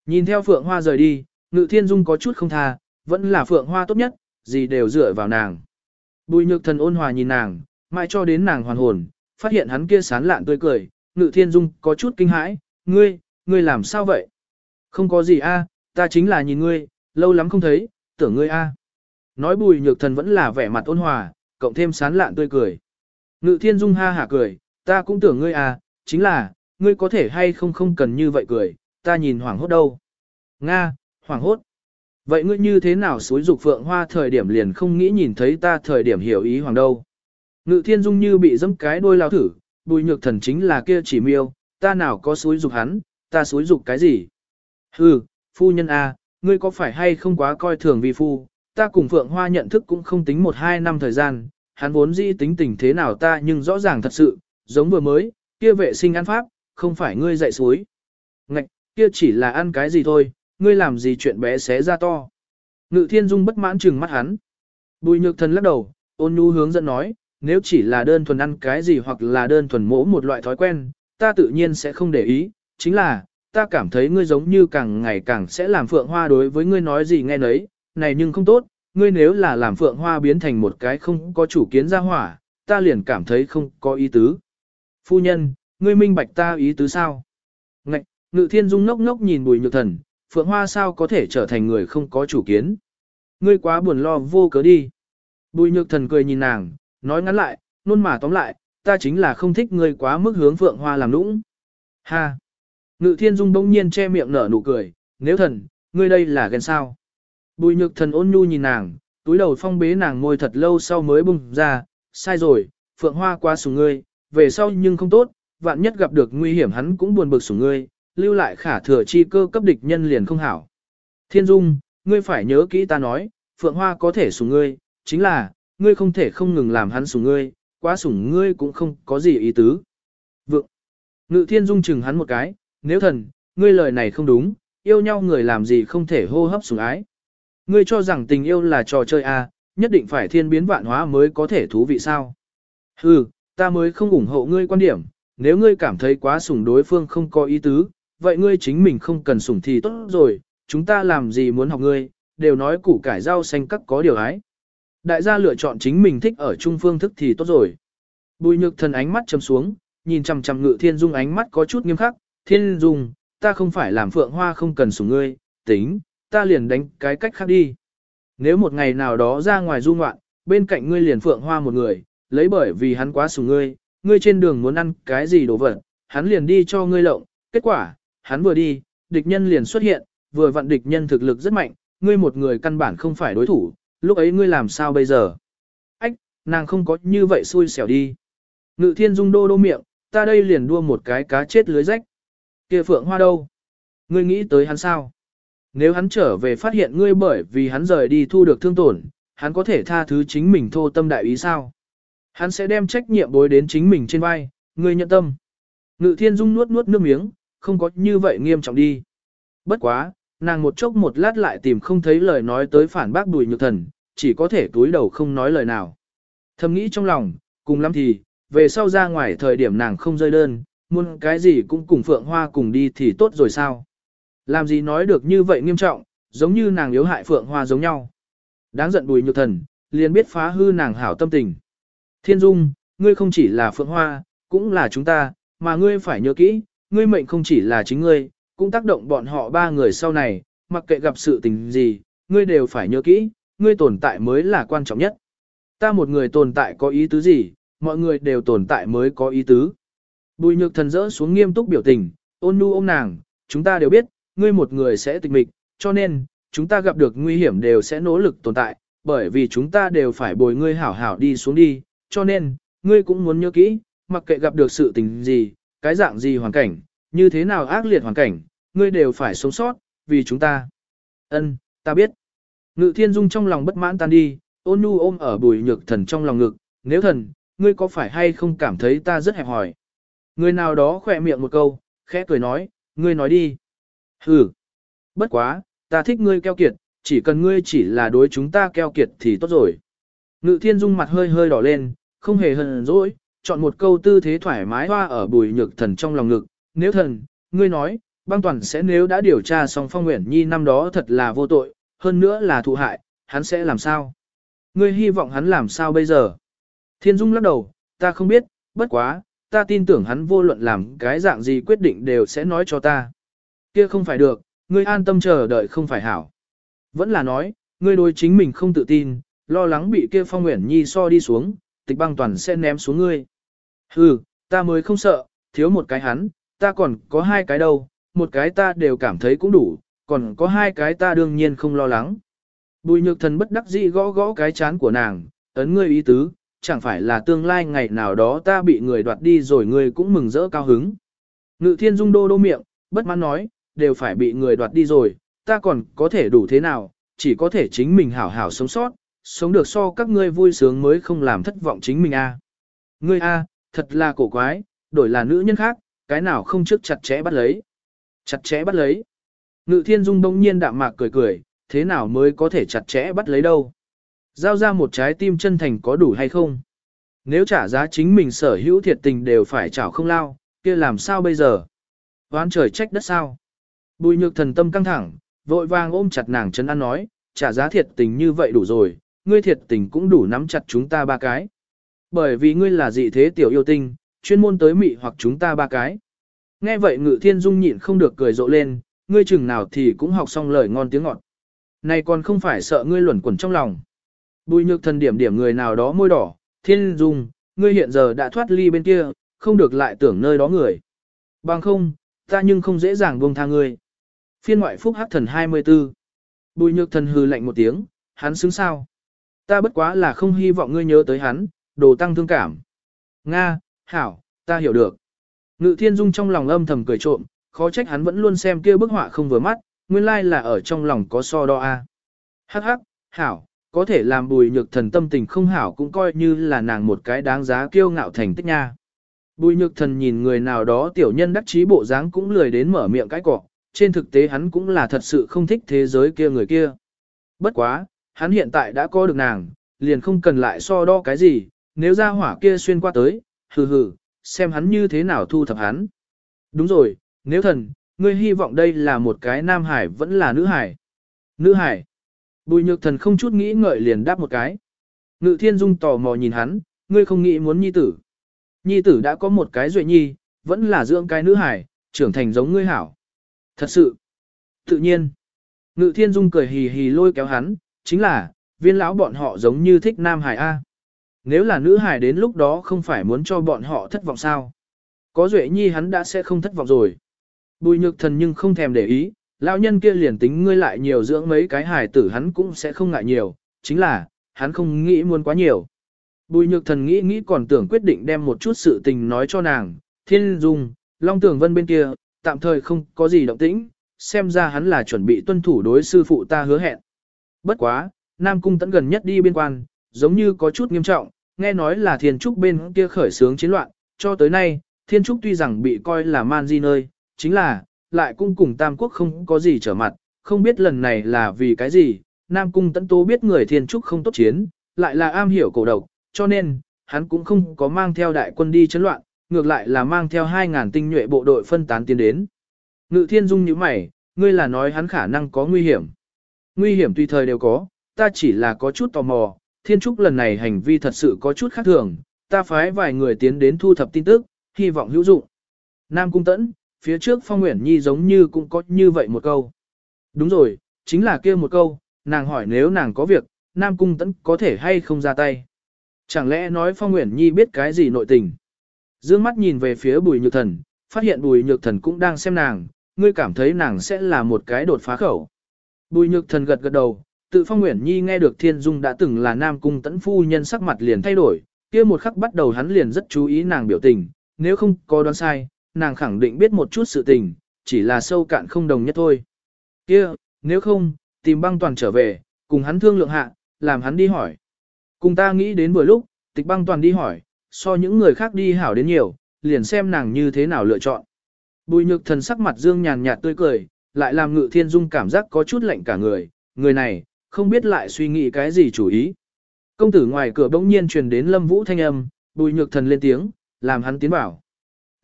Nhìn theo Phượng Hoa rời đi, Ngự Thiên Dung có chút không tha, vẫn là Phượng Hoa tốt nhất, gì đều dựa vào nàng. Bùi nhược thần ôn hòa nhìn nàng, mãi cho đến nàng hoàn hồn, phát hiện hắn kia sán lạn tươi cười, Ngự Thiên Dung có chút kinh hãi, ngươi, ngươi làm sao vậy? Không có gì a, ta chính là nhìn ngươi, lâu lắm không thấy, tưởng ngươi a. Nói bùi nhược thần vẫn là vẻ mặt ôn hòa, cộng thêm sán lạn tươi cười. Ngự Thiên Dung ha hả cười, ta cũng tưởng ngươi a, chính là, ngươi có thể hay không không cần như vậy cười, ta nhìn hoảng hốt đâu. Nga, hoảng hốt. Vậy ngươi như thế nào suối dục phượng hoa thời điểm liền không nghĩ nhìn thấy ta thời điểm hiểu ý hoàng đâu. Ngự thiên dung như bị dẫm cái đôi lao thử, bùi nhược thần chính là kia chỉ miêu, ta nào có suối dục hắn, ta suối dục cái gì. Hừ, phu nhân A, ngươi có phải hay không quá coi thường vi phu, ta cùng phượng hoa nhận thức cũng không tính một hai năm thời gian, hắn vốn dĩ tính tình thế nào ta nhưng rõ ràng thật sự, giống vừa mới, kia vệ sinh ăn pháp, không phải ngươi dạy suối. Ngạch, kia chỉ là ăn cái gì thôi, ngươi làm gì chuyện bé xé ra to. Ngự thiên dung bất mãn trừng mắt hắn. Bùi nhược thần lắc đầu, ôn nhu hướng dẫn nói, nếu chỉ là đơn thuần ăn cái gì hoặc là đơn thuần mỗ một loại thói quen, ta tự nhiên sẽ không để ý, chính là, ta cảm thấy ngươi giống như càng ngày càng sẽ làm phượng hoa đối với ngươi nói gì nghe nấy, này nhưng không tốt, ngươi nếu là làm phượng hoa biến thành một cái không có chủ kiến ra hỏa, ta liền cảm thấy không có ý tứ. Phu nhân, ngươi minh bạch ta ý tứ sao? Ngạch, ngự thiên dung ngốc ngốc nhìn bùi nhược thần, phượng hoa sao có thể trở thành người không có chủ kiến? Ngươi quá buồn lo vô cớ đi. Bùi nhược thần cười nhìn nàng, nói ngắn lại, nôn mà tóm lại, ta chính là không thích ngươi quá mức hướng phượng hoa làm nũng. Ha! Ngự thiên dung bỗng nhiên che miệng nở nụ cười, nếu thần, ngươi đây là ghen sao? Bùi nhược thần ôn nhu nhìn nàng, túi đầu phong bế nàng môi thật lâu sau mới bùng ra, sai rồi, phượng hoa quá sủng ngươi, về sau nhưng không tốt, vạn nhất gặp được nguy hiểm hắn cũng buồn bực sủng ngươi, lưu lại khả thừa chi cơ cấp địch nhân liền không hảo. Thiên Dung, ngươi phải nhớ kỹ ta nói, Phượng Hoa có thể sủng ngươi, chính là, ngươi không thể không ngừng làm hắn sủng ngươi, quá sủng ngươi cũng không có gì ý tứ. Vượng. Ngự Thiên Dung chừng hắn một cái, nếu thần, ngươi lời này không đúng, yêu nhau người làm gì không thể hô hấp sủng ái. Ngươi cho rằng tình yêu là trò chơi à, nhất định phải thiên biến vạn hóa mới có thể thú vị sao. Hừ, ta mới không ủng hộ ngươi quan điểm, nếu ngươi cảm thấy quá sủng đối phương không có ý tứ, vậy ngươi chính mình không cần sủng thì tốt rồi, chúng ta làm gì muốn học ngươi, đều nói củ cải rau xanh các có điều ái. Đại gia lựa chọn chính mình thích ở trung phương thức thì tốt rồi. Bùi nhược thần ánh mắt chầm xuống, nhìn chằm chằm ngự thiên dung ánh mắt có chút nghiêm khắc, thiên dung, ta không phải làm phượng hoa không cần sủng ngươi, tính, ta liền đánh cái cách khác đi. Nếu một ngày nào đó ra ngoài du ngoạn, bên cạnh ngươi liền phượng hoa một người, lấy bởi vì hắn quá sủng ngươi, ngươi trên đường muốn ăn cái gì đồ vật, hắn liền đi cho ngươi lộng, kết quả, hắn vừa đi, địch nhân liền xuất hiện, vừa vặn địch nhân thực lực rất mạnh, ngươi một người căn bản không phải đối thủ, lúc ấy ngươi làm sao bây giờ? Ách, nàng không có như vậy xui xẻo đi. Ngự thiên dung đô đô miệng, ta đây liền đua một cái cá chết lưới rách. kia phượng hoa đâu? Ngươi nghĩ tới hắn sao? Nếu hắn trở về phát hiện ngươi bởi vì hắn rời đi thu được thương tổn, hắn có thể tha thứ chính mình thô tâm đại ý sao? Hắn sẽ đem trách nhiệm bối đến chính mình trên vai, ngươi nhận tâm. Ngự thiên dung nuốt nuốt nước miếng, không có như vậy nghiêm trọng đi. Bất quá, nàng một chốc một lát lại tìm không thấy lời nói tới phản bác đùi nhược thần, chỉ có thể túi đầu không nói lời nào. Thầm nghĩ trong lòng, cùng lắm thì, về sau ra ngoài thời điểm nàng không rơi đơn, muốn cái gì cũng cùng Phượng Hoa cùng đi thì tốt rồi sao. Làm gì nói được như vậy nghiêm trọng, giống như nàng yếu hại phượng hoa giống nhau. Đáng giận bùi nhược thần, liền biết phá hư nàng hảo tâm tình. Thiên Dung, ngươi không chỉ là phượng hoa, cũng là chúng ta, mà ngươi phải nhớ kỹ, ngươi mệnh không chỉ là chính ngươi, cũng tác động bọn họ ba người sau này, mặc kệ gặp sự tình gì, ngươi đều phải nhớ kỹ, ngươi tồn tại mới là quan trọng nhất. Ta một người tồn tại có ý tứ gì, mọi người đều tồn tại mới có ý tứ. Bùi nhược thần rỡ xuống nghiêm túc biểu tình, ôn nhu ôm nàng, chúng ta đều biết, ngươi một người sẽ tịch mịch, cho nên, chúng ta gặp được nguy hiểm đều sẽ nỗ lực tồn tại, bởi vì chúng ta đều phải bồi ngươi hảo hảo đi xuống đi, cho nên, ngươi cũng muốn nhớ kỹ, mặc kệ gặp được sự tình gì, cái dạng gì hoàn cảnh, như thế nào ác liệt hoàn cảnh, ngươi đều phải sống sót, vì chúng ta. Ân, ta biết. Ngự thiên dung trong lòng bất mãn tan đi, ôn nhu ôm ở bùi nhược thần trong lòng ngực, nếu thần, ngươi có phải hay không cảm thấy ta rất hẹp hòi? Người nào đó khỏe miệng một câu, khẽ cười nói, ngươi nói đi. Hừ, bất quá, ta thích ngươi keo kiệt, chỉ cần ngươi chỉ là đối chúng ta keo kiệt thì tốt rồi. Ngự thiên dung mặt hơi hơi đỏ lên, không hề hờn dỗi, chọn một câu tư thế thoải mái hoa ở bùi nhược thần trong lòng ngực. Nếu thần, ngươi nói, băng toàn sẽ nếu đã điều tra xong phong nguyện nhi năm đó thật là vô tội, hơn nữa là thụ hại, hắn sẽ làm sao? Ngươi hy vọng hắn làm sao bây giờ? Thiên Dung lắc đầu, ta không biết, bất quá, ta tin tưởng hắn vô luận làm cái dạng gì quyết định đều sẽ nói cho ta. Kia không phải được, ngươi an tâm chờ đợi không phải hảo. Vẫn là nói, ngươi đối chính mình không tự tin, lo lắng bị kia phong nguyện nhi so đi xuống, tịch băng toàn sẽ ném xuống ngươi. Hừ, ta mới không sợ, thiếu một cái hắn, ta còn có hai cái đâu, một cái ta đều cảm thấy cũng đủ, còn có hai cái ta đương nhiên không lo lắng. Bùi nhược thần bất đắc dĩ gõ gõ cái chán của nàng, ấn ngươi ý tứ, chẳng phải là tương lai ngày nào đó ta bị người đoạt đi rồi ngươi cũng mừng rỡ cao hứng. Ngự thiên dung đô đô miệng, bất mãn nói, đều phải bị người đoạt đi rồi, ta còn có thể đủ thế nào, chỉ có thể chính mình hảo hảo sống sót, sống được so các ngươi vui sướng mới không làm thất vọng chính mình a. Ngươi a, thật là cổ quái, đổi là nữ nhân khác, cái nào không trước chặt chẽ bắt lấy. Chặt chẽ bắt lấy. Ngự thiên dung đông nhiên đạm mạc cười cười, thế nào mới có thể chặt chẽ bắt lấy đâu. Giao ra một trái tim chân thành có đủ hay không? Nếu trả giá chính mình sở hữu thiệt tình đều phải trả không lao, kia làm sao bây giờ? Oán trời trách đất sao? Bùi nhược thần tâm căng thẳng, vội vàng ôm chặt nàng chân ăn nói, trả giá thiệt tình như vậy đủ rồi, ngươi thiệt tình cũng đủ nắm chặt chúng ta ba cái. Bởi vì ngươi là dị thế tiểu yêu tinh, chuyên môn tới mị hoặc chúng ta ba cái. Nghe vậy ngự thiên dung nhịn không được cười rộ lên, ngươi chừng nào thì cũng học xong lời ngon tiếng ngọt. Này còn không phải sợ ngươi luẩn quẩn trong lòng. Bùi nhược thần điểm điểm người nào đó môi đỏ, thiên dung, ngươi hiện giờ đã thoát ly bên kia, không được lại tưởng nơi đó người. Bằng không, ta nhưng không dễ dàng buông tha ngươi. Phiên ngoại phúc hắc thần 24. Bùi nhược thần hừ lạnh một tiếng, hắn xứng sao. Ta bất quá là không hy vọng ngươi nhớ tới hắn, đồ tăng thương cảm. Nga, hảo, ta hiểu được. Ngự thiên dung trong lòng âm thầm cười trộm, khó trách hắn vẫn luôn xem kia bức họa không vừa mắt, nguyên lai là ở trong lòng có so đo a. Hắc hắc, hảo, có thể làm bùi nhược thần tâm tình không hảo cũng coi như là nàng một cái đáng giá kiêu ngạo thành tích nha. Bùi nhược thần nhìn người nào đó tiểu nhân đắc chí bộ dáng cũng lười đến mở miệng cái cọ, trên thực tế hắn cũng là thật sự không thích thế giới kia người kia. Bất quá, hắn hiện tại đã có được nàng, liền không cần lại so đo cái gì, nếu ra hỏa kia xuyên qua tới, hừ hừ, xem hắn như thế nào thu thập hắn. Đúng rồi, nếu thần, ngươi hy vọng đây là một cái nam hải vẫn là nữ hải. Nữ hải. Bùi nhược thần không chút nghĩ ngợi liền đáp một cái. Ngự thiên dung tò mò nhìn hắn, ngươi không nghĩ muốn nhi tử. Nhi tử đã có một cái duệ nhi, vẫn là dưỡng cái nữ hải, trưởng thành giống ngươi hảo. Thật sự. Tự nhiên. Ngự thiên dung cười hì hì lôi kéo hắn, chính là, viên lão bọn họ giống như thích nam hải A. Nếu là nữ hải đến lúc đó không phải muốn cho bọn họ thất vọng sao. Có duệ nhi hắn đã sẽ không thất vọng rồi. Bùi nhược thần nhưng không thèm để ý, lão nhân kia liền tính ngươi lại nhiều dưỡng mấy cái hài tử hắn cũng sẽ không ngại nhiều, chính là, hắn không nghĩ muốn quá nhiều. Bùi nhược thần nghĩ nghĩ còn tưởng quyết định đem một chút sự tình nói cho nàng, thiên dung, long tưởng vân bên kia, tạm thời không có gì động tĩnh, xem ra hắn là chuẩn bị tuân thủ đối sư phụ ta hứa hẹn. Bất quá, Nam Cung tẫn gần nhất đi biên quan, giống như có chút nghiêm trọng, nghe nói là thiên trúc bên kia khởi sướng chiến loạn, cho tới nay, thiên trúc tuy rằng bị coi là man di nơi, chính là, lại cung cùng Tam Quốc không có gì trở mặt, không biết lần này là vì cái gì, Nam Cung Tấn Tố biết người Thiên Trúc không tốt chiến, lại là am hiểu cổ độc, cho nên, hắn cũng không có mang theo đại quân đi chấn loạn, ngược lại là mang theo 2.000 tinh nhuệ bộ đội phân tán tiến đến. Ngự Thiên Dung như mày, ngươi là nói hắn khả năng có nguy hiểm. Nguy hiểm tùy thời đều có, ta chỉ là có chút tò mò, thiên trúc lần này hành vi thật sự có chút khác thường, ta phái vài người tiến đến thu thập tin tức, hy vọng hữu dụng. Nam Cung Tẫn, phía trước Phong Nguyễn Nhi giống như cũng có như vậy một câu. Đúng rồi, chính là kia một câu, nàng hỏi nếu nàng có việc, Nam Cung tấn có thể hay không ra tay. Chẳng lẽ nói Phong Nguyễn Nhi biết cái gì nội tình? Dương mắt nhìn về phía bùi nhược thần, phát hiện bùi nhược thần cũng đang xem nàng, ngươi cảm thấy nàng sẽ là một cái đột phá khẩu. Bùi nhược thần gật gật đầu, tự Phong Nguyễn Nhi nghe được Thiên Dung đã từng là Nam Cung tấn phu nhân sắc mặt liền thay đổi, kia một khắc bắt đầu hắn liền rất chú ý nàng biểu tình, nếu không có đoán sai, nàng khẳng định biết một chút sự tình, chỉ là sâu cạn không đồng nhất thôi. Kia, nếu không, tìm băng toàn trở về, cùng hắn thương lượng hạ, làm hắn đi hỏi. Cùng ta nghĩ đến vừa lúc, tịch băng toàn đi hỏi, so những người khác đi hảo đến nhiều, liền xem nàng như thế nào lựa chọn. Bùi nhược thần sắc mặt dương nhàn nhạt tươi cười, lại làm ngự thiên dung cảm giác có chút lạnh cả người, người này, không biết lại suy nghĩ cái gì chủ ý. Công tử ngoài cửa bỗng nhiên truyền đến lâm vũ thanh âm, bùi nhược thần lên tiếng, làm hắn tiến vào.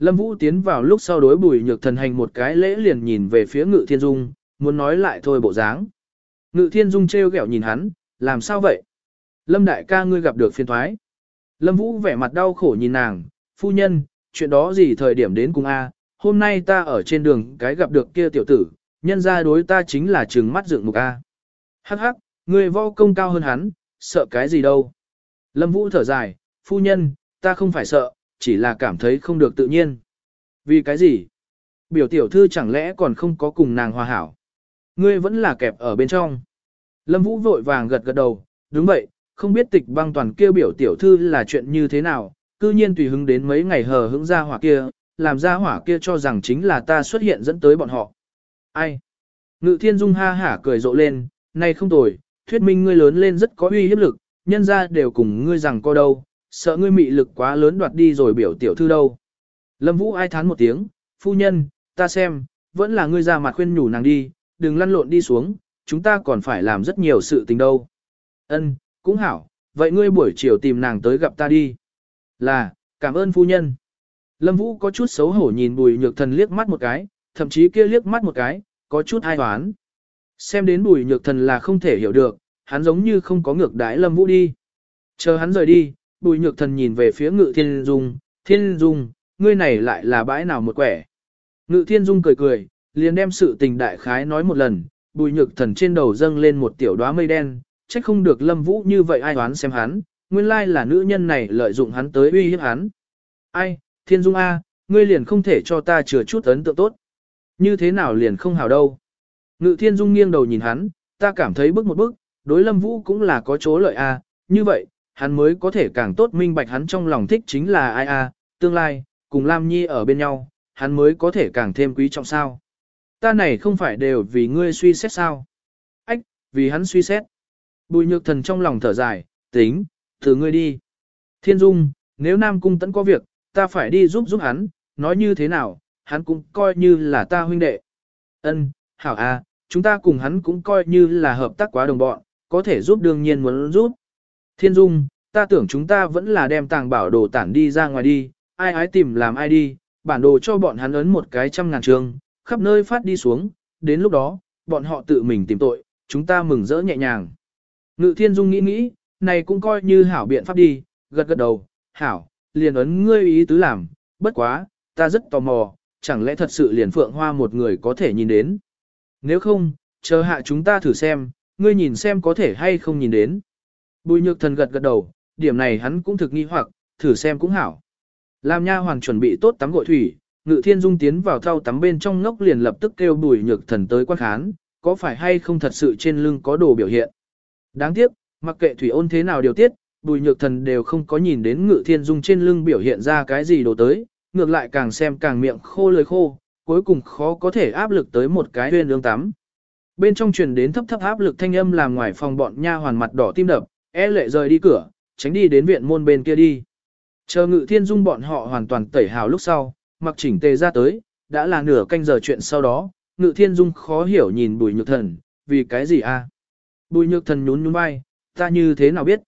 Lâm vũ tiến vào lúc sau đối bùi nhược thần hành một cái lễ liền nhìn về phía ngự thiên dung, muốn nói lại thôi bộ dáng. Ngự thiên dung trêu ghẹo nhìn hắn, làm sao vậy? Lâm đại ca ngươi gặp được phiền thoái. Lâm Vũ vẻ mặt đau khổ nhìn nàng, phu nhân, chuyện đó gì thời điểm đến cùng a? hôm nay ta ở trên đường cái gặp được kia tiểu tử, nhân ra đối ta chính là trừng mắt dựng mục a. Hắc hắc, người võ công cao hơn hắn, sợ cái gì đâu. Lâm Vũ thở dài, phu nhân, ta không phải sợ, chỉ là cảm thấy không được tự nhiên. Vì cái gì? Biểu tiểu thư chẳng lẽ còn không có cùng nàng hòa hảo? Ngươi vẫn là kẹp ở bên trong. Lâm Vũ vội vàng gật gật đầu, đúng vậy, không biết tịch băng toàn kêu biểu tiểu thư là chuyện như thế nào, cư nhiên tùy hứng đến mấy ngày hờ hững ra hỏa kia, làm ra hỏa kia cho rằng chính là ta xuất hiện dẫn tới bọn họ. Ai? Ngự thiên dung ha hả cười rộ lên, nay không tồi, thuyết minh ngươi lớn lên rất có uy hiếp lực, nhân ra đều cùng ngươi rằng co đâu, sợ ngươi mị lực quá lớn đoạt đi rồi biểu tiểu thư đâu. Lâm Vũ ai thán một tiếng, phu nhân, ta xem, vẫn là ngươi ra mặt khuyên nhủ nàng đi, đừng lăn lộn đi xuống, chúng ta còn phải làm rất nhiều sự tình đâu. Ân, cũng hảo, vậy ngươi buổi chiều tìm nàng tới gặp ta đi. Là, cảm ơn phu nhân. Lâm Vũ có chút xấu hổ nhìn bùi nhược thần liếc mắt một cái, thậm chí kia liếc mắt một cái, có chút ai hoán. Xem đến bùi nhược thần là không thể hiểu được, hắn giống như không có ngược đái Lâm Vũ đi. Chờ hắn rời đi, bùi nhược thần nhìn về phía ngự thiên dung, thiên dung, ngươi này lại là bãi nào một quẻ. Ngự thiên dung cười cười, liền đem sự tình đại khái nói một lần, bùi nhược thần trên đầu dâng lên một tiểu đóa mây đen, trách không được lâm vũ như vậy ai đoán xem hắn, nguyên lai là nữ nhân này lợi dụng hắn tới uy hiếp hắn. Ai, thiên dung A, ngươi liền không thể cho ta chừa chút ấn tượng tốt. Như thế nào liền không hào đâu. Ngự thiên dung nghiêng đầu nhìn hắn, ta cảm thấy bước một bước đối lâm vũ cũng là có chỗ lợi A, như vậy, hắn mới có thể càng tốt minh bạch hắn trong lòng thích chính là ai A, tương lai, cùng Lam Nhi ở bên nhau, hắn mới có thể càng thêm quý trọng sao. Ta này không phải đều vì ngươi suy xét sao. Ách, vì hắn suy xét. Bùi nhược thần trong lòng thở dài, tính, thử ngươi đi. Thiên Dung, nếu Nam Cung Tấn có việc, ta phải đi giúp giúp hắn, nói như thế nào, hắn cũng coi như là ta huynh đệ. Ân, hảo à, chúng ta cùng hắn cũng coi như là hợp tác quá đồng bọn, có thể giúp đương nhiên muốn giúp. Thiên Dung, ta tưởng chúng ta vẫn là đem tàng bảo đồ tản đi ra ngoài đi, ai ái tìm làm ai đi, bản đồ cho bọn hắn ấn một cái trăm ngàn trường, khắp nơi phát đi xuống, đến lúc đó, bọn họ tự mình tìm tội, chúng ta mừng rỡ nhẹ nhàng. Ngự thiên dung nghĩ nghĩ, này cũng coi như hảo biện pháp đi, gật gật đầu, hảo, liền ấn ngươi ý tứ làm, bất quá, ta rất tò mò, chẳng lẽ thật sự liền phượng hoa một người có thể nhìn đến. Nếu không, chờ hạ chúng ta thử xem, ngươi nhìn xem có thể hay không nhìn đến. Bùi nhược thần gật gật đầu, điểm này hắn cũng thực nghi hoặc, thử xem cũng hảo. Làm nha hoàng chuẩn bị tốt tắm gội thủy, ngự thiên dung tiến vào thau tắm bên trong ngốc liền lập tức kêu bùi nhược thần tới quan khán, có phải hay không thật sự trên lưng có đồ biểu hiện. Đáng tiếc, mặc kệ thủy ôn thế nào điều tiết, bùi nhược thần đều không có nhìn đến ngự thiên dung trên lưng biểu hiện ra cái gì đồ tới, ngược lại càng xem càng miệng khô lời khô, cuối cùng khó có thể áp lực tới một cái huyên ương tắm. Bên trong truyền đến thấp thấp áp lực thanh âm làm ngoài phòng bọn nha hoàn mặt đỏ tim đập, e lệ rời đi cửa, tránh đi đến viện môn bên kia đi. Chờ ngự thiên dung bọn họ hoàn toàn tẩy hào lúc sau, mặc chỉnh tề ra tới, đã là nửa canh giờ chuyện sau đó, ngự thiên dung khó hiểu nhìn bùi nhược thần, vì cái gì a? Bùi nhược thần nhún nhún vai, ta như thế nào biết?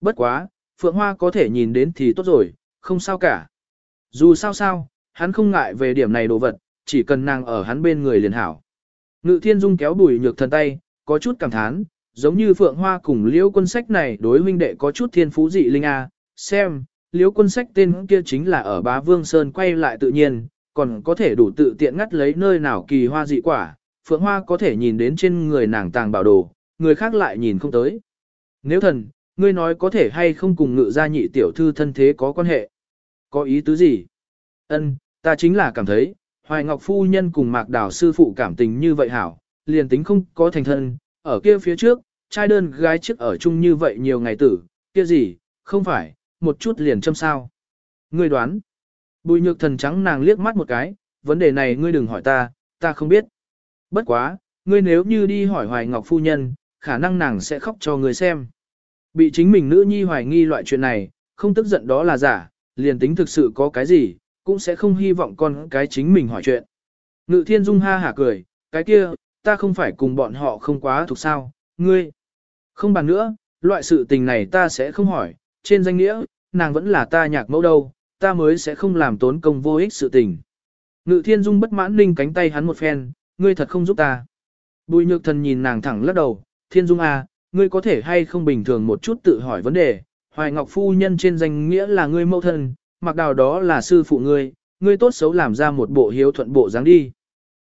Bất quá, Phượng Hoa có thể nhìn đến thì tốt rồi, không sao cả. Dù sao sao, hắn không ngại về điểm này đồ vật, chỉ cần nàng ở hắn bên người liền hảo. Ngự thiên dung kéo bùi nhược thần tay, có chút cảm thán, giống như phượng hoa cùng liễu quân sách này đối huynh đệ có chút thiên phú dị linh a. xem, liễu quân sách tên kia chính là ở bá vương sơn quay lại tự nhiên, còn có thể đủ tự tiện ngắt lấy nơi nào kỳ hoa dị quả, phượng hoa có thể nhìn đến trên người nàng tàng bảo đồ, người khác lại nhìn không tới. Nếu thần, ngươi nói có thể hay không cùng ngự gia nhị tiểu thư thân thế có quan hệ? Có ý tứ gì? Ân, ta chính là cảm thấy, Hoài Ngọc Phu Nhân cùng Mạc Đào Sư Phụ cảm tình như vậy hảo, liền tính không có thành thân, ở kia phía trước, trai đơn gái trước ở chung như vậy nhiều ngày tử, kia gì, không phải, một chút liền châm sao. Ngươi đoán. Bùi nhược thần trắng nàng liếc mắt một cái, vấn đề này ngươi đừng hỏi ta, ta không biết. Bất quá, ngươi nếu như đi hỏi Hoài Ngọc Phu Nhân, khả năng nàng sẽ khóc cho ngươi xem. Bị chính mình nữ nhi hoài nghi loại chuyện này, không tức giận đó là giả, liền tính thực sự có cái gì, cũng sẽ không hy vọng con cái chính mình hỏi chuyện. Ngự thiên dung ha hả cười, cái kia, ta không phải cùng bọn họ không quá thuộc sao, ngươi. Không bàn nữa, loại sự tình này ta sẽ không hỏi, trên danh nghĩa, nàng vẫn là ta nhạc mẫu đâu, ta mới sẽ không làm tốn công vô ích sự tình. Ngự thiên dung bất mãn ninh cánh tay hắn một phen, ngươi thật không giúp ta. Bùi nhược thần nhìn nàng thẳng lắc đầu, thiên dung à, ngươi có thể hay không bình thường một chút tự hỏi vấn đề, hoài ngọc phu nhân trên danh nghĩa là ngươi mẫu thân, mặc đào đó là sư phụ ngươi, ngươi tốt xấu làm ra một bộ hiếu thuận bộ dáng đi.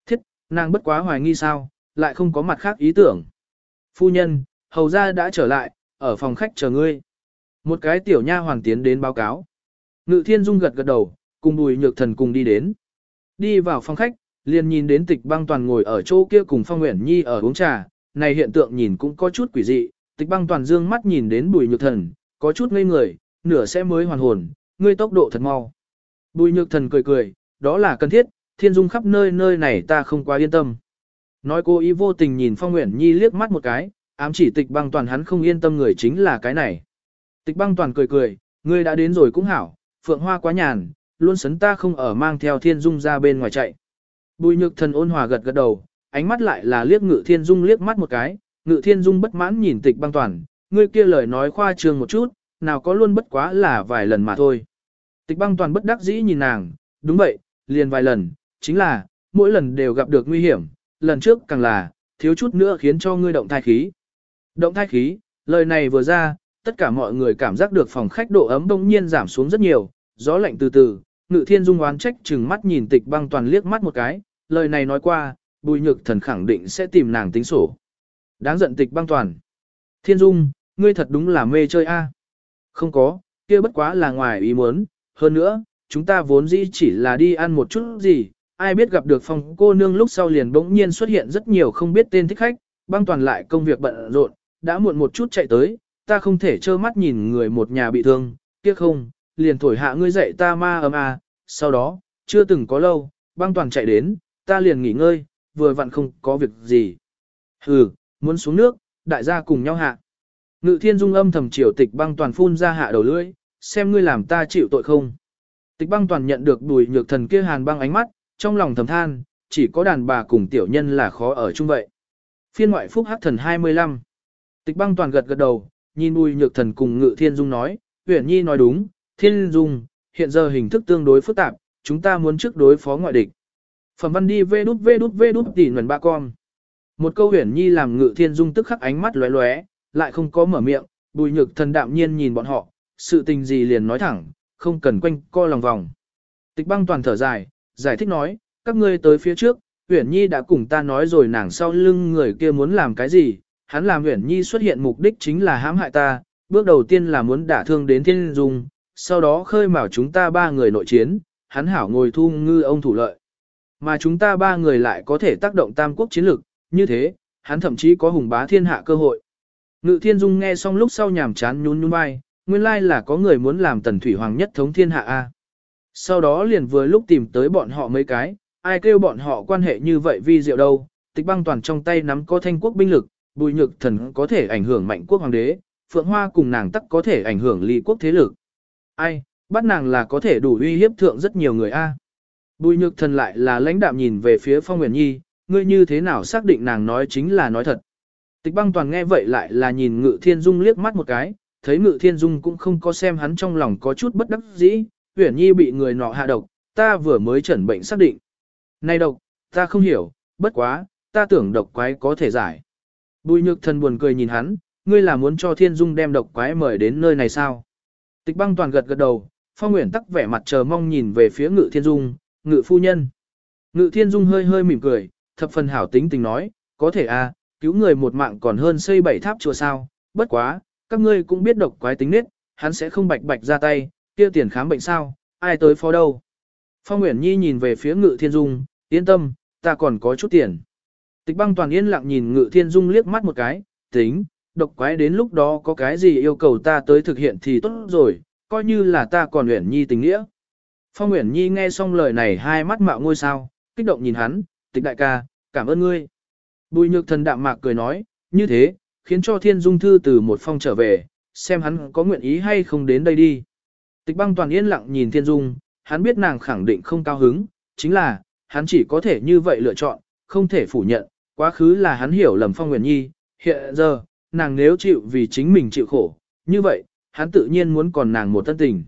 Thiết, nàng bất quá hoài nghi sao, lại không có mặt khác ý tưởng. Phu nhân, hầu ra đã trở lại, ở phòng khách chờ ngươi. Một cái tiểu nha hoàng tiến đến báo cáo. Ngự thiên dung gật gật đầu, cùng bùi nhược thần cùng đi đến. Đi vào phòng khách, liền nhìn đến tịch băng toàn ngồi ở chỗ kia cùng phong nguyện nhi ở uống trà, này hiện tượng nhìn cũng có chút quỷ dị, tịch băng toàn dương mắt nhìn đến bùi nhược thần, có chút ngây người, nửa sẽ mới hoàn hồn, ngươi tốc độ thật mau. Bùi nhược thần cười cười, đó là cần thiết, thiên dung khắp nơi nơi này ta không quá yên tâm. Nói cô ý vô tình nhìn phong nguyện nhi liếc mắt một cái, ám chỉ tịch băng toàn hắn không yên tâm người chính là cái này. Tịch băng toàn cười cười, ngươi đã đến rồi cũng hảo, phượng hoa quá nhàn, luôn sấn ta không ở mang theo thiên dung ra bên ngoài chạy. Bùi nhược thần ôn hòa gật gật đầu, ánh mắt lại là liếc ngự thiên dung liếc mắt một cái, ngự thiên dung bất mãn nhìn tịch băng toàn, ngươi kia lời nói khoa trương một chút, nào có luôn bất quá là vài lần mà thôi. Tịch băng toàn bất đắc dĩ nhìn nàng, đúng vậy, liền vài lần, chính là, mỗi lần đều gặp được nguy hiểm, lần trước càng là, thiếu chút nữa khiến cho ngươi động thai khí. Động thai khí, lời này vừa ra, tất cả mọi người cảm giác được phòng khách độ ấm bỗng nhiên giảm xuống rất nhiều, gió lạnh từ từ, ngự thiên dung oán trách chừng mắt nhìn tịch băng toàn liếc mắt một cái, lời này nói qua, bùi nhược thần khẳng định sẽ tìm nàng tính sổ. Đáng giận tịch băng toàn. Thiên dung, ngươi thật đúng là mê chơi a. À? Không có, kia bất quá là ngoài ý muốn, hơn nữa, chúng ta vốn dĩ chỉ là đi ăn một chút gì, ai biết gặp được phong cô nương lúc sau liền bỗng nhiên xuất hiện rất nhiều không biết tên thích khách, băng toàn lại công việc bận rộn, đã muộn một chút chạy tới, ta không thể trơ mắt nhìn người một nhà bị thương, tiếc không, liền thổi hạ ngươi dậy ta ma ấm a, sau đó, chưa từng có lâu, băng toàn chạy đến, ta liền nghỉ ngơi, vừa vặn không có việc gì. Hừ, muốn xuống nước, đại gia cùng nhau hạ. Ngự thiên dung âm thầm triều tịch băng toàn phun ra hạ đầu lưỡi, xem ngươi làm ta chịu tội không. Tịch băng toàn nhận được đùi nhược thần kia hàn băng ánh mắt, trong lòng thầm than, chỉ có đàn bà cùng tiểu nhân là khó ở chung vậy. Phiên ngoại phúc hắc thần 25. Tịch băng toàn gật gật đầu, nhìn bùi nhược thần cùng ngự thiên dung nói, huyển nhi nói đúng, thiên dung, hiện giờ hình thức tương đối phức tạp, chúng ta muốn trước đối phó ngoại địch. Phẩm văn đi vê đút vê đút vê đút tỉ nguồn ba con. Một câu huyển nhi làm ngự thiên dung tức khắc ánh mắt lóe lóe, lại không có mở miệng, bùi nhược thần đạm nhiên nhìn bọn họ, sự tình gì liền nói thẳng, không cần quanh co lòng vòng. Tịch băng toàn thở dài, giải thích nói, các ngươi tới phía trước, Uyển nhi đã cùng ta nói rồi nàng sau lưng người kia muốn làm cái gì, hắn làm Uyển nhi xuất hiện mục đích chính là hãm hại ta, bước đầu tiên là muốn đả thương đến thiên dung, sau đó khơi mào chúng ta ba người nội chiến, hắn hảo ngồi thu ngư ông thủ lợi. Mà chúng ta ba người lại có thể tác động tam quốc chiến lược, như thế, hắn thậm chí có hùng bá thiên hạ cơ hội. Ngự thiên dung nghe xong lúc sau nhảm chán nhún nhún vai, nguyên lai là có người muốn làm tần thủy hoàng nhất thống thiên hạ A. Sau đó liền vừa lúc tìm tới bọn họ mấy cái, ai kêu bọn họ quan hệ như vậy vi diệu đâu, tịch băng toàn trong tay nắm có thanh quốc binh lực, bùi nhược thần có thể ảnh hưởng mạnh quốc hoàng đế, phượng hoa cùng nàng tắc có thể ảnh hưởng ly quốc thế lực. Ai, bắt nàng là có thể đủ uy hiếp thượng rất nhiều người A. Bùi nhược thần lại là lãnh đạm nhìn về phía phong nguyện nhi, ngươi như thế nào xác định nàng nói chính là nói thật. Tịch băng toàn nghe vậy lại là nhìn ngự thiên dung liếc mắt một cái, thấy ngự thiên dung cũng không có xem hắn trong lòng có chút bất đắc dĩ, huyền nhi bị người nọ hạ độc, ta vừa mới chẩn bệnh xác định. Này độc, ta không hiểu, bất quá, ta tưởng độc quái có thể giải. Bùi nhược thần buồn cười nhìn hắn, ngươi là muốn cho thiên dung đem độc quái mời đến nơi này sao? Tịch băng toàn gật gật đầu, phong nguyện tắc vẻ mặt chờ mong nhìn về phía ngự thiên dung, ngự phu nhân. Ngự thiên dung hơi hơi mỉm cười, thập phần hảo tính tình nói, có thể à, cứu người một mạng còn hơn xây bảy tháp chùa sao, bất quá, các ngươi cũng biết độc quái tính nết, hắn sẽ không bạch bạch ra tay, kia tiền khám bệnh sao, ai tới phó đâu. Phong Nguyễn Nhi nhìn về phía Ngự Thiên Dung, yên tâm, ta còn có chút tiền. Tịch băng toàn yên lặng nhìn Ngự Thiên Dung liếc mắt một cái, tính, độc quái đến lúc đó có cái gì yêu cầu ta tới thực hiện thì tốt rồi, coi như là ta còn Nguyễn Nhi tình nghĩa. Phong Nguyễn Nhi nghe xong lời này hai mắt mạo ngôi sao, kích động nhìn hắn, tịch đại ca, cảm ơn ngươi. Bùi nhược thần đạm mạc cười nói, như thế, khiến cho thiên dung thư từ một phong trở về, xem hắn có nguyện ý hay không đến đây đi. Tịch băng toàn yên lặng nhìn thiên dung, hắn biết nàng khẳng định không cao hứng, chính là, hắn chỉ có thể như vậy lựa chọn, không thể phủ nhận, quá khứ là hắn hiểu lầm phong Nguyễn nhi, hiện giờ, nàng nếu chịu vì chính mình chịu khổ, như vậy, hắn tự nhiên muốn còn nàng một thân tình.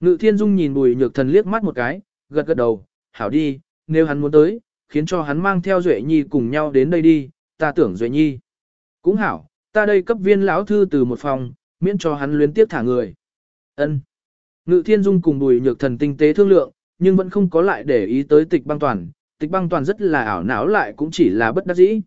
Ngự thiên dung nhìn bùi nhược thần liếc mắt một cái, gật gật đầu, hảo đi, nếu hắn muốn tới, khiến cho hắn mang theo Duệ Nhi cùng nhau đến đây đi, ta tưởng Duệ Nhi. Cũng hảo, ta đây cấp viên lão thư từ một phòng, miễn cho hắn luyến tiếp thả người. Ân. Ngự thiên dung cùng bùi nhược thần tinh tế thương lượng, nhưng vẫn không có lại để ý tới tịch băng toàn, tịch băng toàn rất là ảo não lại cũng chỉ là bất đắc dĩ.